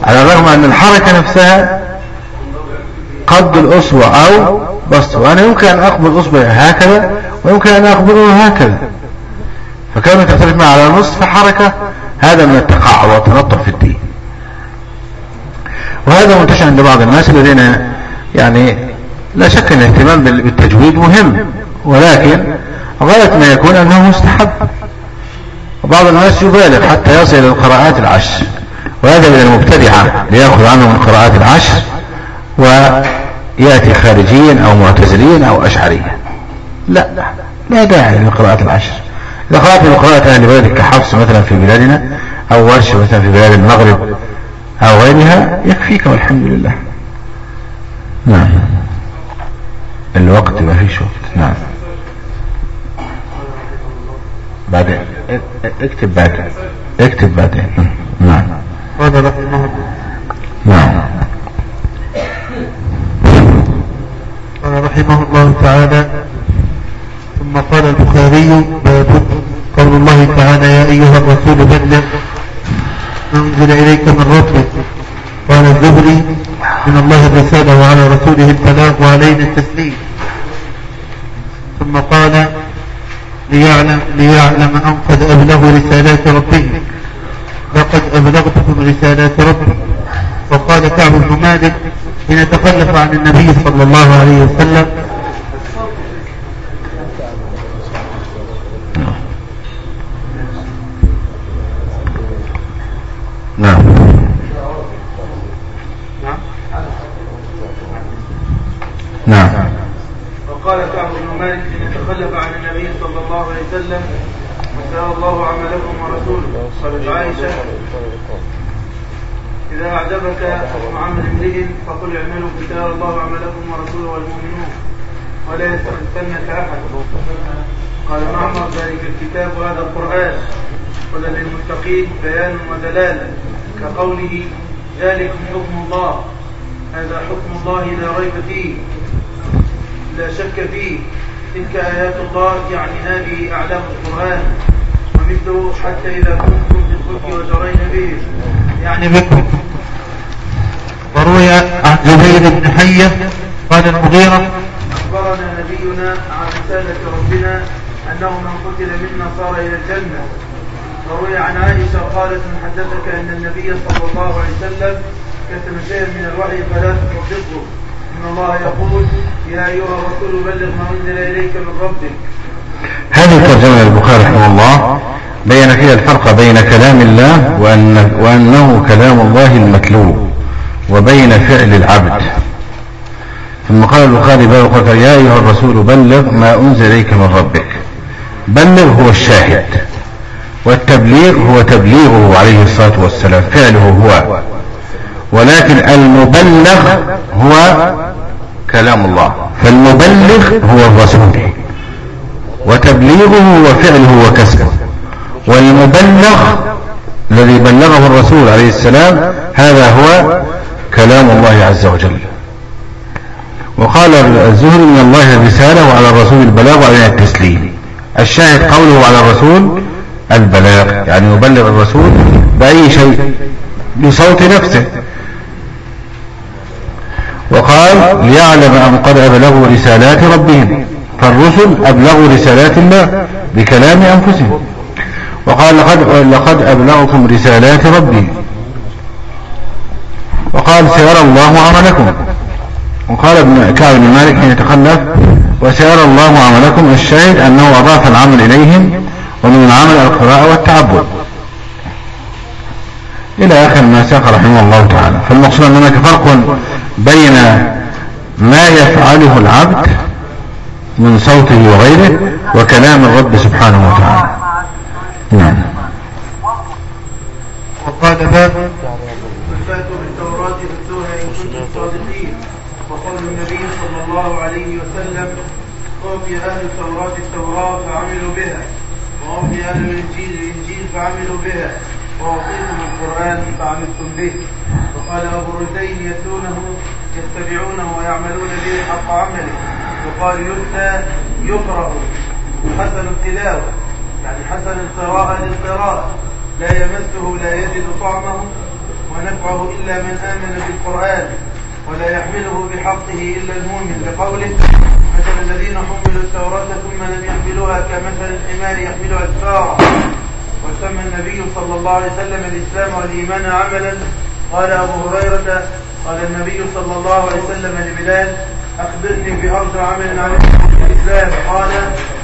على الرغم أن الحركة نفسها قد الأصبع أو بسط. وأنا يمكن أن أقبل أصبع هكذا ويمكن أن أقبله هكذا. فكانوا تختلف معي على نصف حركة هذا من التقاعد والتنطع في الدين. وهذا منتشر عند بعض الناس الذين يعني لا شك أن الاهتمام بالتجويد مهم. ولكن غاية ما يكون أنه مستحب. وبعض الناس يبالغ حتى يصل إلى القراءات العشر وهذا من المبتدعة ليأخذ عنه من قراءات العشر ويأتي خارجيا أو معتزليا أو اشعريا. لا لا داعي للقراءات العشر. إذا قرأت بقراءة أهل بلدك كحفص مثلا في بلادنا أو ورش مثلا في بلاد المغرب أو غيرها يكفيك والحمد لله. نعم. الوقت ما فيش وقت. نعم. بعدين. اكتب بعدين. اكتب بعدين. نعم. قال رحمه الله نعم. قال رحمه الله تعالى ثم قال البخاري باب قول الله تعالى يا أيها الرسول بلغ ما أنزل إليك من ربك. قال الزهري من الله الرسالة وعلى رسوله البلاغ وعلينا التسليم. ثم قال ليعلم, ليعلم أن قد أبلغوا رسالات ربهم لقد أبلغتكم رسالات ربي. وقال كعب بن مالك حين تخلف عن النبي صلى الله عليه وسلم. نعم. نعم. وقال كعب بن مالك حين تخلف عن الله عليه وسلم وسأل الله عملكم ورسوله. قالت عائشة إذا أعجبك عمل امرئ فقل اعملوا فسيرى الله عملكم ورسوله والمؤمنون ولا يستخفنك أحد. قال معمر ذلك الكتاب هذا القرآن. هدى للمتقين بيان ودلالة كقوله ذلك حكم الله. هذا حكم الله لا ريب فيه لا شك فيه. تلك آيات الله يعني هذه أعلام القرآن. ومثله حتى إذا كنتم في الفلك وجرين به. يعني بكم. وروي عن زبير بن حية قال المغيرة. أخبرنا نبينا عن رسالة ربنا أنه من قتل منا صار إلى الجنة. وروي عن عائشة قالت من حدثك أن النبي صلى الله عليه وسلم كتم شيئا من الوحي فلا تصدقه إن الله يقول يا أيها الرسول بلغ ما أنزل إليك من ربك. هذه ترجمة البخاري رحمه الله بين فيها الفرق بين كلام الله وأن وأنه كلام الله المتلو وبين فعل العبد. ثم قال البخاري باب يا أيها الرسول بلغ ما أنزل إليك من ربك. بلغ هو الشاهد والتبليغ هو تبليغه عليه الصلاة والسلام فعله هو. ولكن المبلغ هو كلام الله. فالمبلغ هو الرسول وتبليغه وفعله وكسبه. والمبلغ الذي بلغه الرسول عليه السلام هذا هو كلام الله عز وجل. وقال الزهري من الله الرسالة وعلى الرسول البلاغ وعلينا التسليم. الشاهد قوله على الرسول البلاغ يعني يبلغ الرسول بأي شيء بصوت نفسه. وقال ليعلم أن قد أبلغوا رسالات ربهم فالرسل أبلغوا رسالات الله بكلام أنفسهم. وقال لقد, لقد أبلغكم رسالات ربي. وقال سيرى الله عملكم. وقال ابن كعب بن مالك حين يتخلف وسيرى الله عملكم. الشاهد أنه أضاف العمل إليهم ومن العمل القراءة والتعبد. إلى آخر ما ساق رحمه الله تعالى. فالمقصود هناك فرق بين ما يفعله العبد من صوته وغيره وكلام الرب سبحانه وتعالى. نعم. وقال باب فاتوا بالتوراة فاتوها إن كنتم صادقين وقول النبي صلى الله عليه وسلم أعطي أهل التوراة التوراة فعملوا بها وأعطي أهل الإنجيل الإنجيل فعملوا بها وأعطيتم القرآن فعملتم به. وقال أبو الرزين يتلونه يتبعونه ويعملون به حق عمله. وقال يتلى يقرأ. حسن التلاوة يعني حسن القراءة للقراءة لا يمسه لا يجد طعمه ونفعه إلا من آمن بالقرآن ولا يحمله بحقه إلا المؤمن. لقوله مثل الذين حملوا التوراة ثم لم يحملوها كمثل الحمار يحمل أسفارا وسمى النبي صلى الله عليه وسلم الإسلام والإيمان عملا. قال أبو هريرة قال النبي صلى الله عليه وسلم لبلال أخبرني بأرجى عمل عليه الإسلام. قال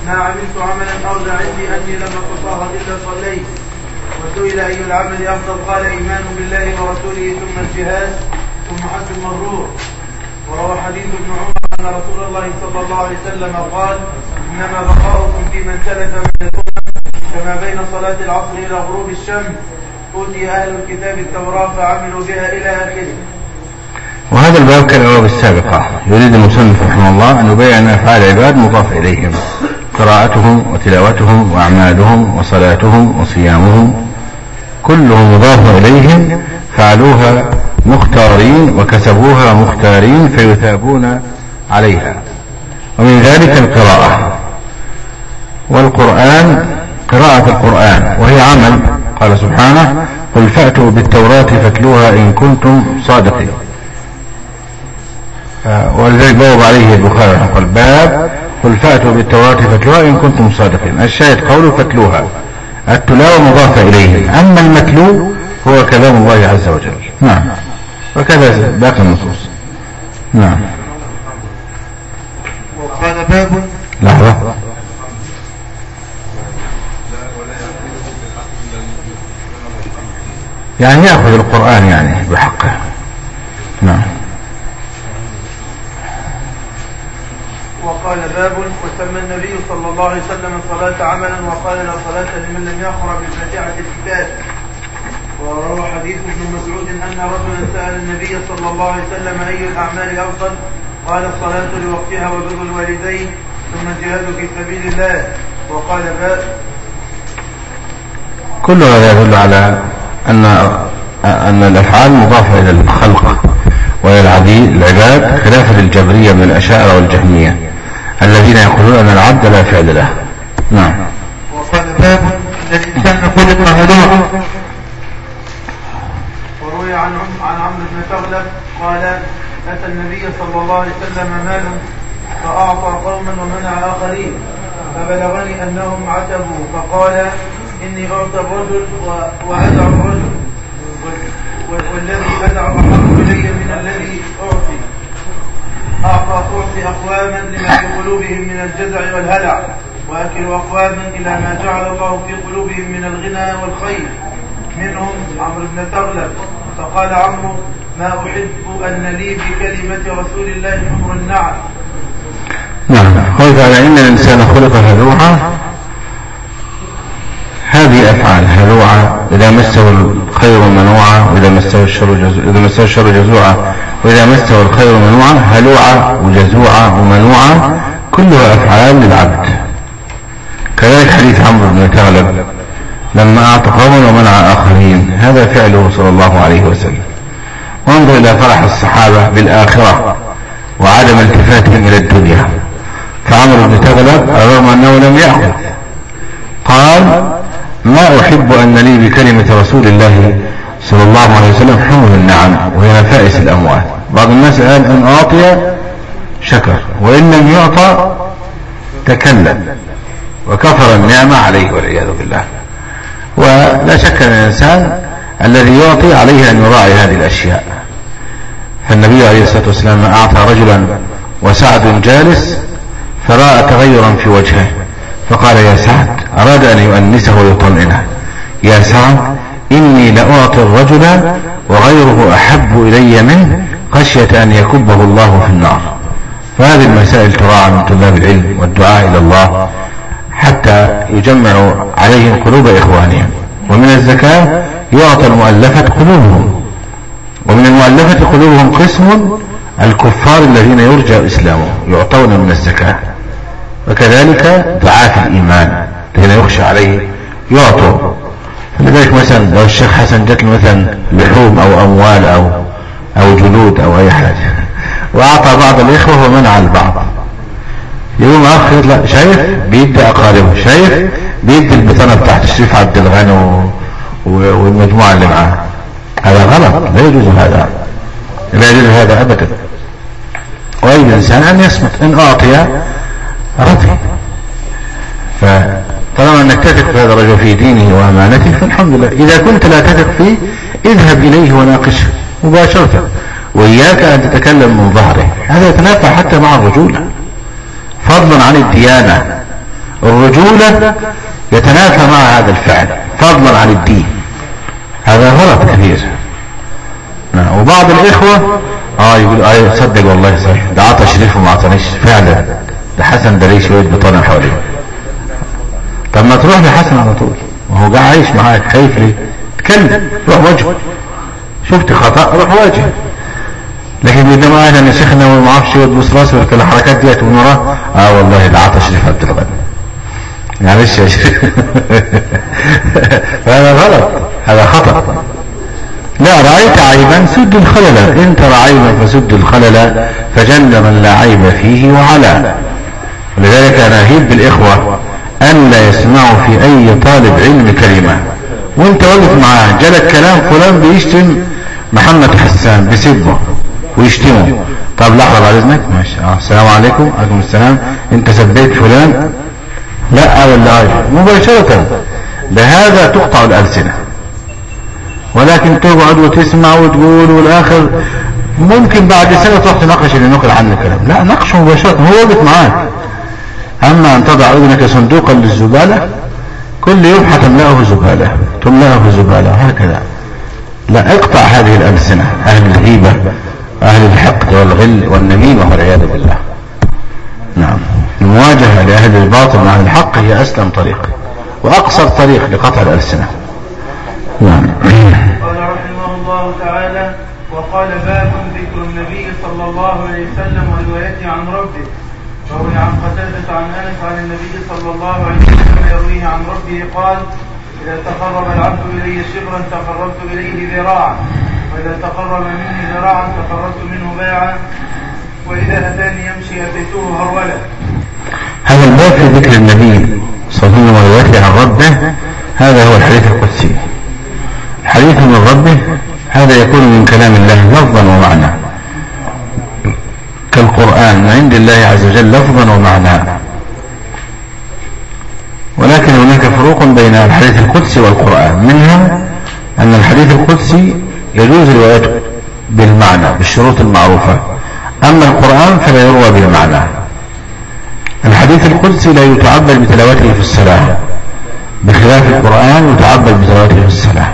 ما عملت عملا أرجى عندي أني لم أتصاهد إلا صليت. وسئل أي العمل أفضل؟ قال إيمان بالله ورسوله ثم الجهاد ثم حج المبرور وروى حديث ابن عمر أن رسول الله صلى الله عليه وسلم قال إنما بقاؤكم في من سلف من كما بين صلاة العصر إلى غروب الشمس. أوتي أهل الكتاب التوراة فعملوا بها إلى آخره. وهذا الباب كالأبواب السابقة يريد المصنف رحمه الله أن يبين أن أفعال العباد مضاف إليهم. قراءتهم وتلاوتهم وأعمالهم وصلاتهم وصيامهم كله مضاف إليهم. فعلوها مختارين وكسبوها مختارين فيثابون عليها. ومن ذلك القراءة. والقرآن قراءة القرآن وهي عمل. قال سبحانه قل فأتوا بالتوراة فاتلوها إن كنتم صادقين. ولذلك بوب عليه البخاري رحمه باب قل فأتوا بالتوراة فاتلوها إن كنتم صادقين. الشاهد قوله فاتلوها. التلاوة مضافة إليه. أما المتلو هو كلام الله عز وجل. نعم. وكذا باقي النصوص. نعم. وقال باب لحظة. يعني يأخذ القرآن يعني بحقه. نعم. وقال باب وسمى النبي صلى الله عليه وسلم الصلاة عملا وقال لا صلاة لمن لم يقرأ بفاتحة الكتاب. وروى حديث ابن مسعود أن رجلا سأل النبي صلى الله عليه وسلم أي الأعمال أفضل؟ قال الصلاة لوقتها وبر الوالدين ثم الجهاد في سبيل الله. وقال باب كل هذا يدل على أن أن الأفعال مضافة إلى الخلق وإلى العباد خلافا للجبرية من الأشاعرة والجهمية الذين يقولون أن العبد لا فعل له. نعم. وقال باب ان الانسان خلق هلوعا وروي عن عن عمرو بن تغلب قال أتى النبي صلى الله عليه وسلم مال فأعطى قوما ومنع آخرين فبلغني أنهم عتبوا فقال إني اعطى الرجل وادع الرجل والذي ادع أحب إلي من الذي أعطي. أعطى أعطي أقواما لما في قلوبهم من الجزع والهلع وأكل أقواما إلى ما جعل الله في قلوبهم من الغنى والخير. منهم عمرو بن تغلب. فقال عمرو ما أحب أن لي بكلمة رسول الله حمر النعم. نعم. قال تعالى إن الإنسان خلق هلوعا هذه أفعال هلوعا إذا مسه الخير منوعا وإذا مسه الشر جزوعا إذا مسه الشر جزوعا وإذا مسه الخير منوعا هلوعا وجزوعا ومنوعا كلها أفعال للعبد. كذلك حديث عمرو بن تغلب لما أعطى قوما ومنع آخرين هذا فعله صلى الله عليه وسلم. وانظر إلى فرح الصحابة بالآخرة وعدم التفاتهم إلى الدنيا. فعمرو بن تغلب رغم أنه لم يأخذ قال ما أحب أن لي بكلمة رسول الله صلى الله عليه وسلم حمر النعم وهي نفائس الأموال. بعض الناس قال أن أعطي شكر وإن لم يعطى تكلم وكفر النعمة عليه والعياذ بالله. ولا شك أن الإنسان الذي يعطي عليه أن يراعي هذه الأشياء. فالنبي عليه الصلاة والسلام أعطى رجلا وسعد جالس فرأى تغيرا في وجهه. فقال يا سعد أراد أن يؤنسه ويطمئنه. يا سعد إني لأعطي الرجل وغيره أحب إلي منه خشية أن يكبه الله في النار. فهذه المسائل تراعى من طلاب العلم والدعاء إلى الله حتى يجمعوا عليهم قلوب إخوانهم. ومن الزكاة يعطى المؤلفة قلوبهم. ومن المؤلفة قلوبهم قسم الكفار الذين يرجى إسلامهم يعطون من الزكاة. وكذلك ضعاف الإيمان الذين يخشى عليه يعطوا. لذلك مثلا لو الشيخ حسن جات له مثلا لحوم أو أموال أو أو جلود أو أي حاجة وأعطى بعض الإخوة ومنع البعض. يقوم أخ يطلع شايف؟ بيدي أقاربه. شايف؟ بيدي البطانة بتاعت شريف عبد الغني والمجموعة اللي معاه. هذا غلط لا يجوز هذا لا يجوز هذا أبدا. وأي الإنسان أن يصمت إن أعطي رضي فطالما أنك تثق في هذا الرجل في دينه وأمانته فالحمد لله. إذا كنت لا تثق فيه اذهب إليه وناقشه مباشرة وإياك أن تتكلم من ظهره. هذا يتنافى حتى مع الرجولة فضلا عن الديانة. الرجولة يتنافى مع هذا الفعل. فضلا عن الدين. هذا غلط كثير. نعم. وبعض الإخوة آه يقول آه صدق والله صحيح. ده عطى شريف وما عطانيش. فعلا. ده حسن ده ليه شوية بطانة حواليه. طب ما تروح لحسن على طول. ما هو قاعد عايش معاك خايف ليه؟ اتكلم روح وجهه. شفت خطأ؟ روح واجه لكن اذا ما انا شيخنا وما أعرفش تبص راسي ولا الحركات ديت من وراه. آه والله ده عطى شريف عبد الغني. معلش يا شيخ. (laughs) هذا غلط. هذا خطأ. لا رأيت عيبا سد الخلل. انت رأينا فسد الخلل فجل من لا عيب فيه وعلى ولذلك أنا أهيب بالإخوة أن لا يسمعوا في أي طالب علم كلمة. وأنت واقف معاه جالك كلام فلان بيشتم محمد حسان بسبه ويشتموا طب لحظة بعد إذنك. ماشي. آه السلام عليكم. عليكم السلام. أنت سبيت فلان؟ لا ولا غير مباشرة. بهذا تقطع الألسنة. ولكن تقعد وتسمع وتقول والآخر ممكن بعد سنة تروح تناقش اللي نقل عنه الكلام. لا ناقشه مباشرة. هو وقف معاك. أما أن تضع أذنك صندوقا للزبالة كل يوم حتملأه زبالة تملأه زبالة هكذا لا اقطع هذه الألسنة أهل الهيبة أهل الحقد والغل والنميمة والعياذ بالله. نعم. المواجهة لأهل الباطل مع الحق هي أسلم طريق وأقصر طريق لقطع الألسنة. نعم. قال رحمه الله تعالى وقال باب ذكر النبي صلى الله عليه وسلم وروايته عن ربه. روي عن قتادة عن أنس عن النبي صلى الله عليه وسلم يرويه عن ربه قال إذا تقرب العبد إلي شبرا تقربت إليه ذراعا وإذا تقرب مني ذراعا تقربت منه باعا وإذا أتاني يمشي أتيته هرولا هذا الباب في ذكر النبي صلى الله عليه وسلم عن ربه هذا هو الحديث القدسي. الحديث من ربه هذا يكون من كلام الله لفظا ومعنى. كالقرآن من عند الله عز وجل لفظا ومعنى ولكن هناك فروق بين الحديث القدسي والقرآن. منها أن الحديث القدسي يجوز روايته بالمعنى بالشروط المعروفة. أما القرآن فلا يروى بالمعنى الحديث القدسي لا يتعبد بتلاوته في الصلاة. بخلاف القرآن يتعبد بتلاوته في الصلاة.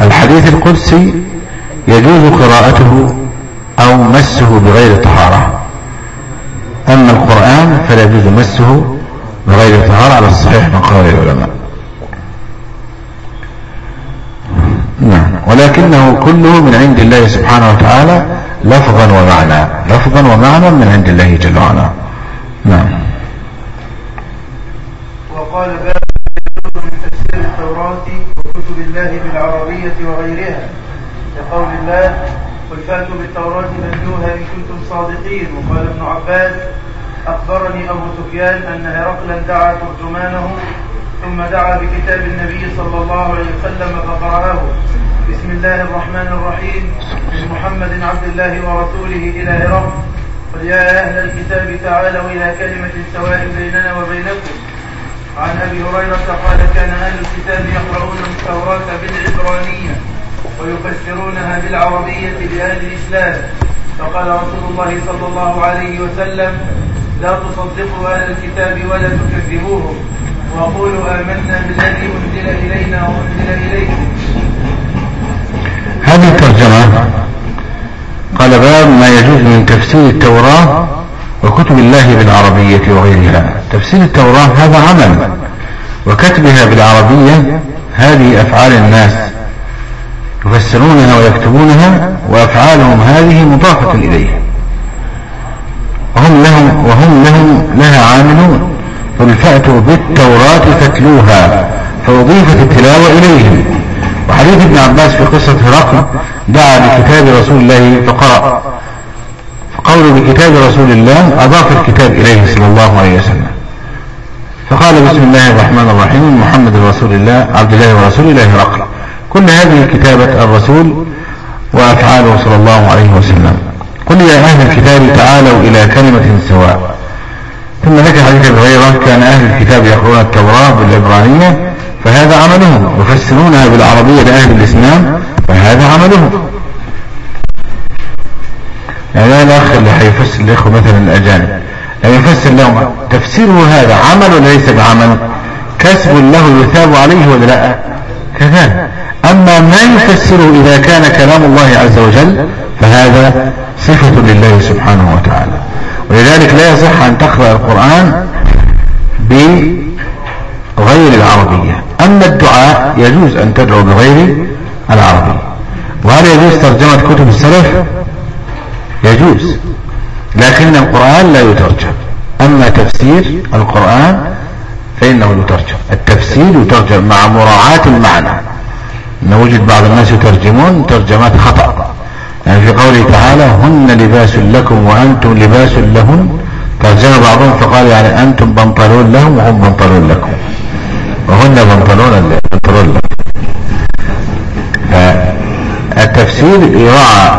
الحديث القدسي يجوز قراءته أو مسه بغير طهارة. أما القرآن فلا يجوز مسه بغير طهارة على الصحيح من قول العلماء. نعم. ولكنه كله من عند الله سبحانه وتعالى لفظا ومعنى لفظا ومعنى من عند الله جل وعلا. نعم. وقال باب من تفسير التوراة وكتب الله بالعربية وغيرها لقول الله قل فاتوا بالتوراة نتلوها إن كنتم صادقين. وقال ابن عباس أخبرني أبو سفيان أن هرقلا دعا ترجمانه ثم دعا بكتاب النبي صلى الله عليه وسلم فقرأه. بسم الله الرحمن الرحيم. من محمد عبد الله ورسوله إلى هرقل. قل يا أهل الكتاب تعالوا إلى كلمة سواء بيننا وبينكم. عن أبي هريرة قال كان أهل الكتاب يقرؤون التوراة بالعبرانية. ويفسرونها بالعربية لأهل الإسلام. فقال رسول الله صلى الله عليه وسلم لا تصدقوا أهل الكتاب ولا تكذبوهم. وقولوا آمنا بالذي أنزل إلينا وأنزل إليكم. هذه الترجمة. قال باب ما يجوز من تفسير التوراة وكتب الله بالعربية وغيرها. تفسير التوراة هذا عمل وكتبها بالعربية هذه أفعال الناس. يفسرونها ويكتبونها وأفعالهم هذه مضافة إليه وهم لهم وهم لهم لها عاملون. قل فأتوا بالتوراة فاتلوها فأضيفت التلاوة إليهم. وحديث ابن عباس في قصة هرقل دعا بكتاب رسول الله فقرأ. فقوله بكتاب رسول الله أضاف الكتاب إليه صلى الله عليه وسلم. فقال بسم الله الرحمن الرحيم محمد رسول الله عبد الله ورسول الله هرقل. كل هذه كتابة الرسول وأفعاله صلى الله عليه وسلم. قل يا أهل الكتاب تعالوا إلى كلمة سواء. ثم ذكر حديث أبي هريرة كان أهل الكتاب يقرؤون التوراة بالعبرانيه فهذا عملهم. يفسرونها بالعربية لأهل الإسلام فهذا عملهم. يعني لا الاخ اللي هيفسر الإخوة مثلا الأجانب. يعني يفسر لهم تفسيره هذا عمل وليس بعمل. كسب له يثاب عليه ولا لا؟ كذلك أما ما يفسره إذا كان كلام الله عز وجل فهذا صفه لله سبحانه وتعالى. ولذلك لا يصح أن تقرأ القرآن بغير العربية. أما الدعاء يجوز أن تدعو بغير العربية. وهل يجوز ترجمة كتب السلف؟ يجوز. لكن القرآن لا يترجم. أما تفسير القرآن فإنه يترجم. التفسير يترجم مع مراعاة المعنى. نوجد بعض الناس يترجمون ترجمات خطأ. يعني في قوله تعالى هن لباس لكم وأنتم لباس لهن. ترجم بعضهم فقال يعني أنتم بنطلون لهم وهم بنطلون لكم. وهن بنطلون بنطلون لكم. التفسير يراعى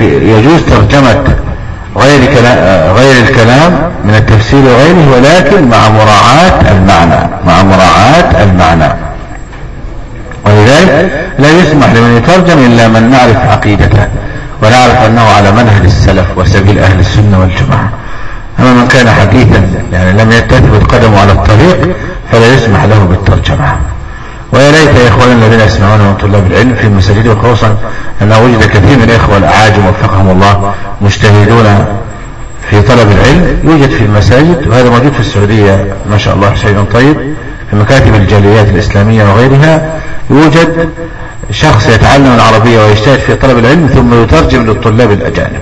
يجوز ترجمة غير غير الكلام من التفسير وغيره ولكن مع مراعاة المعنى مع مراعاة المعنى. ولذلك لا يسمح لمن يترجم إلا من نعرف عقيدته ونعرف أنه على منهج السلف وسبيل أهل السنة والجماعة. أما من كان حديثا يعني لم يتثبت قدمه على الطريق فلا يسمح له بالترجمة. ويا ليت يا اخواننا الذين يسمعون من طلاب العلم في المساجد وخصوصا انه وجد كثير من الإخوة الأعاجم وفقهم الله مجتهدون في طلب العلم. يوجد في المساجد وهذا موجود في السعودية ما شاء الله شيء طيب. في مكاتب الجاليات الإسلامية وغيرها يوجد شخص يتعلم العربية ويجتهد في طلب العلم ثم يترجم للطلاب الأجانب.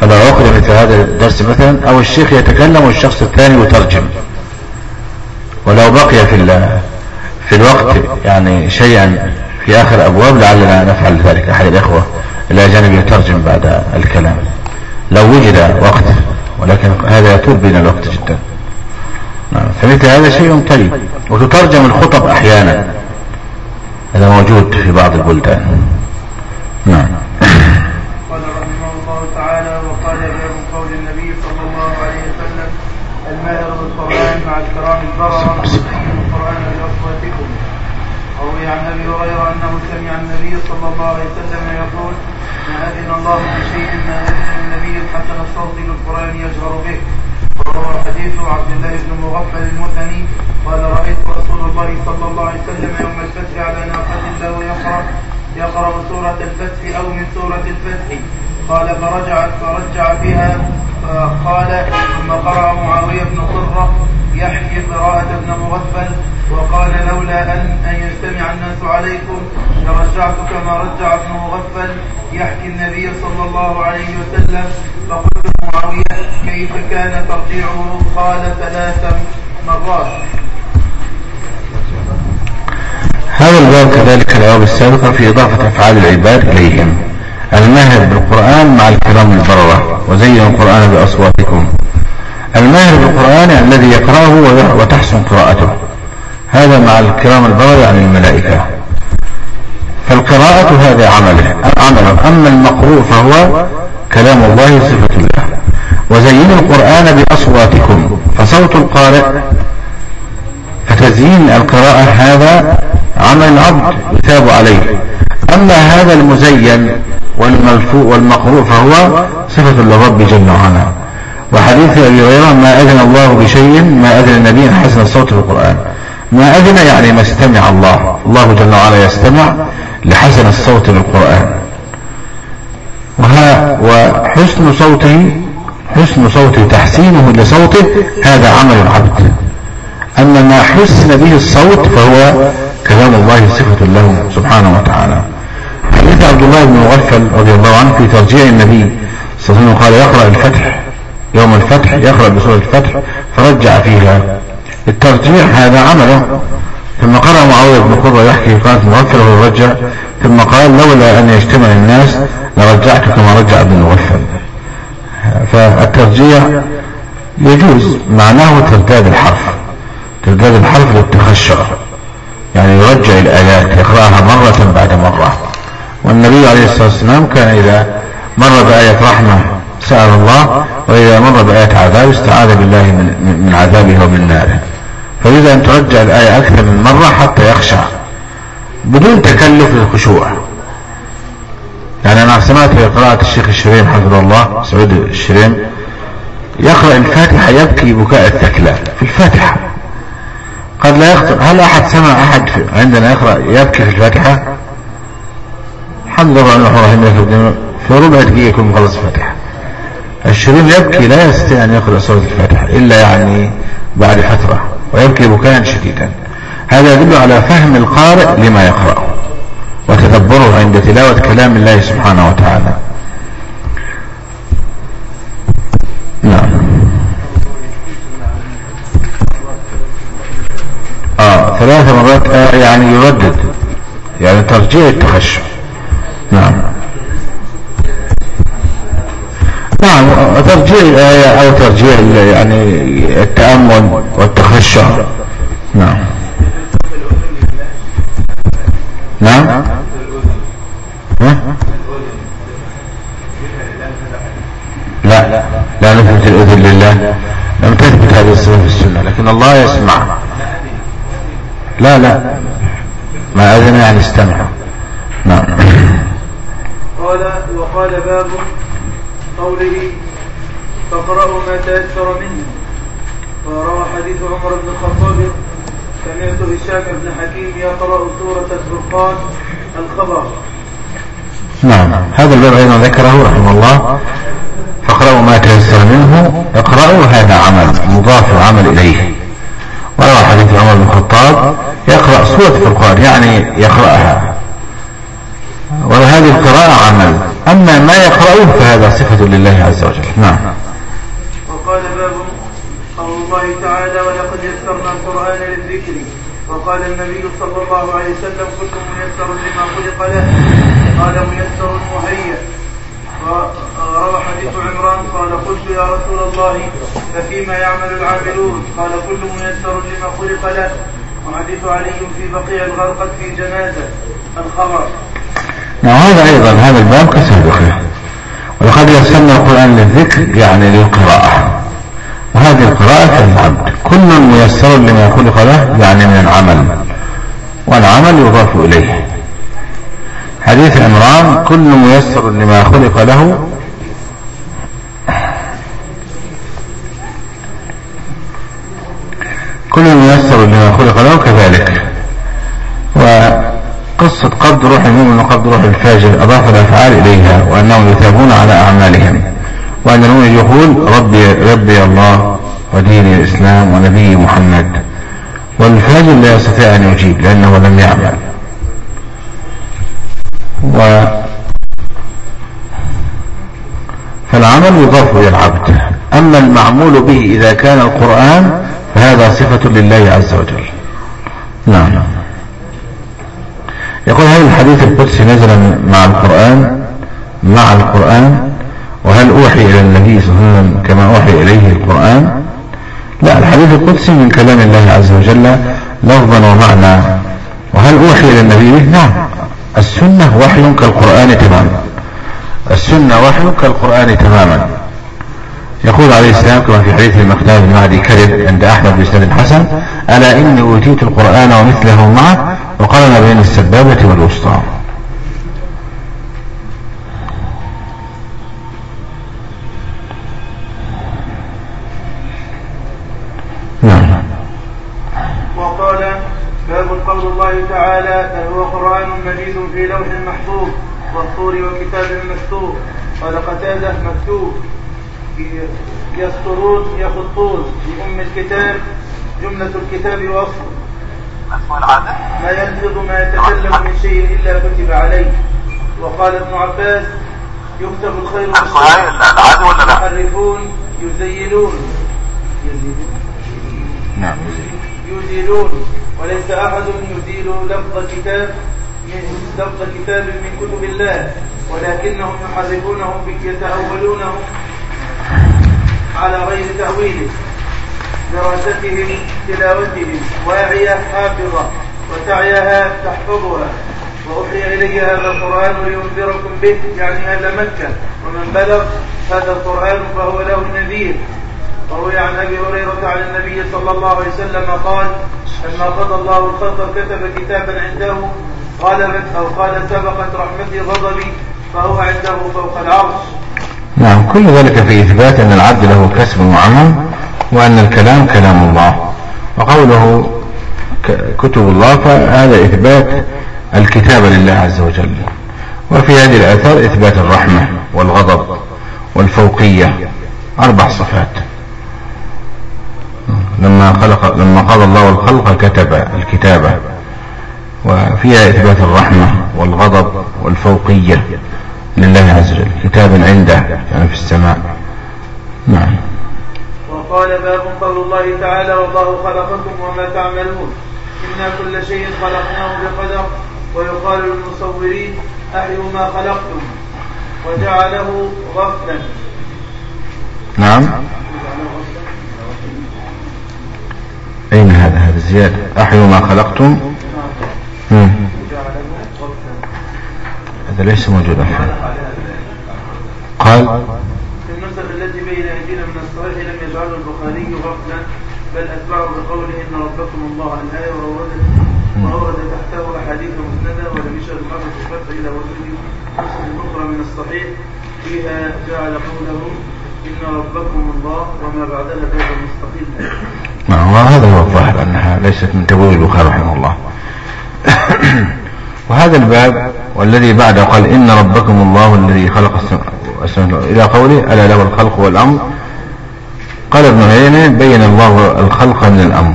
فلو عقد مثل هذا الدرس مثلا. أو الشيخ يتكلم والشخص الثاني يترجم. ولو بقي في الله. في الوقت يعني شيئا في آخر أبواب لعلنا نفعل ذلك أحد الإخوة. الأجانب يترجم بعد الكلام. لو وجد وقت ولكن هذا يطول بنا الوقت جدا. نعم. فمثل هذا شيء طيب وتترجم الخطب أحيانا. هذا موجود في بعض البلدان. نعم قال رحمه الله تعالى وقال باب قول النبي صلى الله عليه وسلم الماهر بالقرآن مع الكرام البررة القرآن بأصواتكم روي عن أبي هريرة أنه سمع النبي صلى الله عليه وسلم يقول ما أذن الله بشيء ما أذن النبي حسن الصوت بالقرآن يجهر به. وهو حديث عبد الله بن مغفل المزني قال رأيت رسول الله صلى الله عليه وسلم يوم الفتح على ناقة له يقرأ يقرأ سورة الفتح أو من سورة الفتح. قال فرجع فرجع بها قال ثم قرأ معاوية بن قرة يحكي قراءة ابن مغفل وقال لولا أن أن يجتمع الناس عليكم لرجعت كما رجع ابن مغفل. يحكي النبي صلى الله عليه وسلم فقلت معاوية كيف كان ترجيعه؟ قال ثلاث مرات. هذا الباب كذلك الأبواب السابقة في إضافة أفعال العباد إليهم. الماهر بالقرآن مع الكرام البررة. وزينوا القرآن بأصواتكم. الماهر بالقرآن الذي يقرأه وتحسن قراءته. هذا مع الكرام البررة يعني الملائكة. فالقراءة هذا عمله عمله. أما المقروء فهو كلام الله صفة الله. وزينوا القرآن بأصواتكم. فصوت القارئ فتزيين القراءة هذا عمل عبد يثاب عليه. أما هذا المزين والملفوء والمقروء فهو صفة للرب جل وعلا. وحديث أبي هريرة ما أذن الله بشيء ما أذن النبي حسن الصوت في القرآن. ما أذن يعني ما استمع الله. الله جل وعلا يستمع لحسن الصوت بالقرآن وها وحسن صوته حسن صوته تحسينه لصوته هذا عمل العبد. أما ما حسن به الصوت فهو كلام الله صفة له سبحانه وتعالى. حديث عبد الله بن مغفل رضي الله عنه في ترجيع النبي صلى الله عليه وسلم قال يقرأ الفتح. يوم الفتح يقرأ بسورة الفتح فرجع فيها. الترجيع هذا عمله. ثم قرأ معاوية بن قرة يحكي قالت مغفل وهو رجع ثم قال لولا أن يجتمع الناس لرجعت كما رجع ابن مغفل فالترجيع يجوز. معناه ترداد الحرف. ترداد الحرف للتخشع. يعني يرجع الآيات يقرأها مرة بعد مرة. والنبي عليه الصلاة والسلام كان إذا مر بآية رحمة سأل الله وإذا مر بآية عذاب استعاذ بالله من, عذابه ومن ناره. فيريد أن ترجع الآية أكثر من مرة حتى يخشع بدون تكلف للخشوع يعني أنا سمعت في قراءة الشيخ الشريم حفظه الله سعود الشريم يقرأ الفاتحة يبكي بكاء الثكلى في الفاتحة. قد لا يخطر هل أحد سمع أحد عندنا يقرأ يبكي في الفاتحة؟ الحمد لله الرحيم في ربع دقيقة يكون مخلص الفاتحة. الشريم يبكي لا يستطيع أن يقرأ سورة الفاتحة إلا يعني بعد فترة ويبكي بكاء شديدا. هذا يدل على فهم القارئ لما يقرأه وتدبره عند تلاوة كلام الله سبحانه وتعالى. نعم. آه ثلاث مرات آه يعني يردد يعني ترجيع التخشع. نعم. نعم ترجيع الآية أو ترجيع يعني التأمل والتخشع. نعم. نعم. ها؟ لا لا نثبت الأذن لله. لم تثبت هذه الصفة في السنة لكن الله يسمع. لا لا. ما أذن يعني استمع. نعم. قال وقال باب قوله فاقرأوا ما تيسر منه. وروى حديث عمر بن الخطاب سمعت هشام بن حكيم يقرأ سورة الفرقان الخبر. نعم. هذا الباب أيضا ذكره رحمه الله. فاقرأوا ما تيسر منه اقرأوا هذا عمل مضاف عمل إليه. وروى حديث عمر بن الخطاب يقرأ سورة القرآن يعني يقرأها. وهذه القراءة عمل. أما ما يقرأه فهذا صفة لله عز وجل. نعم. وقال باب قول الله تعالى ولقد يسرنا القرآن للذكر وقال النبي صلى الله عليه وسلم كل ميسر لما خلق له قال ميسر مهيأ وروى حديث عمران قال قلت يا رسول الله ففيما يعمل العاملون؟ قال كل ميسر لما خلق له وحديث علي في بقيع الغرقد في جنازة الخبر. نعم هذا أيضا هذا الباب كسابقه ولقد يسرنا القرآن للذكر يعني للقراءة. وهذه القراءة كالعبد كل ميسر لما خلق له يعني من العمل. والعمل يضاف إليه. حديث عمران كل ميسر لما خلق له. كل ميسر لما خلق له كذلك. وقصة قبض روح المؤمن وقبض روح الفاجر أضاف الأفعال إليها وأنهم يثابون على أعمالهم وأن المؤمن يقول ربي, ربي الله ودين الإسلام ونبي محمد والفاجر لا يستطيع أن يجيب لأنه لم يعمل. و فالعمل يضاف إلى العبد. أما المعمول به إذا كان القرآن فهذا صفة لله عز وجل. نعم. يقول هل الحديث القدسي نزل مع القرآن؟ مع القرآن. وهل أوحي إلى النبي صلى الله عليه وسلم كما أوحي إليه القرآن؟ لا الحديث القدسي من كلام الله عز وجل لفظا ومعنى. وهل أوحي إلى النبي نعم. السنة وحي كالقرآن تماما. السنة وحي كالقرآن تماما. يقول عليه السلام كما في حديث المقدام المهدي كذب عند أحمد بن الحسن ألا إني أوتيت القرآن ومثله معه وقارن بين السبابة والوسطى. نعم. وقال باب قول الله تعالى هو قرآن مجيد في لوح محفوظ وكتاب قال قتادة مكتوب يسطرون يخطون. في أم الكتاب جملة الكتاب وصف. ما يلفظ ما يتكلم من شيء إلا كتب عليه. وقال ابن عباس يكتب الخير العادي ولا لا؟ يحرفون يزيلون. نعم يزيلون. وليس أحد يزيل لفظ كتاب من لفظ كتاب من كتب الله. ولكنهم يحرفونه يتأولونه على غير تأويله. دراستهم تلاوتهم واعية حافظة وتعيها تحفظها وأوحي إلي هذا القرآن لينذركم به يعني أهل مكة. ومن بلغ هذا القرآن فهو له نذير. وروي عن أبي هريرة عن النبي صلى الله عليه وسلم قال لما قضى الله الخلق كتب كتابا عنده غلبت أو قال سبقت رحمتي غضبي فهو عنده فوق العرش. نعم كل ذلك في إثبات أن العبد له كسب وعمل. وأن الكلام كلام الله. وقوله كتب الله فهذا إثبات الكتاب لله عز وجل. وفي هذه الآثار إثبات الرحمة والغضب والفوقية. أربع صفات. لما خلق لما قال الله الخلق كتب الكتابة. وفيها إثبات الرحمة والغضب والفوقية لله عز وجل. كتاب عنده يعني في السماء. نعم. وقال باب قول الله تعالى والله خلقكم وما تعملون. إنا كل شيء خلقناه بقدر ويقال للمصورين أحيوا ما خلقتم وجعله غفلا. نعم. أين هذا هذا زيادة أحيوا ما خلقتم. هذا ليس موجودا قال بين أيدينا من الصحيح لم يجعله البخاري غفلا بل أتبعه بقوله إن ربكم الله الآية وأورد وأورد تحته أحاديث مسندة ولم يشر المرة في الفتح إلى وجود نسخ أخرى من الصحيح فيها جعل قوله إن ربكم الله وما بعدها باب مستقيم. نعم وهذا هو الظاهر أنها ليست من تبويب البخاري رحمه الله. (coughs) وهذا الباب والذي بعده قال إن ربكم الله الذي خلق السماء. إلى قوله ألا له الخلق والأمر؟ قال ابن عيينة بين الله الخلق من الأمر.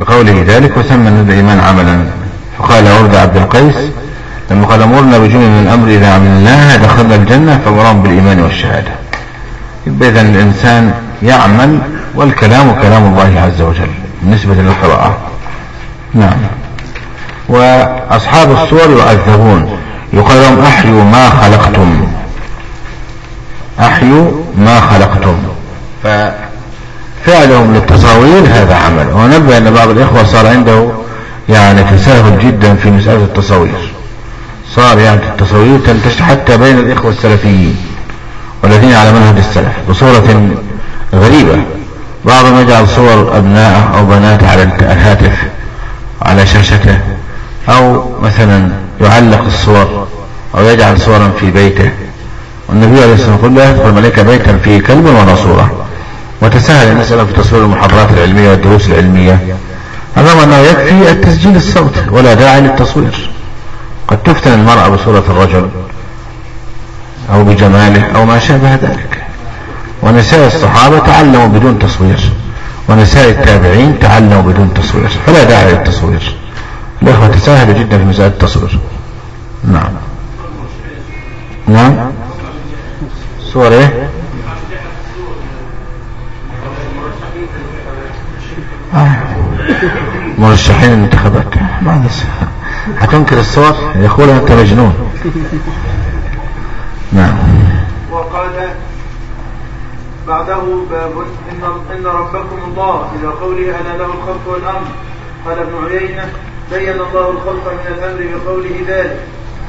بقوله ذلك وسمى الإيمان عملا. فقال عرض عبد القيس لما قال أمرنا بجمل من الأمر إذا عملناها دخلنا الجنة فمرام بالإيمان والشهادة. يبقى إذا الإنسان يعمل والكلام كلام الله عز وجل بالنسبة للقراءة. نعم. وأصحاب الصور يعذبون. يقال لهم أحيوا ما خلقتم. أحيوا ما خلقتم. ففعلهم للتصاوير هذا عمل. ونبه أن بعض الإخوة صار عنده يعني تساهل جدا في مسألة التصاوير. صار يعني التصاوير تنتشر حتى بين الإخوة السلفيين والذين على منهج السلف بصورة غريبة. بعضهم يجعل صور أبنائه أو بناته على الهاتف على شاشته. أو مثلا يعلق الصور أو يجعل صورا في بيته والنبي عليه الصلاة والسلام يقول لا يدخل ملك بيتا فيه كلب ولا صورة. وتسهل المسألة في تصوير المحاضرات العلمية والدروس العلمية. رغم أنه يكفي التسجيل الصوت ولا داعي للتصوير. قد تفتن المرأة بصورة الرجل أو بجماله أو ما شابه ذلك. ونساء الصحابة تعلموا بدون تصوير. ونساء التابعين تعلموا بدون تصوير. فلا داعي للتصوير. الإخوة تساهلوا جدا في مسألة التصوير نعم. نعم. صور إيه؟ آه. مرشحين الانتخابات ما هتنكر الصور؟ يقول أنت مجنون. نعم. وقال بعده باب إن, إن ربكم الله إلى قوله أنا له الخلق والأمر؟ قال ابن عيينة بين الله الخلق من الأمر بقوله ذلك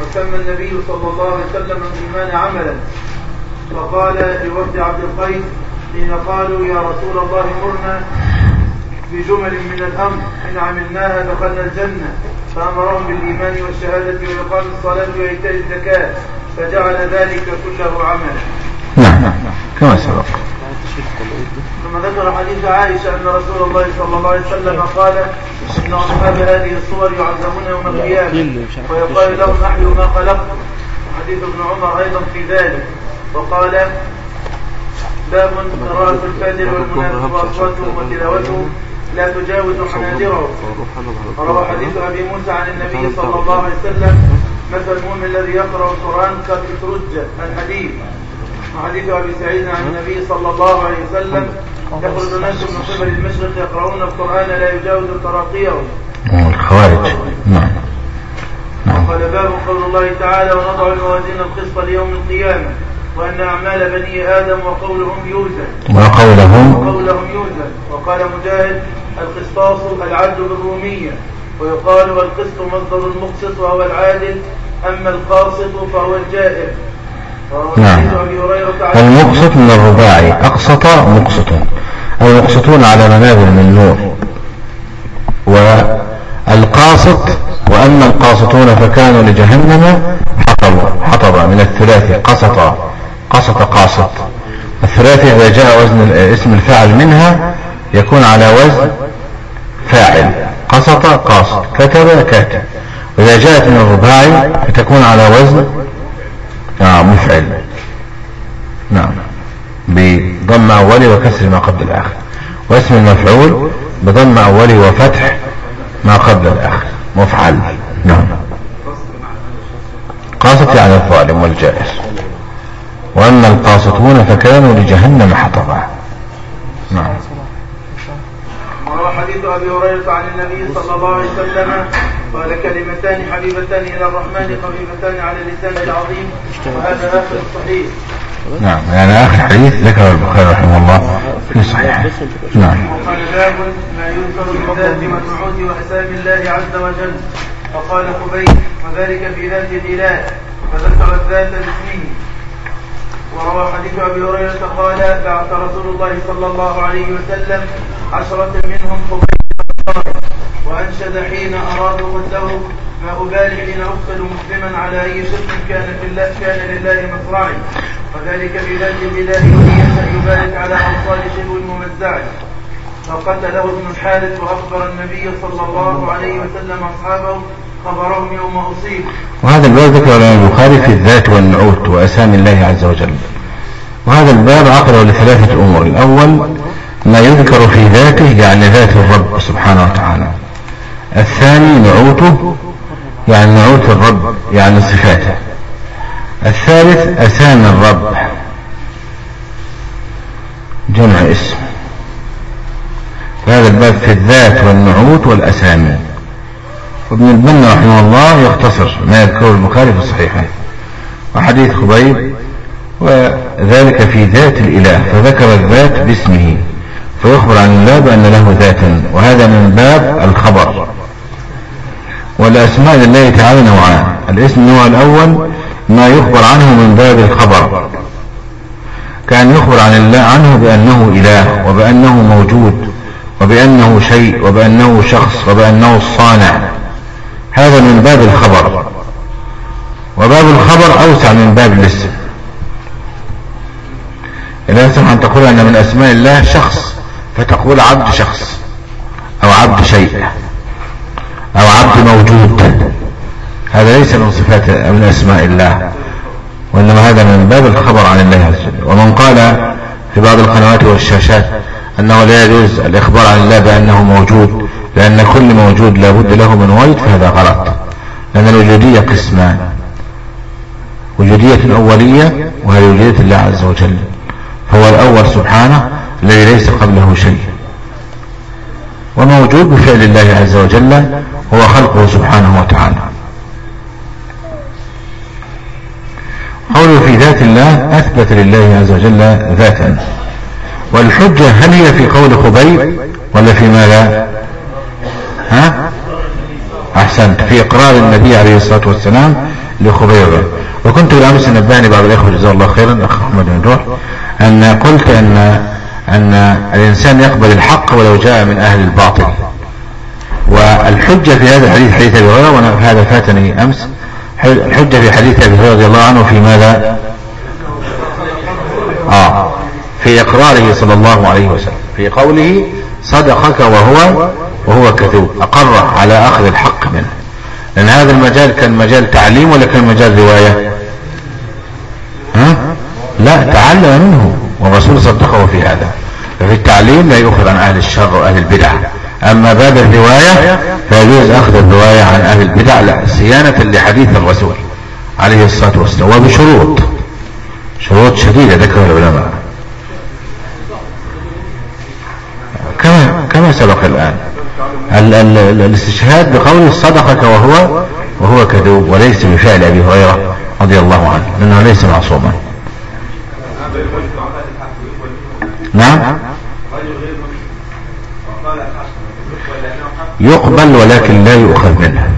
وسمى النبي صلى الله عليه وسلم الإيمان عملا. وقال لوفد عبد القيس حين قالوا يا رسول الله مرنا بجمل من الأمر إن عملناها دخلنا الجنة. فأمرهم بالإيمان والشهادة وإقام الصلاة وإيتاء الزكاة فجعل ذلك كله عملا. نعم كما سبق. ثم ذكر حديث عائشة أن رسول الله صلى الله عليه وسلم قال إن أصحاب هذه الصور يعذبون يوم القيامة. ويقال لهم أحيوا ما خلقتم حديث ابن عمر أيضا في ذلك. وقال باب قراءة الفجر والمنافق وأصواتهم وتلاوتهم لا تجاوز حناجرهم وروى حديث أبي موسى عن النبي صلى الله عليه وسلم مثل المؤمن الذي يقرأ القرآن كالإترجة الحديث. وحديث أبي سعيد عن النبي صلى الله عليه وسلم يخرج الناس من قبل المشرق يقرؤون القرآن لا يجاوز تراقيهم. الخوارج. نعم. نعم. قال باب قول الله تعالى ونضع الموازين القسط ليوم القيامة وأن أعمال بني آدم وقولهم يوزن. وقولهم؟ وقولهم يوزن. وقال مجاهد القسطاس العدل بالرومية. ويقال القسط مصدر المقسط وهو العادل أما القاسط فهو الجائر. نعم. والمقسط من الرباعي. أقسط مقسط. المقسطون على منابر من نور والقاسط وأما القاسطون فكانوا لجهنم حطبا حطبا. من الثلاثي قسط. قسط قاسط. الثلاثي إذا جاء وزن اسم الفاعل منها يكون على وزن فاعل. قسط قاسط. كتب كاتب. وإذا جاءت من الرباعي فتكون على وزن آه مفعل. نعم. بضم أولي وكسر ما قبل الآخر. واسم المفعول بضم أولي وفتح ما قبل الآخر. مفعل. نعم. قاسط يعني الظالم والجائر. وأما القاسطون فكانوا لجهنم حطبا. نعم. حديث أبي هريرة عن النبي صلى الله عليه وسلم قال كلمتان حبيبتان إلى الرحمن خفيفتان على اللسان العظيم وهذا آخر الصحيح نعم يعني آخر حديث ذكره البخاري رحمه الله في صحيح. نعم. وقال باب ما يذكر بالذات والنعوت واحسان الله عز وجل. فقال خبيب وذلك في ذات الإله فذكر الذات باسمه. وروى حديث أبي هريرة قال بعث رسول الله صلى الله عليه وسلم عشرة منهم خبيب وأنشد حين أرادوا قتله ما أبالي حين أقتل مسلما على أي شرك كان في الله كان لله مصرعي. وذلك في ذات الاله وان يشا يبارك على اوصال شبه الممزع فقتله ابن الحارث وأخبر النبي صلى الله عليه وسلم أصحابه خبرهم يوم أصيب. وهذا الباب ذكر البخاري في الذات والنعوت وأسامي الله عز وجل. وهذا الباب عقده لثلاثة أمور. الأول ما يذكر في ذاته يعني ذات الرب سبحانه وتعالى. الثاني نعوته يعني نعوت الرب يعني صفاته. الثالث أسامي الرب. جمع اسم. هذا الباب في الذات والنعوت والأسامي. وابن البنا رحمه الله يختصر ما يذكره البخاري في صحيحه وحديث خبيب وذلك في ذات الإله فذكر الذات باسمه فيخبر عن الله بأن له ذاتا وهذا من باب الخبر. والأسماء لله تعالى نوعان الاسم النوع الأول ما يخبر عنه من باب الخبر كأن يخبر عن الله عنه بأنه إله وبأنه موجود وبأنه شيء وبأنه شخص وبأنه الصانع هذا من باب الخبر. وباب الخبر أوسع من باب الاسم. إذا سمع أن تقول أن من أسماء الله شخص فتقول عبد شخص أو عبد شيء أو عبد موجود. هذا ليس من صفات من أسماء الله وإنما هذا من باب الخبر عن الله عز وجل. ومن قال في بعض القنوات والشاشات أنه لا يجوز الإخبار عن الله بأنه موجود لأن كل موجود لابد له من وجد فهذا غلط. لأن الوجودية قسمان وجودية أولية وهي وجودية الله عز وجل. فهو الأول سبحانه الذي ليس قبله شيء. وموجود بفعل الله عز وجل هو خلقه سبحانه وتعالى. قوله في ذات الله أثبت لله عز وجل ذاتا. والحجة هل هي في قول خبيب ولا في ماذا؟ أحسنت. في إقرار النبي عليه الصلاة والسلام لخبيب وكنت بالامس نبهني بعض الإخوة جزاه الله خيرا أخ محمد بن روح أن قلت أن أن الإنسان يقبل الحق ولو جاء من أهل الباطل. والحجة في هذا الحديث حديث أبي هريرة وأنا هذا فاتني أمس. الحجة في حديث أبي هريرة رضي الله عنه في ماذا؟ آه في إقراره صلى الله عليه وسلم. في قوله صدقك وهو وهو كذوب أقر على آخذ الحق منه. لأن هذا المجال كان مجال تعليم ولا كان مجال رواية؟ ها؟ لا تعلم منه والرسول صدقه في هذا. ففي التعليم لا يؤخذ عن أهل الشر وأهل البدع. أما باب الرواية فيجوز أخذ الرواية عن أهل البدع لا صيانة لحديث الرسول عليه الصلاة والسلام. وبشروط. شروط شديدة ذكرها العلماء. كما كما سبق الآن. ال ال ال الاستشهاد بقول صدقك وهو وهو كذوب وليس بفعل أبي هريرة رضي الله عنه لأنه ليس معصوما. نعم؟ يقبل ولكن لا يؤخذ منه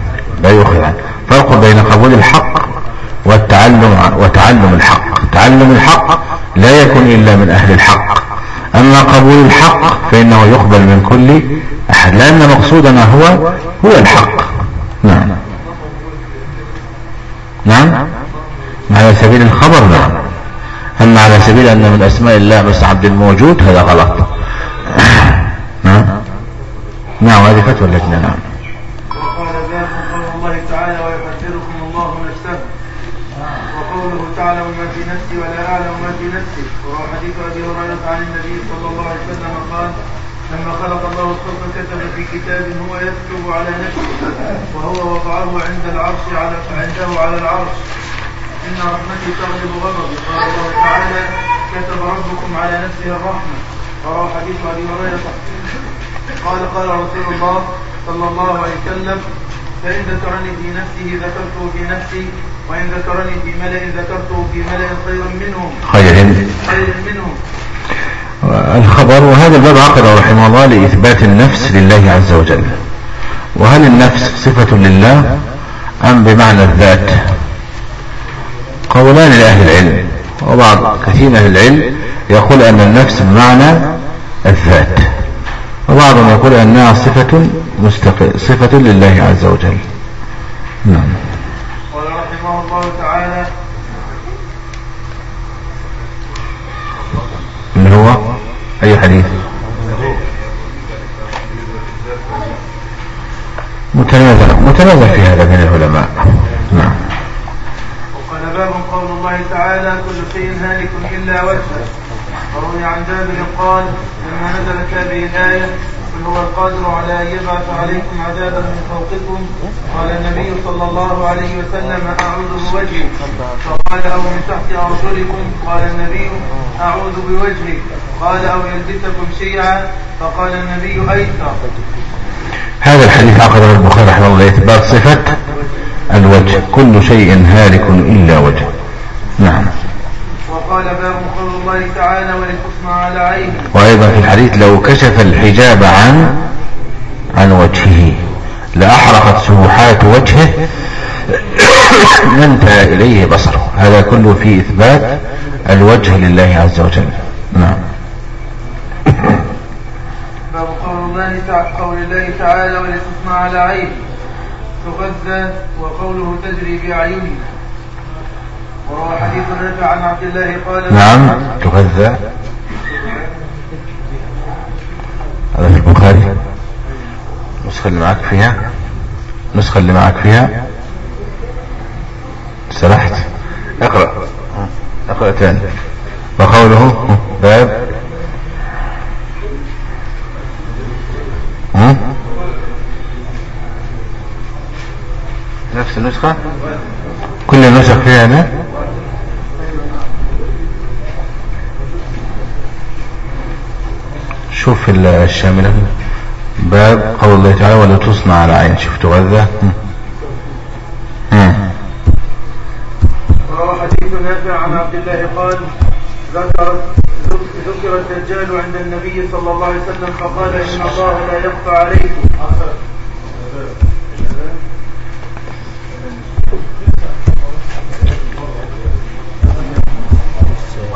لا يؤخذ عنه. فرق بين قبول الحق والتعلم وتعلم الحق. تعلم الحق لا يكون إلا من أهل الحق. أما قبول الحق فإنه يقبل من كل أحد لأن مقصودنا هو هو الحق. نعم. نعم. على سبيل الخبر نعم. أما على سبيل أن من أسماء الله بس عبد الموجود هذا غلط. (coughs) نعم. نعم هذه فتوى اللجنة نعم وقال ذلك قول الله تعالى ويحذركم الله نفسه وقوله تعالى ما في نفسي ولا اعلم ما في نفسي وهو حديث ابي هريره عن النبي صلى الله عليه وسلم قال لما خلق الله الخلق كتب في كتاب هو يكتب على نفسه وهو وضعه عند العرش على عنده على العرش. إن رحمتي تغلب غضبي. قال الله تعالى كتب ربكم على نفسه الرحمة. وروى حديث أبي هريرة. قال قال رسول الله صلى الله عليه وسلم فإن ذكرني في نفسه ذكرته في نفسي وإن ذكرني في ملأ ذكرته في ملأ خير منهم. خير منهم. الخبر وهذا الباب عقده رحمه الله لإثبات النفس لله عز وجل. وهل النفس صفة لله أم بمعنى الذات؟ قولان لأهل العلم وبعض كثير من أهل العلم يقول أن النفس بمعنى الذات وبعضهم يقول أنها صفة مستقل صفة لله عز وجل. نعم. قال رحمه الله تعالى اللي هو؟ أي حديث؟ متنازع متنازع في هذا من العلماء. نعم. وقال باب قول الله تعالى كل شيء هالك إلا وجهه. وروي عن جابر قال لما نزلت هذه الآية قل هو القادر على أن يبعث عليكم عذابا من فوقكم. قال النبي صلى الله عليه وسلم أعوذ بوجهك. فقال أو من تحت أرجلكم. قال النبي أعوذ بوجهك. قال أو يلبسكم شيعا فقال النبي أيسر. هذا الحديث عقده البخاري رحمه الله إثبات صفة الوجه. كل شيء هالك إلا وجه. نعم. وقال باب قول الله تعالى ولتصنع على عينه وأيضا في الحديث لو كشف الحجاب عن عن وجهه لأحرقت سبحات وجهه ما انتهى إليه بصره. هذا كله في إثبات الوجه لله عز وجل. نعم. باب قول الله تعالى ولتصنع على عينه تغذى وقوله تجري بأعيننا وروى حديث نافع عن عبد الله قال نعم تغذى. هذا في البخاري. النسخة اللي معك فيها؟ النسخة اللي معك فيها؟ سرحت. اقرأ. اقرأ تاني. وقوله باب؟ نفس النسخة؟ كل النسخ فيها هنا شوف الشاملة. باب قول الله تعالى ولا تصنع على عين. شوف تغذى وروى حديث نافع عن عبد الله قال ذكر ذكر الدجال عند النبي صلى الله عليه وسلم فقال إن الله لا يخفى عليكم.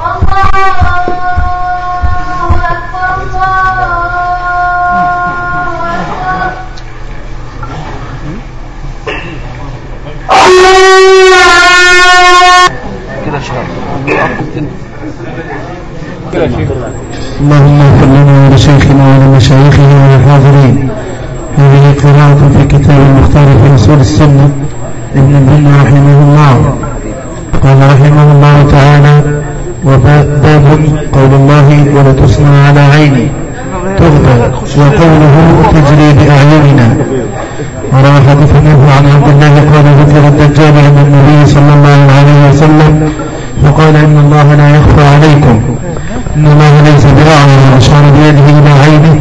أكبر اللهم اغفر ولشيخنا ولمشايخه وللحاضرين هذه قراءة في كتاب المختار في أصول السنة. ابن البنا رحمه الله. قال رحمه الله تعالى وباب قول الله ولتصنع على عيني. تغدى وقوله تجري بأعيننا. وروى حديث منه عن عبد الله قال ذكر الدجال عند النبي صلى الله عليه وسلم فقال إن الله لا يخفى عليكم. إن الله ليس بأعور وأشار بيده إلى عينه.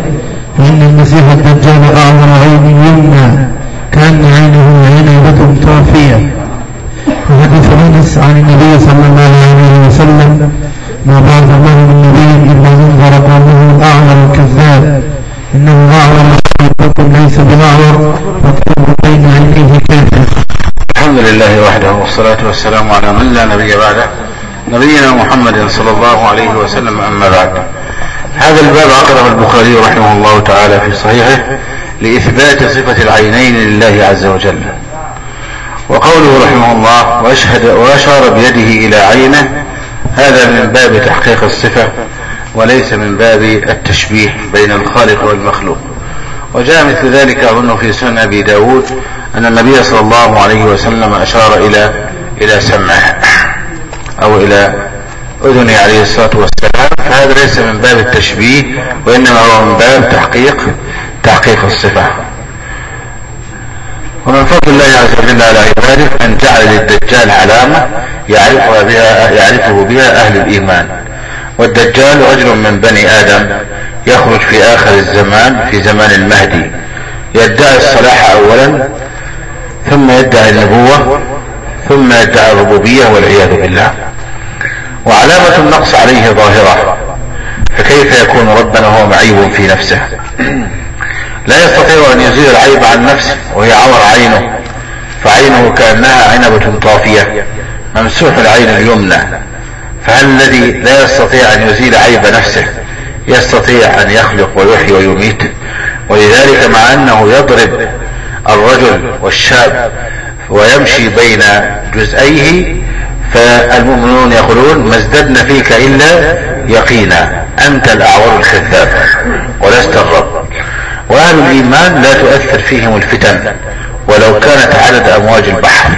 فإن المسيح الدجال أعور عين يمنى. كأن عينه عنبة طافية. وحديث أنس عن النبي صلى الله عليه وسلم ما بعث الله من نبي إلا أنذر قومه الأعور الكذاب إنه أعور ربكم ليس بأعور مكتوب بين عينيه كافر الحمد لله وحده والصلاة والسلام على من لا نبي بعده نبينا محمد صلى الله عليه وسلم أما بعد. هذا الباب عقده البخاري رحمه الله تعالى في صحيحه لإثبات صفة العينين لله عز وجل. وقوله رحمه الله وأشهد وأشار بيده إلى عينه. هذا من باب تحقيق الصفة وليس من باب التشبيه بين الخالق والمخلوق. وجاء مثل ذلك أظن في سنن أبي داود أن النبي صلى الله عليه وسلم أشار إلى إلى سمعه أو إلى أذنه عليه الصلاة والسلام. فهذا ليس من باب التشبيه وإنما هو من باب تحقيق تحقيق الصفة. ومن فضل الله عز وجل على عباده أن جعل للدجال علامة يعرفها بها يعرفه بها أهل الإيمان. والدجال رجل من بني آدم يخرج في آخر الزمان في زمان المهدي. يدعي الصلاح أولا ثم يدعي النبوة ثم يدعي الربوبية والعياذ بالله. وعلامة النقص عليه ظاهرة فكيف يكون ربنا هو معيب في نفسه؟ لا يستطيع أن يزيل العيب عن نفسه وهي عور عينه فعينه كأنها عنبة طافية ممسوح العين اليمنى. فهل الذي لا يستطيع أن يزيل عيب نفسه يستطيع أن يخلق ويحيي ويميت؟ ولذلك مع أنه يضرب الرجل والشاب ويمشي بين جزئيه فالمؤمنون يقولون ما ازددنا فيك إلا يقينا أنت الأعور الخذاب ولست الرب. واهل الإيمان لا تؤثر فيهم الفتن ولو كانت عدد أمواج البحر.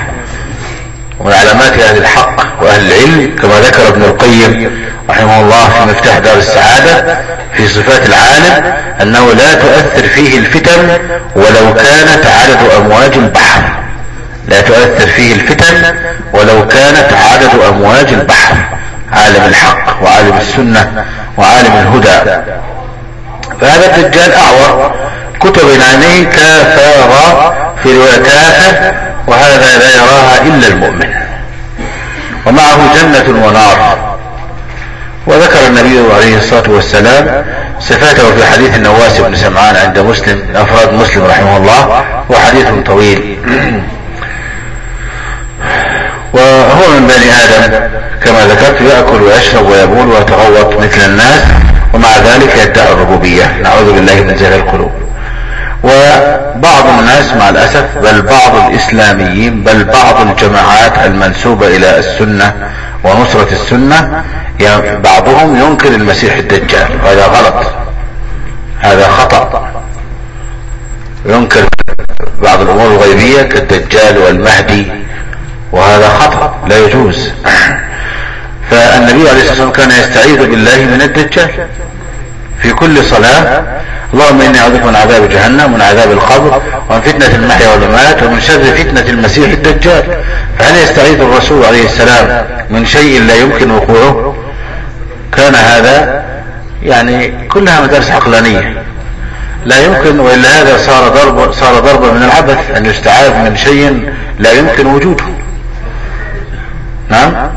ومن علامات أهل الحق وأهل العلم كما ذكر ابن القيم رحمه الله في مفتاح دار السعادة في صفات العالم أنه لا تؤثر فيه الفتن ولو كانت عدد أمواج البحر. لا تؤثر فيه الفتن ولو كانت عدد أمواج البحر. عالم الحق وعالم السنة وعالم الهدى. فهذا الدجال أعور. كتب عينيه كافارا في رواية وهذا لا يراها إلا المؤمن. ومعه جنة ونار. وذكر النبي عليه الصلاة والسلام صفاته في حديث النواس بن سمعان عند مسلم أفراد مسلم رحمه الله وحديث طويل. وهو من بني آدم كما ذكرت يأكل ويشرب ويبول ويتغوط مثل الناس. ومع ذلك يدعي الربوبية. نعوذ بالله من زهر القلوب. وبعض الناس مع الأسف بل بعض الإسلاميين بل بعض الجماعات المنسوبة إلى السنة ونصرة السنة بعضهم ينكر المسيح الدجال. وهذا غلط. هذا خطأ. ينكر بعض الأمور الغيبية كالدجال والمهدي. وهذا خطأ. لا يجوز. فالنبي عليه الصلاة والسلام كان يستعيذ بالله من الدجال في كل صلاة. اللهم إني أعوذ بك من عذاب جهنم ومن عذاب القبر ومن فتنة المحيا والممات ومن شر فتنة المسيح الدجال. فهل يستعيذ الرسول عليه السلام من شيء لا يمكن وقوعه؟ كان هذا يعني كلها مدارس عقلانية. لا يمكن وإلا هذا صار ضرب صار ضربا من العبث أن يستعاذ من شيء لا يمكن وجوده. نعم؟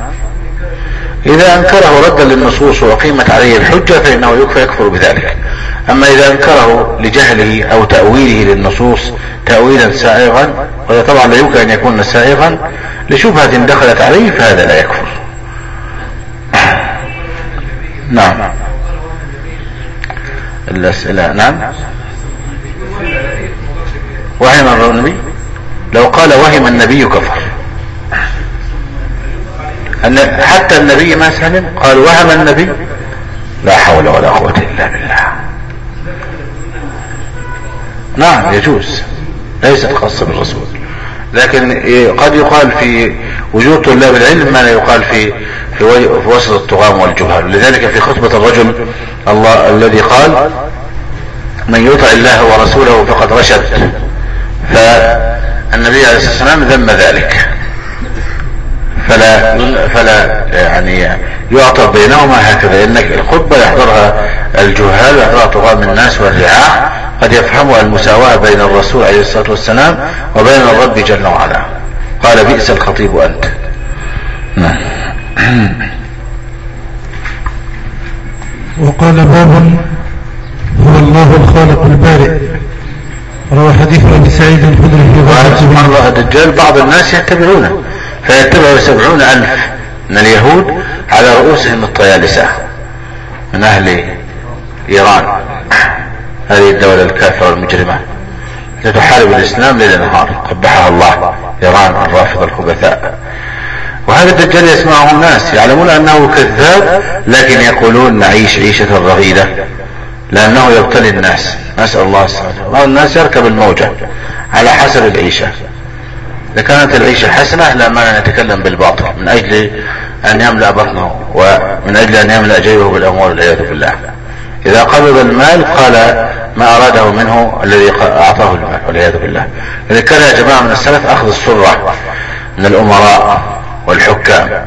إذا أنكره ردا للنصوص واقيمت عليه الحجة فإنه يكفى يكفر بذلك. أما إذا أنكره لجهله أو تأويله للنصوص تأويلا سائغا وهذا طبعا لا يمكن أن يكون سائغا لشبهة دخلت عليه فهذا لا يكفر. (clears throat) نعم. الأسئلة نعم. وهم النبي لو قال وهم النبي كفر. أن حتى النبي ما سلم قال وهم النبي لا حول ولا قوة إلا بالله. نعم يجوز. ليست خاصة بالرسول. لكن قد يقال في وجود طلاب العلم ما لا يقال في في وسط الطغام والجهال. لذلك في خطبة الرجل الله الذي قال من يطع الله ورسوله فقد رشد. فالنبي عليه الصلاة والسلام ذم ذلك. فلا فلا يعني يعطى بينهما هكذا. إنك الخطبة يحضرها الجهال ويحضرها طغام الناس والرعاع قد يفهمها المساواة بين الرسول عليه الصلاة والسلام وبين الرب جل وعلا. قال بئس الخطيب أنت. نعم. وقال باب هو الله الخالق البارئ. روى حديث أبي سعيد الخدري في الله الدجال بعض الناس يتبعونه. فيتبع سبعون ألف من اليهود على رؤوسهم الطيالسة من أهل إيران. هذه الدولة الكافرة المجرمة التي تحارب الإسلام ليل نهار. قبحها الله إيران الرافضة الخبثاء. وهذا الدجال يسمعه الناس يعلمون أنه كذاب لكن يقولون نعيش عيشة رغيدة لأنه يبتلي الناس. نسأل الله السلامة. الناس يركب الموجة على حسب العيشة. إذا كانت العيشة حسنة لا مانع نتكلم بالباطل من أجل أن يملأ بطنه ومن أجل أن يملأ جيبه بالأموال والعياذ بالله. إذا قبض المال قال ما أراده منه الذي أعطاه المال والعياذ بالله. إذا كان يا جماعة من السلف أخذ السرة من الأمراء والحكام.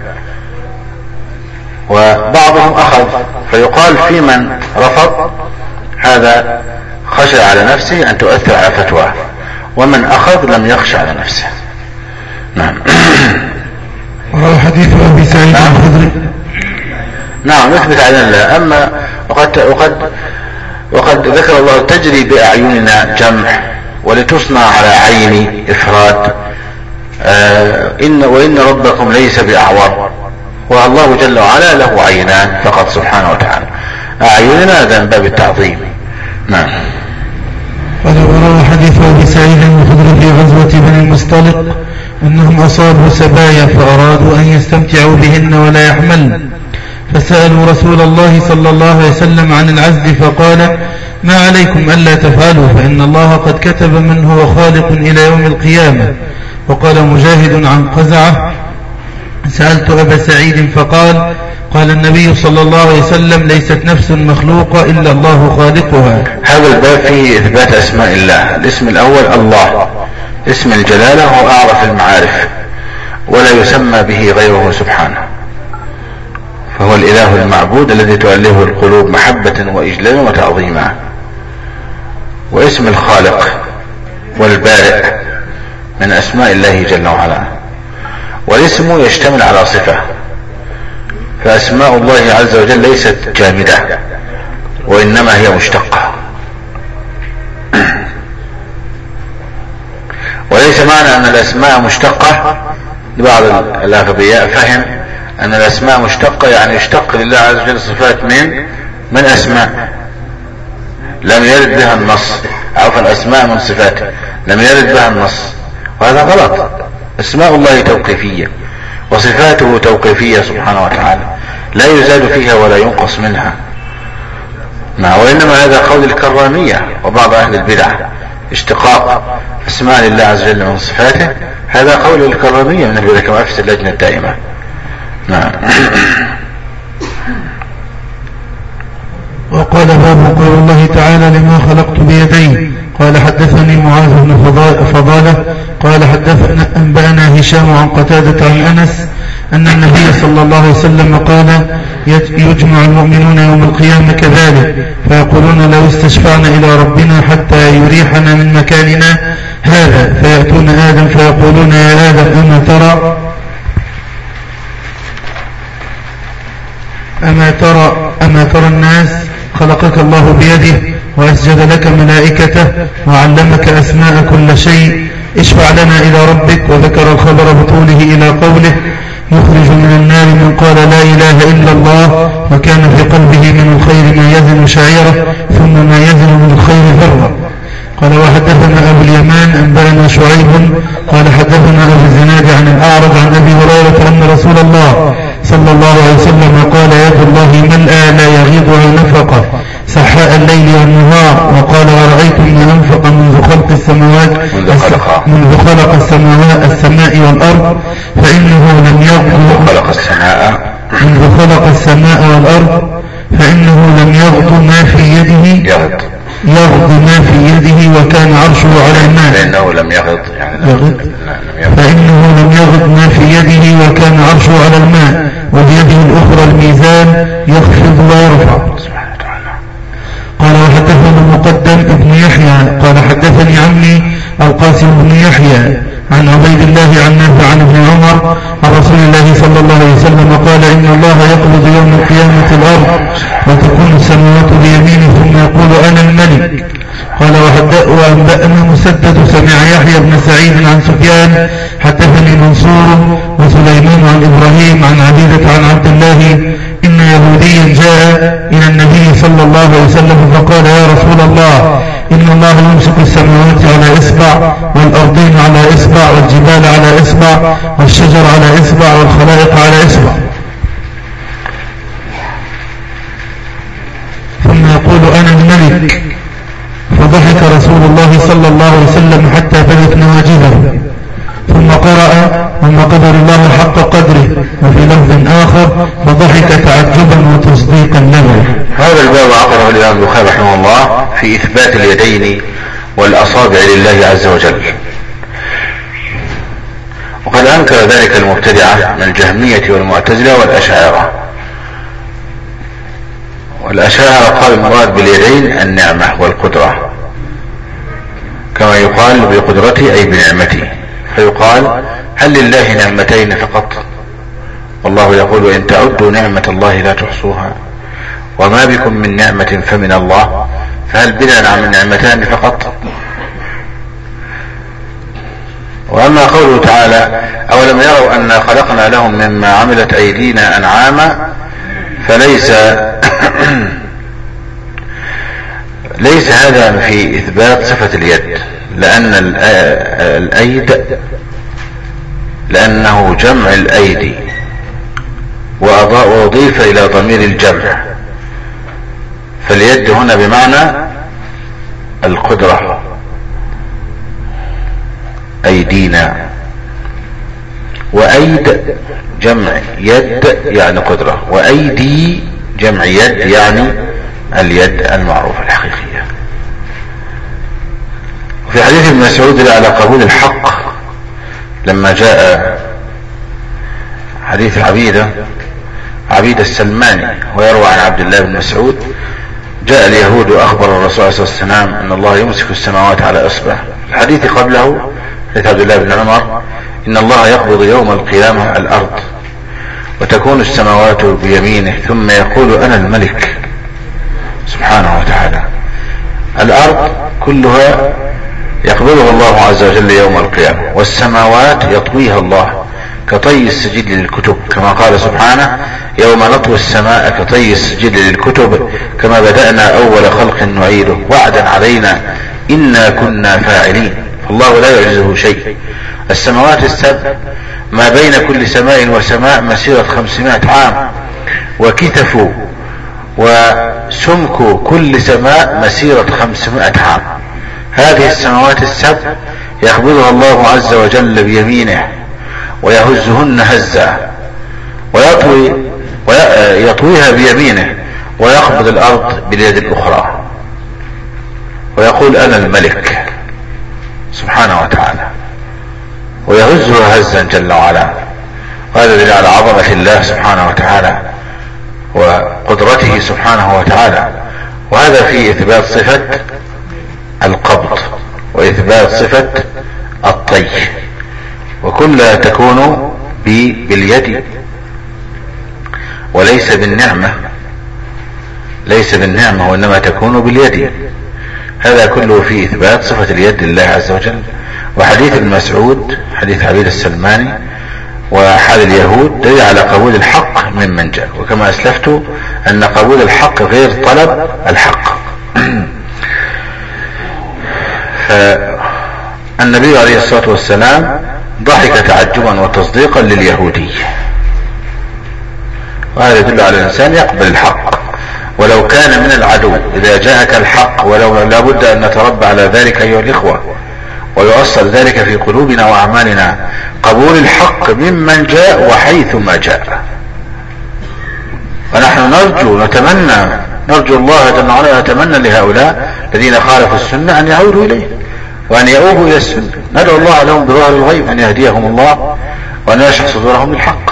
وبعضهم أخذ فيقال في من رفض هذا خشى على نفسه أن تؤثر على فتواه ومن أخذ لم يخشى على نفسه. نعم. روى حديث أبي سعيد الخدري. نعم يثبت على الله أما وقد وقد وقد ذكر الله تجري بأعيننا جمع ولتصنع على عين إفراد. آه إن وإن ربكم ليس بأعور. والله جل وعلا له عينان فقط سبحانه وتعالى. أعيننا هذا من باب التعظيم نعم. قال وروى حديث أبي سعيد الخدري في غزوة بني المصطلق أنهم أصابوا سبايا فأرادوا أن يستمتعوا بهن ولا يحملن فسألوا رسول الله صلى الله عليه وسلم عن العزل فقال ما عليكم ألا تفعلوا فإن الله قد كتب من هو خالق إلى يوم القيامة. وقال مجاهد عن قزعة سألت أبا سعيد فقال قال النبي صلى الله عليه وسلم ليست نفس مخلوقة إلا الله خالقها. هذا الباب فيه إثبات أسماء الله. الاسم الأول الله. اسم الجلالة هو أعرف المعارف ولا يسمى به غيره سبحانه. فهو الإله المعبود الذي تؤلهه القلوب محبة وإجلالا وتعظيما. واسم الخالق والبارئ من أسماء الله جل وعلا. والاسم يشتمل على صفة فأسماء الله عز وجل ليست جامدة وإنما هي مشتقة. وليس معنى أن الأسماء مشتقة لبعض الأغبياء فهم أن الأسماء مشتقة يعني يشتق لله عز وجل صفات من من أسماء؟ لم يرد بها النص عفوا أسماء من صفاته لم يرد بها النص وهذا غلط. أسماء الله توقيفية وصفاته توقيفية سبحانه وتعالى. لا يزاد فيها ولا ينقص منها. ما وإنما هذا قول الكرامية وبعض أهل البدع. اشتقاق أسماء لله عز وجل من صفاته. هذا قول الكرامية من البدع كما في اللجنة الدائمة. نعم. وقال باب قول الله تعالى لما خلقت بيدي قال حدثني معاذ بن فضا- فضالة. قال حدثنا أنبأنا هشام عن قتادة عن أنس أن النبي صلى الله عليه وسلم قال يجمع المؤمنون يوم القيامة كذلك فيقولون لو استشفعنا إلى ربنا حتى يريحنا من مكاننا هذا فيأتون آدم فيقولون يا آدم أما ترى أما ترى أما ترى الناس خلقك الله بيده وأسجد لك ملائكته وعلمك أسماء كل شيء. اشفع لنا إلى ربك وذكر الخبر بطوله إلى قوله. يخرج من النار من قال لا إله إلا الله وكان في قلبه من الخير ما يزن شعيره ثم ما يزن من الخير ذرة. قال وحدثنا أبو اليمان أنبأنا شعيب قال حدثنا أبو الزناد عن الأعرج عن أبي هريرة أن رسول الله صلى الله عليه وسلم قال يد الله ملأى لا يغيضها نفقة سحاء الليل والنهار. وقال ورأيت من أنفق منذ خلق السماوات منذ خلق. السماوات السماء والأرض؟ فإنه لم خلق السماء. منذ خلق السماء والأرض. فإنه لم يغض ما في يده يغض. يغض ما في يده وكان عرشه على الماء. لأنه لم يغض. يعني يغض. فإنه لم يغض ما في يده وكان عرشه على الماء. وبيده الأخرى الميزان يخفض ويرفع. قال وحدثنا المقدم ابن يحيى قال حدثني عمي القاسم بن يحيى. عن عبيد الله عن نافع عن ابن عمر عن رسول الله صلى الله عليه وسلم قال إن الله يقبض يوم القيامة الأرض وتكون السماوات بيمينه ثم يقول أنا الملك قال وأنبأنا مسدد سمع يحيى بن سعيد عن سفيان حدثني منصور وسليمان عن إبراهيم عن عبيدة عن عبد الله إن يهوديا جاء إلى النبي صلى الله عليه وسلم فقال يا رسول الله إن الله يمسك السماوات على إصبع والأرضين على إصبع والجبال على إصبع والشجر على إصبع والخلائق على إصبع. ثم يقول أنا الملك فضحك رسول الله صلى الله عليه وسلم حتى بدت نواجذه. ثم قرأ وما قدر الله حق قدره وفي لفظ آخر فضحك تعجبا وتصديقا له هذا الباب عقده الإمام البخاري رحمه الله في إثبات اليدين والأصابع لله عز وجل. وقد أنكر ذلك المبتدعة من الجهمية والمعتزلة والأشاعرة. والأشاعرة قال المراد باليدين النعمة والقدرة. كما يقال بقدرتي أي بنعمتي. فيقال هل لله نعمتين فقط؟ والله يقول وإن تعدوا نعمة الله لا تحصوها. وما بكم من نعمة فمن الله. فهل بنا نعم النعمتان فقط؟ وأما قوله تعالى أولم يروا انا خلقنا لهم مما عملت أيدينا أنعاما؟ فليس (clears throat) ليس هذا في إثبات صفة اليد لأن الأيد لأنه جمع الأيدي وأضيف إلى ضمير الجمع. فاليد هنا بمعنى القدرة. أيدينا. وأيد جمع يد يعني قدرة. وأيدي جمع يد يعني اليد المعروفة الحقيقية. وفي حديث ابن مسعود على قبول الحق لما جاء حديث عبيدة عبيدة السلماني ويروى عن عبد الله بن مسعود جاء اليهود وأخبر الرسول صلى الله عليه وسلم أن الله يمسك السماوات على أصبع. الحديث قبله حديث عبد الله بن عمر إن الله يقبض يوم القيامة الأرض وتكون السماوات بيمينه ثم يقول أنا الملك. سبحانه وتعالى. الأرض كلها يقبضها الله عز وجل يوم القيامة والسماوات يطويها الله. كطي السجل للكتب كما قال سبحانه يوم نطوي السماء كطي السجل للكتب كما بدأنا أول خلق نعيده وعدا علينا إنا كنا فاعلين. فالله لا يعجزه شيء. السماوات السبع ما بين كل سماء وسماء مسيرة خمسمائة عام. وكتف وسمك كل سماء مسيرة خمسمائة عام. هذه السماوات السبع يقبضها الله عز وجل بيمينه. ويهزهن هزا ويطوي ويطويها بيمينه ويقبض الأرض باليد الأخرى. ويقول أنا الملك سبحانه وتعالى. ويهزها هزا جل وعلا. وهذا دليل على عظمة الله سبحانه وتعالى وقدرته سبحانه وتعالى. وهذا في إثبات صفة القبض وإثبات صفة الطي. وكلها تكون باليد. وليس بالنعمة. ليس بالنعمة وإنما تكون باليد. هذا كله في إثبات صفة اليد لله عز وجل. وحديث ابن مسعود حديث عبيد السلماني وحال اليهود دليل على قبول الحق ممن جاء. وكما أسلفت أن قبول الحق غير طلب الحق. (clears throat) فالنبي عليه الصلاة والسلام ضحك تعجبا وتصديقا لليهودي. وهذا يدل على الإنسان يقبل الحق. ولو كان من العدو إذا جاءك الحق ولو لابد أن نتربى على ذلك أيها الإخوة ويؤصل ذلك في قلوبنا وأعمالنا. قبول الحق ممن جاء وحيثما جاء. ونحن نرجو نتمنى نرجو الله جل وعلا نتمنى لهؤلاء الذين خالفوا السنة أن يعودوا إليه وأن يؤوبوا إلى السنة. ندعو الله لهم بظهر الغيب أن يهديهم الله وأن يشرح صدورهم بالحق.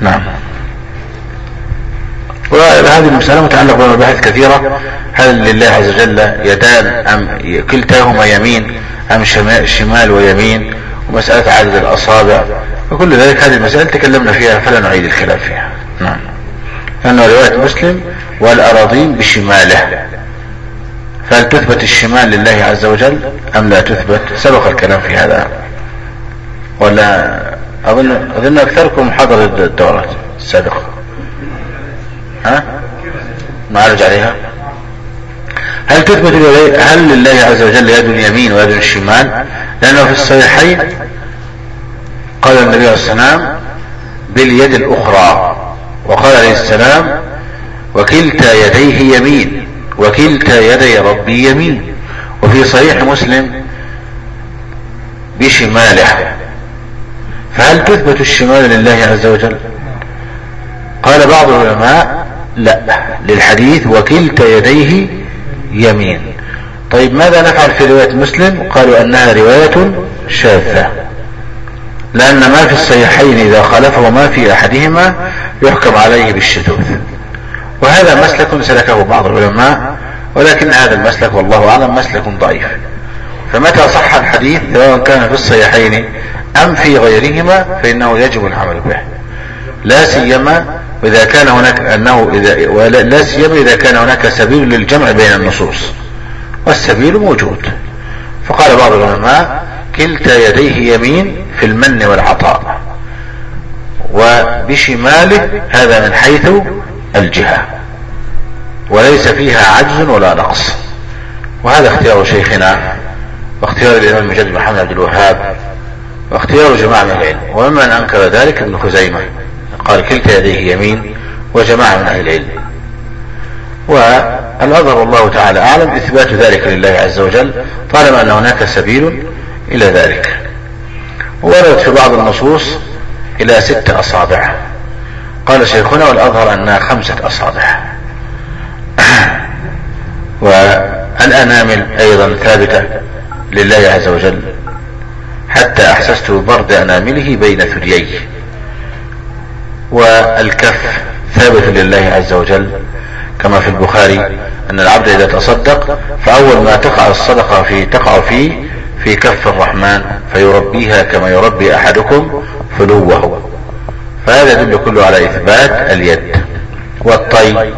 نعم. وهذه المسألة متعلقة بمباحث كثيرة. هل لله عز وجل يدان أم كلتاهما يمين أم شمال ويمين؟ ومسألة عدد الأصابع. وكل ذلك هذه المسألة تكلمنا فيها فلا نعيد الكلام فيها. نعم. لأنه رواية مسلم والأراضين بشماله. فهل تثبت الشمال لله عز وجل أم لا تثبت؟ سبق الكلام في هذا. ولا أظن أظن أكثركم حضر الدورات السابقة. ها؟ نعرج عليها. هل تثبت هل لله عز وجل يد يمين ويد شمال؟ لأنه في الصحيحين قال النبي عليه السلام باليد الأخرى. وقال عليه السلام وكلتا يديه يمين. وكلتا يدي ربي يمين. وفي صحيح مسلم بشماله. فهل تثبت الشمال لله عز وجل؟ قال بعض العلماء لا. للحديث وكلتا يديه يمين. طيب ماذا نفعل في رواية مسلم؟ قالوا أنها رواية شاذة. لأن ما في الصحيحين إذا خالفه ما في أحدهما يحكم عليه بالشذوذ. وهذا مسلك سلكه بعض العلماء ولكن هذا المسلك والله أعلم مسلك ضعيف. فمتى صح الحديث؟ سواء كان في الصحيحين أم في غيرهما فإنه يجب العمل به. لا سيما وإذا كان هناك أنه إذا ولا سيما إذا كان هناك سبيل للجمع بين النصوص. والسبيل موجود. فقال بعض العلماء كلتا يديه يمين في المن والعطاء. وبشماله هذا من حيث الجهة. وليس فيها عجز ولا نقص. وهذا اختيار شيخنا واختيار الإمام المجد محمد عبد الوهاب واختيار جماعة من العلم. وممن أنكر ذلك ابن خزيمة. قال كلتا يديه يمين وجماعة من أهل العلم. والأظهر الله تعالى أعلم إثبات ذلك لله عز وجل طالما أن هناك سبيل إلى ذلك. وردت في بعض النصوص إلى ست أصابع. قال شيخنا والأظهر أنها خمسة أصابع. (clears throat) والأنامل أيضا ثابتة لله عز وجل. حتى أحسست برد أنامله بين ثدييه. والكف ثابت لله عز وجل. كما في البخاري أن العبد إذا تصدق فأول ما تقع الصدقة في تقع فيه في كف الرحمن فيربيها كما يربي أحدكم فلوه. فهذا يدل كله على إثبات اليد والطي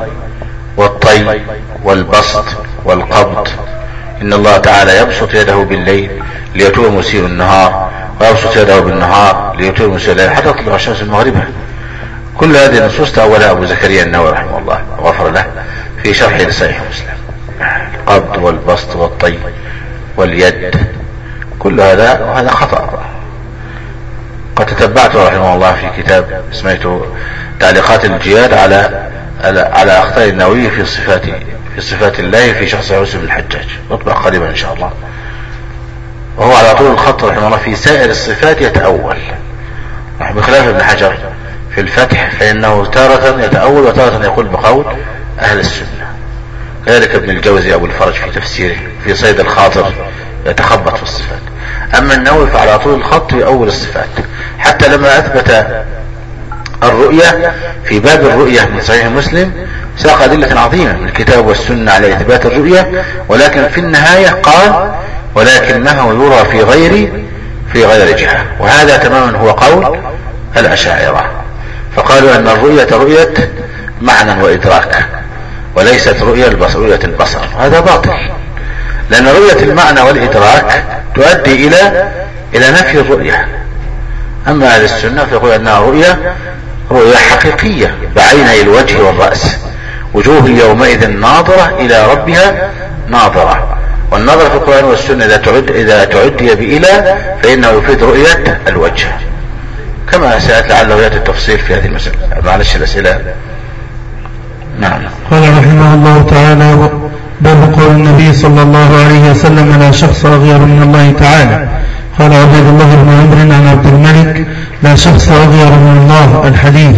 والطي والبسط والقبض. إن الله تعالى يبسط يده بالليل ليتوب مسير النهار ويبسط يده بالنهار ليتوب مسير الليل حتى تطلع الشمس المغربة كل هذه النصوص تأولها أبو زكريا النووي رحمه الله غفر له في شرح لصحيح مسلم. القبض والبسط والطي واليد كل هذا وهذا خطأ. قد تتبعته رحمه الله في كتاب سميته تعليقات الجياد على على أخطاء النووي في صفات في صفات الله في شخص يوسف الحجاج نطبع قريبا إن شاء الله. وهو على طول الخط رحمه الله في سائر الصفات يتأول. بخلاف ابن حجر في الفتح فإنه تارة يتأول وتارة يقول بقول أهل السنة. كذلك ابن الجوزي أبو الفرج في تفسيره في صيد الخاطر يتخبط في الصفات. أما النووي فعلى طول الخط يؤول الصفات. حتى لما أثبت الرؤية في باب الرؤية من صحيح مسلم ساق أدلة عظيمة من الكتاب والسنة على إثبات الرؤية ولكن في النهاية قال ولكنه يرى في غير في غير جهة. وهذا تماما هو قول الأشاعرة. فقالوا أن الرؤية رؤية معنى وإدراك وليست رؤية البصر رؤية البصر. هذا باطل. لأن رؤية المعنى والإدراك تؤدي إلى إلى نفي الرؤية. أما أهل السنة فيقول أنها رؤية رؤية حقيقية بعيني الوجه والرأس. وجوه يومئذ ناظرة إلى ربها ناظرة. والنظر في القرآن والسنة إذا تعد إذا تعدي بإلى فإنه يفيد رؤية الوجه. كما سيأتي لعله يأتي التفصيل في هذه المسألة. معلش الأسئلة. نعم. قال رحمه الله تعالى باب قول النبي صلى الله عليه وسلم لا شخص أغير من الله تعالى. قال عبيد الله بن عمرو عن عبد الملك لا شخص أغير من الله الحديث.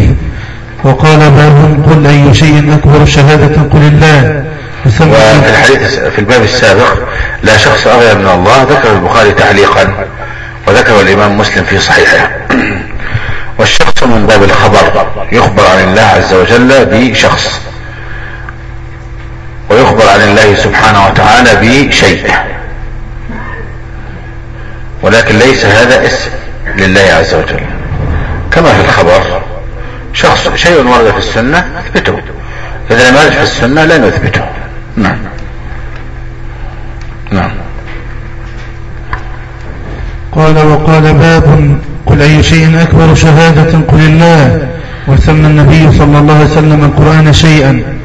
وقال باب قل أي شيء أكبر شهادة قل الله. وفي الحديث في الباب السابق لا شخص أغير من الله ذكر البخاري تعليقا وذكر الإمام مسلم في صحيحه. (clears throat) والشخص من باب الخبر يخبر عن الله عز وجل بشخص. ويخبر عن الله سبحانه وتعالى بشيء. ولكن ليس هذا اسم لله عز وجل. كما في الخبر شخص شيء ورد في السنة اثبته إذا لم يرد في السنة لا نثبته نعم. نعم. قال وقال باب قل أي شيء أكبر شهادة قل الله وسمى النبي صلى الله عليه وسلم القرآن شيئا.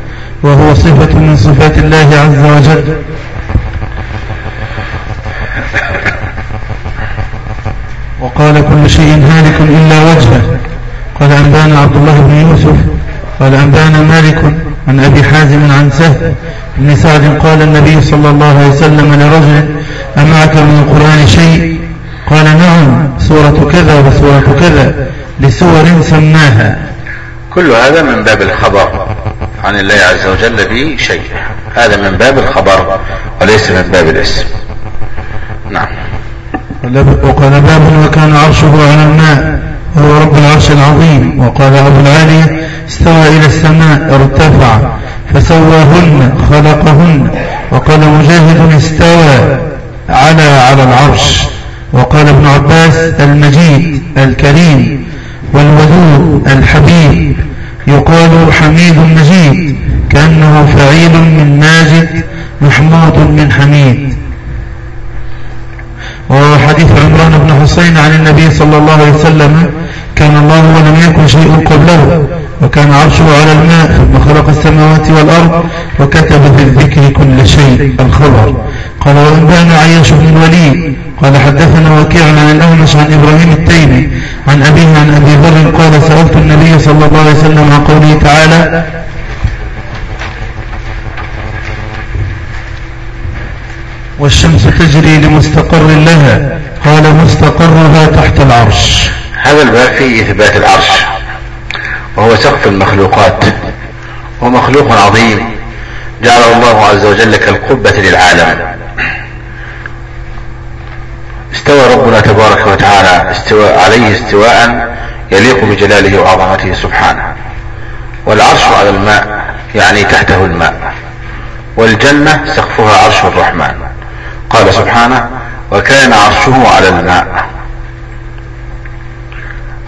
وهو صفة من صفات الله عز وجل. وقال كل شيء هالك إلا وجهه. قال أنبأنا عبد الله بن يوسف قال أنبأنا مالك عن أبي حازم عن سهل بن سعد قال النبي صلى الله عليه وسلم لرجل أمعك من القرآن شيء؟ قال نعم سورة كذا وسورة كذا لسور سماها. كل هذا من باب الخبر. عن الله عز وجل بشيء هذا من باب الخبر وليس من باب الاسم. نعم. وقال باب وكان عرشه على الماء. وهو رب العرش العظيم. وقال أبو العالية استوى إلى السماء ارتفع. فسواهن خلقهن. وقال مجاهد استوى على على العرش. وقال ابن عباس المجيد الكريم. والودود الحبيب يقال حميد مجيد كأنه فعيل من ماجد محمود من حميد. وحديث عمران بن حسين عن النبي صلى الله عليه وسلم كان الله ولم يكن شيء قبله. وكان عرشه على الماء ثم خلق السماوات والأرض وكتب في الذكر كل شيء الخبر. قال وأنبانا عياش بن الوليد. قال حدثنا وكيع عن الأهمش عن إبراهيم التيمي عن أبيه عن أبي ذر قال سألت النبي صلى الله عليه وسلم عن قوله تعالى والشمس تجري لمستقر لها. قال مستقرها تحت العرش. هذا الباب فيه إثبات العرش. وهو سقف المخلوقات ومخلوق عظيم جعله الله عز وجل كالقبة للعالم. استوى ربنا تبارك وتعالى استواء عليه استواء يليق بجلاله وعظمته سبحانه. والعرش على الماء يعني تحته الماء. والجنة سقفها عرش الرحمن. قال سبحانه وكان عرشه على الماء.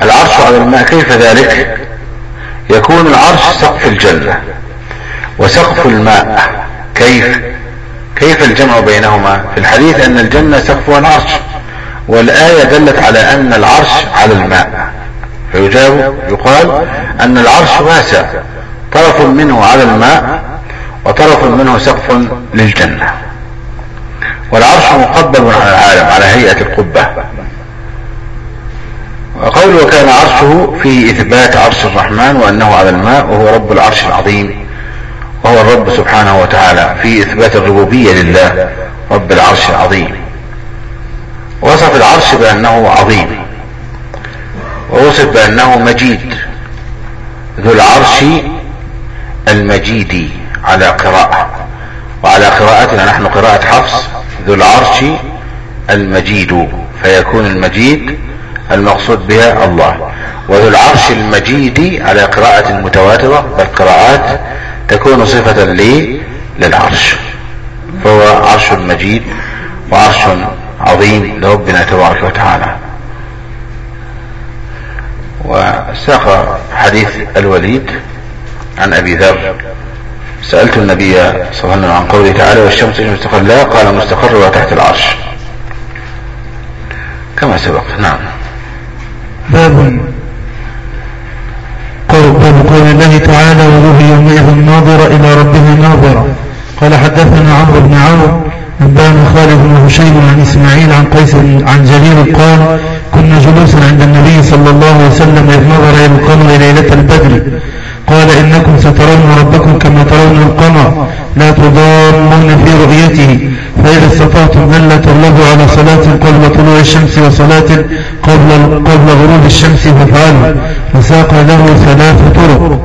العرش على الماء كيف ذلك؟ يكون العرش سقف الجنة وسقف الماء. كيف؟ كيف الجمع بينهما؟ في الحديث أن الجنة سقفها العرش والآية دلت على أن العرش على الماء. فيجاب يقال أن العرش واسع طرف منه على الماء وطرف منه سقف للجنة. والعرش مقبل على العالم على هيئة القبة. وقوله وكان عرشه فيه إثبات عرش الرحمن وأنه على الماء وهو رب العرش العظيم وهو الرب سبحانه وتعالى في إثبات الربوبية لله رب العرش العظيم. وصف العرش بأنه عظيم ووصف بأنه مجيد. ذو العرش المجيد على قراءة وعلى قراءتنا نحن قراءة حفص ذو العرش المجيد فيكون المجيد المقصود بها الله. وذو العرش المجيد على قراءة متواترة بالقراءات تكون صفة لي للعرش. فهو عرش مجيد وعرش عظيم لربنا تبارك وتعالى. وساق حديث الوليد عن أبي ذر. سألت النبي صلى الله عليه وسلم عن قوله تعالى والشمس مستقر لا قال مستقرها تحت العرش. كما سبق. نعم. باب قول قول الله تعالى وجوه يومئذ ناظرة إلى ربها ناظرة. قال حدثنا عمرو بن عون أنبانا خالد بن هشيم عن إسماعيل عن قيس عن جرير قال كنا جلوسا عند النبي صلى الله عليه وسلم إذ نظر إلى القمر ليلة البدر. قال إنكم سترون ربكم كما ترون القمر لا تضامون في رؤيته فإذا استطعتم ألا تغلبوا على صلاة قبل طلوع الشمس وصلاة قبل قبل غروب الشمس فافعلوا. وساق له ثلاث طرق.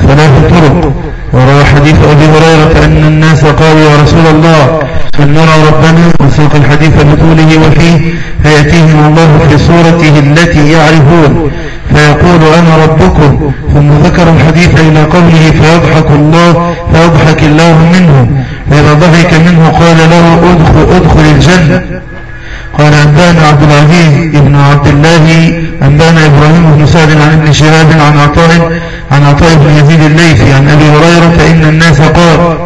ثلاث طرق. وروى حديث أبي هريرة أن الناس قالوا يا رسول الله هل نرى ربنا وساق الحديث بطوله وفيه؟ فيأتيهم الله في صورته التي يعرفون. فيقول أنا ربكم. ثم ذكر الحديث إلى قوله فيضحك الله فيضحك الله منه. فإذا ضحك منه قال له ادخل, ادخل الجنة. قال أنبأنا عبد العزيز ابن عبد الله أنبأنا إبراهيم بن سعد عن ابن شهاب عن عطاء عن عطاء بن يزيد الليثي عن أبي هريرة إن الناس قال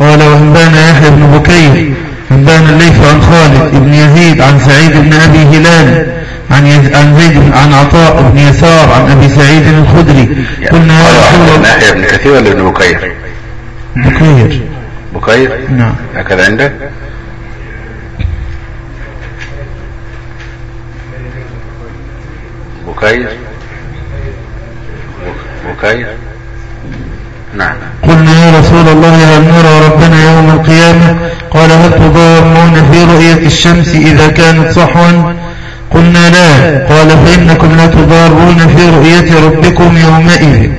قال وأنبأنا يحيى بن بكير أنبأنا الليث عن خالد بن يزيد عن سعيد بن أبي هلال عن يز... عن زيد عن عطاء بن يسار عن أبي سعيد الخدري. قلنا يا رسول الله يحيى بن كثير ولا ابن بكير. بكير. بكير؟ نعم. هكذا عندك؟ بكير؟ بكير؟ نعم. قلنا يا رسول الله هل نرى ربنا يوم القيامة قال هل تضامون في رؤية الشمس إذا كانت صحوا؟ قلنا لا. قال فإنكم لا تضارون في رؤية ربكم يومئذ.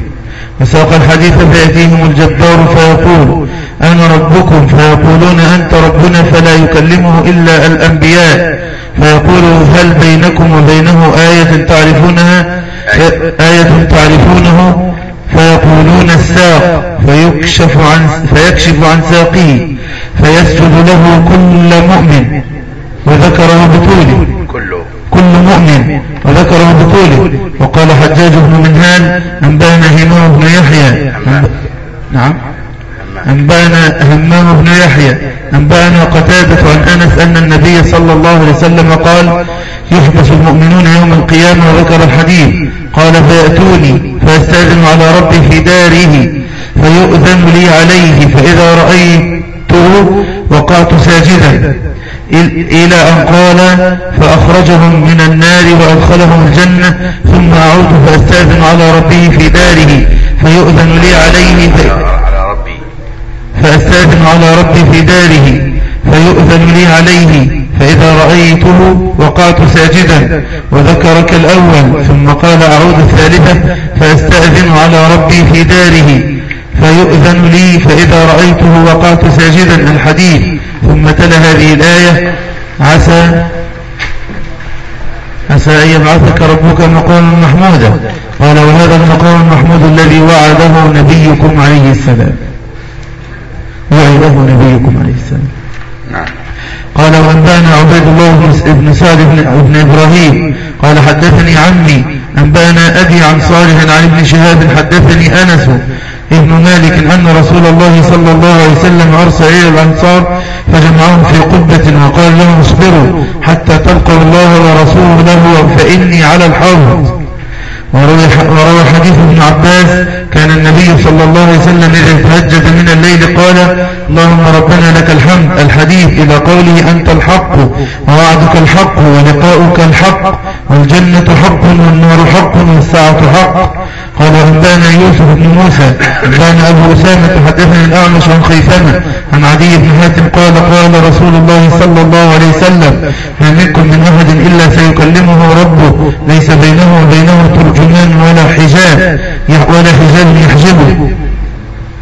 وساق الحديث فيأتيهم الجبار فيقول أنا ربكم؟ فيقولون أنت ربنا فلا يكلمه إلا الأنبياء. فيقول هل بينكم وبينه آية تعرفونها؟ آية تعرفونه؟ فيقولون الساق. فيكشف عن فيكشف عن ساقه فيسجد له كل مؤمن وذكره بطوله. كله. وذكره بطوله وقال حجاج بن منهان أنبأنا همام بن يحيى. نعم. أنبأنا همام بن يحيى. أنبأنا قتادة عن أنس أن النبي صلى الله عليه وسلم قال يحبس المؤمنون يوم القيامة وذكر الحديث. قال فيأتوني فأستاذن على ربي في داره فيؤذن لي عليه فإذا رأيته وقعت ساجدا. إلى أن قال فأخرجهم من النار وأدخلهم الجنة ثم أعود فأستأذن على ربه في داره فيؤذن لي عليه ربي. فأستأذن على ربي في داره فيؤذن لي عليه فإذا رأيته وقعت ساجدا وذكرك الأول ثم قال أعود الثالثة فأستأذن على ربي في داره فيؤذن لي فإذا رأيته وقعت ساجدا الحديث. ثم تلا هذه الآية. عسى عسى أن يبعثك ربك مقاما محمودا. قال وهذا المقام المحمود الذي وعده نبيكم عليه السلام. وعده نبيكم عليه السلام. نعم. قال وأنبأنا عبيد الله بن سعد بن إبراهيم. قال حدثني عمي. أنبأنا أبي عن صالح عن ابن شهاب. حدثني أنس. ابن مالك أن رسول الله صلى الله عليه وسلم أرسل إلى الأنصار فجمعهم في قبة وقال لهم اصبروا حتى تلقوا الله ورسوله فإني على الحوض. وروى حديث ابن عباس كان النبي صلى الله عليه وسلم إذا تهجد من الليل قال اللهم ربنا لك الحمد الحديث إلى قوله أنت الحق ووعدك الحق ولقاؤك الحق والجنة حق والنار حق والساعة حق. قال أنبأنا يوسف بن موسى أنبأنا أبو أسامة حدثني الأعمش عن خيثمة عن عدي بن حاتم قال قال رسول الله صلى الله عليه وسلم ما منكم من أحد إلا سيكلمه ربه ليس بينه وبينه ترجمان ولا حجاب ولا حجاب يحجبه.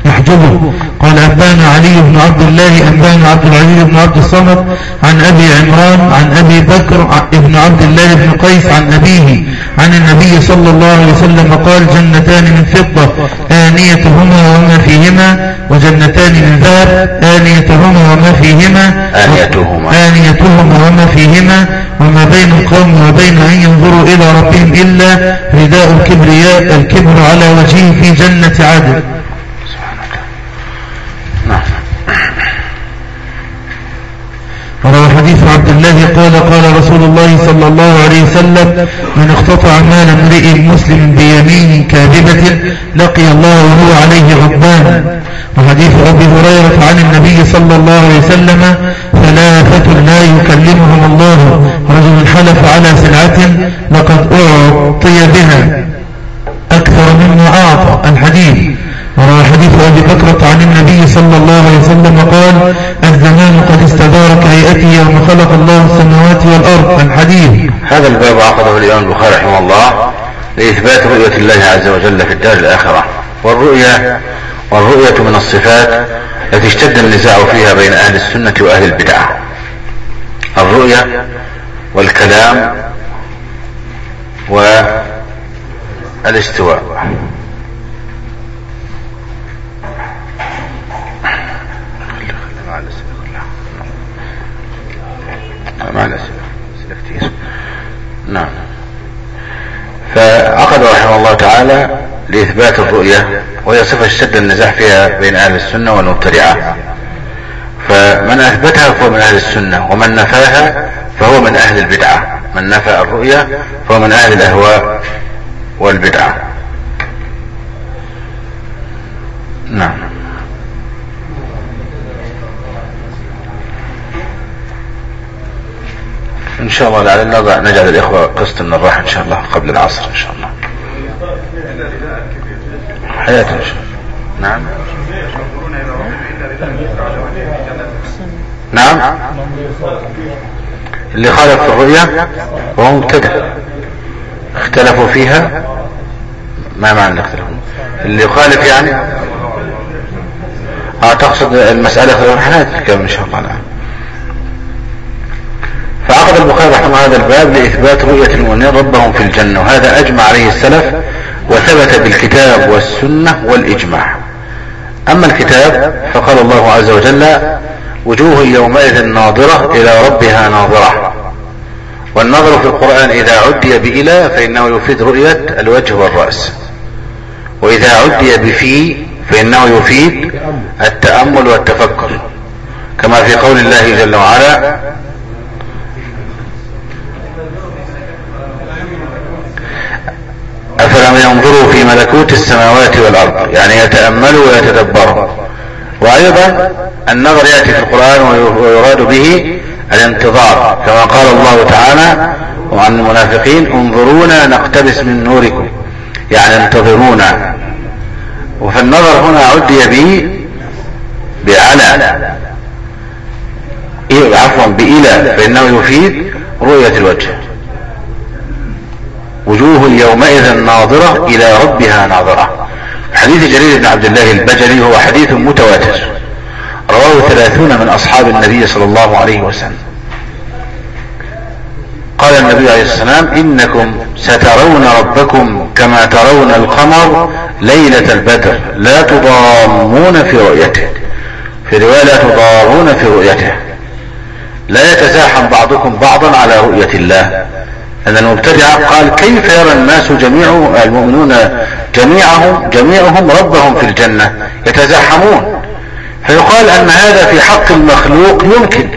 يحجبه قال أنبانا علي بن عبد الله أنبانا عبد العزيز بن عبد الصمد عن أبي عمران عن أبي بكر بن عبد الله بن قيس عن أبيه عن النبي صلى الله عليه وسلم قال جنتان من فضة آنيتهما وما فيهما وجنتان من ذهب آنيتهما وما فيهما آنيتهما. آنيتهما وما فيهما وما بين القوم وبين أن ينظروا إلى ربهم إلا رداء الكبرياء الكبر على وجهه في جنة عدن نعم وروى حديث عبد الله قال قال رسول الله صلى الله عليه وسلم من اقتطع مال امرئ مسلم بيمين كاذبة لقي الله وهو عليه غضبان. وحديث أبي هريرة عن النبي صلى الله عليه وسلم ثلاثة لا يكلمهم الله رجل حلف على سلعة لقد أعطي بها. أكثر مما أعطى الحديث. وروى حديث أبي بكرة عن النبي صلى الله عليه وسلم قال الزمان قد استدار كهيئته يوم خلق الله السماوات والأرض. الحديث. هذا الباب عقده الإمام البخاري رحمه الله لإثبات رؤية الله عز وجل في الدار الآخرة. والرؤية والرؤية من الصفات التي اشتد النزاع فيها بين أهل السنة وأهل البدعة. الرؤية والكلام والإستواء. مع نعم. فعقد رحمه الله تعالى لإثبات الرؤية وهي صفة اشتد النزاع فيها بين أهل السنة والمبتدعة. فمن أثبتها فهو من أهل السنة ومن نفاها فهو من أهل البدعة. من نفى الرؤية فهو من أهل الأهواء والبدعة. نعم. إن شاء الله لعل نضع نجعل الإخوة قسط من الراحة إن شاء الله قبل العصر إن شاء الله. حياة إن شاء الله. نعم. نعم. اللي خالف في الرؤيا وهو مبتدع اختلفوا فيها. ما معنى اختلفوا اللي يخالف يعني؟ آه تقصد المسألة خلاف حنات إن شاء الله. نعم. فعقد البخاري رحمه هذا الباب لإثبات رؤية المؤمنين ربهم في الجنة وهذا أجمع عليه السلف وثبت بالكتاب والسنة والإجماع. أما الكتاب فقال الله عز وجل وجوه يومئذ ناظرة إلى ربها ناظرة. والنظر في القرآن إذا عدي بإلى فإنه يفيد رؤية الوجه والرأس. وإذا عدي بفي فإنه يفيد التأمل والتفكر. كما في قول الله جل وعلا ينظروا في ملكوت السماوات والأرض يعني يتأملوا ويتدبروا وأيضا النظر يأتي في القرآن ويراد به الانتظار كما قال الله تعالى وعن المنافقين انظرونا نقتبس من نوركم يعني انتظرونا. وفي النظر هنا عدي به بعلى إيه عفوا بإلى فإنه يفيد رؤية الوجه. وجوه يومئذ ناظرة إلى ربها ناظرة. حديث جرير بن عبد الله البجلي هو حديث متواتر. رواه ثلاثون من أصحاب النبي صلى الله عليه وسلم. قال النبي عليه السلام إنكم سترون ربكم كما ترون القمر ليلة البدر. لا تضامون في رؤيته. في رواية لا تضارون في رؤيته. لا يتزاحم بعضكم بعضا على رؤية الله. أن المبتدع قال كيف يرى الناس جميع المؤمنون جميعهم جميعهم ربهم في الجنة يتزاحمون. فيقال أن هذا في حق المخلوق يمكن.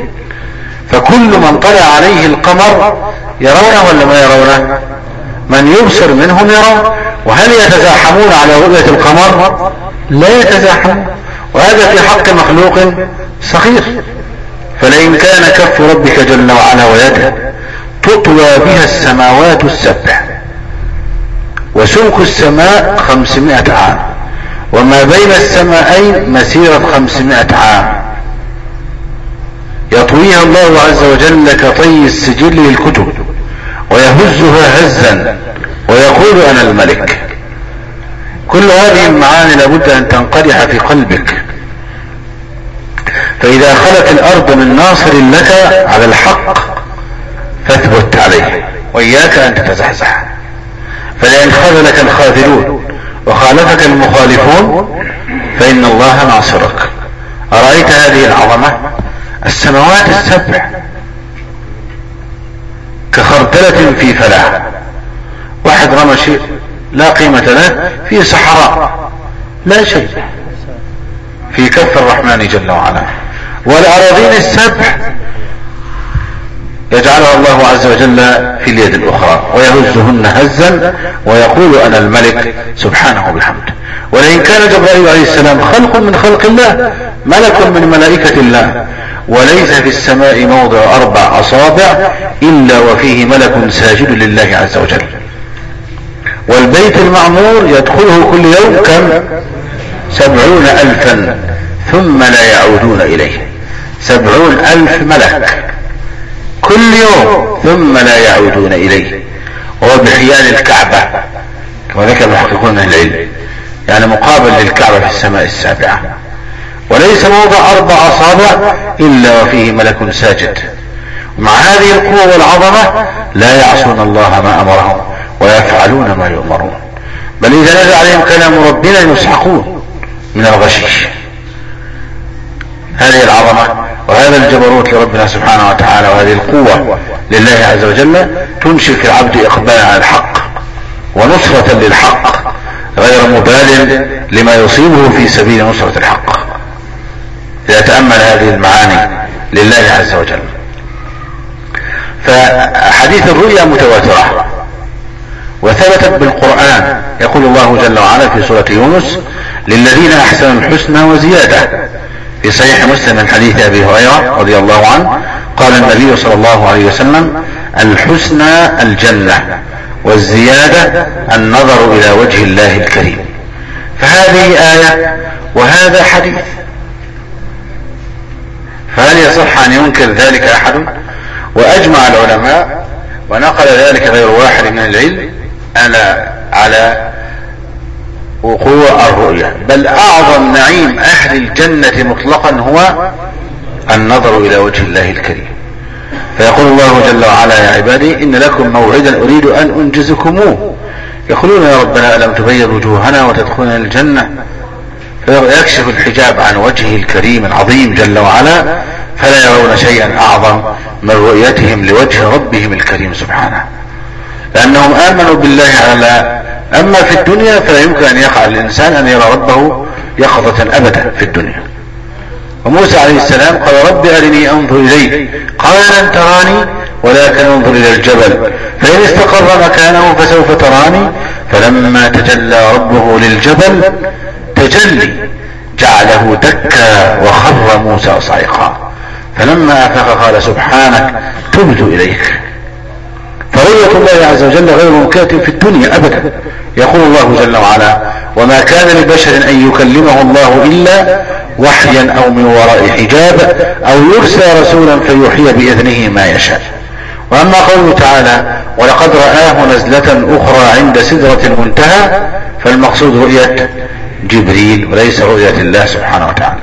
فكل من طلع عليه القمر يرونه ولا ما يرونه؟ من يبصر منهم يرى. وهل يتزاحمون على رؤية القمر؟ لا يتزاحمون. وهذا في حق مخلوق صغير. فلئن كان كف ربك جل وعلا ويده تطوى بها السماوات السبع. وسمك السماء خمسمائة عام. وما بين السماءين مسيرة خمسمائة عام. يطويها الله عز وجل كطي السجل للكتب. ويهزها هزا. ويقول أنا الملك. كل هذه المعاني لابد أن تنقدح في قلبك. فإذا خلت الأرض من ناصر لك على الحق فاثبت عليه وإياك أن تتزحزح. فلئن خذلك الخاذلون وخالفك المخالفون فإن الله ناصرك. أرأيت هذه العظمة؟ السماوات السبع. كخردلة في فلاح. واحد رمى شيء لا قيمة له في صحراء. لا شيء. في كف الرحمن جل وعلا. والأراضين السبع يجعلها الله عز وجل في اليد الأخرى ويهزهن هزا ويقول أنا الملك سبحانه بحمده ولئن كان جبرائيل عليه السلام خلق من خلق الله ملك من ملائكة الله. وليس في السماء موضع أربع أصابع إلا وفيه ملك ساجد لله عز وجل. والبيت المعمور يدخله كل يوم كم؟ سبعون ألفا ثم لا يعودون إليه. سبعون ألف ملك. كل يوم ثم لا يعودون إليه وهو بحيال الكعبة كما ذكر المحققون من العلم يعني مقابل للكعبة في السماء السابعة. وليس موضع أربع أصابع إلا وفيه ملك ساجد. مع هذه القوة والعظمة لا يعصون الله ما أمرهم ويفعلون ما يؤمرون. بل إذا نزل عليهم كلام ربنا يسحقون من الغشيش. هذه العظمة وهذا الجبروت لربنا سبحانه وتعالى وهذه القوة لله عز وجل تنشئ في العبد إقبالا على الحق ونصرة للحق غير مبال لما يصيبه في سبيل نصرة الحق. إذا تأمل هذه المعاني لله عز وجل. فحديث الرؤيا متواترة. وثبتت بالقرآن يقول الله جل وعلا في سورة يونس للذين أحسنوا الحسنى وزيادة. في صحيح مسلم من حديث أبي هريرة رضي الله عنه قال النبي صلى الله عليه وسلم الحسنى الجنة والزيادة النظر إلى وجه الله الكريم. فهذه آية وهذا حديث. فهل يصح أن ينكر ذلك أحد؟ وأجمع العلماء ونقل ذلك غير واحد من العلم أنا على وقوع الرؤيا بل أعظم نعيم أهل الجنة مطلقا هو النظر إلى وجه الله الكريم. فيقول الله جل وعلا يا عبادي إن لكم موعدا أريد أن أنجزكموه. يقولون يا ربنا ألم تبيض وجوهنا وتدخلنا الجنة؟ فيكشف الحجاب عن وجهه الكريم العظيم جل وعلا فلا يرون شيئا أعظم من رؤيتهم لوجه ربهم الكريم سبحانه. لأنهم آمنوا بالله على أما في الدنيا فلا يمكن أن يقع الإنسان أن يرى ربه يقظة أبدا في الدنيا. وموسى عليه السلام قال رب أرني أنظر إليك. قال لن تراني ولكن أنظر إلى الجبل. فإن استقر مكانه فسوف تراني. فلما تجلى ربه للجبل تجلي جعله دكا وخر موسى صعقا فلما أفاق قال سبحانك تبت إليك. فرؤية الله عز وجل غير ممكنة في الدنيا أبدا. يقول الله جل وعلا وما كان لبشر أن يكلمه الله إلا وحيا أو من وراء حجاب أو يرسل رسولا فيوحي بإذنه ما يشاء. وأما قوله تعالى ولقد رآه نزلة أخرى عند سدرة المنتهى فالمقصود رؤية جبريل وليس رؤية الله سبحانه وتعالى.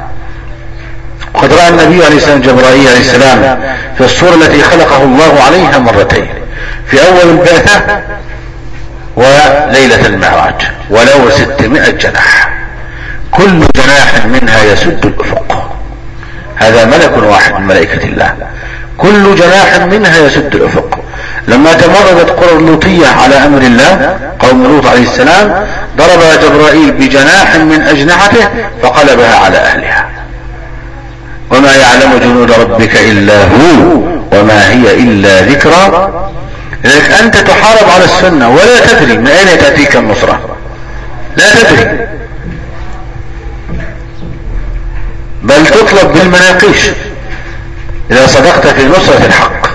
وقد رأى النبي عليه السلام جبرائيل عليه السلام في الصورة التي خلقه الله عليها مرتين. في أول البعثة وليلة المعراج ولو ستمائة جناح. كل جناح منها يسد الأفق. هذا ملك واحد من ملائكة الله. كل جناح منها يسد الأفق. لما تمردت قرى اللوطية على أمر الله قوم لوط عليه السلام ضربها جبرائيل بجناح من أجنحته فقلبها على أهلها. وما يعلم جنود ربك إلا هو وما هي إلا ذكرى. لذلك أنت تحارب على السنة ولا تدري من أين تأتيك النصرة. لا تدري. بل تطلب بالمناقيش. إذا صدقت في نصرة الحق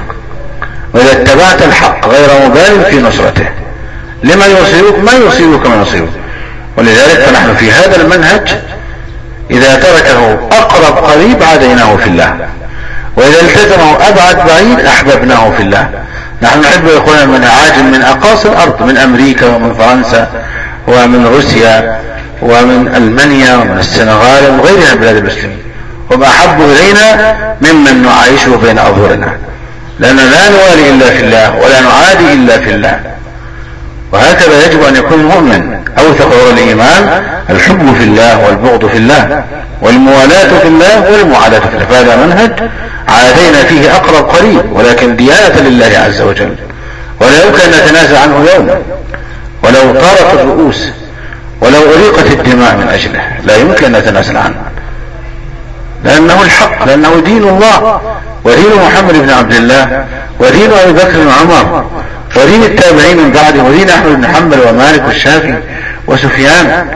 وإذا اتبعت الحق غير مبال في نصرته. لما يصيبك ما يصيبك ما يصيبك. ولذلك فنحن في هذا المنهج إذا تركه أقرب قريب عاديناه في الله. وإذا التزمه أبعد بعيد أحببناه في الله. نحن نحب اخوانا من عاجم من اقاصي الأرض من أمريكا ومن فرنسا ومن روسيا ومن ألمانيا ومن السنغال ومن غيرها من بلاد المسلمين. هم أحب إلينا ممن نعايشه بين أظهرنا. لأننا لا نوالي إلا في الله ولا نعادي إلا في الله. وهكذا يجب أن يكون المؤمن أوثق هو الإيمان الحب في الله والبغض في الله والموالاة في الله والمعاداة في الله. فهذا منهج عادينا فيه أقرب قريب ولكن ديانة لله عز وجل. ولا يمكن أن نتنازع عنه يوما ولو طارت الرؤوس ولو أريقت الدماء من أجله لا يمكن أن نتنازل عنه. لأنه الحق لأنه دين الله. ودين محمد بن عبد الله ودين أبي بكر وعمر ودين التابعين من بعده ودين أحمد بن حنبل ومالك والشافعي وسفيان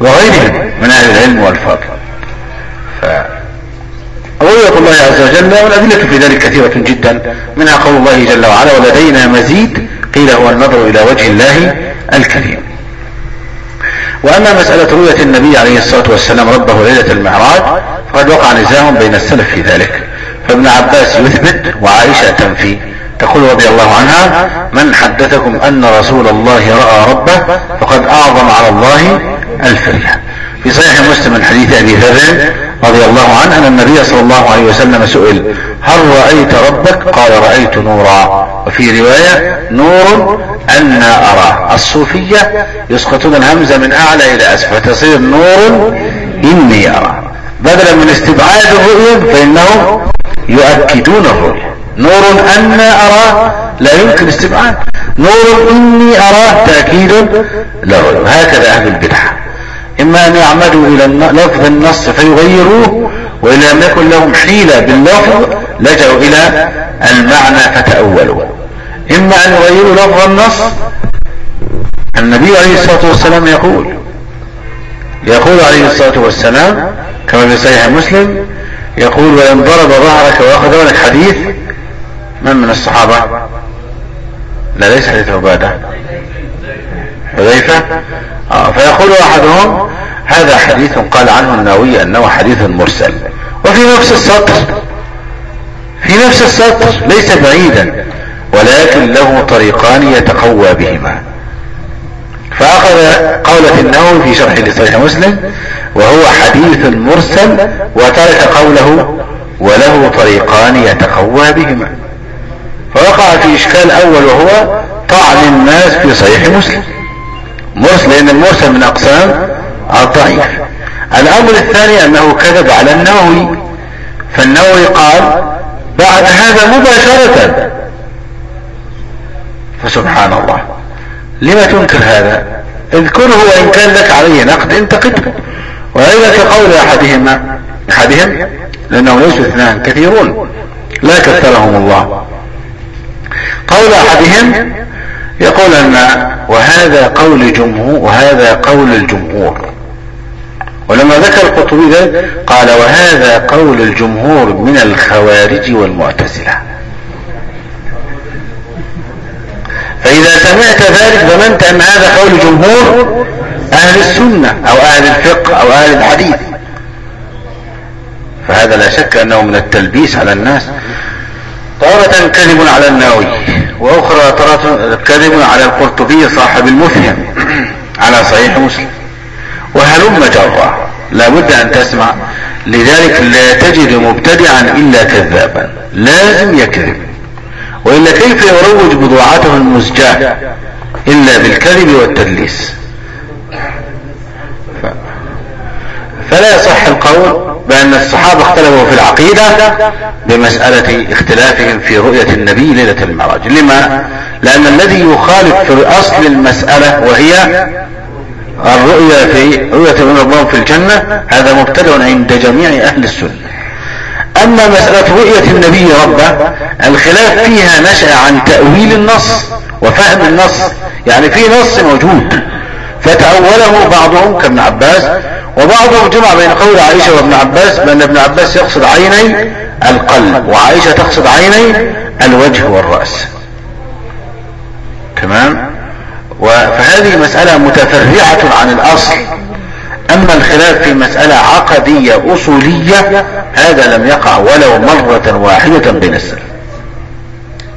وغيرهم من أهل العلم والفضل. رؤية الله عز وجل والأدلة في ذلك كثيرة جدا. منها قول الله جل وعلا ولدينا مزيد. قيل هو النظر إلى وجه الله الكريم. وأما مسألة رؤية النبي عليه الصلاة والسلام ربه ليلة المعراج فقد وقع نزاع بين السلف في ذلك. فابن عباس يثبت وعائشة تنفي تقول رضي الله عنها من حدثكم أن رسول الله رأى ربه فقد أعظم على الله الفرية في صحيح مسلم من حديث أبي ذر رضي الله عنه أن النبي صلى الله عليه وسلم سئل هل رأيت ربك؟ قال رأيت نورا. وفي رواية نور أنا أرى الصوفية يسقطون الهمزة من أعلى إلى أسفل فتصير نور إني أرى بدلا من استبعاد الرؤية فإنهم يؤكدون الرؤية. نور أنا أرى لا يمكن استبعاد. نور إني أراه تأكيد للرؤية هكذا أهل البدعة إما أن يعمدوا إلى لفظ النص فيغيروه وإن لم يكن لهم حيلة باللفظ لجأوا إلى المعنى فتأولوا. إما أن يغيروا لفظ النص النبي عليه الصلاة والسلام يقول يقول عليه الصلاة والسلام كما في صحيح مسلم يقول وإن ضرب ظهرك وأخذ لك حديث من من الصحابة؟ لا ليس حديث عبادة. حذيفة آه فيقول أحدهم هذا حديث قال عنه النووي أنه حديث مرسل. وفي نفس السطر. في نفس السطر ليس بعيدا. ولكن له طريقان يتقوى بهما. فأخذ قولة النووي في شرح لصحيح مسلم وهو حديث مرسل وترك قوله وله طريقان يتقوى بهما. فوقع في إشكال أول وهو طعن الناس في صحيح مسلم. مرسل لأن المرسل من أقسام الضعيف. الأمر الثاني أنه كذب على النووي. فالنووي قال بعد هذا مباشرة. فسبحان الله. لما تنكر هذا؟ اذكره وإن كان لك عليه نقد انتقده. وأيضا كقول أحدهما أحدهم لأنه ليسوا اثنان كثيرون لا كثرهم الله. قول أحدهم يقول أن وهذا قول جمهور وهذا قول الجمهور. ولما ذكر القطبي ذلك قال وهذا قول الجمهور من الخوارج والمعتزلة. فإذا سمعت ذلك ظننت أن هذا قول جمهور أهل السنة أو أهل الفقه أو أهل الحديث. فهذا لا شك أنه من التلبيس على الناس. تارة كذب على النووي وأخرى تارة كذب على القرطبي صاحب المفهم على صحيح مسلم. وهلم جرا لابد أن تسمع. لذلك لا تجد مبتدعا إلا كذابا لازم يكذب. وإلا كيف يروج بضاعته المزجاة إلا بالكذب والتدليس. فلا يصح القول بأن الصحابة اختلفوا في العقيدة بمسألة اختلافهم في رؤية النبي ليلة المعراج. لما؟ لأن الذي يخالف في أصل المسألة وهي الرؤيا في رؤية من الله في الجنة هذا مبتدع عند جميع أهل السنة. أما مسألة رؤية النبي ربه الخلاف فيها نشأ عن تأويل النص وفهم النص يعني في نص موجود. فتأوله بعضهم كابن عباس وبعضهم جمع بين قول عائشة وابن عباس بأن ابن عباس يقصد عيني القلب وعائشة تقصد عيني الوجه والرأس. تمام؟ فهذه مسألة متفرعة عن الأصل. أما الخلاف في مسألة عقدية أصولية هذا لم يقع ولو مرة واحدة بين السلف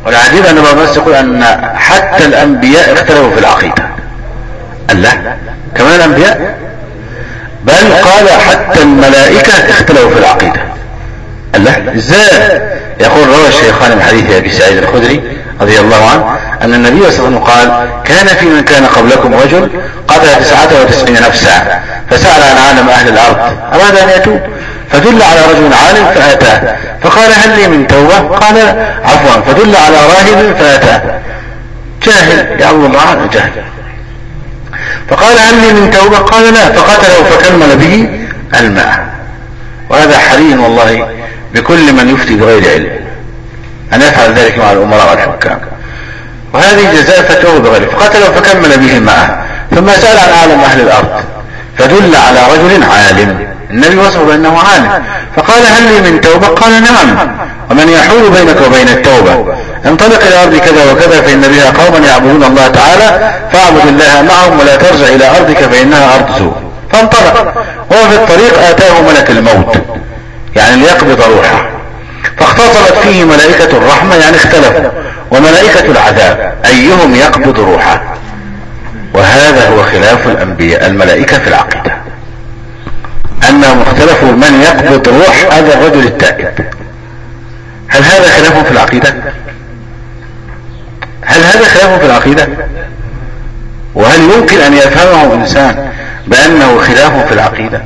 والعجيب أن بس يقول أن حتى الأنبياء اختلفوا في العقيدة. قال لا كمان الأنبياء. بل قال حتى الملائكة اختلفوا في العقيدة. قال لا إزاي؟ يقول روى الشيخان من حديث أبي سعيد الخدري رضي الله عنه أن النبي صلى الله عليه وسلم قال كان في من كان قبلكم رجل قتل تسعة وتسعين نفسا فسأل عن عالم أهل الأرض أراد أن يتوب فدل على رجل عالم فأتاه فقال هل لي من توبة؟ قال عفوا فدل على راهب فأتاه. جاهل يا الله جاهل. فقال هل لي من توبة؟ قال لا فقتله فكمل به الماء. وهذا حري والله بكل من يفتي بغير علم. أن يفعل ذلك مع الأمراء والحكام. وهذه جزاء فتوه بغيره فقتله فكمل به معه ثم سأل عن عالم أهل الأرض. فدل على رجل عالم. النبي وصفه بأنه عالم. فقال هل لي من توبة؟ قال نعم. ومن يحول بينك وبين التوبة؟ انطلق إلى أرض كذا وكذا فإن بها قوما يعبدون الله تعالى فاعبد الله معهم ولا ترجع إلى أرضك فإنها أرض سوء. فانطلق. وهو في الطريق آتاه ملك الموت. يعني ليقبض روحه. فاختصرت فيه ملائكة الرحمة يعني اختلفوا. وملائكة العذاب. أيهم يقبض روحه؟ وهذا هو خلاف الأنبياء الملائكة في العقيدة. أنهم اختلفوا من يقبض روح هذا الرجل التائب. هل هذا خلاف في العقيدة؟ هل هذا خلاف في العقيدة؟ وهل يمكن أن يفهمه إنسان بأنه خلاف في العقيدة؟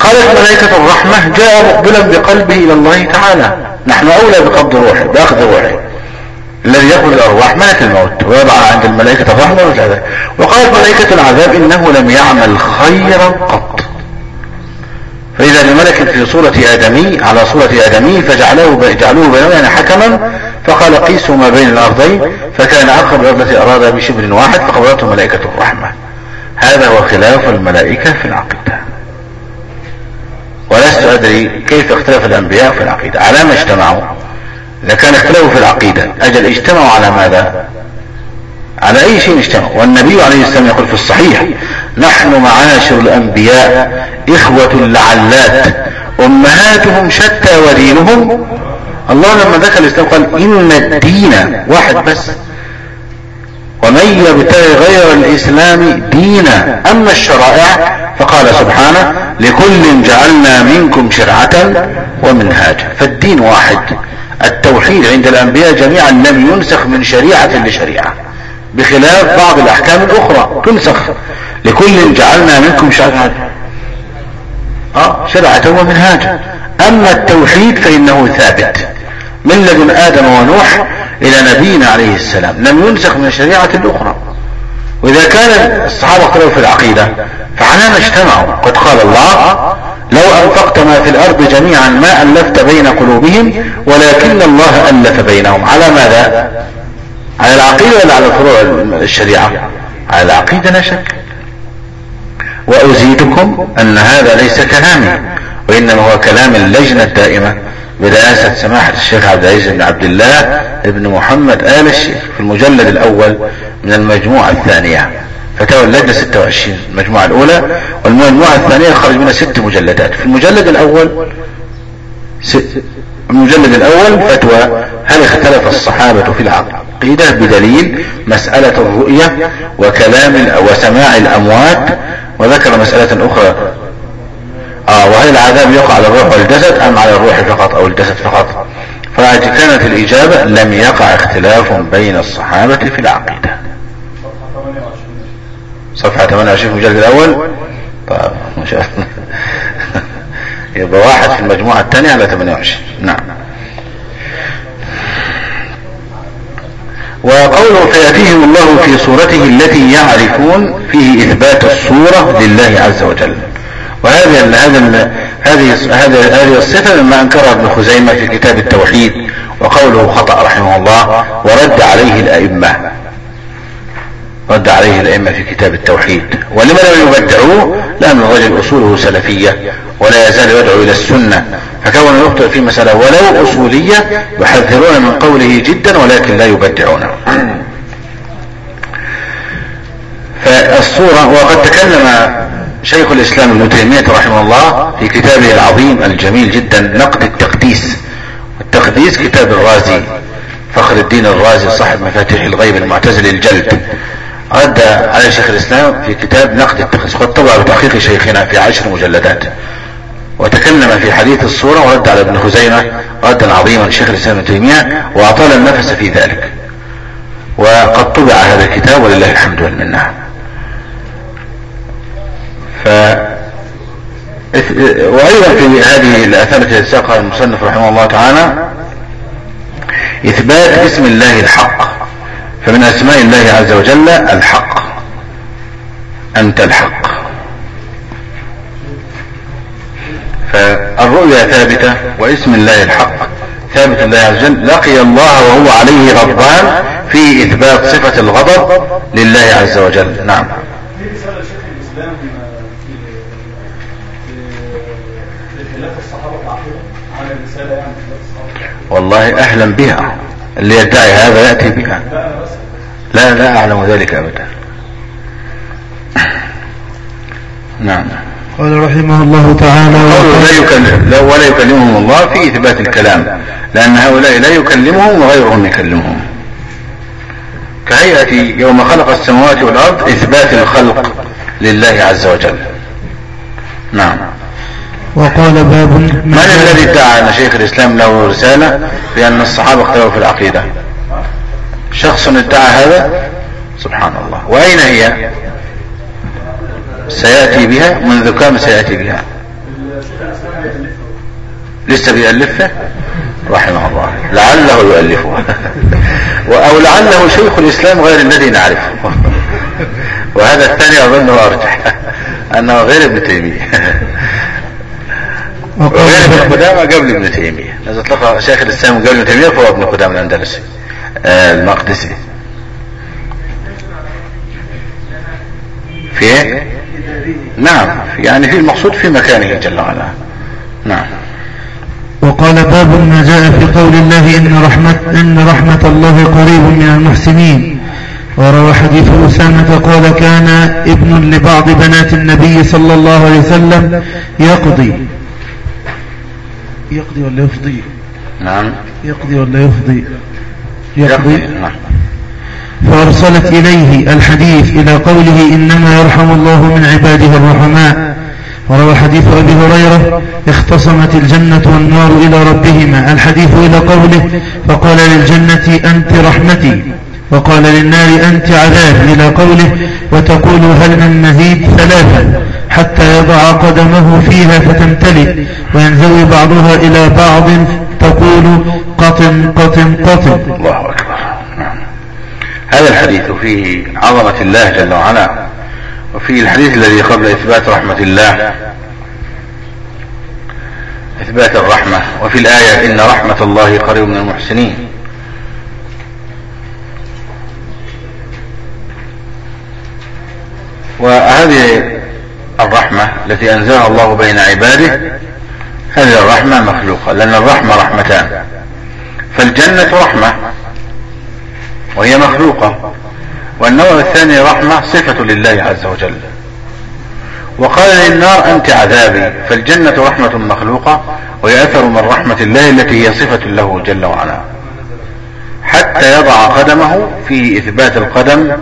قالت ملائكة الرحمة جاء مقبلا بقلبه إلى الله تعالى نحن أولى بقبض روحه بأخذ روحه الذي يأخذ الأرواح ملك الموت ويضع عند الملائكة الرحمة وقالت ملائكة العذاب إنه لم يعمل خيرا قط. فإذا لملك في صورة آدمي على صورة آدمي فجعلوه جعلوه يعني حكما فقال قيسوا ما بين الأرضين فكان أقرب التي أراد بشبر واحد فقبلته ملائكة الرحمة. هذا هو خلاف الملائكة في العقيدة. ولست أدري كيف اختلف الأنبياء في العقيدة. على ما اجتمعوا. إذا كان اختلفوا في العقيدة أجل اجتمعوا على ماذا؟ على أي شيء اجتمعوا والنبي عليه السلام يقول في الصحيح نحن معاشر الأنبياء إخوة لعلات. أمهاتهم شتى ودينهم. الله لما ذكر الإسلام قال إن الدين واحد بس. ومن يبتغي غير الإسلام دينا أما الشرائع فقال سبحانه لكل جعلنا منكم شرعة ومنهاجا. فالدين واحد. التوحيد عند الأنبياء جميعا لم ينسخ من شريعة لشريعة. بخلاف بعض الأحكام الأخرى. تنسخ. لكل جعلنا منكم شرعة آه شرعة ومنهاجا. أما التوحيد فإنه ثابت. من لدن آدم ونوح إلى نبينا عليه السلام. لم ينسخ من الشريعة الأخرى. وإذا كان الصحابة اختلفوا في العقيدة فعلى ما اجتمعوا. قد قال الله لو أنفقت ما في الأرض جميعا ما ألفت بين قلوبهم ولكن الله ألف بينهم. على ماذا؟ على العقيدة ولا على فروع الشريعة؟ على العقيدة لا شك. وأزيدكم أن هذا ليس كلامي وإنما هو كلام اللجنة الدائمة برئاسة سماحة الشيخ عبد العزيز بن عبد الله بن محمد آل الشيخ في المجلد الأول من المجموعة الثانية. فتاوى اللجنة 26 المجموعة الأولى والمجموعة الثانية خرج منها ست مجلدات. في المجلد الأول المجلد الأول فتوى هل اختلف الصحابة في العقيدة بدليل مسألة الرؤية وكلام وسماع الأموات وذكر مسألة أخرى. آه وهل العذاب يقع على الروح والجسد أم على الروح فقط أو الجسد فقط؟ فكانت الإجابة لم يقع اختلاف بين الصحابة في العقيدة. صفحة 28 المجلد الأول. طيب ما شاء (laughs) يبقى واحد في المجموعة الثانية على 28 نعم. وقوله فيأتيهم الله في صورته التي يعرفون فيه إثبات الصورة لله عز وجل. وهذه هذا هذه هذه هذه الصفة مما أنكرها ابن خزيمة في كتاب التوحيد وقوله خطأ رحمه الله ورد عليه الأئمة. رد عليه الأئمة في كتاب التوحيد. ولما لم يبدعوه؟ لأن الرجل أصوله سلفية ولا يزال يدعو إلى السنة. فكون يخطئ في مسألة ولو أصولية يحذرون من قوله جدا ولكن لا يبدعونه. فالصورة وقد تكلم شيخ الإسلام ابن تيمية رحمه الله في كتابه العظيم الجميل جدا نقد التقديس. التقديس كتاب الرازي فخر الدين الرازي صاحب مفاتيح الغيب المعتزل الجلد. رد على شيخ الإسلام في كتاب نقد التقديس قد طبع بتحقيق شيخنا في عشر مجلدات. وتكلم في حديث الصورة ورد على ابن خزيمة ردا عظيما شيخ الإسلام ابن تيمية وأطال النفس في ذلك. وقد طبع هذا الكتاب ولله الحمد والمنة. ف وأيضا في هذه الأثار التي ساقها المصنف رحمه الله تعالى إثبات اسم الله الحق فمن أسماء الله عز وجل الحق. أنت الحق. فالرؤيا ثابتة واسم الله الحق. ثابت الله عز وجل لقي الله وهو عليه غضبان في إثبات صفة الغضب لله عز وجل. نعم. والله أهلا بها. اللي يدعي هذا يأتي بها. لا لا أعلم ذلك أبدا. نعم. قال رحمه الله تعالى قوله لا يكلم لا ولا يكلمهم الله في إثبات الكلام لأن هؤلاء لا يكلمهم وغيرهم يكلمهم. كهيئة يوم خلق السماوات والأرض إثبات الخلق لله عز وجل. نعم. وقال باب من الذي ادعى أن شيخ الإسلام له رسالة؟ بأن الصحابة اختلفوا في العقيدة. شخص ادعى هذا؟ سبحان الله. وأين هي؟ سيأتي بها منذ كم سيأتي بها؟ لسه بيألفها رحمه الله. لعله يؤلفها. (laughs) أو لعله شيخ الإسلام غير الذي نعرفه. (laughs) وهذا الثاني اظنه أرجح. (laughs) أنه غير ابن تيمية. غير ابن قدامة قبل ابن تيمية. إذا اطلق شيخ الإسلام قبل ابن تيمية فهو ابن قدامة الأندلسي. آه المقدسي. في إيه؟ نعم يعني في المقصود في مكانه جل وعلا. نعم. وقال باب ما جاء في قول الله إن رحمة, إن رحمة الله قريب من المحسنين. وروى حديث أسامة قال كان ابن لبعض بنات النبي صلى الله عليه وسلم يقضي. يقضي ولا يفضي؟ نعم. يقضي ولا يفضي؟ يقضي. نعم. فأرسلت إليه الحديث إلى قوله إنما يرحم الله من عباده الرحماء. وروى حديث أبي هريرة اختصمت الجنة والنار إلى ربهما. الحديث إلى قوله فقال للجنة أنت رحمتي. وقال للنار أنت عذاب. إلى قوله وتقول هل من مزيد ثلاثا؟ حتى يضع قدمه فيها فتمتلئ. وينزوي بعضها إلى بعض تقول قطن قطن قطن. الله أكبر. هذا الحديث فيه عظمة الله جل وعلا وفي الحديث الذي قبل إثبات رحمة الله إثبات الرحمة وفي الآية إن رحمة الله قريب من المحسنين. وهذه الرحمة التي أنزلها الله بين عباده هذه الرحمة مخلوقة لأن الرحمة رحمتان. فالجنة رحمة وهي مخلوقة. والنوع الثاني رحمة صفة لله عز وجل. وقال للنار أنت عذابي فالجنة رحمة مخلوقة وهي أثر من رحمة الله التي هي صفة له جل وعلا. حتى يضع قدمه في إثبات القدم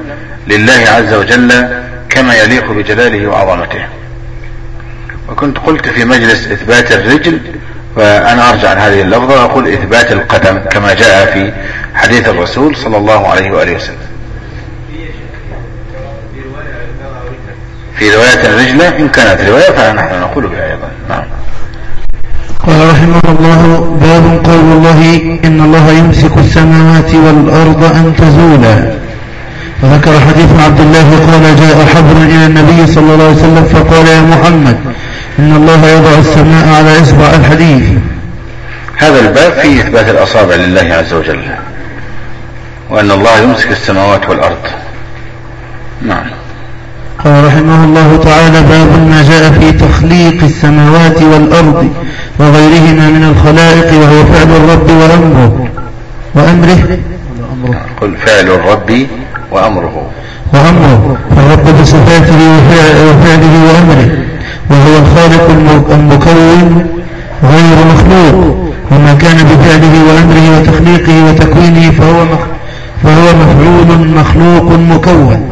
لله عز وجل كما يليق بجلاله وعظمته. وكنت قلت في مجلس إثبات الرجل وأنا أرجع عن هذه اللفظة وأقول إثبات القدم كما جاء في حديث الرسول صلى الله عليه وآله وسلم. في رواية الرجلة إن كانت رواية فنحن نقول بها أيضا. نعم. قال رحمه الله باب قول الله إن الله يمسك السماوات والأرض أن تزولا. وذكر حديث عبد الله قال جاء حبر إلى النبي صلى الله عليه وسلم فقال يا محمد إن الله يضع السماء على إصبع الحديث. هذا الباب فيه إثبات الأصابع لله عز وجل وأن الله يمسك السماوات والأرض. نعم. قال رحمه الله تعالى باب ما جاء في تخليق السماوات والأرض وغيرهما من الخلائق وهو فعل الرب وأمره وأمره. قل فعل الرب وأمره. وأمره. فالرب بصفاته وفعله وأمره. وهو الخالق المكون غير مخلوق. وما كان بفعله وأمره وتخليقه وتكوينه فهو فهو مفعول مخلوق مكون.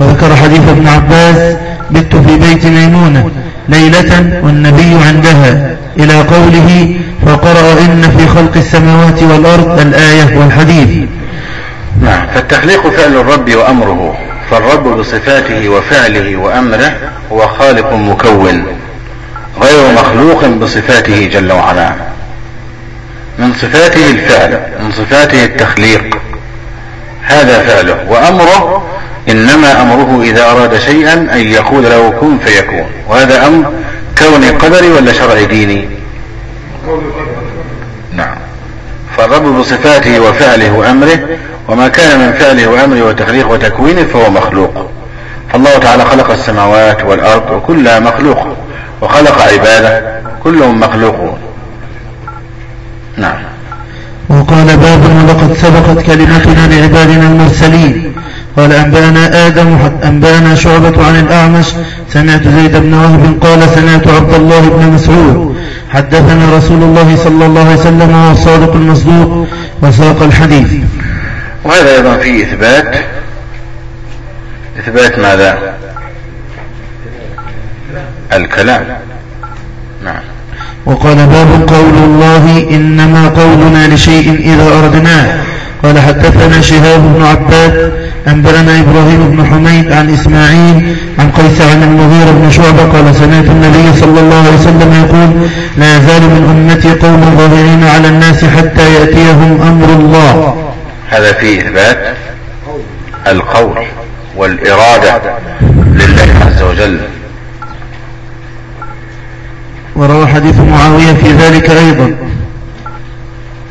وذكر حديث ابن عباس بت في بيت ميمونة ليلة والنبي عندها إلى قوله فقرأ إن في خلق السماوات والأرض الآية والحديث. نعم. فالتخليق فعل الرب وأمره فالرب بصفاته وفعله وأمره هو خالق مكون غير مخلوق بصفاته جل وعلا. من صفاته الفعل من صفاته التخليق هذا فعله. وأمره إنما أمره إذا أراد شيئا أن يقول له كن فيكون. وهذا أمر كوني قدري ولا شرعي ديني؟ نعم. فالرب بصفاته وفعله وأمره وما كان من فعله وأمره وتخليقه وتكوينه فهو مخلوق. فالله تعالى خلق السماوات والأرض وكلها مخلوق وخلق عباده كلهم مخلوقون. نعم. وقال باب ولقد سبقت كلمتنا لعبادنا المرسلين. قال أنبأنا آدم أنبأنا شعبة عن الأعمش. سمعت زيد بن وهب قال سمعت عبد الله بن مسعود. حدثنا رسول الله صلى الله عليه وسلم وهو الصادق المصدوق. وساق الحديث. وهذا أيضا فيه إثبات. إثبات ماذا؟ الكلام. نعم. وقال باب قول الله إنما قولنا لشيء إذا أردناه. قال حدثنا شهاب بن عباد أنبأنا إبراهيم بن حميد عن إسماعيل عن قيس عن المغيرة بن شعبة قال سمعت النبي صلى الله عليه وسلم يقول لا يزال من أمتي قوم ظاهرين على الناس حتى يأتيهم أمر الله. هذا فيه إثبات القول والإرادة لله عز وجل. وروى حديث معاوية في ذلك أيضا.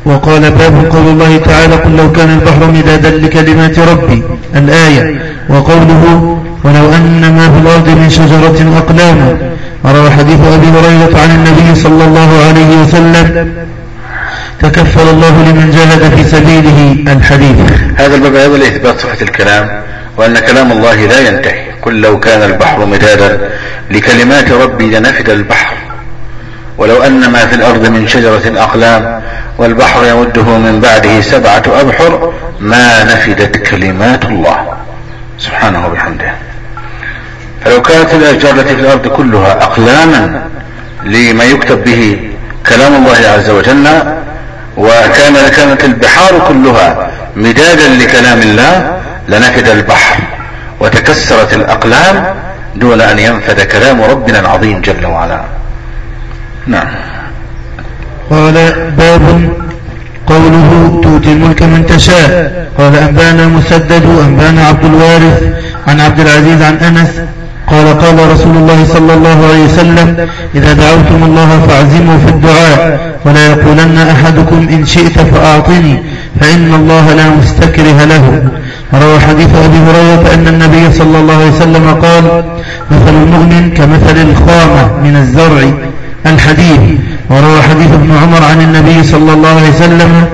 وقال باب قول الله تعالى قل لو كان البحر مدادا لكلمات ربي الآية. وقوله ولو أن ما في الأرض من شجرة أقلام. وروى حديث أبي هريرة عن النبي صلى الله عليه وسلم تكفل الله لمن جاهد في سبيله الحديث هذا الباب أيضا لإثبات صفة الكلام وأن كلام الله لا ينتهي. قل لو كان البحر مدادا لكلمات ربي لنفد البحر. ولو أن ما في الأرض من شجرة أقلام والبحر يمده من بعده سبعة أبحر ما نفدت كلمات الله. سبحانه وبحمده. فلو كانت الأشجار التي في الأرض كلها أقلاما لما يكتب به كلام الله عز وجل وكان كانت البحار كلها مدادا لكلام الله لنفد البحر وتكسرت الأقلام دون أن ينفد كلام ربنا العظيم جل وعلا. نعم. قال باب قوله تؤتي الملك من تشاء. قال أنبانا مسدد أنبانا عبد الوارث عن عبد العزيز عن أنس قال قال رسول الله صلى الله عليه وسلم إذا دعوتم الله فاعزموا في الدعاء ولا يقولن أحدكم إن شئت فأعطني فإن الله لا مستكره له. روى حديث أبي هريرة أن النبي صلى الله عليه وسلم قال مثل المؤمن كمثل الخامة من الزرع الحديد. وروى حديث ابن عمر عن النبي صلى الله عليه وسلم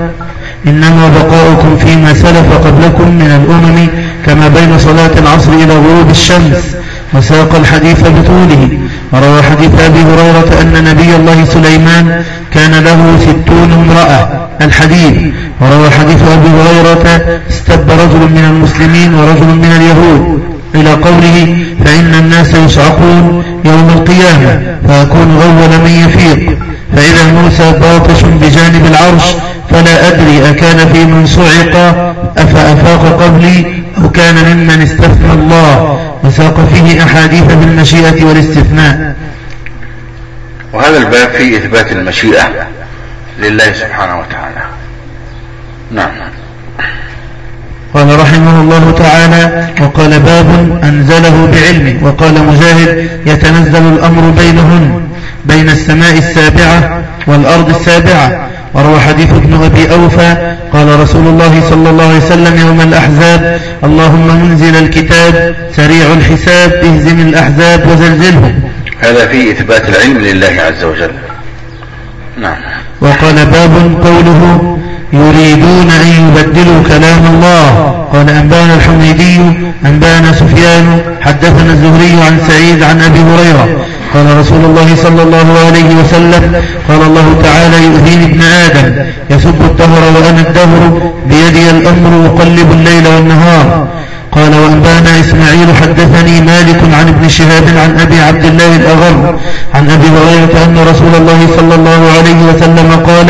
إنما بقاؤكم فيما سلف قبلكم من الأمم كما بين صلاة العصر إلى غروب الشمس. وساق الحديث بطوله. وروى حديث أبي هريرة أن نبي الله سليمان كان له ستون امرأة الحديث وروى حديث أبي هريرة استب رجل من المسلمين ورجل من اليهود. إلى قوله فإن الناس يصعقون يوم القيامة فأكون أول من يفيق. فإذا موسى باطش بجانب العرش فلا أدري أكان في من صعق أفأفاق قبلي أو كان ممن استثنى الله وساق فيه أحاديث بالمشيئة والاستثناء. وهذا الباب فيه إثبات المشيئة لله سبحانه وتعالى. نعم. قال رحمه الله تعالى وقال باب أنزله بعلمه وقال مجاهد يتنزل الأمر بينهن بين السماء السابعة والأرض السابعة. وروى حديث ابن أبي أوفى قال رسول الله صلى الله عليه وسلم يوم الأحزاب اللهم منزل الكتاب سريع الحساب اهزم الأحزاب وزلزلهم. هذا فيه إثبات العلم لله عز وجل. نعم. وقال باب قوله يريدون أن يبدلوا كلام الله. قال أنبانا الحميدي أنبانا سفيان؟ حدثنا الزهري عن سعيد عن أبي هريرة. قال رسول الله صلى الله عليه وسلم قال الله تعالى يؤذيني ابن آدم يسب الدهر وأنا الدهر بيدي الأمر أقلب الليل والنهار. قال وأنبانا إسماعيل حدثني مالك عن ابن شهاب عن أبي عبد الله الأغر عن أبي هريرة أن رسول الله صلى الله عليه وسلم قال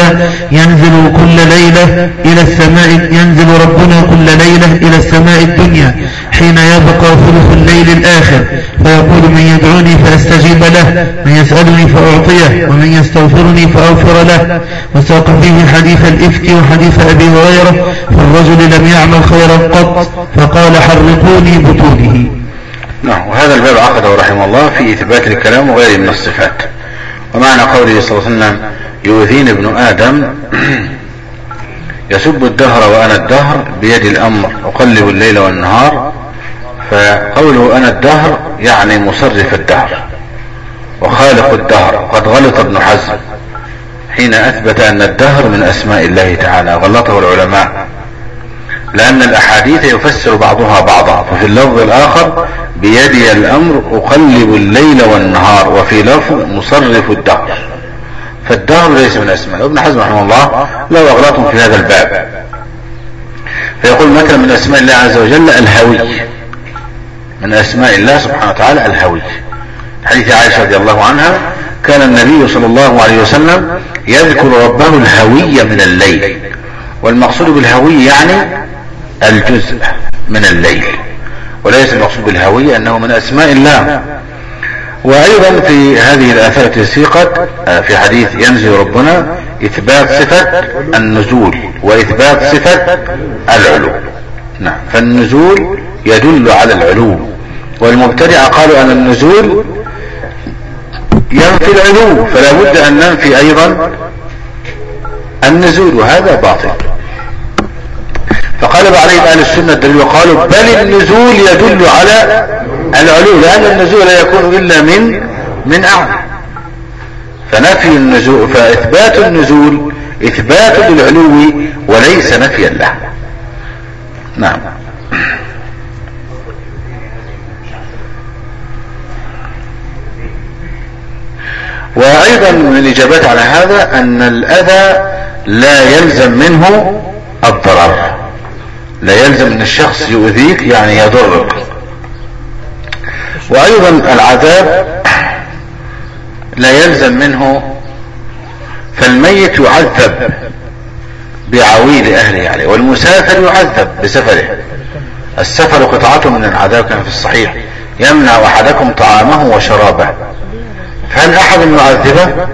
ينزل كل ليلة إلى السماء ينزل ربنا كل ليلة إلى السماء الدنيا حين يبقى ثلث الليل الآخر. فيقول من يدعوني فأستجيب له من يسألني فأعطيه ومن يستغفرني فأغفر له. وساق فيه حديث الإفك وحديث أبي هريرة فالرجل لم يعمل خيرا قط فقال حرقوني بطونه. نعم وهذا الباب عقده رحمه الله في إثبات الكلام وغيره من الصفات. ومعنى قوله صلى الله عليه وسلم يؤذين ابن آدم يسب الدهر وأنا الدهر بيد الأمر أقلب الليل والنهار فقوله أنا الدهر يعني مصرف الدهر وخالق الدهر وقد غلط ابن حزم حين أثبت أن الدهر من أسماء الله تعالى غلطه العلماء. لأن الأحاديث يفسر بعضها بعضا ففي اللفظ الآخر بيدي الأمر أقلب الليل والنهار وفي لفظ مصرف الدهر. فالدهر ليس من أسماء ابن حزم رحمه الله له أغلاط في هذا الباب. فيقول مثلا من أسماء الله عز وجل الهوي. من أسماء الله سبحانه وتعالى الهوي. حديث عائشة رضي الله عنها كان النبي صلى الله عليه وسلم يذكر ربه الهوي من الليل. والمقصود بالهوي يعني الجزء من الليل. وليس المقصود بالهوي أنه من أسماء الله. وأيضا في هذه الآثار التي سيقت في حديث ينزل ربنا إثبات صفة النزول وإثبات صفة العلو. نعم. فالنزول يدل على العلو. والمبتدع قالوا أن النزول ينفي العلو فلا بد أن ننفي أيضا النزول وهذا باطل. فقلب عليهم أهل السنة الدليل وقالوا بل النزول يدل على العلو لأن النزول لا يكون إلا من من اعلى فنفي النزول فإثبات النزول إثبات للعلو وليس نفيا له. نعم. وأيضا من الإجابات على هذا أن الأذى لا يلزم منه الضرر. لا يلزم أن الشخص يؤذيك يعني يضرك. وأيضا العذاب لا يلزم منه فالميت يعذب بعويل أهله عليه والمسافر يعذب بسفره. السفر قطعة من العذاب كما في الصحيح يمنع أحدكم طعامه وشرابه. فهل أحد يعذبه؟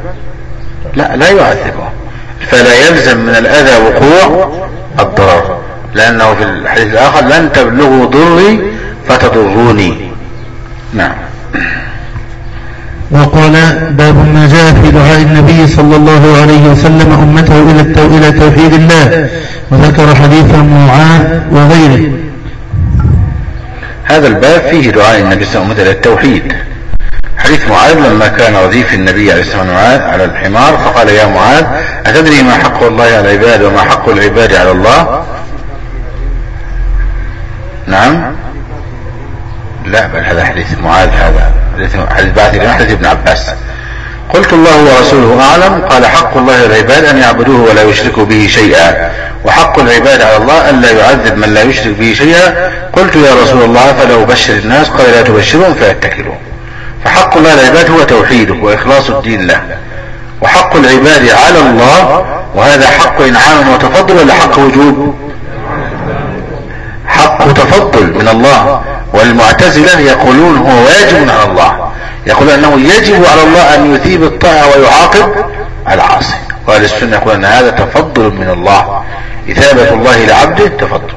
لا لا يعذبه. فلا يلزم من الأذى وقوع الضرر. لأنه في الحديث الآخر لن تبلغوا ضري فتضروني. نعم. وقال باب ما جاء في دعاء النبي صلى الله عليه وسلم أمته إلى. إلى توحيد الله وذكر حديث معاذ وغيره. هذا الباب فيه دعاء النبي صلى الله عليه وسلم إلى التوحيد. حديث معاذ لما كان رديف النبي عليه الصلاة والسلام على الحمار فقال يا معاذ أتدري ما حق الله على العباد وما حق العباد على الله؟ نعم. لا بل هذا حديث معاذ هذا حديث بعث حديث ابن عباس. قلت الله ورسوله أعلم قال حق الله العباد أن يعبدوه ولا يشركوا به شيئا وحق العباد على الله أن لا يعذب من لا يشرك به شيئا. قلت يا رسول الله فلا أبشر الناس قال لا تبشرهم فيتكلوا فحق الله العباد هو توحيده وإخلاص الدين له. وحق العباد على الله وهذا حق إنعام وتفضل ولا حق وجوب. تفضل من الله. والمعتزلة يقولون هو واجب على الله. يقول أنه يجب على الله أن يثيب الطاعة ويعاقب العاصي. وأهل السنة يقول أن هذا تفضل من الله. إثابة الله لعبده تفضل.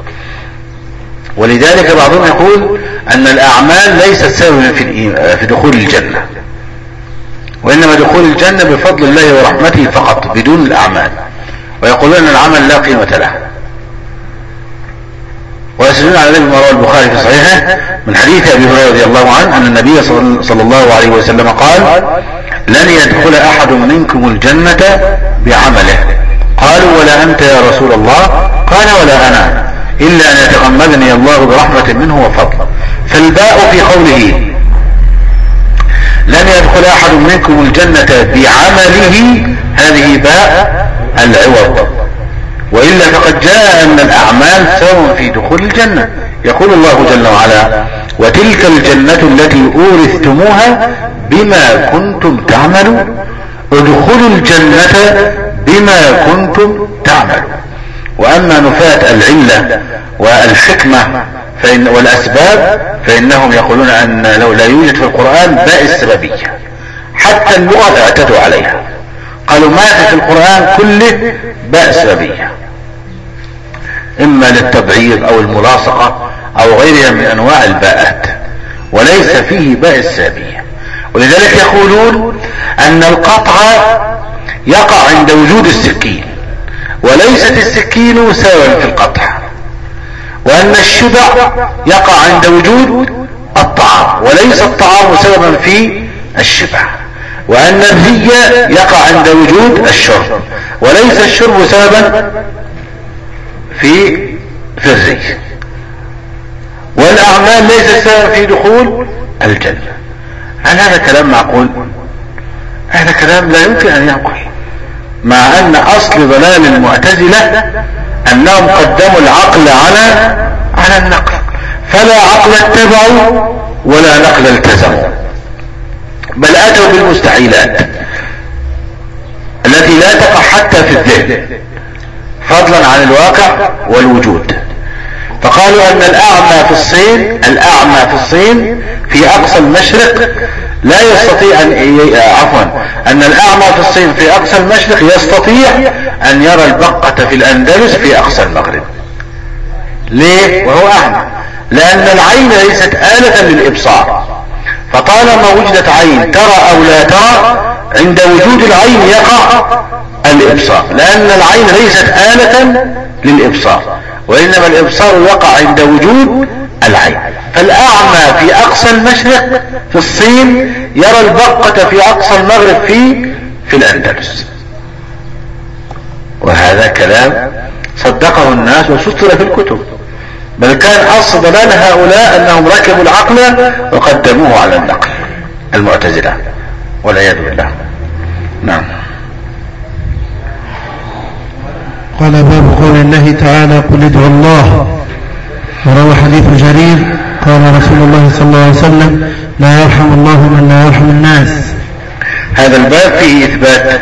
ولذلك بعضهم يقول أن الأعمال ليست سببا في, في دخول الجنة. وإنما دخول الجنة بفضل الله ورحمته فقط بدون الأعمال. ويقولون أن العمل لا قيمة له. ويسألون على ذلك ما رواه البخاري في صحيحه من حديث أبي هريرة رضي الله عنه أن النبي صلى الله عليه وسلم قال لن يدخل أحد منكم الجنة بعمله. قالوا ولا أنت يا رسول الله. قال ولا أنا. إلا أن يتغمدني الله برحمة منه وفضل. فالباء في قوله لن يدخل أحد منكم الجنة بعمله. هذه باء العوض. وإلا فقد جاء أن الأعمال سواء في دخول الجنة. يقول الله جل وعلا وتلك الجنة التي أورثتموها بما كنتم تعملون. ادخلوا الجنة بما كنتم تعملون. وأما نفاة العلة والحكمة فإن والأسباب فإنهم يقولون أن لو لا يوجد في القرآن باء السببية. حتى اللغة اعتدوا عليها. قالوا ما في القرآن كله باء سببية إما للتبعيض أو الملاصقة أو غيرها من أنواع الباءات وليس فيه باء السابية ولذلك يقولون أن القطع يقع عند وجود السكين وليست السكين سببا في القطع وأن الشبع يقع عند وجود الطعام وليس الطعام سببا في الشبع. وأن الري يقع عند وجود الشرب وليس الشرب سببا في في الري والأعمال ليس سببا في دخول الجنة. هل هذا كلام معقول؟ هذا كلام لا يمكن أن يعقل. مع أن أصل ضلال المعتزلة أنهم قدموا العقل على على النقل. فلا عقل اتبعوا ولا نقل التزموا. بل آتوا بالمستحيلات التي لا تقع حتى في الذهن فضلا عن الواقع والوجود. فقالوا أن الأعمى في الصين الأعمى في الصين في أقصى المشرق لا يستطيع أن عفوا أن الأعمى في الصين في أقصى المشرق يستطيع أن يرى البقة في الأندلس في أقصى المغرب. ليه؟ وهو أعمى. لأن العين ليست آلة للإبصار. فطالما وجدت عين ترى أو لا ترى عند وجود العين يقع الإبصار لأن العين ليست آلة للإبصار وإنما الإبصار يقع عند وجود العين. فالأعمى في أقصى المشرق في الصين يرى البقة في أقصى المغرب في في الأندلس. وهذا كلام صدقه الناس وسطر في الكتب. بل كان اصل ضلال هؤلاء أنهم ركبوا العقل وقدموه على النقل. المعتزلة. والعياذ بالله. نعم. قال باب قول الله تعالى قل ادعوا الله. وروى حديث جرير قال رسول الله صلى الله عليه وسلم لا يرحم الله من لا يرحم الناس. هذا الباب فيه إثبات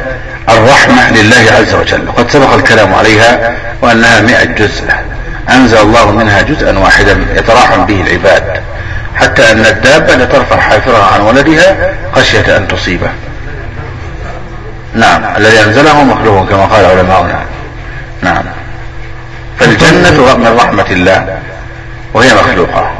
الرحمة لله عز وجل. وقد سبق الكلام عليها وأنها مئة جزء. أنزل الله منها جزءا واحدا يتراحم به العباد حتى أن الدابة لترفع حافرها عن ولدها خشية أن تصيبه. نعم الذي أنزله مخلوق كما قال علماؤنا. نعم. فالجنة من رحمة الله وهي مخلوقة.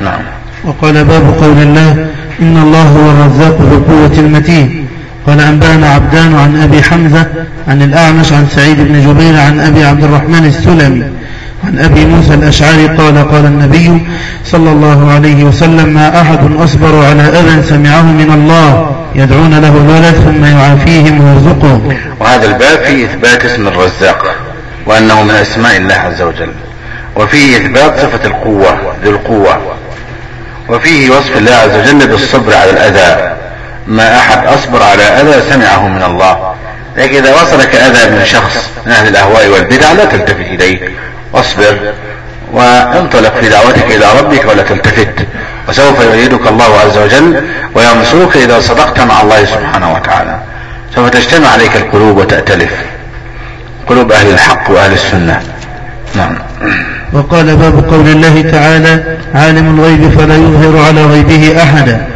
نعم. وقال باب قول الله إن الله هو الرزاق ذو القوة المتين. قال أنبأنا عبدان عن أبي حمزة عن الأعمش عن سعيد بن جبير عن أبي عبد الرحمن السلمي. عن أبي موسى الأشعري قال قال النبي صلى الله عليه وسلم ما أحد أصبر على أذى سمعه من الله يدعون له الولد ثم يعافيهم ويرزقهم. وهذا الباب فيه إثبات اسم الرزاق وأنه من أسماء الله عز وجل. وفيه إثبات صفة القوة ذو القوة. وفيه وصف الله عز وجل بالصبر على الأذى. ما أحد أصبر على أذى سمعه من الله. لكن إذا وصلك أذى من شخص من أهل الأهواء والبدع لا تلتفت إليه واصبر وانطلق في دعوتك إلى ربك ولا تلتفت. وسوف يؤيدك الله عز وجل وينصرك إذا صدقت مع الله سبحانه وتعالى. سوف تجتمع عليك القلوب وتأتلف. قلوب أهل الحق وأهل السنة. نعم. وقال باب قول الله تعالى عالم الغيب فلا يظهر على غيبه أحدا.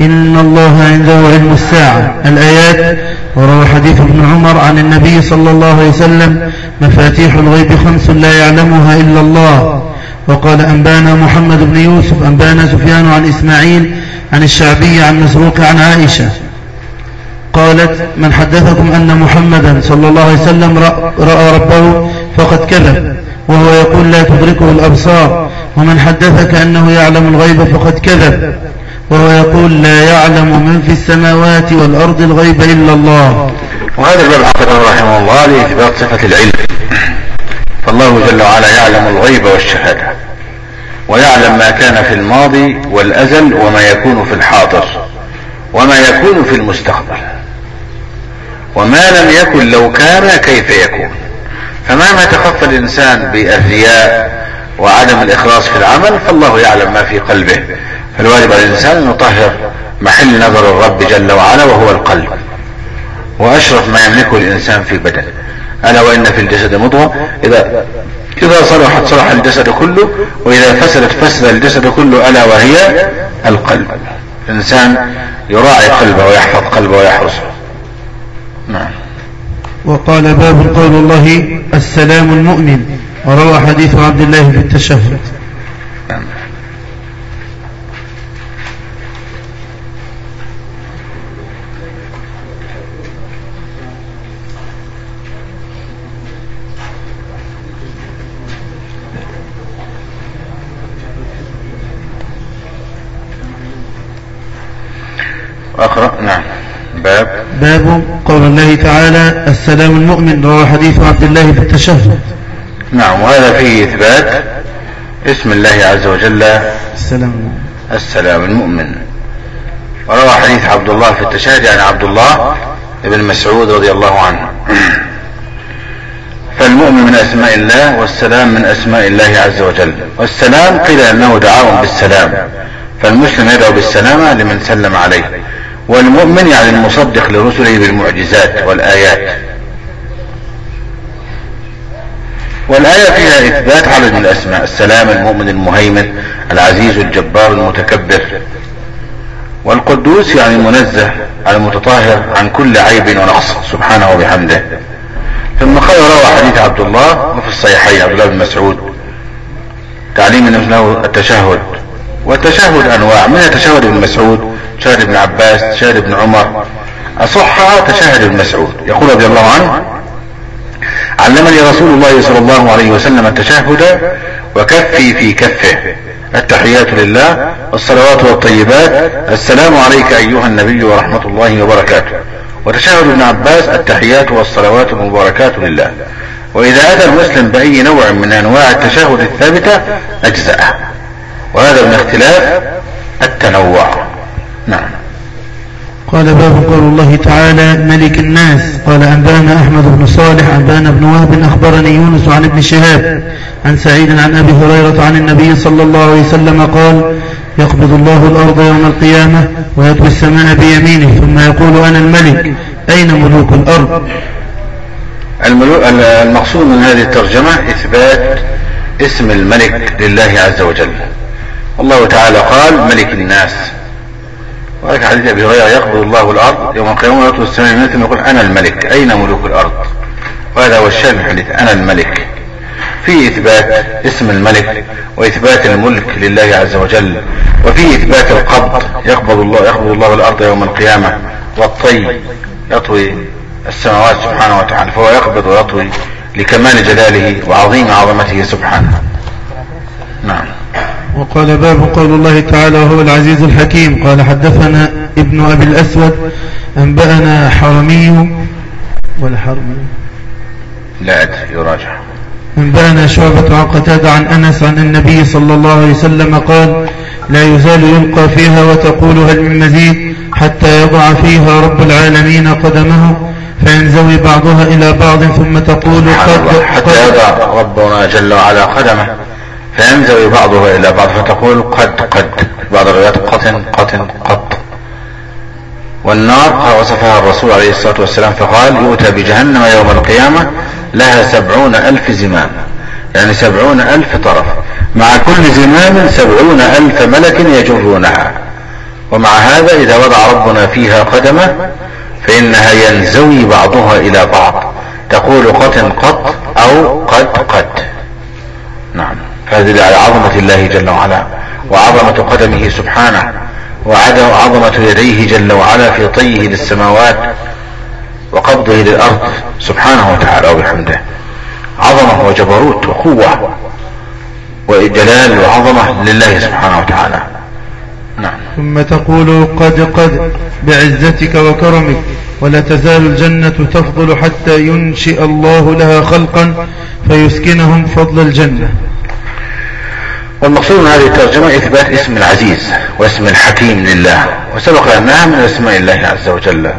إن الله عنده علم الساعة. الآيات وروى حديث ابن عمر عن النبي صلى الله عليه وسلم مفاتيح الغيب خمس لا يعلمها إلا الله. وقال أنبانا محمد بن يوسف أنبانا سفيان عن إسماعيل عن الشعبي عن مسروق عن عائشة. قالت من حدثكم أن محمدا صلى الله عليه وسلم رأى ربه فقد كذب وهو يقول لا تدركه الأبصار. ومن حدثك أنه يعلم الغيب فقد كذب. وهو يقول لا يعلم من في السماوات والأرض الغيب إلا الله. وهذا الباب عقده رحمه الله لإثبات صفة العلم. فالله جل وعلا يعلم الغيب والشهادة ويعلم ما كان في الماضي والأزل وما يكون في الحاضر وما يكون في المستقبل. وما لم يكن لو كان كيف يكون. فمهما تخفى الإنسان بالرياء وعدم الإخلاص في العمل فالله يعلم ما في قلبه. فالواجب على الإنسان أن يطهر محل نظر الرب جل وعلا وهو القلب. وأشرف ما يملكه الإنسان في بدنه ألا وإن في الجسد مضغة. إذا إذا صلحت صلح الجسد كله وإذا فسدت فسد الجسد كله ألا وهي القلب. الإنسان يراعي قلبه ويحفظ قلبه ويحرسه نعم. وقال باب قول الله السلام المؤمن. وروى حديث عبد الله في التشهد. نعم. الله تعالى السلام المؤمن روى حديث عبد الله في التشهد نعم وهذا فيه إثبات اسم الله عز وجل. السلام. السلام المؤمن. وروى حديث عبد الله في التشهد عن عبد الله بن مسعود رضي الله عنه. فالمؤمن من أسماء الله والسلام من أسماء الله عز وجل. والسلام قيل أنه دعاء بالسلام. فالمسلم يدعو بالسلامة لمن سلم عليه. والمؤمن يعني المصدق لرسله بالمعجزات والآيات. والآية فيها إثبات عدد الأسماء السلام المؤمن المهيمن العزيز الجبار المتكبر. والقدوس يعني المنزه المتطهر عن كل عيب ونقص سبحانه وبحمده. ثم قال روى حديث عبد الله وفي الصحيحين عبد الله بن مسعود. تعليم له التشهد. والتشهد أنواع من تشهد ابن مسعود؟ تشهد ابن عباس تشهد ابن عمر. اصحها تشهد ابن مسعود. يقول رضي الله عنه علمني رسول الله صلى الله عليه وسلم التشهد وكفي في كفه. التحيات لله والصلوات والطيبات. السلام عليك أيها النبي ورحمة الله وبركاته. وتشهد ابن عباس التحيات والصلوات المباركات لله. وإذا أتى المسلم بأي نوع من أنواع التشهد الثابتة أجزأه. وهذا من اختلاف التنوع. نعم. قال باب قول الله تعالى ملك الناس. قال أنبأنا أحمد بن صالح أنبأنا بن وهب أخبرني يونس عن ابن شهاب عن سعيد عن أبي هريرة عن النبي صلى الله عليه وسلم قال يقبض الله الأرض يوم القيامة ويطوي السماء بيمينه ثم يقول أنا الملك. أين ملوك الأرض؟ المقصود من هذه الترجمة إثبات اسم الملك لله عز وجل. الله تعالى قال ملك الناس. وذلك حديث أبي هريرة يقبض الله الأرض يوم القيامة ويطوي السماء من ثم يقول أنا الملك. أين ملوك الأرض؟ وهذا هو من الحديث أنا الملك. في إثبات اسم الملك وإثبات الملك لله عز وجل وفي إثبات القبض يقبض الله يقبض الله الأرض يوم القيامة والطي يطوي السماوات سبحانه وتعالى فهو يقبض ويطوي لكمال جلاله وعظيم عظمته سبحانه. نعم. وقال باب قول الله تعالى وهو العزيز الحكيم. قال حدثنا ابن أبي الأسود أنبأنا حرمي. ولا حرمي. لا أدري يراجع. أنبأنا شعبة عن قتادة عن أنس عن النبي صلى الله عليه وسلم قال لا يزال يلقى فيها وتقول هل من مزيد حتى يضع فيها رب العالمين قدمه فينزوي بعضها إلى بعض ثم تقول قد حتى يضع ربنا جل وعلا قدمه. فينزوي بعضها إلى بعض فتقول قد قد. بعض الروايات قط قط قط. والنار وصفها الرسول عليه الصلاة والسلام فقال يؤتى بجهنم يوم القيامة لها سبعون ألف زمام. يعني سبعون ألف طرف. مع كل زمام سبعون ألف ملك يجرونها. ومع هذا إذا وضع ربنا فيها قدمه فإنها ينزوي بعضها إلى بعض. تقول قط قط أو قد قد. نعم. هذه على عظمة الله جل وعلا وعظمة قدمه سبحانه وعظمة يديه جل وعلا في طيه للسماوات وقبضه للأرض سبحانه وتعالى وبحمده. عظمة وجبروت وقوة وجلال وعظمة لله سبحانه وتعالى. نعم. ثم تقول قد قد بعزتك وكرمك ولا تزال الجنة تفضل حتى ينشئ الله لها خلقا فيسكنهم فضل الجنة. والمقصود من هذه الترجمة إثبات اسم العزيز واسم الحكيم لله وسبق أنها من أسماء الله عز وجل.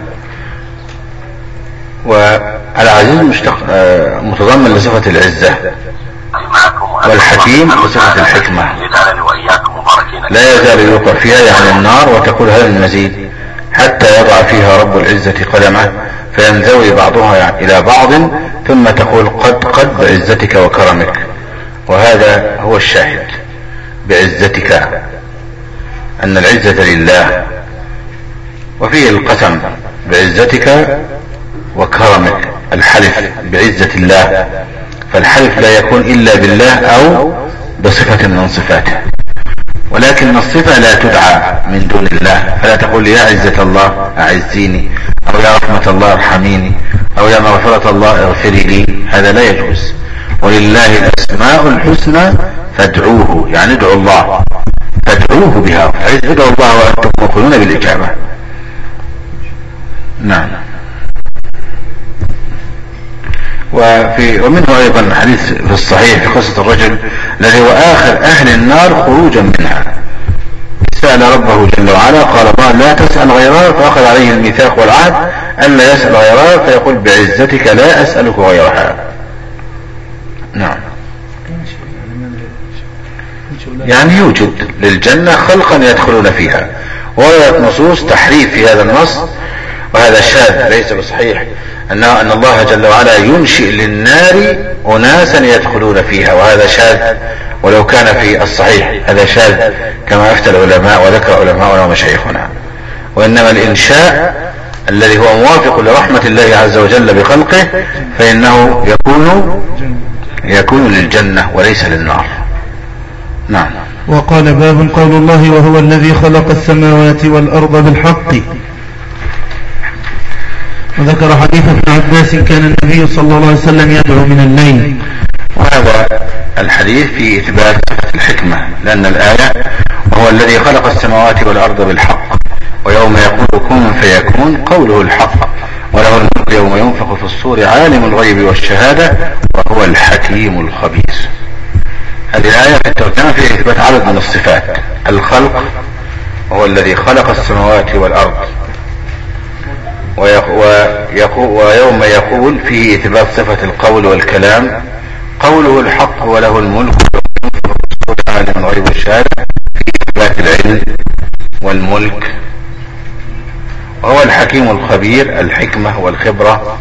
والعزيز مشتق آه، متضمن لصفة العزة. والحكيم بصفة الحكمة. لا يزال يوقع فيها يعني النار وتقول هل من مزيد حتى يضع فيها رب العزة قدمه فينزوي بعضها إلى بعض ثم تقول قد قد بعزتك وكرمك. وهذا هو الشاهد. بعزتك أن العزة لله وفيه القسم بعزتك وكرمك الحلف بعزة الله فالحلف لا يكون إلا بالله أو بصفة من صفاته ولكن الصفة لا تدعى من دون الله فلا تقول يا عزة الله أعزيني أو يا رحمة الله ارحميني أو يا مغفرة الله اغفري لي هذا لا يجوز. ولله الأسماء الحسنى فادعوه يعني ادعوا الله فادعوه بها ادعوا الله وأنتم موقنون بالإجابة. نعم. وفي ومنه أيضا حديث في الصحيح في قصة الرجل الذي هو آخر أهل النار خروجا منها. سأل ربه جل وعلا قال الله لا تسأل غيرها فأخذ عليه الميثاق والعهد ألا يسأل غيرها فيقول بعزتك لا أسألك غيرها. نعم. يعني يوجد للجنة خلقا يدخلون فيها. وردت نصوص تحريف في هذا النص وهذا شاذ ليس بصحيح أن أن الله جل وعلا ينشئ للنار أناسا يدخلون فيها وهذا شاذ ولو كان في الصحيح هذا شاذ كما أفتى العلماء وذكر علماؤنا ومشايخنا وإنما الإنشاء الذي هو موافق لرحمة الله عز وجل بخلقه فإنه يكون يكون للجنة وليس للنار. نعم. وقال باب قول الله وهو الذي خلق السماوات والأرض بالحق. وذكر حديث ابن عباس كان النبي صلى الله عليه وسلم يدعو من الليل. وهذا الحديث في إثبات صفة الحكمة لأن الآية وهو الذي خلق السماوات والأرض بالحق ويوم يقول كن فيكون قوله الحق. وله الملك يوم ينفخ في الصور عالم الغيب والشهادة وهو الحكيم الخبير. هذه الآية في الترجمة في إثبات عدد من الصفات. الخلق وهو الذي خلق السماوات والأرض. ويوم يقول فيه إثبات صفة القول والكلام قوله الحق وله الملك عالم الغيب والشهادة في إثبات العلم والملك وهو الحكيم الخبير الحكمة والخبرة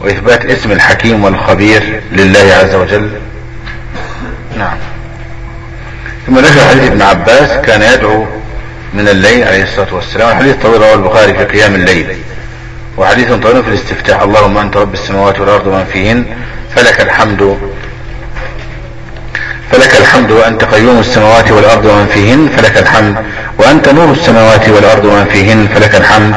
وإثبات اسم الحكيم والخبير لله عز وجل. نعم. ثم ذكر حديث ابن عباس كان يدعو من الليل عليه الصلاة والسلام. الحديث طويل رواه البخاري في قيام الليل. وحديث طويل في الاستفتاح. اللهم أنت رب السماوات والأرض ومن فيهن. فلك الحمد فلك الحمد وأنت قيوم السماوات والأرض ومن فيهن فلك الحمد وأنت نور السماوات والأرض ومن فيهن فلك الحمد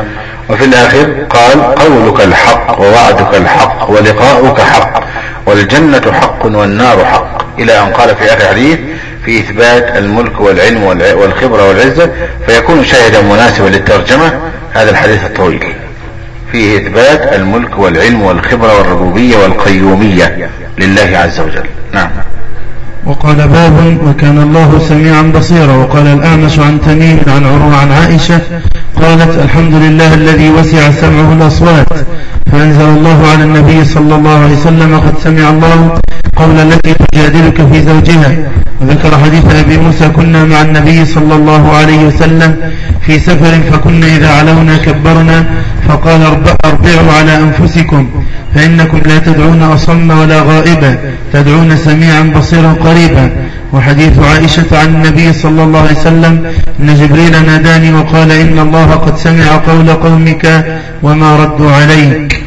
وفي الآخر قال قولك الحق ووعدك الحق ولقاؤك حق والجنة حق والنار حق إلى أن قال في آخر حديث في إثبات الملك والعلم والخبرة والعزة فيكون شاهدا مناسبا للترجمة هذا الحديث الطويل فيه إثبات الملك والعلم والخبرة والربوبية والقيومية لله عز وجل. نعم. وقال باب وكان الله سميعا بصيرا. وقال الأعمش عن تميم عن عروة عن عائشة قالت الحمد لله الذي وسع سمعه الأصوات فأنزل الله على النبي صلى الله عليه وسلم قد سمع الله قول التي تجادلك في زوجها. وذكر حديث أبي موسى كنا مع النبي صلى الله عليه وسلم في سفر فكنا إذا علونا كبرنا فقال اربعوا على أنفسكم فإنكم لا تدعون أصم ولا غائبا تدعون سميعا بصيرا قريبا. وحديث عائشة عن النبي صلى الله عليه وسلم إن جبريل ناداني وقال إن الله قد سمع قول قومك وما ردوا عليك.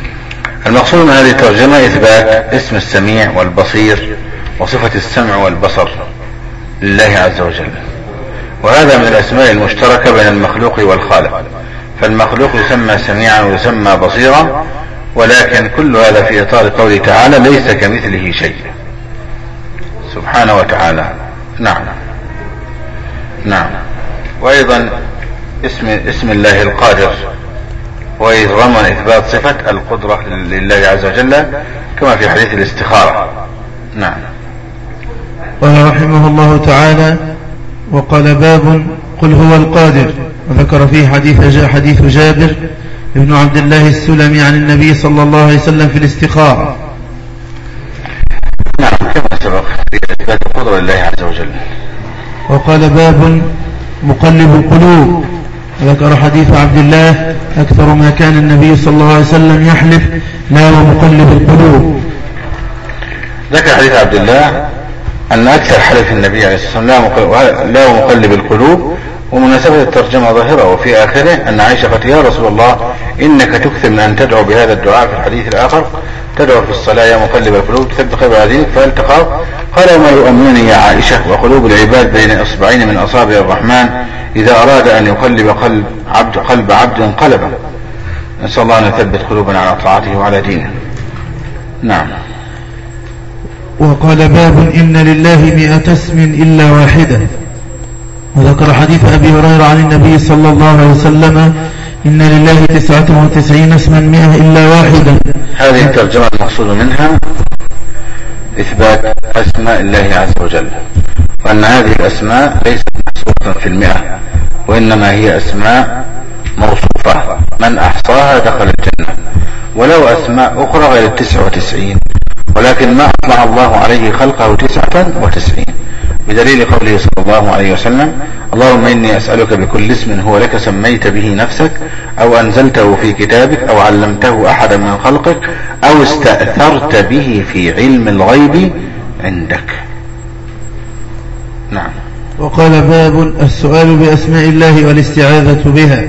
المقصود من هذه الترجمة إثبات اسم السميع والبصير وصفة السمع والبصر لله عز وجل. وهذا من الأسماء المشتركة بين المخلوق والخالق. فالمخلوق يسمى سميعا ويسمى بصيرا ولكن كل هذا في إطار قوله تعالى ليس كمثله شيء. سبحانه وتعالى. نعم. نعم. وأيضا اسم اسم الله القادر. ويضمن إثبات صفة القدرة لله عز وجل كما في حديث الاستخارة. نعم. قال رحمه الله تعالى وقال باب قل هو القادر. وذكر فيه حديث حديث جابر ابن عبد الله السلمي عن النبي صلى الله عليه وسلم في الاستخارة. نعم كما سبق في إثبات القدرة لله عز وجل. وقال باب مقلب القلوب. وذكر حديث عبد الله أكثر ما كان النبي صلى الله عليه وسلم يحلف لا ومقلب القلوب. ذكر حديث عبد الله أن أكثر حلف النبي عليه الصلاة والسلام لا ومقلب القلوب ومناسبة الترجمة ظاهرة وفي آخره أن عائشة قالت يا رسول الله إنك تكثر من أن تدعو بهذا الدعاء في الحديث الآخر تدعو في الصلاة يا مقلب القلوب تثبت قلب دينك فهل تخاف؟ قال وما يؤمنني يا عائشة وقلوب العباد بين إصبعين من أصابع الرحمن إذا أراد أن يقلب قلب عبد قلب عبد قلبه نسأل الله أن يثبت قلوبنا على طاعته وعلى دينه. نعم. وقال باب إن لله مئة اسم إلا واحدة. وذكر حديث أبي هريرة عن النبي صلى الله عليه وسلم إن لله تسعة وتسعين اسما مئة إلا واحدة هذه الترجمة المقصود منها إثبات أسماء الله عز وجل وأن هذه الأسماء ليست محصورة في المئة وإنما هي أسماء موصوفة. من أحصاها دخل الجنة ولو أسماء أخرى غير التسع وتسعين. ولكن ما أطلع الله عليه خلقه تسعة وتسعين بدليل قوله صلى الله عليه وسلم اللهم إني أسألك بكل اسم هو لك سميت به نفسك أو أنزلته في كتابك أو علمته أحدا من خلقك أو استأثرت به في علم الغيب عندك. نعم. وقال باب السؤال بأسماء الله والاستعاذة بها.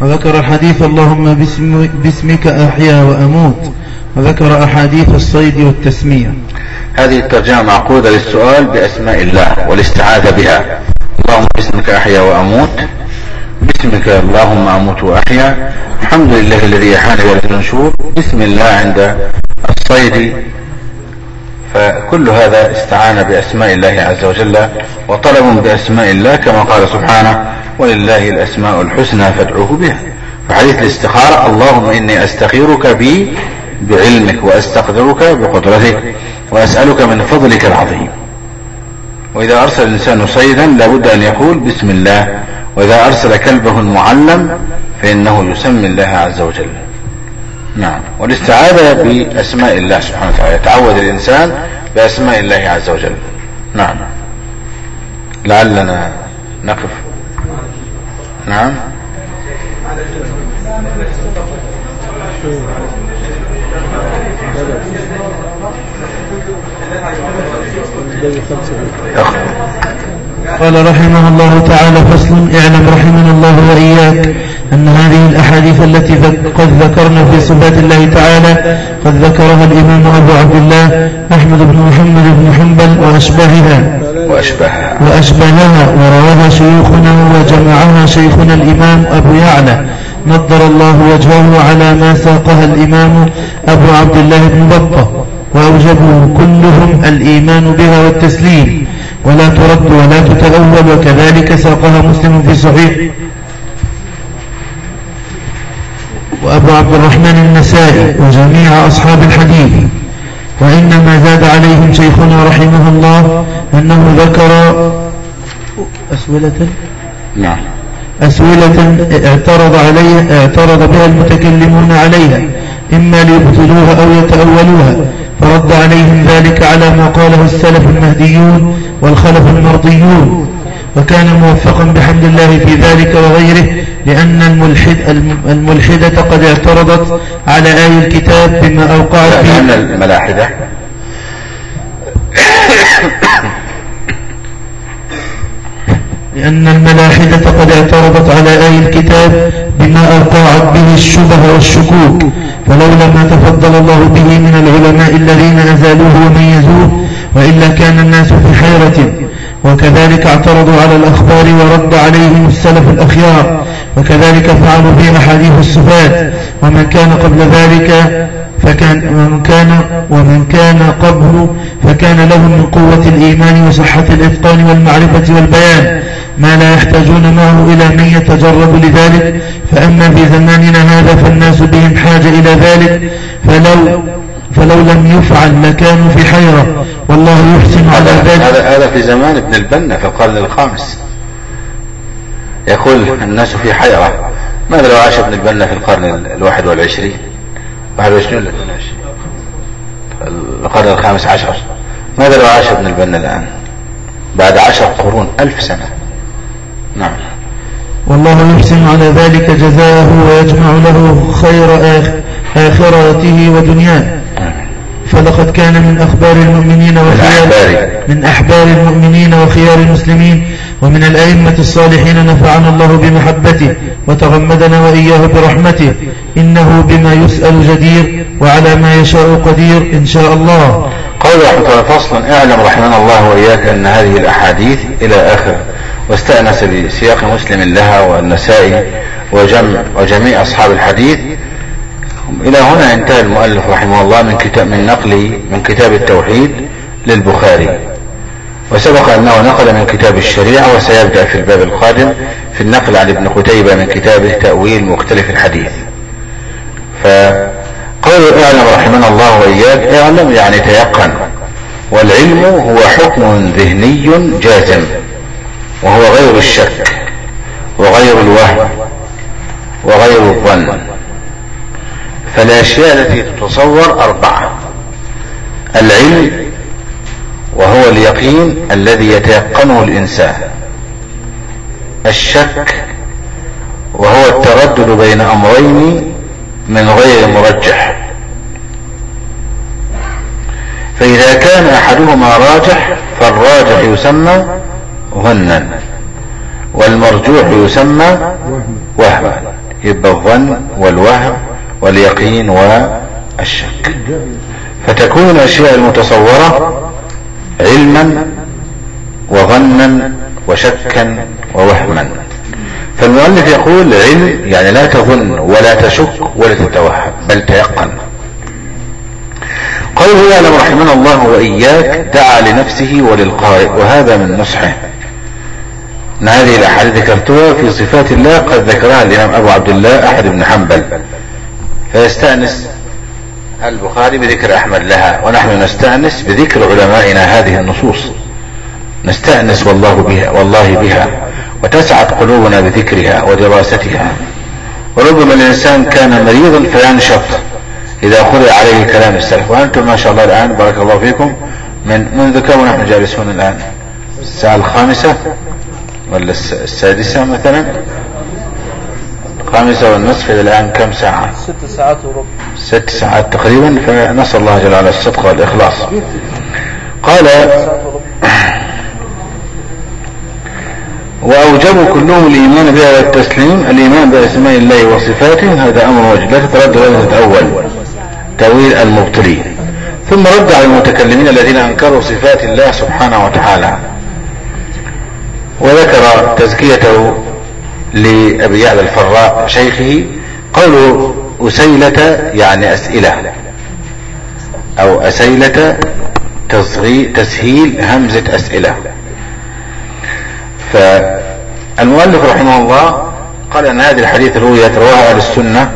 وذكر الحديث اللهم باسم باسمك أحيا وأموت. وذكر أحاديث الصيد والتسمية. هذه الترجمة معقودة للسؤال بأسماء الله والاستعاذة بها. اللهم باسمك أحيا وأموت. باسمك اللهم أموت وأحيا. الحمد لله الذي أحان إلى النشور. بسم الله عند الصيد. فكل هذا استعان بأسماء الله عز وجل وطلب بأسماء الله كما قال سبحانه ولله الأسماء الحسنى فادعوه بها. فحديث الاستخارة اللهم إني أستخيرك بي بعلمك وأستقدرك بقدرتك وأسألك من فضلك العظيم. وإذا أرسل الإنسان صيدا لابد أن يقول بسم الله. وإذا أرسل كلبه المعلم فإنه يسمي الله عز وجل. نعم. والاستعاذة بأسماء الله سبحانه وتعالى. يتعوذ الإنسان بأسماء الله عز وجل. نعم. لعلنا نقف. نعم. قال رحمه الله تعالى فصل اعلم رحمنا الله وإياك أن هذه الأحاديث التي قد ذكرنا في صفات الله تعالى قد ذكرها الإمام أبو عبد الله أحمد بن محمد بن حنبل وأشباهها وأشبهها ورواها شيوخنا وجمعها شيخنا الإمام أبو يعلى. نضر الله وجهه على ما ساقها الإمام أبو عبد الله بن بطة. وأوجبوا كلهم الإيمان بها والتسليم. ولا ترد ولا تتأول وكذلك ساقها مسلم في صحيح. وأبو عبد الرحمن النسائي وجميع أصحاب الحديث. وإنما زاد عليهم شيخنا رحمه الله أنه ذكر أسولة نعم. أسئلة اعترض عليها اعترض بها المتكلمون عليها. إما ليبطلوها أو يتأولوها. فرد عليهم ذلك على ما قاله السلف المهديون والخلف المرضيون. وكان موفقا بحمد الله في ذلك وغيره لأن الملحد الملحدة قد اعترضت على آي الكتاب بما أوقعت لأن فيه. الملاحدة لأن الملاحدة قد اعترضت على آي الكتاب بما أوقعت به الشبه والشكوك فلولا ما تفضل الله به من العلماء الذين أزالوه وميزوه وإلا كان الناس في حيرة. وكذلك اعترضوا على الأخبار ورد عليهم السلف الأخيار وكذلك فعلوا في أحاديث الصفات ومن كان قبل ذلك فكان ومن كان ومن كان قبل فكان لهم من قوة الإيمان وصحة الإتقان والمعرفة والبيان. ما لا يحتاجون معه إلى من يتجرب لذلك. فأما في زماننا هذا فالناس بهم حاجة إلى ذلك. فلو فلو لم يفعل لكانوا في حيرة. والله يحسن على ذلك. هذا هذا في زمان ابن البنا في القرن الخامس. يقول الناس في حيرة. ماذا لو عاش ابن البنا في القرن ال- الواحد والعشرين؟ واحد والعشرين ولا اثنين وعشرين؟ القرن الخامس عشر. ماذا لو عاش ابن البنا الآن؟ بعد عشر قرون ألف سنة. نعم. والله يحسن على ذلك جزاءه ويجمع له خير آخ- آخرته ودنياه. فلقد كان من أخبار المؤمنين وخيار. من أحبار المؤمنين وخيار المسلمين ومن الأئمة الصالحين نفعنا الله بمحبته وتغمدنا وإياه برحمته إنه بما يسأل جدير وعلى ما يشاء قدير إن شاء الله. قول رحمة الله فصل اعلم رحمنا الله وإياك أن هذه الأحاديث إلى آخر. واستأنس بسياق مسلم لها والنسائي وجمع وجميع أصحاب الحديث. إلى هنا انتهى المؤلف رحمه الله من كتاب من نقل من كتاب التوحيد للبخاري. وسبق أنه نقل من كتاب الشريعة وسيبدأ في الباب القادم في النقل عن ابن قتيبة من كتابه تأويل مختلف الحديث. فقول اعلم رحمنا الله وإياك اعلم يعني تيقن. والعلم هو حكم ذهني جازم وهو غير الشك وغير الوهم وغير الظن. فالأشياء التي تتصور أربعة العلم وهو اليقين الذي يتيقنه الإنسان. الشك وهو التردد بين أمرين من غير مرجح. فإذا كان أحدهما راجح فالراجح يسمى ظنا والمرجوح يسمى وهما. يبقى الظن والوهم واليقين والشك. فتكون الأشياء المتصورة علما وظنا وشكا ووهما. فالمؤلف يقول علم يعني لا تظن ولا تشك ولا تتوهم بل تيقن. قوله يعلم رحمنا الله وإياك دعا لنفسه وللقارئ. وهذا من نصحه. هذه الأحاديث ذكرتها في صفات الله قد ذكرها الإمام أبو عبد الله أحد بن حنبل. فيستأنس البخاري بذكر أحمد لها ونحن نستأنس بذكر علمائنا هذه النصوص. نستأنس والله بها والله بها وتسعد قلوبنا بذكرها ودراستها. وربما الإنسان كان مريضا فينشط إذا قرئ عليه كلام السلف. وأنتم ما شاء الله الآن بارك الله فيكم من منذ كم نحن جالسون الآن؟ الساعة الخامسة ولا الس- السادسة مثلا؟ خامسة والنصف إلى الآن كم ساعة؟ ست ساعات وربع. ست ساعات تقريبا فنسأل الله جل وعلا الصدق والإخلاص. قال وأوجبوا كلهم الإيمان بها والتسليم الإيمان بأسماء الله وصفاته. هذا أمر واجب لا تتردد ولا تتأول تأويل المبطلين ثم رد على المتكلمين الذين أنكروا صفات الله سبحانه وتعالى. وذكر تزكيته لأبي يعلى الفراء شيخه قوله أسيلة يعني أسئلة أو أسيلة تسهيل همزة أسئلة. فالمؤلف رحمه الله قال أن هذه الحديث رويت رواها أهل السنة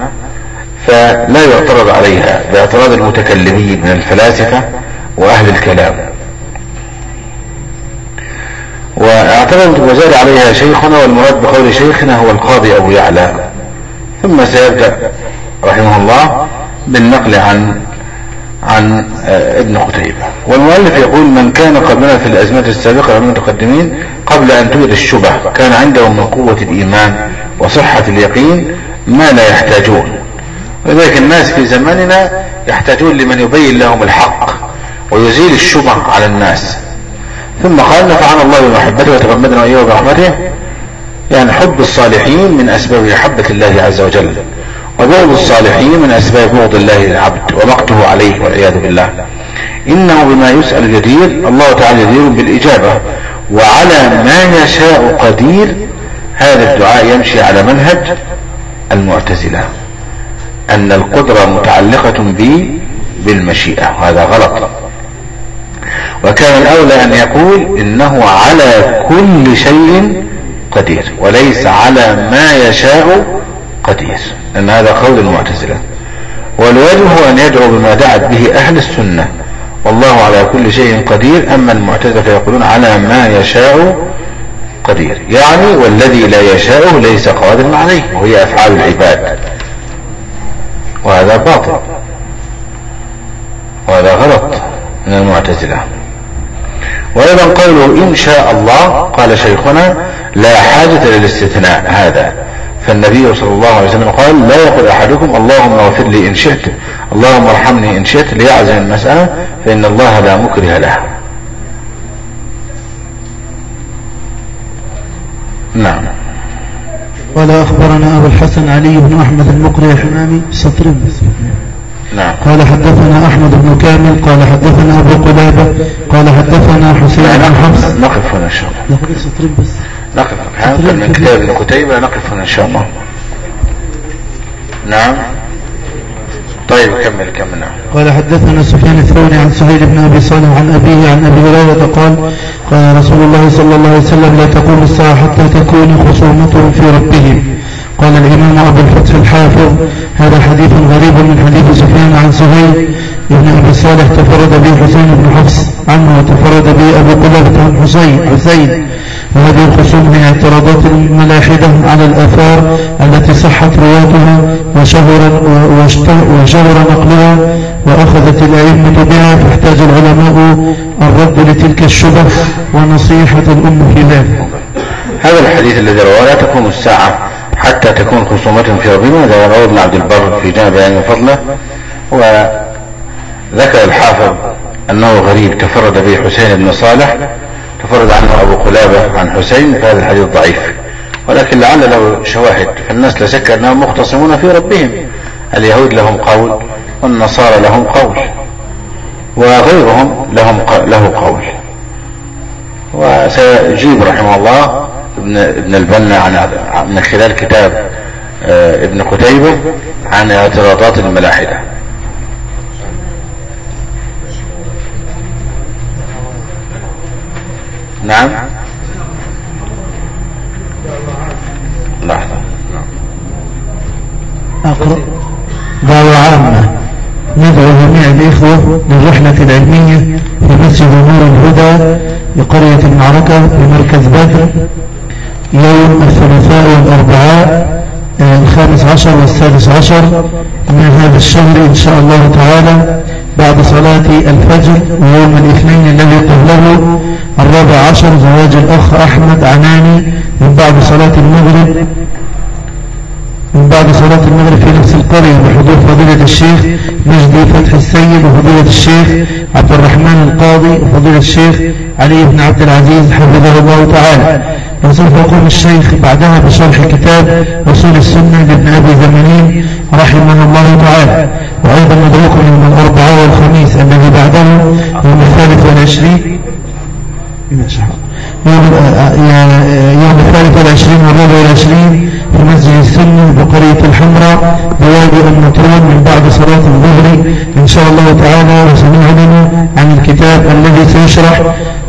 فلا يعترض عليها باعتراض المتكلمين من الفلاسفة وأهل الكلام. واعترض وزاد عليها شيخنا والمراد بقول شيخنا هو القاضي أبو يعلى. ثم سيبدأ رحمه الله بالنقل عن عن ابن قتيبة. والمؤلف يقول من كان قبلنا في الأزمات السابقة من المتقدمين قبل أن توجد الشبه كان عندهم من قوة الإيمان وصحة اليقين ما لا يحتاجون. ولذلك الناس في زماننا يحتاجون لمن يبين لهم الحق ويزيل الشبه على الناس. ثم قال نفعنا الله بمحبته وتغمدنا وإياه برحمته يعني حب الصالحين من أسباب محبة الله عز وجل وبغض الصالحين من أسباب بغض الله للعبد ومقته عليه والعياذ بالله. إنه بما يسأل جدير الله تعالى جدير بالإجابة وعلى ما يشاء قدير هذا الدعاء يمشي على منهج المعتزلة أن القدرة متعلقة ب بالمشيئة وهذا غلط. وكان الأولى أن يقول إنه على كل شيء قدير وليس على ما يشاء قدير. لأن هذا قول المعتزلة. والواجب هو أن يدعو بما دعت به أهل السنة. والله على كل شيء قدير أما المعتزلة فيقولون على ما يشاء قدير. يعني والذي لا يشاء ليس قادرا عليه وهي أفعال العباد. وهذا باطل. وهذا غلط من المعتزلة. وأيضا قوله إن شاء الله قال شيخنا لا حاجة للاستثناء هذا. فالنبي صلى الله عليه وسلم قال لا يقول أحدكم اللهم اغفر لي إن شئت اللهم ارحمني إن شئت ليعزم المسألة فإن الله لا مكره له. نعم. قال أخبرنا أبو الحسن علي بن أحمد المقري الحمامي سطرين بس نعم. قال حدثنا أحمد بن كامل قال حدثنا أبو قلابة قال حدثنا حسين بن حفص. نقف هنا إن شاء الله. يقول سطرين بس. نقف. هنقل من كتاب ابن قتيبة نقف هنا إن شاء الله. نعم. طيب كمل كمل. نعم. قال حدثنا سفيان الثوري عن سهيل بن أبي صالح عن أبيه عن أبي هريرة قال قال رسول الله صلى الله عليه وسلم لا تقوم الساعة حتى تكون خصومتهم في ربهم. قال الإمام ابو الفتح الحافظ هذا حديث غريب من حديث سفيان عن سهيل بن ابي صالح تفرد به حسين بن حفص عنه وتفرد به أبو قلابة عن حسين حسين. وهذه الخصوم من اعتراضات الملاحدة على الآثار التي صحت رواتها وشهر, وشهر نقلها وأخذت الأئمة بها فاحتاج العلماء الرد لتلك الشبه ونصيحة الأم في ذلك. هذا الحديث الذي رواه لا تقوم الساعة حتى تكون خصومتهم في ربهم هذا رواه ابن عبد البر في جامع بيان فضله وذكر الحافظ أنه غريب تفرد به حسين بن صالح تفرد عنه أبو قلابة عن حسين فهذا الحديث ضعيف. ولكن لعل له شواهد فالناس لا شك أنهم مختصمون في ربهم. اليهود لهم قول والنصارى لهم قول وغيرهم لهم له قول. وسيجيب رحمه الله ابن ابن البنا عن من خلال كتاب آه، ابن قتيبة عن اعتراضات الملاحدة. نعم. لحظة. أقرأ. دعوة عامة. ندعو جميع الإخوة للرحلة العلمية في مسجد نور الهدى بقرية المعركة بمركز بدر. يوم الثلاثاء والأربعاء آه، الخامس عشر والسادس عشر من هذا الشهر إن شاء الله تعالى بعد صلاة الفجر ويوم الاثنين الذي قبله الرابع عشر زواج الأخ أحمد عناني من بعد صلاة المغرب من بعد صلاة المغرب في نفس القرية بحضور فضيلة الشيخ مجدي فتح السيد وفضيلة الشيخ عبد الرحمن القاضي وفضيلة الشيخ علي بن عبد العزيز حفظه الله تعالى. وسوف يقوم الشيخ بعدها بشرح كتاب أصول السنة لابن أبي زمانين رحمه الله تعالى. وأيضا ندعوكم يوم الأربعاء والخميس الذي بعده يوم الثالث والعشرين. يوم يوم الثالث والعشرين والرابع والعشرين في مسجد السنة بقرية الحمراء بوادي المطرون من بعد صلاة الظهر. إن شاء الله تعالى وسنعلن عن الكتاب الذي سيشرح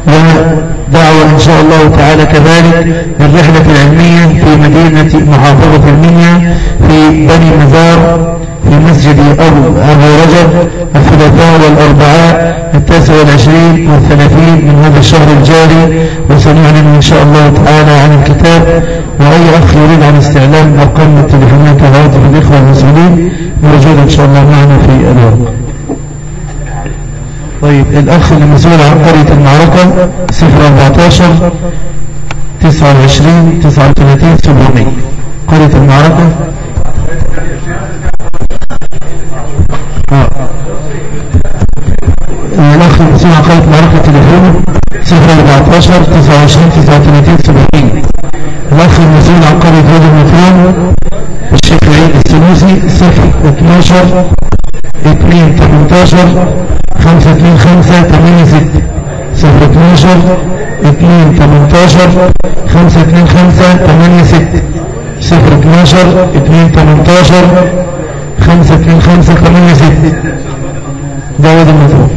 ودعوة إن شاء الله تعالى كذلك للرحلة العلمية في مدينة محافظة المنيا في بني مزار. في مسجد أبو, أبو رجب الثلاثاء والأربعاء التاسع والعشرين والثلاثين من هذا الشهر الجاري وسنعلن إن شاء الله تعالى عن الكتاب وأي أخ يريد عن استعلام أرقام التليفونات وهواتف الإخوة المسؤولين موجود إن شاء الله معنا في الورق طيب الأخ المسؤول عن قرية المعركة 014 29 39 700 قرية المعركة. المسؤول عن قرية المعركة تليفونه 014 29 39 70 الأخ المسؤول عن قرية المطرون الشيخ عيد السنوسي 012 2 18 5 2 5 8 6 0 12 2 18 5 2 5 8 6 0 12 2 18 5 2 5 8 6 ده وادي المطرون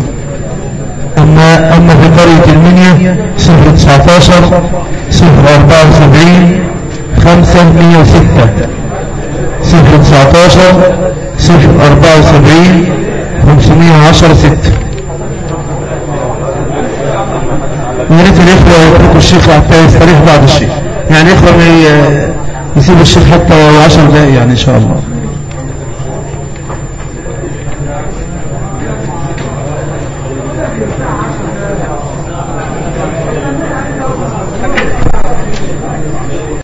أما, أما في قرية المنيا 0 19 0 74 5 106 0 19 0 74 510 6 يا ريت الاخوه يتركوا الشيخ حتى يستريح بعد الشيخ يعني اخوه ما يسيبوا الشيخ حتى 10 دقائق يعني ان شاء الله